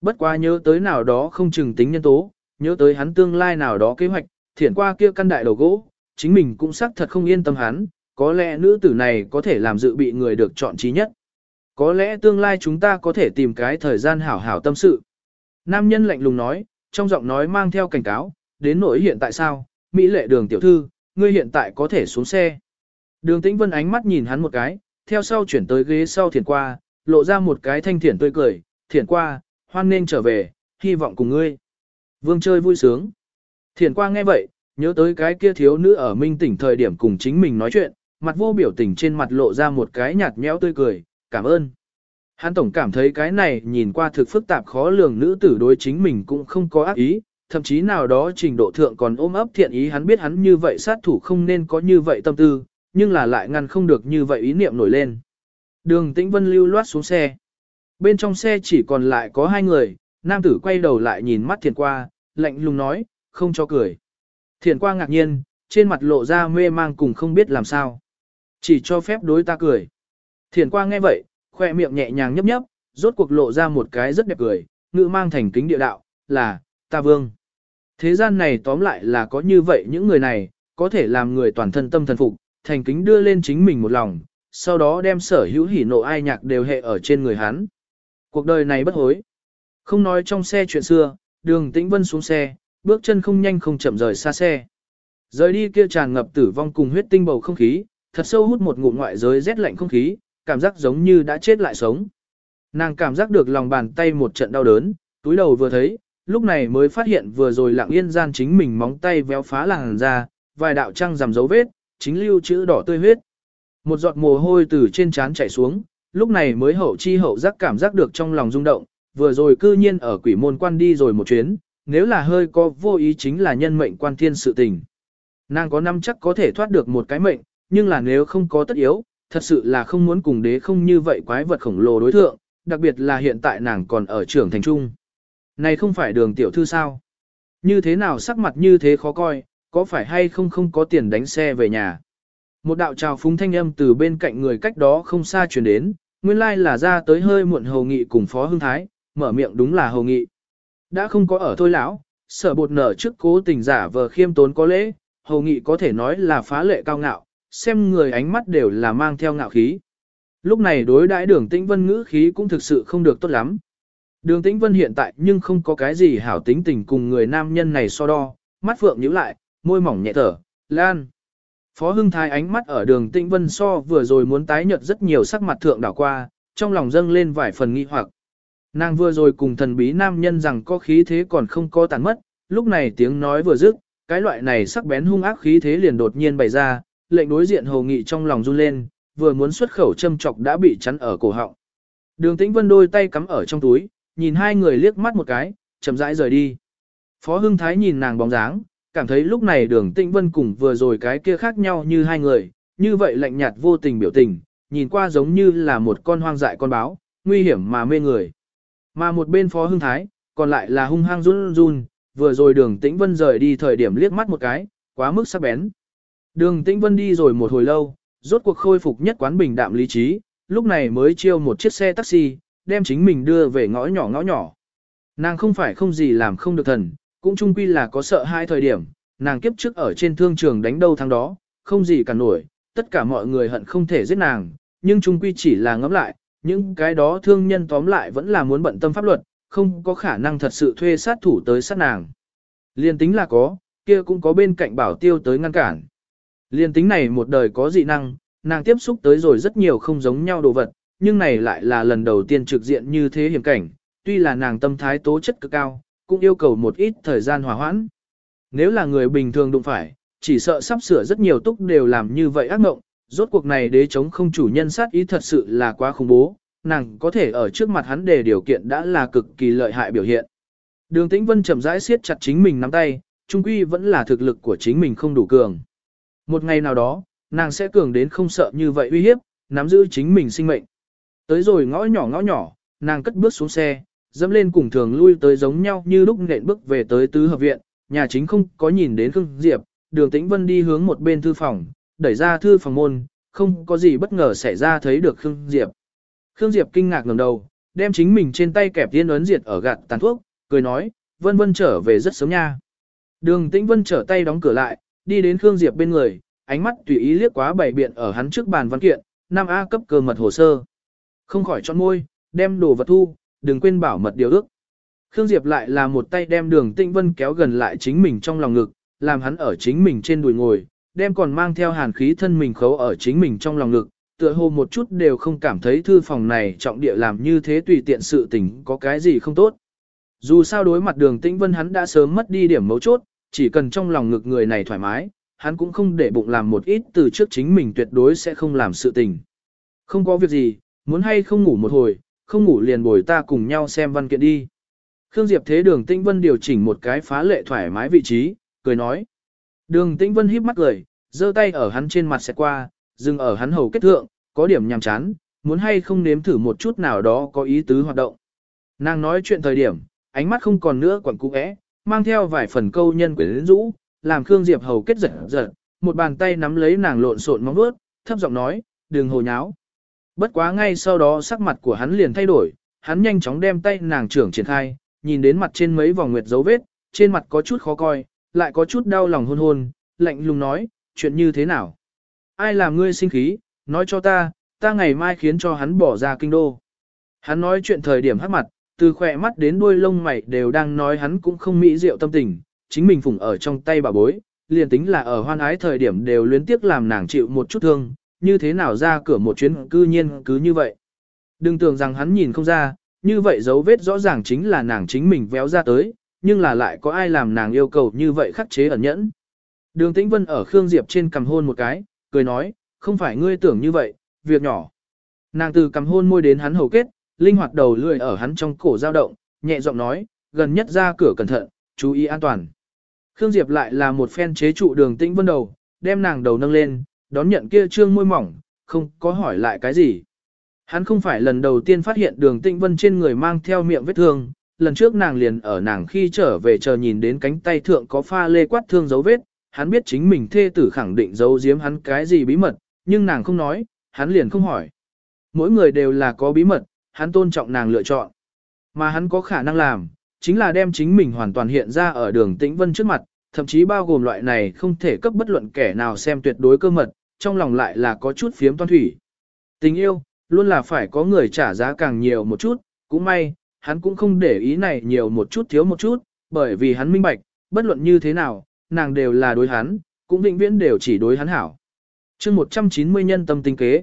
Bất quá nhớ tới nào đó không chừng tính nhân tố, nhớ tới hắn tương lai nào đó kế hoạch, thiển qua kia căn đại đầu gỗ, chính mình cũng xác thật không yên tâm hắn, có lẽ nữ tử này có thể làm dự bị người được chọn trí nhất. Có lẽ tương lai chúng ta có thể tìm cái thời gian hảo hảo tâm sự. Nam nhân lạnh lùng nói, trong giọng nói mang theo cảnh cáo, đến nỗi hiện tại sao, Mỹ lệ đường tiểu thư, ngươi hiện tại có thể xuống xe. Đường tĩnh vân ánh mắt nhìn hắn một cái, theo sau chuyển tới ghế sau Thiển qua, lộ ra một cái thanh thiển tươi cười, Thiển qua, hoan nên trở về, hy vọng cùng ngươi. Vương chơi vui sướng. Thiền qua nghe vậy, nhớ tới cái kia thiếu nữ ở minh tỉnh thời điểm cùng chính mình nói chuyện, mặt vô biểu tình trên mặt lộ ra một cái nhạt nhẽo tươi cười, cảm ơn. Hắn tổng cảm thấy cái này nhìn qua thực phức tạp khó lường nữ tử đối chính mình cũng không có ác ý, thậm chí nào đó trình độ thượng còn ôm ấp thiện ý hắn biết hắn như vậy sát thủ không nên có như vậy tâm tư, nhưng là lại ngăn không được như vậy ý niệm nổi lên. Đường Tĩnh Vân lưu loát xuống xe. Bên trong xe chỉ còn lại có hai người, nam tử quay đầu lại nhìn mắt thiền qua, lạnh lùng nói, không cho cười. Thiền qua ngạc nhiên, trên mặt lộ ra mê mang cùng không biết làm sao. Chỉ cho phép đối ta cười. Thiền qua nghe vậy, khoe miệng nhẹ nhàng nhấp nhấp, rốt cuộc lộ ra một cái rất đẹp cười, ngữ mang thành kính địa đạo, là, ta vương. Thế gian này tóm lại là có như vậy những người này, có thể làm người toàn thân tâm thần phục, thành kính đưa lên chính mình một lòng, sau đó đem sở hữu hỉ nộ ai nhạc đều hệ ở trên người hắn. Cuộc đời này bất hối. Không nói trong xe chuyện xưa, đường tĩnh vân xuống xe, bước chân không nhanh không chậm rời xa xe. Rời đi kia tràn ngập tử vong cùng huyết tinh bầu không khí, thật sâu hút một ngụm ngoại giới rét lạnh không khí, cảm giác giống như đã chết lại sống. Nàng cảm giác được lòng bàn tay một trận đau đớn, túi đầu vừa thấy, lúc này mới phát hiện vừa rồi lặng yên gian chính mình móng tay véo phá làn ra, vài đạo trăng rằm dấu vết, chính lưu chữ đỏ tươi huyết. Một giọt mồ hôi từ trên trán chảy xuống, lúc này mới hậu chi hậu giác cảm giác được trong lòng rung động, vừa rồi cư nhiên ở quỷ môn quan đi rồi một chuyến, nếu là hơi có vô ý chính là nhân mệnh quan thiên sự tình. Nàng có năm chắc có thể thoát được một cái mệnh, nhưng là nếu không có tất yếu, thật sự là không muốn cùng đế không như vậy quái vật khổng lồ đối thượng, đặc biệt là hiện tại nàng còn ở trưởng thành trung. Này không phải đường tiểu thư sao? Như thế nào sắc mặt như thế khó coi, có phải hay không không có tiền đánh xe về nhà? Một đạo trào phúng thanh âm từ bên cạnh người cách đó không xa truyền đến, nguyên lai là ra tới hơi muộn hầu nghị cùng phó hưng thái, mở miệng đúng là hầu nghị. Đã không có ở thôi lão, sở bột nở trước cố tình giả vờ khiêm tốn có lễ, hầu nghị có thể nói là phá lệ cao ngạo, xem người ánh mắt đều là mang theo ngạo khí. Lúc này đối đãi đường tĩnh vân ngữ khí cũng thực sự không được tốt lắm. Đường tĩnh vân hiện tại nhưng không có cái gì hảo tính tình cùng người nam nhân này so đo, mắt phượng nhíu lại, môi mỏng nhẹ thở, lan. Phó Hưng Thái ánh mắt ở đường tĩnh vân so vừa rồi muốn tái nhợt rất nhiều sắc mặt thượng đảo qua, trong lòng dâng lên vài phần nghi hoặc. Nàng vừa rồi cùng thần bí nam nhân rằng có khí thế còn không có tàn mất, lúc này tiếng nói vừa dứt, cái loại này sắc bén hung ác khí thế liền đột nhiên bày ra, lệnh đối diện hầu nghị trong lòng run lên, vừa muốn xuất khẩu châm chọc đã bị chắn ở cổ họng. Đường Tĩnh Vân đôi tay cắm ở trong túi, nhìn hai người liếc mắt một cái, chậm rãi rời đi. Phó Hưng Thái nhìn nàng bóng dáng, cảm thấy lúc này Đường Tĩnh Vân cùng vừa rồi cái kia khác nhau như hai người, như vậy lạnh nhạt vô tình biểu tình, nhìn qua giống như là một con hoang dại con báo, nguy hiểm mà mê người. Mà một bên Phó Hưng Thái, còn lại là hung hăng run run, vừa rồi Đường Tĩnh Vân rời đi thời điểm liếc mắt một cái, quá mức sắc bén. Đường Tĩnh Vân đi rồi một hồi lâu, rốt cuộc khôi phục nhất quán bình đạm lý trí, lúc này mới chiêu một chiếc xe taxi, đem chính mình đưa về ngõ nhỏ ngõ nhỏ. Nàng không phải không gì làm không được thần, cũng chung quy là có sợ hai thời điểm, nàng kiếp trước ở trên thương trường đánh đâu thắng đó, không gì cả nổi, tất cả mọi người hận không thể giết nàng, nhưng chung quy chỉ là ngẫm lại, những cái đó thương nhân tóm lại vẫn là muốn bận tâm pháp luật, không có khả năng thật sự thuê sát thủ tới sát nàng. Liên tính là có, kia cũng có bên cạnh bảo tiêu tới ngăn cản. Liên tính này một đời có dị năng, nàng tiếp xúc tới rồi rất nhiều không giống nhau đồ vật, nhưng này lại là lần đầu tiên trực diện như thế hiểm cảnh, tuy là nàng tâm thái tố chất cực cao, cũng yêu cầu một ít thời gian hòa hoãn. Nếu là người bình thường đụng phải, chỉ sợ sắp sửa rất nhiều túc đều làm như vậy ác mộng, rốt cuộc này đế chống không chủ nhân sát ý thật sự là quá khủng bố, nàng có thể ở trước mặt hắn để điều kiện đã là cực kỳ lợi hại biểu hiện. Đường Tĩnh Vân chậm rãi siết chặt chính mình nắm tay, trung quy vẫn là thực lực của chính mình không đủ cường. Một ngày nào đó, nàng sẽ cường đến không sợ như vậy uy hiếp, nắm giữ chính mình sinh mệnh. Tới rồi ngõ nhỏ ngõ nhỏ, nàng cất bước xuống xe, dẫm lên cùng thường lui tới giống nhau như lúc nện bước về tới tứ hợp viện, nhà chính không có nhìn đến Khương Diệp, đường tĩnh vân đi hướng một bên thư phòng, đẩy ra thư phòng môn, không có gì bất ngờ xảy ra thấy được Khương Diệp. Khương Diệp kinh ngạc ngẩng đầu, đem chính mình trên tay kẹp tiên ấn diệt ở gạt tàn thuốc, cười nói, vân vân trở về rất sớm nha. Đường tĩnh vân trở tay đóng cửa lại, đi đến Khương Diệp bên người, ánh mắt tùy ý liếc quá bảy biện ở hắn trước bàn văn kiện, Nam A cấp cơ mật hồ sơ. Không khỏi chọn môi, đem đồ vật thu, đừng quên bảo mật điều ước. Khương Diệp lại là một tay đem đường Tinh Vân kéo gần lại chính mình trong lòng ngực, làm hắn ở chính mình trên đùi ngồi, đem còn mang theo hàn khí thân mình khấu ở chính mình trong lòng ngực, tựa hồ một chút đều không cảm thấy thư phòng này trọng địa làm như thế tùy tiện sự tình có cái gì không tốt. Dù sao đối mặt đường Tĩnh Vân hắn đã sớm mất đi điểm mấu chốt, chỉ cần trong lòng ngực người này thoải mái, hắn cũng không để bụng làm một ít từ trước chính mình tuyệt đối sẽ không làm sự tình. Không có việc gì, muốn hay không ngủ một hồi, không ngủ liền bồi ta cùng nhau xem văn kiện đi. Khương Diệp thế đường Tĩnh Vân điều chỉnh một cái phá lệ thoải mái vị trí, cười nói. Đường Tĩnh Vân híp mắt cười, giơ tay ở hắn trên mặt sẽ qua, dừng ở hắn hầu kết thượng, có điểm nhàm chán, muốn hay không nếm thử một chút nào đó có ý tứ hoạt động. Nàng nói chuyện thời điểm, ánh mắt không còn nữa quẩn cú ẽ, mang theo vài phần câu nhân quyến rũ, làm Khương Diệp hầu kết giật giật, một bàn tay nắm lấy nàng lộn xộn móng vuốt, thấp giọng nói, đừng hồ nháo. Bất quá ngay sau đó sắc mặt của hắn liền thay đổi, hắn nhanh chóng đem tay nàng trưởng triển khai, nhìn đến mặt trên mấy vòng nguyệt dấu vết, trên mặt có chút khó coi, lại có chút đau lòng hôn hôn, lạnh lùng nói, chuyện như thế nào? Ai làm ngươi sinh khí, nói cho ta, ta ngày mai khiến cho hắn bỏ ra kinh đô. Hắn nói chuyện thời điểm hắc mặt, từ khỏe mắt đến đuôi lông mày đều đang nói hắn cũng không mỹ diệu tâm tình, chính mình phụng ở trong tay bà bối, liền tính là ở hoan ái thời điểm đều luyến tiếc làm nàng chịu một chút thương, như thế nào ra cửa một chuyến cư nhiên cứ như vậy. Đừng tưởng rằng hắn nhìn không ra, như vậy dấu vết rõ ràng chính là nàng chính mình véo ra tới, nhưng là lại có ai làm nàng yêu cầu như vậy khắc chế ẩn nhẫn. Đường Tĩnh Vân ở Khương Diệp trên cầm hôn một cái, cười nói, không phải ngươi tưởng như vậy, việc nhỏ. Nàng từ cầm hôn môi đến hắn hầu kết, linh hoạt đầu lười ở hắn trong cổ dao động, nhẹ giọng nói, gần nhất ra cửa cẩn thận, chú ý an toàn. Khương Diệp lại là một phen chế trụ đường Tĩnh Vân đầu, đem nàng đầu nâng lên, đón nhận kia trương môi mỏng, không có hỏi lại cái gì. Hắn không phải lần đầu tiên phát hiện đường tĩnh vân trên người mang theo miệng vết thương, lần trước nàng liền ở nàng khi trở về chờ nhìn đến cánh tay thượng có pha lê quát thương dấu vết, hắn biết chính mình thê tử khẳng định giấu giếm hắn cái gì bí mật, nhưng nàng không nói, hắn liền không hỏi. Mỗi người đều là có bí mật, hắn tôn trọng nàng lựa chọn. Mà hắn có khả năng làm, chính là đem chính mình hoàn toàn hiện ra ở đường tĩnh vân trước mặt, thậm chí bao gồm loại này không thể cấp bất luận kẻ nào xem tuyệt đối cơ mật, trong lòng lại là có chút phiếm toan thủy. Tình yêu, luôn là phải có người trả giá càng nhiều một chút, cũng may, hắn cũng không để ý này nhiều một chút thiếu một chút, bởi vì hắn minh bạch, bất luận như thế nào, nàng đều là đối hắn, cũng vĩnh viễn đều chỉ đối hắn hảo. chương 190 nhân tâm tinh kế.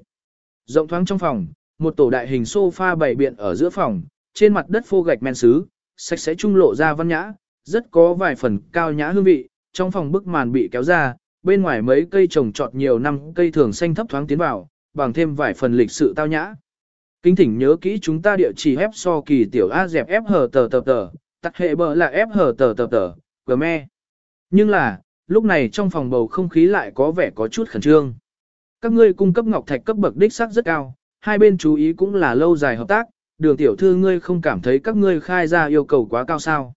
Rộng thoáng trong phòng, một tổ đại hình sofa bày biện ở giữa phòng, trên mặt đất phô gạch men sứ, sạch sẽ trung lộ ra văn nhã, rất có vài phần cao nhã hương vị, trong phòng bức màn bị kéo ra, bên ngoài mấy cây trồng trọt nhiều năm cây thường xanh thấp thoáng tiến vào, bằng thêm vài phần lịch sự tao nhã. Kính thỉnh nhớ kỹ chúng ta địa chỉ ép so kỳ tiểu A dẹp ép hờ tờ tờ tờ, tắt hệ bờ là ép hờ tờ tờ tờ, gờ me. Nhưng là, lúc này trong phòng bầu không khí lại có vẻ có chút khẩn trương. Các ngươi cung cấp ngọc thạch cấp bậc đích sắc rất cao, hai bên chú ý cũng là lâu dài hợp tác, đường tiểu thư ngươi không cảm thấy các ngươi khai ra yêu cầu quá cao sao.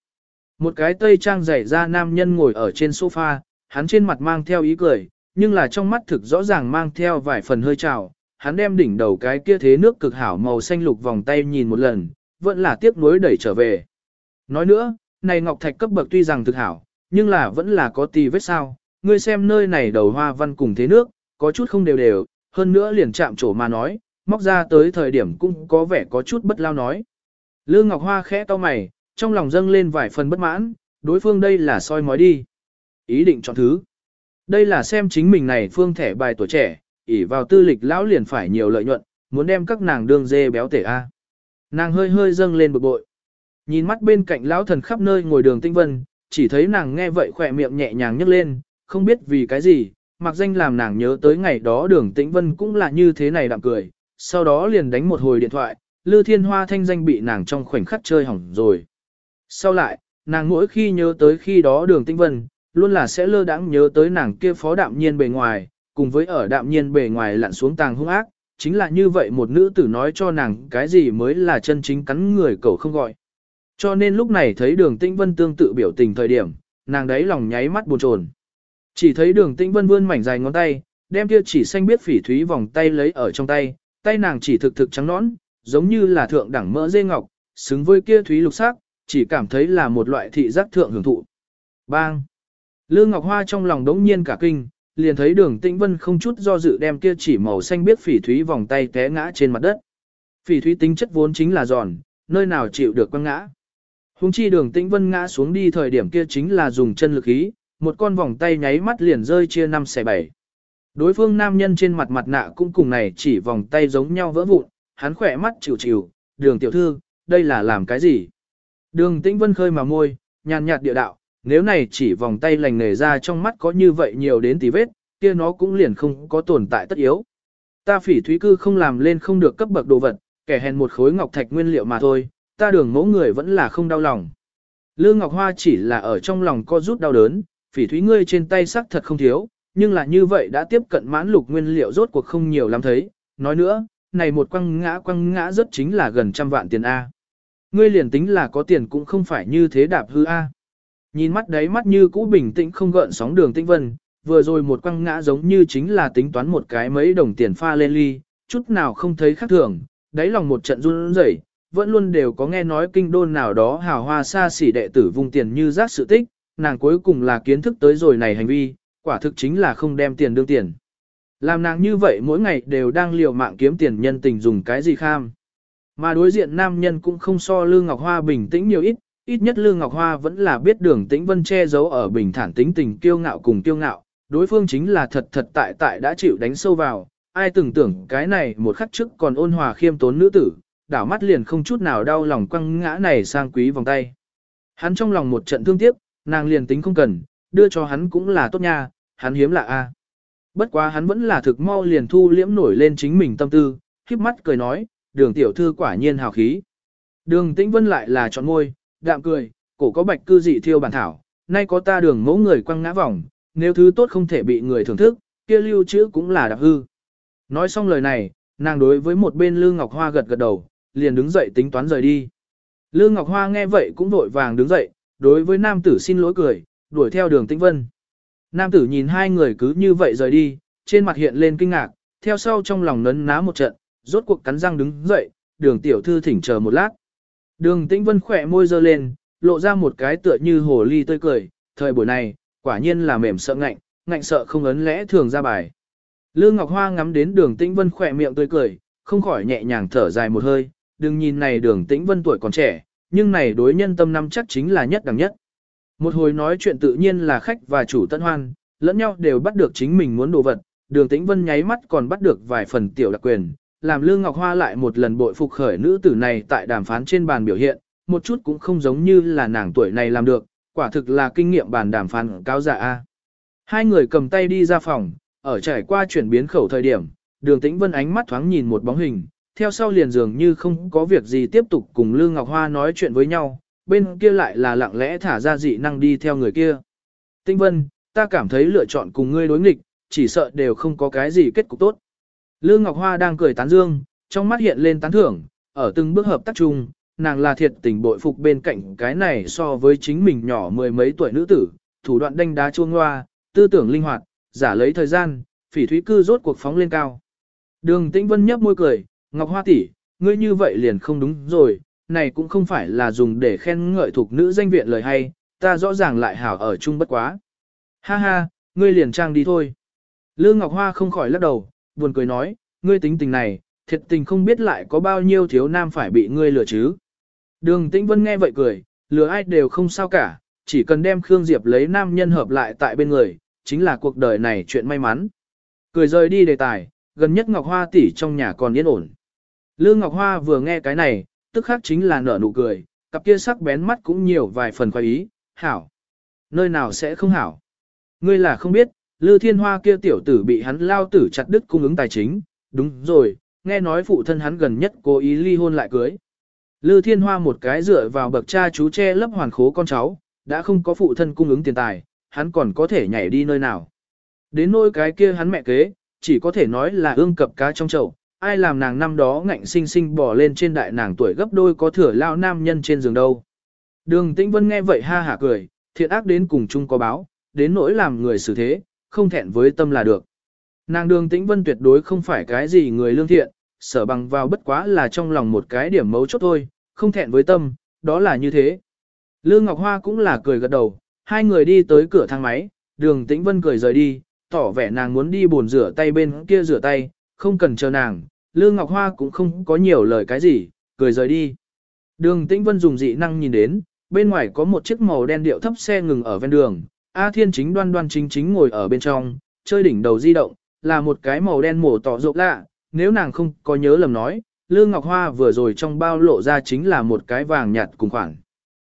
Một cái tây trang rải ra nam nhân ngồi ở trên sofa, hắn trên mặt mang theo ý cười, nhưng là trong mắt thực rõ ràng mang theo vài phần hơi trào. Hắn đem đỉnh đầu cái kia thế nước cực hảo màu xanh lục vòng tay nhìn một lần, vẫn là tiếc nuối đẩy trở về. Nói nữa, này ngọc thạch cấp bậc tuy rằng thực hảo, nhưng là vẫn là có tì vết sao. Ngươi xem nơi này đầu hoa văn cùng thế nước, có chút không đều đều, hơn nữa liền chạm trổ mà nói, móc ra tới thời điểm cũng có vẻ có chút bất lao nói. Lương Ngọc Hoa khẽ to mày, trong lòng dâng lên vài phần bất mãn, đối phương đây là soi mói đi. Ý định chọn thứ. Đây là xem chính mình này phương thẻ bài tuổi trẻ, ỉ vào tư lịch lão liền phải nhiều lợi nhuận, muốn đem các nàng đương dê béo tể A. Nàng hơi hơi dâng lên bực bội. Nhìn mắt bên cạnh lão thần khắp nơi ngồi đường tinh vân, chỉ thấy nàng nghe vậy khỏe miệng nhẹ nhàng nhấc lên, không biết vì cái gì, mặc danh làm nàng nhớ tới ngày đó đường tĩnh vân cũng là như thế này đạm cười, sau đó liền đánh một hồi điện thoại, Lư Thiên Hoa thanh danh bị nàng trong khoảnh khắc chơi hỏng rồi. Sau lại, nàng mỗi khi nhớ tới khi đó đường tinh vân, luôn là sẽ lơ đãng nhớ tới nàng kia phó đạm nhiên bề ngoài, cùng với ở đạm nhiên bề ngoài lặn xuống tàng hung ác, chính là như vậy một nữ tử nói cho nàng cái gì mới là chân chính cắn người cậu không gọi. Cho nên lúc này thấy đường tinh vân tương tự biểu tình thời điểm, nàng đấy lòng nháy mắt buồn chồn. Chỉ thấy đường tinh vân vươn mảnh dài ngón tay, đem kia chỉ xanh biết phỉ thúy vòng tay lấy ở trong tay, tay nàng chỉ thực thực trắng nõn, giống như là thượng đẳng mỡ dê ngọc, xứng với kia thúy lục sắc, chỉ cảm thấy là một loại thị giác thượng hưởng thụ. Bang! Lương Ngọc Hoa trong lòng đống nhiên cả kinh, liền thấy đường tĩnh vân không chút do dự đem kia chỉ màu xanh biết phỉ thúy vòng tay té ngã trên mặt đất. Phỉ thúy tính chất vốn chính là giòn, nơi nào chịu được quăng ngã. Hùng chi đường tĩnh vân ngã xuống đi thời điểm kia chính là dùng chân lực ý, một con vòng tay nháy mắt liền rơi chia năm xẻ bảy. Đối phương nam nhân trên mặt mặt nạ cũng cùng này chỉ vòng tay giống nhau vỡ vụn, hắn khỏe mắt chịu chịu, đường tiểu thư, đây là làm cái gì? Đường tĩnh vân khơi mà môi, nhàn nhạt địa đạo, nếu này chỉ vòng tay lành nề ra trong mắt có như vậy nhiều đến tí vết, kia nó cũng liền không có tồn tại tất yếu. Ta phỉ thúy cư không làm lên không được cấp bậc đồ vật, kẻ hèn một khối ngọc thạch nguyên liệu mà thôi, ta đường mẫu người vẫn là không đau lòng. Lương Ngọc Hoa chỉ là ở trong lòng co rút đau đớn, phỉ thúy ngươi trên tay sắc thật không thiếu, nhưng là như vậy đã tiếp cận mãn lục nguyên liệu rốt cuộc không nhiều lắm thấy. Nói nữa, này một quăng ngã quăng ngã rất chính là gần trăm vạn tiền A. Ngươi liền tính là có tiền cũng không phải như thế đạp hư A. Nhìn mắt đấy mắt như cũ bình tĩnh không gợn sóng đường tĩnh vân, vừa rồi một quăng ngã giống như chính là tính toán một cái mấy đồng tiền pha lên ly, chút nào không thấy khác thường, đáy lòng một trận run rẩy, vẫn luôn đều có nghe nói kinh đôn nào đó hào hoa xa xỉ đệ tử vung tiền như rác sự tích, nàng cuối cùng là kiến thức tới rồi này hành vi, quả thực chính là không đem tiền đương tiền. Làm nàng như vậy mỗi ngày đều đang liều mạng kiếm tiền nhân tình dùng cái gì kham. Mà đối diện nam nhân cũng không so Lương Ngọc Hoa bình tĩnh nhiều ít, ít nhất Lương Ngọc Hoa vẫn là biết đường tĩnh vân che giấu ở bình thản tính tình kiêu ngạo cùng kiêu ngạo, đối phương chính là thật thật tại tại đã chịu đánh sâu vào, ai từng tưởng cái này một khắc trước còn ôn hòa khiêm tốn nữ tử, đảo mắt liền không chút nào đau lòng quăng ngã này sang quý vòng tay. Hắn trong lòng một trận thương tiếc, nàng liền tính không cần, đưa cho hắn cũng là tốt nha, hắn hiếm lạ a. Bất quá hắn vẫn là thực mau liền thu liễm nổi lên chính mình tâm tư, khiếp mắt cười nói, đường tiểu thư quả nhiên hào khí. Đường tĩnh vân lại là chọn môi, đạm cười, cổ có bạch cư dị thiêu bản thảo, nay có ta đường mẫu người quăng ngã vòng, nếu thứ tốt không thể bị người thưởng thức, kia lưu trữ cũng là đặc hư. Nói xong lời này, nàng đối với một bên Lương Ngọc Hoa gật gật đầu, liền đứng dậy tính toán rời đi. Lương Ngọc Hoa nghe vậy cũng vội vàng đứng dậy, đối với nam tử xin lỗi cười, đuổi theo đường tĩnh vân. Nam tử nhìn hai người cứ như vậy rời đi, trên mặt hiện lên kinh ngạc, theo sau trong lòng nấn ná một trận, rốt cuộc cắn răng đứng dậy, đường tiểu thư thỉnh chờ một lát. Đường tĩnh vân khỏe môi dơ lên, lộ ra một cái tựa như hồ ly tươi cười, thời buổi này, quả nhiên là mềm sợ ngạnh, ngạnh sợ không ấn lẽ thường ra bài. Lương Ngọc Hoa ngắm đến đường tĩnh vân khỏe miệng tươi cười, không khỏi nhẹ nhàng thở dài một hơi, đừng nhìn này đường tĩnh vân tuổi còn trẻ, nhưng này đối nhân tâm năm chắc chính là nhất đẳng nhất. Một hồi nói chuyện tự nhiên là khách và chủ tân hoan, lẫn nhau đều bắt được chính mình muốn đồ vật, đường tĩnh vân nháy mắt còn bắt được vài phần tiểu đặc quyền, làm Lương Ngọc Hoa lại một lần bội phục khởi nữ tử này tại đàm phán trên bàn biểu hiện, một chút cũng không giống như là nàng tuổi này làm được, quả thực là kinh nghiệm bàn đàm phán cao giả A. Hai người cầm tay đi ra phòng, ở trải qua chuyển biến khẩu thời điểm, đường tĩnh vân ánh mắt thoáng nhìn một bóng hình, theo sau liền dường như không có việc gì tiếp tục cùng Lương Ngọc Hoa nói chuyện với nhau, bên kia lại là lặng lẽ thả ra dị năng đi theo người kia. Tĩnh vân, ta cảm thấy lựa chọn cùng ngươi đối nghịch, chỉ sợ đều không có cái gì kết cục tốt. Lương Ngọc Hoa đang cười tán dương, trong mắt hiện lên tán thưởng, ở từng bước hợp tác chung, nàng là thiệt tình bội phục bên cạnh cái này so với chính mình nhỏ mười mấy tuổi nữ tử, thủ đoạn đanh đá chuông hoa, tư tưởng linh hoạt, giả lấy thời gian, phỉ thúy cư rốt cuộc phóng lên cao. Đường Tĩnh Vân nhấp môi cười, Ngọc Hoa tỷ, ngươi như vậy liền không đúng rồi, này cũng không phải là dùng để khen ngợi thuộc nữ danh viện lời hay, ta rõ ràng lại hảo ở chung bất quá. Ha ha, ngươi liền trang đi thôi. Lương Ngọc Hoa không khỏi lắc đầu, buồn cười nói, ngươi tính tình này, thiệt tình không biết lại có bao nhiêu thiếu nam phải bị ngươi lừa chứ. Đường Tĩnh Vân nghe vậy cười, lừa ai đều không sao cả, chỉ cần đem Khương Diệp lấy nam nhân hợp lại tại bên người, chính là cuộc đời này chuyện may mắn. Cười rời đi đề tài, gần nhất Ngọc Hoa tỷ trong nhà còn yên ổn. Lương Ngọc Hoa vừa nghe cái này, tức khắc chính là nở nụ cười, cặp kia sắc bén mắt cũng nhiều vài phần khoái ý, hảo. Nơi nào sẽ không hảo. Ngươi là không biết, Lư Thiên Hoa kia tiểu tử bị hắn lao tử chặt đứt cung ứng tài chính, đúng rồi, nghe nói phụ thân hắn gần nhất cố ý ly hôn lại cưới. Lư Thiên Hoa một cái dựa vào bậc cha chú che lấp hoàn khố con cháu, đã không có phụ thân cung ứng tiền tài, hắn còn có thể nhảy đi nơi nào. Đến nỗi cái kia hắn mẹ kế, chỉ có thể nói là ương cập cá trong chậu, ai làm nàng năm đó ngạnh sinh sinh bỏ lên trên đại nàng tuổi gấp đôi có thừa lao nam nhân trên giường đâu. Đường Tĩnh Vân nghe vậy ha hả cười, thiện ác đến cùng chung có báo, đến nỗi làm người xử thế, không thẹn với tâm là được. Nàng đường Tĩnh Vân tuyệt đối không phải cái gì người lương thiện, sở bằng vào bất quá là trong lòng một cái điểm mấu chốt thôi, không thẹn với tâm, đó là như thế. Lương Ngọc Hoa cũng là cười gật đầu, hai người đi tới cửa thang máy, đường Tĩnh Vân cười rời đi, tỏ vẻ nàng muốn đi bồn rửa tay bên kia rửa tay, không cần chờ nàng, Lương Ngọc Hoa cũng không có nhiều lời cái gì, cười rời đi. Đường Tĩnh Vân dùng dị năng nhìn đến, bên ngoài có một chiếc màu đen điệu thấp xe ngừng ở ven đường, A Thiên chính đoan đoan chính chính ngồi ở bên trong, chơi đỉnh đầu di động, là một cái màu đen mổ tỏ rộng lạ, nếu nàng không có nhớ lầm nói, Lương Ngọc Hoa vừa rồi trong bao lộ ra chính là một cái vàng nhạt cùng khoảng.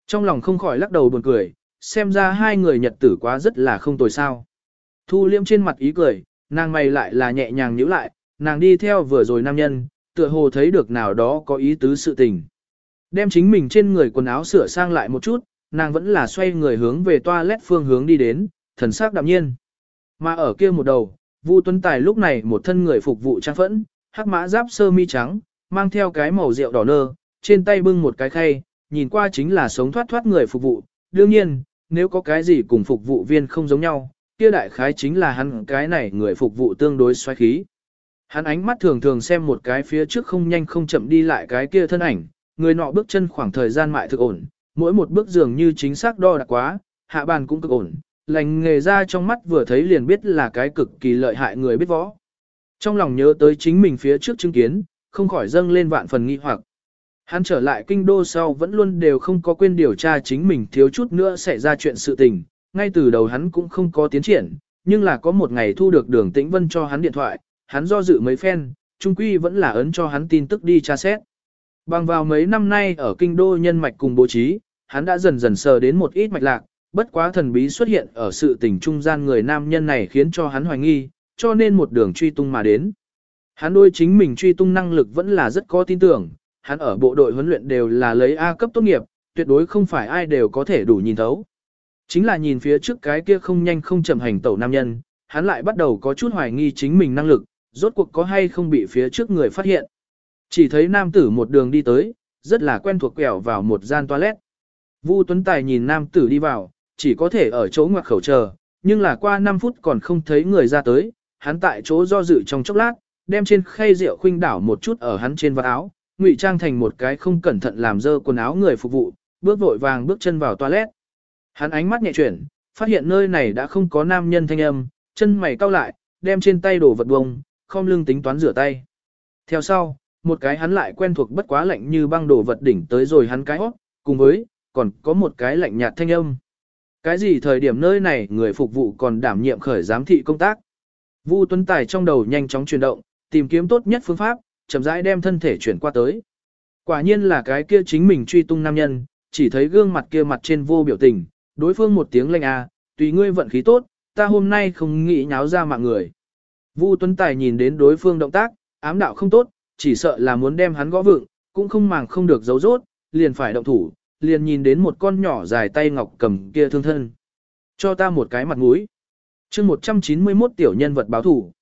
Trong lòng không khỏi lắc đầu buồn cười, xem ra hai người nhật tử quá rất là không tồi sao. Thu liêm trên mặt ý cười, nàng mày lại là nhẹ nhàng nhíu lại, nàng đi theo vừa rồi nam nhân, tựa hồ thấy được nào đó có ý tứ sự tình. Đem chính mình trên người quần áo sửa sang lại một chút, nàng vẫn là xoay người hướng về toilet phương hướng đi đến, thần sắc đạm nhiên. Mà ở kia một đầu, Vu Tuấn Tài lúc này một thân người phục vụ trang phẫn, hắc mã giáp sơ mi trắng, mang theo cái màu rượu đỏ nơ, trên tay bưng một cái khay, nhìn qua chính là sống thoát thoát người phục vụ. Đương nhiên, nếu có cái gì cùng phục vụ viên không giống nhau, kia đại khái chính là hắn cái này người phục vụ tương đối xoáy khí. Hắn ánh mắt thường thường xem một cái phía trước không nhanh không chậm đi lại cái kia thân ảnh, người nọ bước chân khoảng thời gian mại thực ổn, mỗi một bước dường như chính xác đo đạc quá, hạ bàn cũng cực ổn, lành nghề ra trong mắt vừa thấy liền biết là cái cực kỳ lợi hại người biết võ. Trong lòng nhớ tới chính mình phía trước chứng kiến, không khỏi dâng lên vạn phần nghi hoặc. Hắn trở lại kinh đô sau vẫn luôn đều không có quên điều tra chính mình thiếu chút nữa xảy ra chuyện sự tình, ngay từ đầu hắn cũng không có tiến triển, nhưng là có một ngày thu được đường tĩnh vân cho hắn điện thoại, hắn do dự mấy phen, trung quy vẫn là ấn cho hắn tin tức đi tra xét. Bằng vào mấy năm nay ở kinh đô nhân mạch cùng bố trí, hắn đã dần dần sờ đến một ít mạch lạc, bất quá thần bí xuất hiện ở sự tình trung gian người nam nhân này khiến cho hắn hoài nghi, cho nên một đường truy tung mà đến. Hắn đôi chính mình truy tung năng lực vẫn là rất có tin tưởng, hắn ở bộ đội huấn luyện đều là lấy A cấp tốt nghiệp, tuyệt đối không phải ai đều có thể đủ nhìn thấu. Chính là nhìn phía trước cái kia không nhanh không chậm hành tẩu nam nhân, hắn lại bắt đầu có chút hoài nghi chính mình năng lực, rốt cuộc có hay không bị phía trước người phát hiện. Chỉ thấy nam tử một đường đi tới, rất là quen thuộc quẹo vào một gian toilet. Vu Tuấn Tài nhìn nam tử đi vào, chỉ có thể ở chỗ ngoặc khẩu chờ, nhưng là qua 5 phút còn không thấy người ra tới, hắn tại chỗ do dự trong chốc lát, đem trên khay rượu khuynh đảo một chút ở hắn trên vạt áo, ngụy trang thành một cái không cẩn thận làm dơ quần áo người phục vụ, bước vội vàng bước chân vào toilet. Hắn ánh mắt nhẹ chuyển, phát hiện nơi này đã không có nam nhân thanh âm, chân mày cau lại, đem trên tay đổ vật bông, khom lưng tính toán rửa tay. Theo sau, một cái hắn lại quen thuộc bất quá lạnh như băng đổ vật đỉnh tới rồi hắn cái hót, cùng với, còn có một cái lạnh nhạt thanh âm. Cái gì thời điểm nơi này người phục vụ còn đảm nhiệm khởi giám thị công tác. Vu Tuấn Tài trong đầu nhanh chóng chuyển động, tìm kiếm tốt nhất phương pháp, chậm rãi đem thân thể chuyển qua tới. Quả nhiên là cái kia chính mình truy tung nam nhân, chỉ thấy gương mặt kia mặt trên vô biểu tình, đối phương một tiếng lệnh a, tùy ngươi vận khí tốt, ta hôm nay không nghĩ nháo ra mạng người. Vu Tuấn Tài nhìn đến đối phương động tác, ám đạo không tốt, chỉ sợ là muốn đem hắn gõ vựng, cũng không màng không được giấu rốt, liền phải động thủ, liền nhìn đến một con nhỏ dài tay ngọc cầm kia thương thân. Cho ta một cái mặt mũi. chương 191 tiểu nhân vật báo thủ.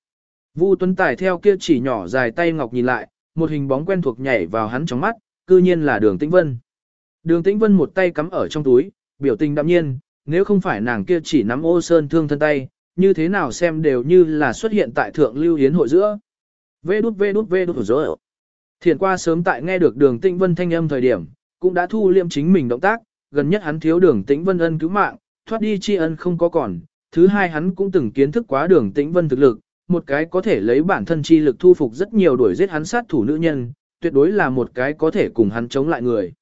Vu Tuấn Tài theo kia chỉ nhỏ dài tay ngọc nhìn lại, một hình bóng quen thuộc nhảy vào hắn trong mắt, cư nhiên là đường tĩnh vân. Đường tĩnh vân một tay cắm ở trong túi, biểu tình đạm nhiên, nếu không phải nàng kia chỉ nắm ô sơn thương thân tay, như thế nào xem đều như là xuất hiện tại thượng lưu hiến hội giữa. Vê đút vê đút vê đút rồi. Thiền qua sớm tại nghe được đường tĩnh vân thanh âm thời điểm, cũng đã thu liêm chính mình động tác, gần nhất hắn thiếu đường tĩnh vân ân cứu mạng, thoát đi tri ân không có còn. Thứ hai hắn cũng từng kiến thức quá đường tĩnh vân thực lực, một cái có thể lấy bản thân chi lực thu phục rất nhiều đuổi giết hắn sát thủ nữ nhân, tuyệt đối là một cái có thể cùng hắn chống lại người.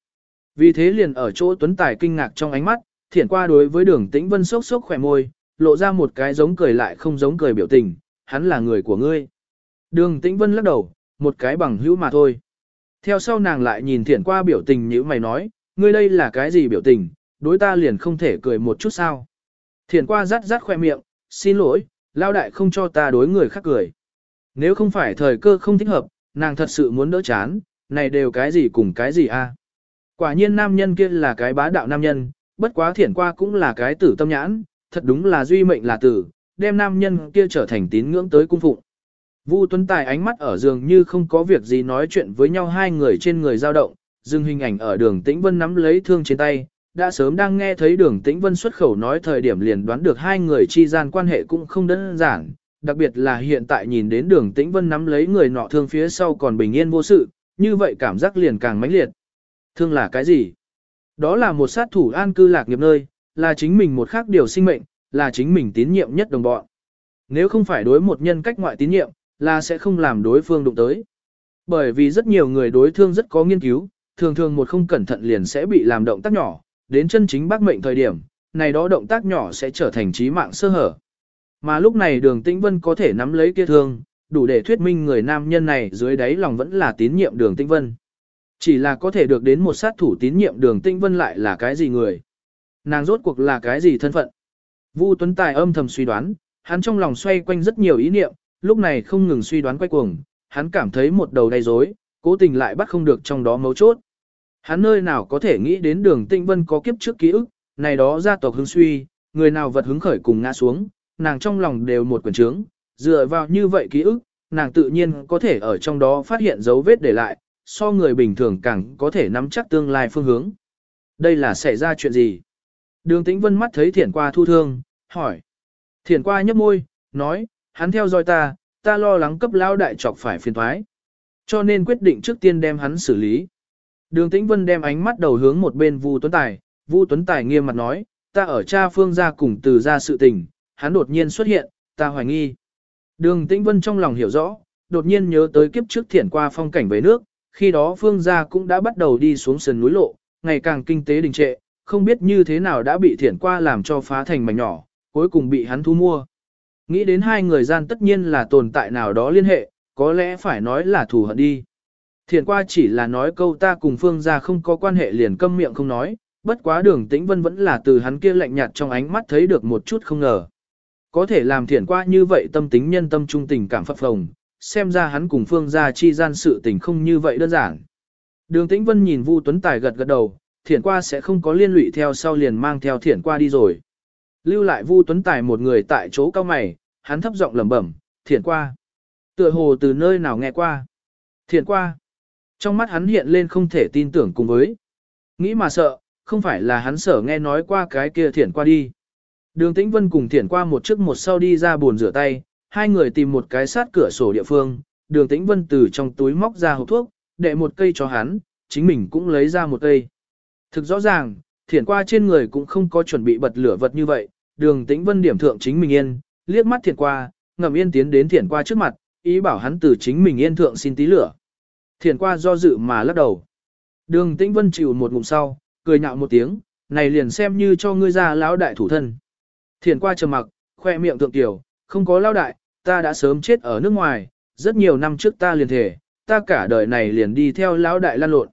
Vì thế liền ở chỗ Tuấn Tài kinh ngạc trong ánh mắt, thiển qua đối với đường tĩnh vân sốc sốc khỏe môi, lộ ra một cái giống cười lại không giống cười biểu tình, hắn là người của ngươi. Đường tĩnh vân lắc đầu, một cái bằng hữu mà thôi. Theo sau nàng lại nhìn thiển qua biểu tình như mày nói, ngươi đây là cái gì biểu tình, đối ta liền không thể cười một chút sao. Thiển qua rắt rắt khoe miệng, xin lỗi, lao đại không cho ta đối người khác cười. Nếu không phải thời cơ không thích hợp, nàng thật sự muốn đỡ chán, này đều cái gì cùng cái gì a? À? Quả nhiên nam nhân kia là cái bá đạo nam nhân, bất quá thiển qua cũng là cái tử tâm nhãn, thật đúng là duy mệnh là tử, đem nam nhân kia trở thành tín ngưỡng tới cung phụng. Vu Tuấn Tài ánh mắt ở giường như không có việc gì nói chuyện với nhau hai người trên người dao động, dừng hình ảnh ở đường Tĩnh Vân nắm lấy thương trên tay, đã sớm đang nghe thấy đường Tĩnh Vân xuất khẩu nói thời điểm liền đoán được hai người chi gian quan hệ cũng không đơn giản, đặc biệt là hiện tại nhìn đến đường Tĩnh Vân nắm lấy người nọ thương phía sau còn bình yên vô sự, như vậy cảm giác liền càng mãnh liệt. Thương là cái gì? Đó là một sát thủ an cư lạc nghiệp nơi, là chính mình một khác điều sinh mệnh, là chính mình tín nhiệm nhất đồng bọn. Nếu không phải đối một nhân cách ngoại tín nhiệm, là sẽ không làm đối phương đụng tới. Bởi vì rất nhiều người đối thương rất có nghiên cứu, thường thường một không cẩn thận liền sẽ bị làm động tác nhỏ, đến chân chính bác mệnh thời điểm, này đó động tác nhỏ sẽ trở thành trí mạng sơ hở. Mà lúc này đường tĩnh vân có thể nắm lấy kia thương, đủ để thuyết minh người nam nhân này dưới đáy lòng vẫn là tín nhiệm đường tĩnh vân. Chỉ là có thể được đến một sát thủ tín nhiệm đường tĩnh vân lại là cái gì người? Nàng rốt cuộc là cái gì thân phận? Vu Tuấn Tài âm thầm suy đoán, hắn trong lòng xoay quanh rất nhiều ý niệm, lúc này không ngừng suy đoán quay cuồng, hắn cảm thấy một đầu đầy rối, cố tình lại bắt không được trong đó mấu chốt. Hắn nơi nào có thể nghĩ đến đường tinh vân có kiếp trước ký ức, này đó gia tộc hứng suy, người nào vật hứng khởi cùng ngã xuống, nàng trong lòng đều một quần trướng, dựa vào như vậy ký ức, nàng tự nhiên có thể ở trong đó phát hiện dấu vết để lại, so người bình thường càng có thể nắm chắc tương lai phương hướng. Đây là xảy ra chuyện gì? Đường tĩnh vân mắt thấy thiển qua thu thương, hỏi. Thiển qua nhấp môi, nói, hắn theo dõi ta, ta lo lắng cấp lao đại trọc phải phiền thoái. Cho nên quyết định trước tiên đem hắn xử lý. Đường Tĩnh Vân đem ánh mắt đầu hướng một bên Vu Tuấn Tài, Vu Tuấn Tài nghiêm mặt nói, ta ở cha phương gia cùng từ ra sự tình, hắn đột nhiên xuất hiện, ta hoài nghi. Đường Tĩnh Vân trong lòng hiểu rõ, đột nhiên nhớ tới kiếp trước thiển qua phong cảnh về nước, khi đó phương gia cũng đã bắt đầu đi xuống sườn núi lộ, ngày càng kinh tế đình trệ, không biết như thế nào đã bị thiển qua làm cho phá thành mảnh nhỏ, cuối cùng bị hắn thu mua. Nghĩ đến hai người gian tất nhiên là tồn tại nào đó liên hệ, có lẽ phải nói là thù hận đi. Thiền qua chỉ là nói câu ta cùng phương gia không có quan hệ liền câm miệng không nói, bất quá đường tĩnh vân vẫn là từ hắn kia lạnh nhạt trong ánh mắt thấy được một chút không ngờ. Có thể làm thiền qua như vậy tâm tính nhân tâm trung tình cảm phập phồng, xem ra hắn cùng phương gia chi gian sự tình không như vậy đơn giản. Đường tĩnh vân nhìn Vu Tuấn Tài gật gật đầu, thiền qua sẽ không có liên lụy theo sau liền mang theo thiền qua đi rồi. Lưu lại Vu Tuấn Tài một người tại chỗ cao mày, hắn thấp giọng lẩm bẩm, Thiển qua. Tựa hồ từ nơi nào nghe qua. Thiển qua. Trong mắt hắn hiện lên không thể tin tưởng cùng với. Nghĩ mà sợ, không phải là hắn sở nghe nói qua cái kia thiển qua đi. Đường Tĩnh Vân cùng Thiển qua một trước một sau đi ra buồn rửa tay, hai người tìm một cái sát cửa sổ địa phương, đường Tĩnh Vân từ trong túi móc ra hộp thuốc, đệ một cây cho hắn, chính mình cũng lấy ra một cây. Thực rõ ràng, Thiển qua trên người cũng không có chuẩn bị bật lửa vật như vậy, đường Tĩnh Vân điểm thượng chính mình yên, liếc mắt Thiển qua, ngầm yên tiến đến Thiển qua trước mặt, ý bảo hắn từ chính mình yên thượng xin tí lửa. Thiển qua do dự mà lắc đầu. Đường Tĩnh Vân chịu một ngụm sau, cười nhạo một tiếng, này liền xem như cho ngươi ra lão đại thủ thân. thiển qua trầm mặc, khoe miệng thượng tiểu, không có lão đại, ta đã sớm chết ở nước ngoài, rất nhiều năm trước ta liền thể, ta cả đời này liền đi theo lão đại lan lộn.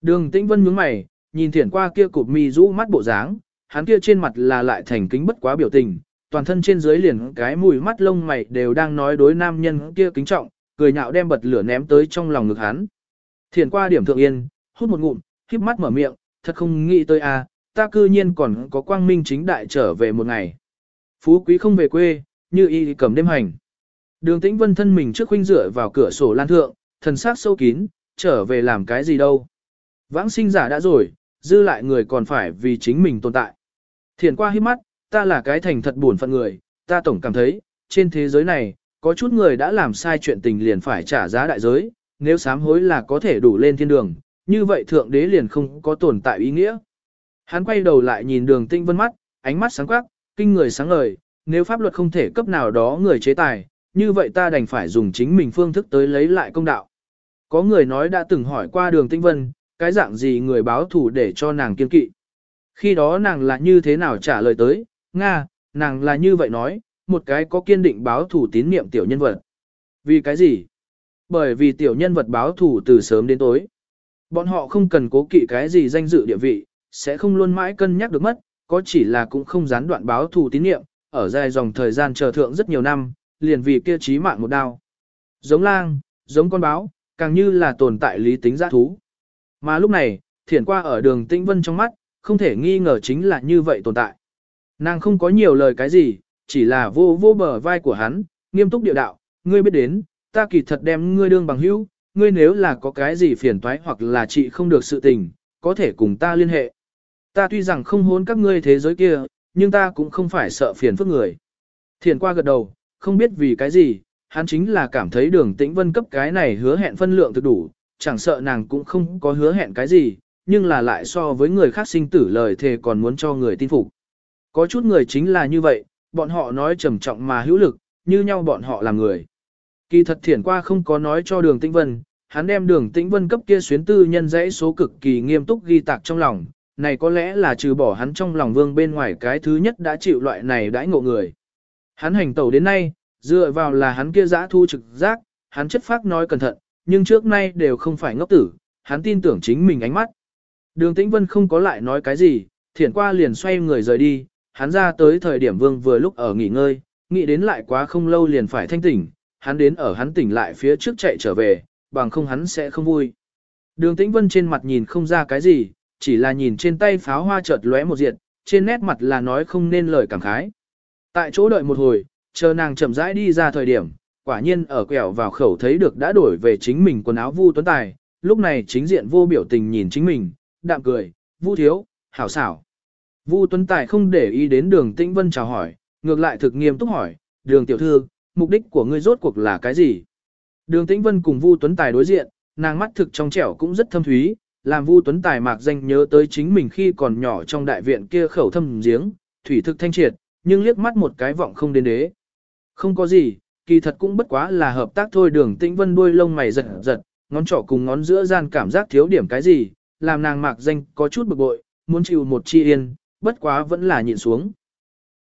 Đường Tĩnh Vân nhướng mày, nhìn thiển qua kia cụp mi rũ mắt bộ dáng, hắn kia trên mặt là lại thành kính bất quá biểu tình, toàn thân trên dưới liền cái mùi mắt lông mày đều đang nói đối nam nhân kia kính trọng, cười nhạo đem bật lửa ném tới trong lòng ngực hắn. Thiền qua điểm thượng yên, hút một ngụm, híp mắt mở miệng, thật không nghĩ tới a, ta cư nhiên còn có quang minh chính đại trở về một ngày. Phú quý không về quê, như y cầm đêm hành. Đường tĩnh vân thân mình trước huynh rửa vào cửa sổ lan thượng, thần sắc sâu kín, trở về làm cái gì đâu. Vãng sinh giả đã rồi, dư lại người còn phải vì chính mình tồn tại. Thiền qua hít mắt, ta là cái thành thật buồn phận người, ta tổng cảm thấy, trên thế giới này, có chút người đã làm sai chuyện tình liền phải trả giá đại giới, nếu sám hối là có thể đủ lên thiên đường, như vậy thượng đế liền không có tồn tại ý nghĩa. Hắn quay đầu lại nhìn đường tinh vân mắt, ánh mắt sáng quắc, kinh người sáng ngời, nếu pháp luật không thể cấp nào đó người chế tài, như vậy ta đành phải dùng chính mình phương thức tới lấy lại công đạo. Có người nói đã từng hỏi qua đường tinh vân, cái dạng gì người báo thủ để cho nàng kiên kỵ. Khi đó nàng là như thế nào trả lời tới, Nga, nàng là như vậy nói, một cái có kiên định báo thủ tín niệm tiểu nhân vật. Vì cái gì? Bởi vì tiểu nhân vật báo thủ từ sớm đến tối. Bọn họ không cần cố kỵ cái gì danh dự địa vị, sẽ không luôn mãi cân nhắc được mất, có chỉ là cũng không gián đoạn báo thù tín niệm, ở dài dòng thời gian chờ thượng rất nhiều năm, liền vì kia chí mạng một đao. Giống lang, giống con báo, càng như là tồn tại lý tính giã thú. Mà lúc này, thiển qua ở đường tĩnh vân trong mắt, không thể nghi ngờ chính là như vậy tồn tại. Nàng không có nhiều lời cái gì, chỉ là vô vô bờ vai của hắn, nghiêm túc địa đạo, ngươi biết đến, ta kỳ thật đem ngươi đương bằng hữu, ngươi nếu là có cái gì phiền toái hoặc là chị không được sự tình, có thể cùng ta liên hệ. Ta tuy rằng không hôn các ngươi thế giới kia, nhưng ta cũng không phải sợ phiền phức người. Thiền qua gật đầu, không biết vì cái gì, hắn chính là cảm thấy đường tĩnh vân cấp cái này hứa hẹn phân lượng thực đủ, chẳng sợ nàng cũng không có hứa hẹn cái gì, nhưng là lại so với người khác sinh tử lời thề còn muốn cho người tin phục. Có chút người chính là như vậy, bọn họ nói trầm trọng mà hữu lực, như nhau bọn họ là người. Kỳ thật thiển qua không có nói cho đường tĩnh vân, hắn đem đường tĩnh vân cấp kia xuyến tư nhân dãy số cực kỳ nghiêm túc ghi tạc trong lòng, này có lẽ là trừ bỏ hắn trong lòng vương bên ngoài cái thứ nhất đã chịu loại này đãi ngộ người. Hắn hành tẩu đến nay, dựa vào là hắn kia giã thu trực giác, hắn chất phác nói cẩn thận, nhưng trước nay đều không phải ngốc tử, hắn tin tưởng chính mình ánh mắt. Đường Tĩnh Vân không có lại nói cái gì, thiển qua liền xoay người rời đi, hắn ra tới thời điểm vương vừa lúc ở nghỉ ngơi, nghĩ đến lại quá không lâu liền phải thanh tỉnh, hắn đến ở hắn tỉnh lại phía trước chạy trở về, bằng không hắn sẽ không vui. Đường Tĩnh Vân trên mặt nhìn không ra cái gì, chỉ là nhìn trên tay pháo hoa chợt lóe một diệt, trên nét mặt là nói không nên lời cảm khái. Tại chỗ đợi một hồi, chờ nàng chậm rãi đi ra thời điểm, quả nhiên ở quẹo vào khẩu thấy được đã đổi về chính mình quần áo Vu Tuấn Tài, lúc này chính diện vô biểu tình nhìn chính mình, đạm cười, Vu thiếu, hảo xảo. Vu Tuấn Tài không để ý đến đường Tĩnh Vân chào hỏi, ngược lại thực nghiêm túc hỏi, đường tiểu thư, mục đích của ngươi rốt cuộc là cái gì? Đường Tĩnh Vân cùng Vu Tuấn Tài đối diện, nàng mắt thực trong trẻo cũng rất thâm thúy, làm Vu Tuấn Tài mạc danh nhớ tới chính mình khi còn nhỏ trong đại viện kia khẩu thâm giếng, thủy thực thanh triệt, nhưng liếc mắt một cái vọng không đến đế. Không có gì, kỳ thật cũng bất quá là hợp tác thôi đường Tĩnh Vân đuôi lông mày giật giật, ngón trỏ cùng ngón giữa gian cảm giác thiếu điểm cái gì, làm nàng mạc danh có chút bực bội, muốn chịu một chi yên, bất quá vẫn là nhịn xuống.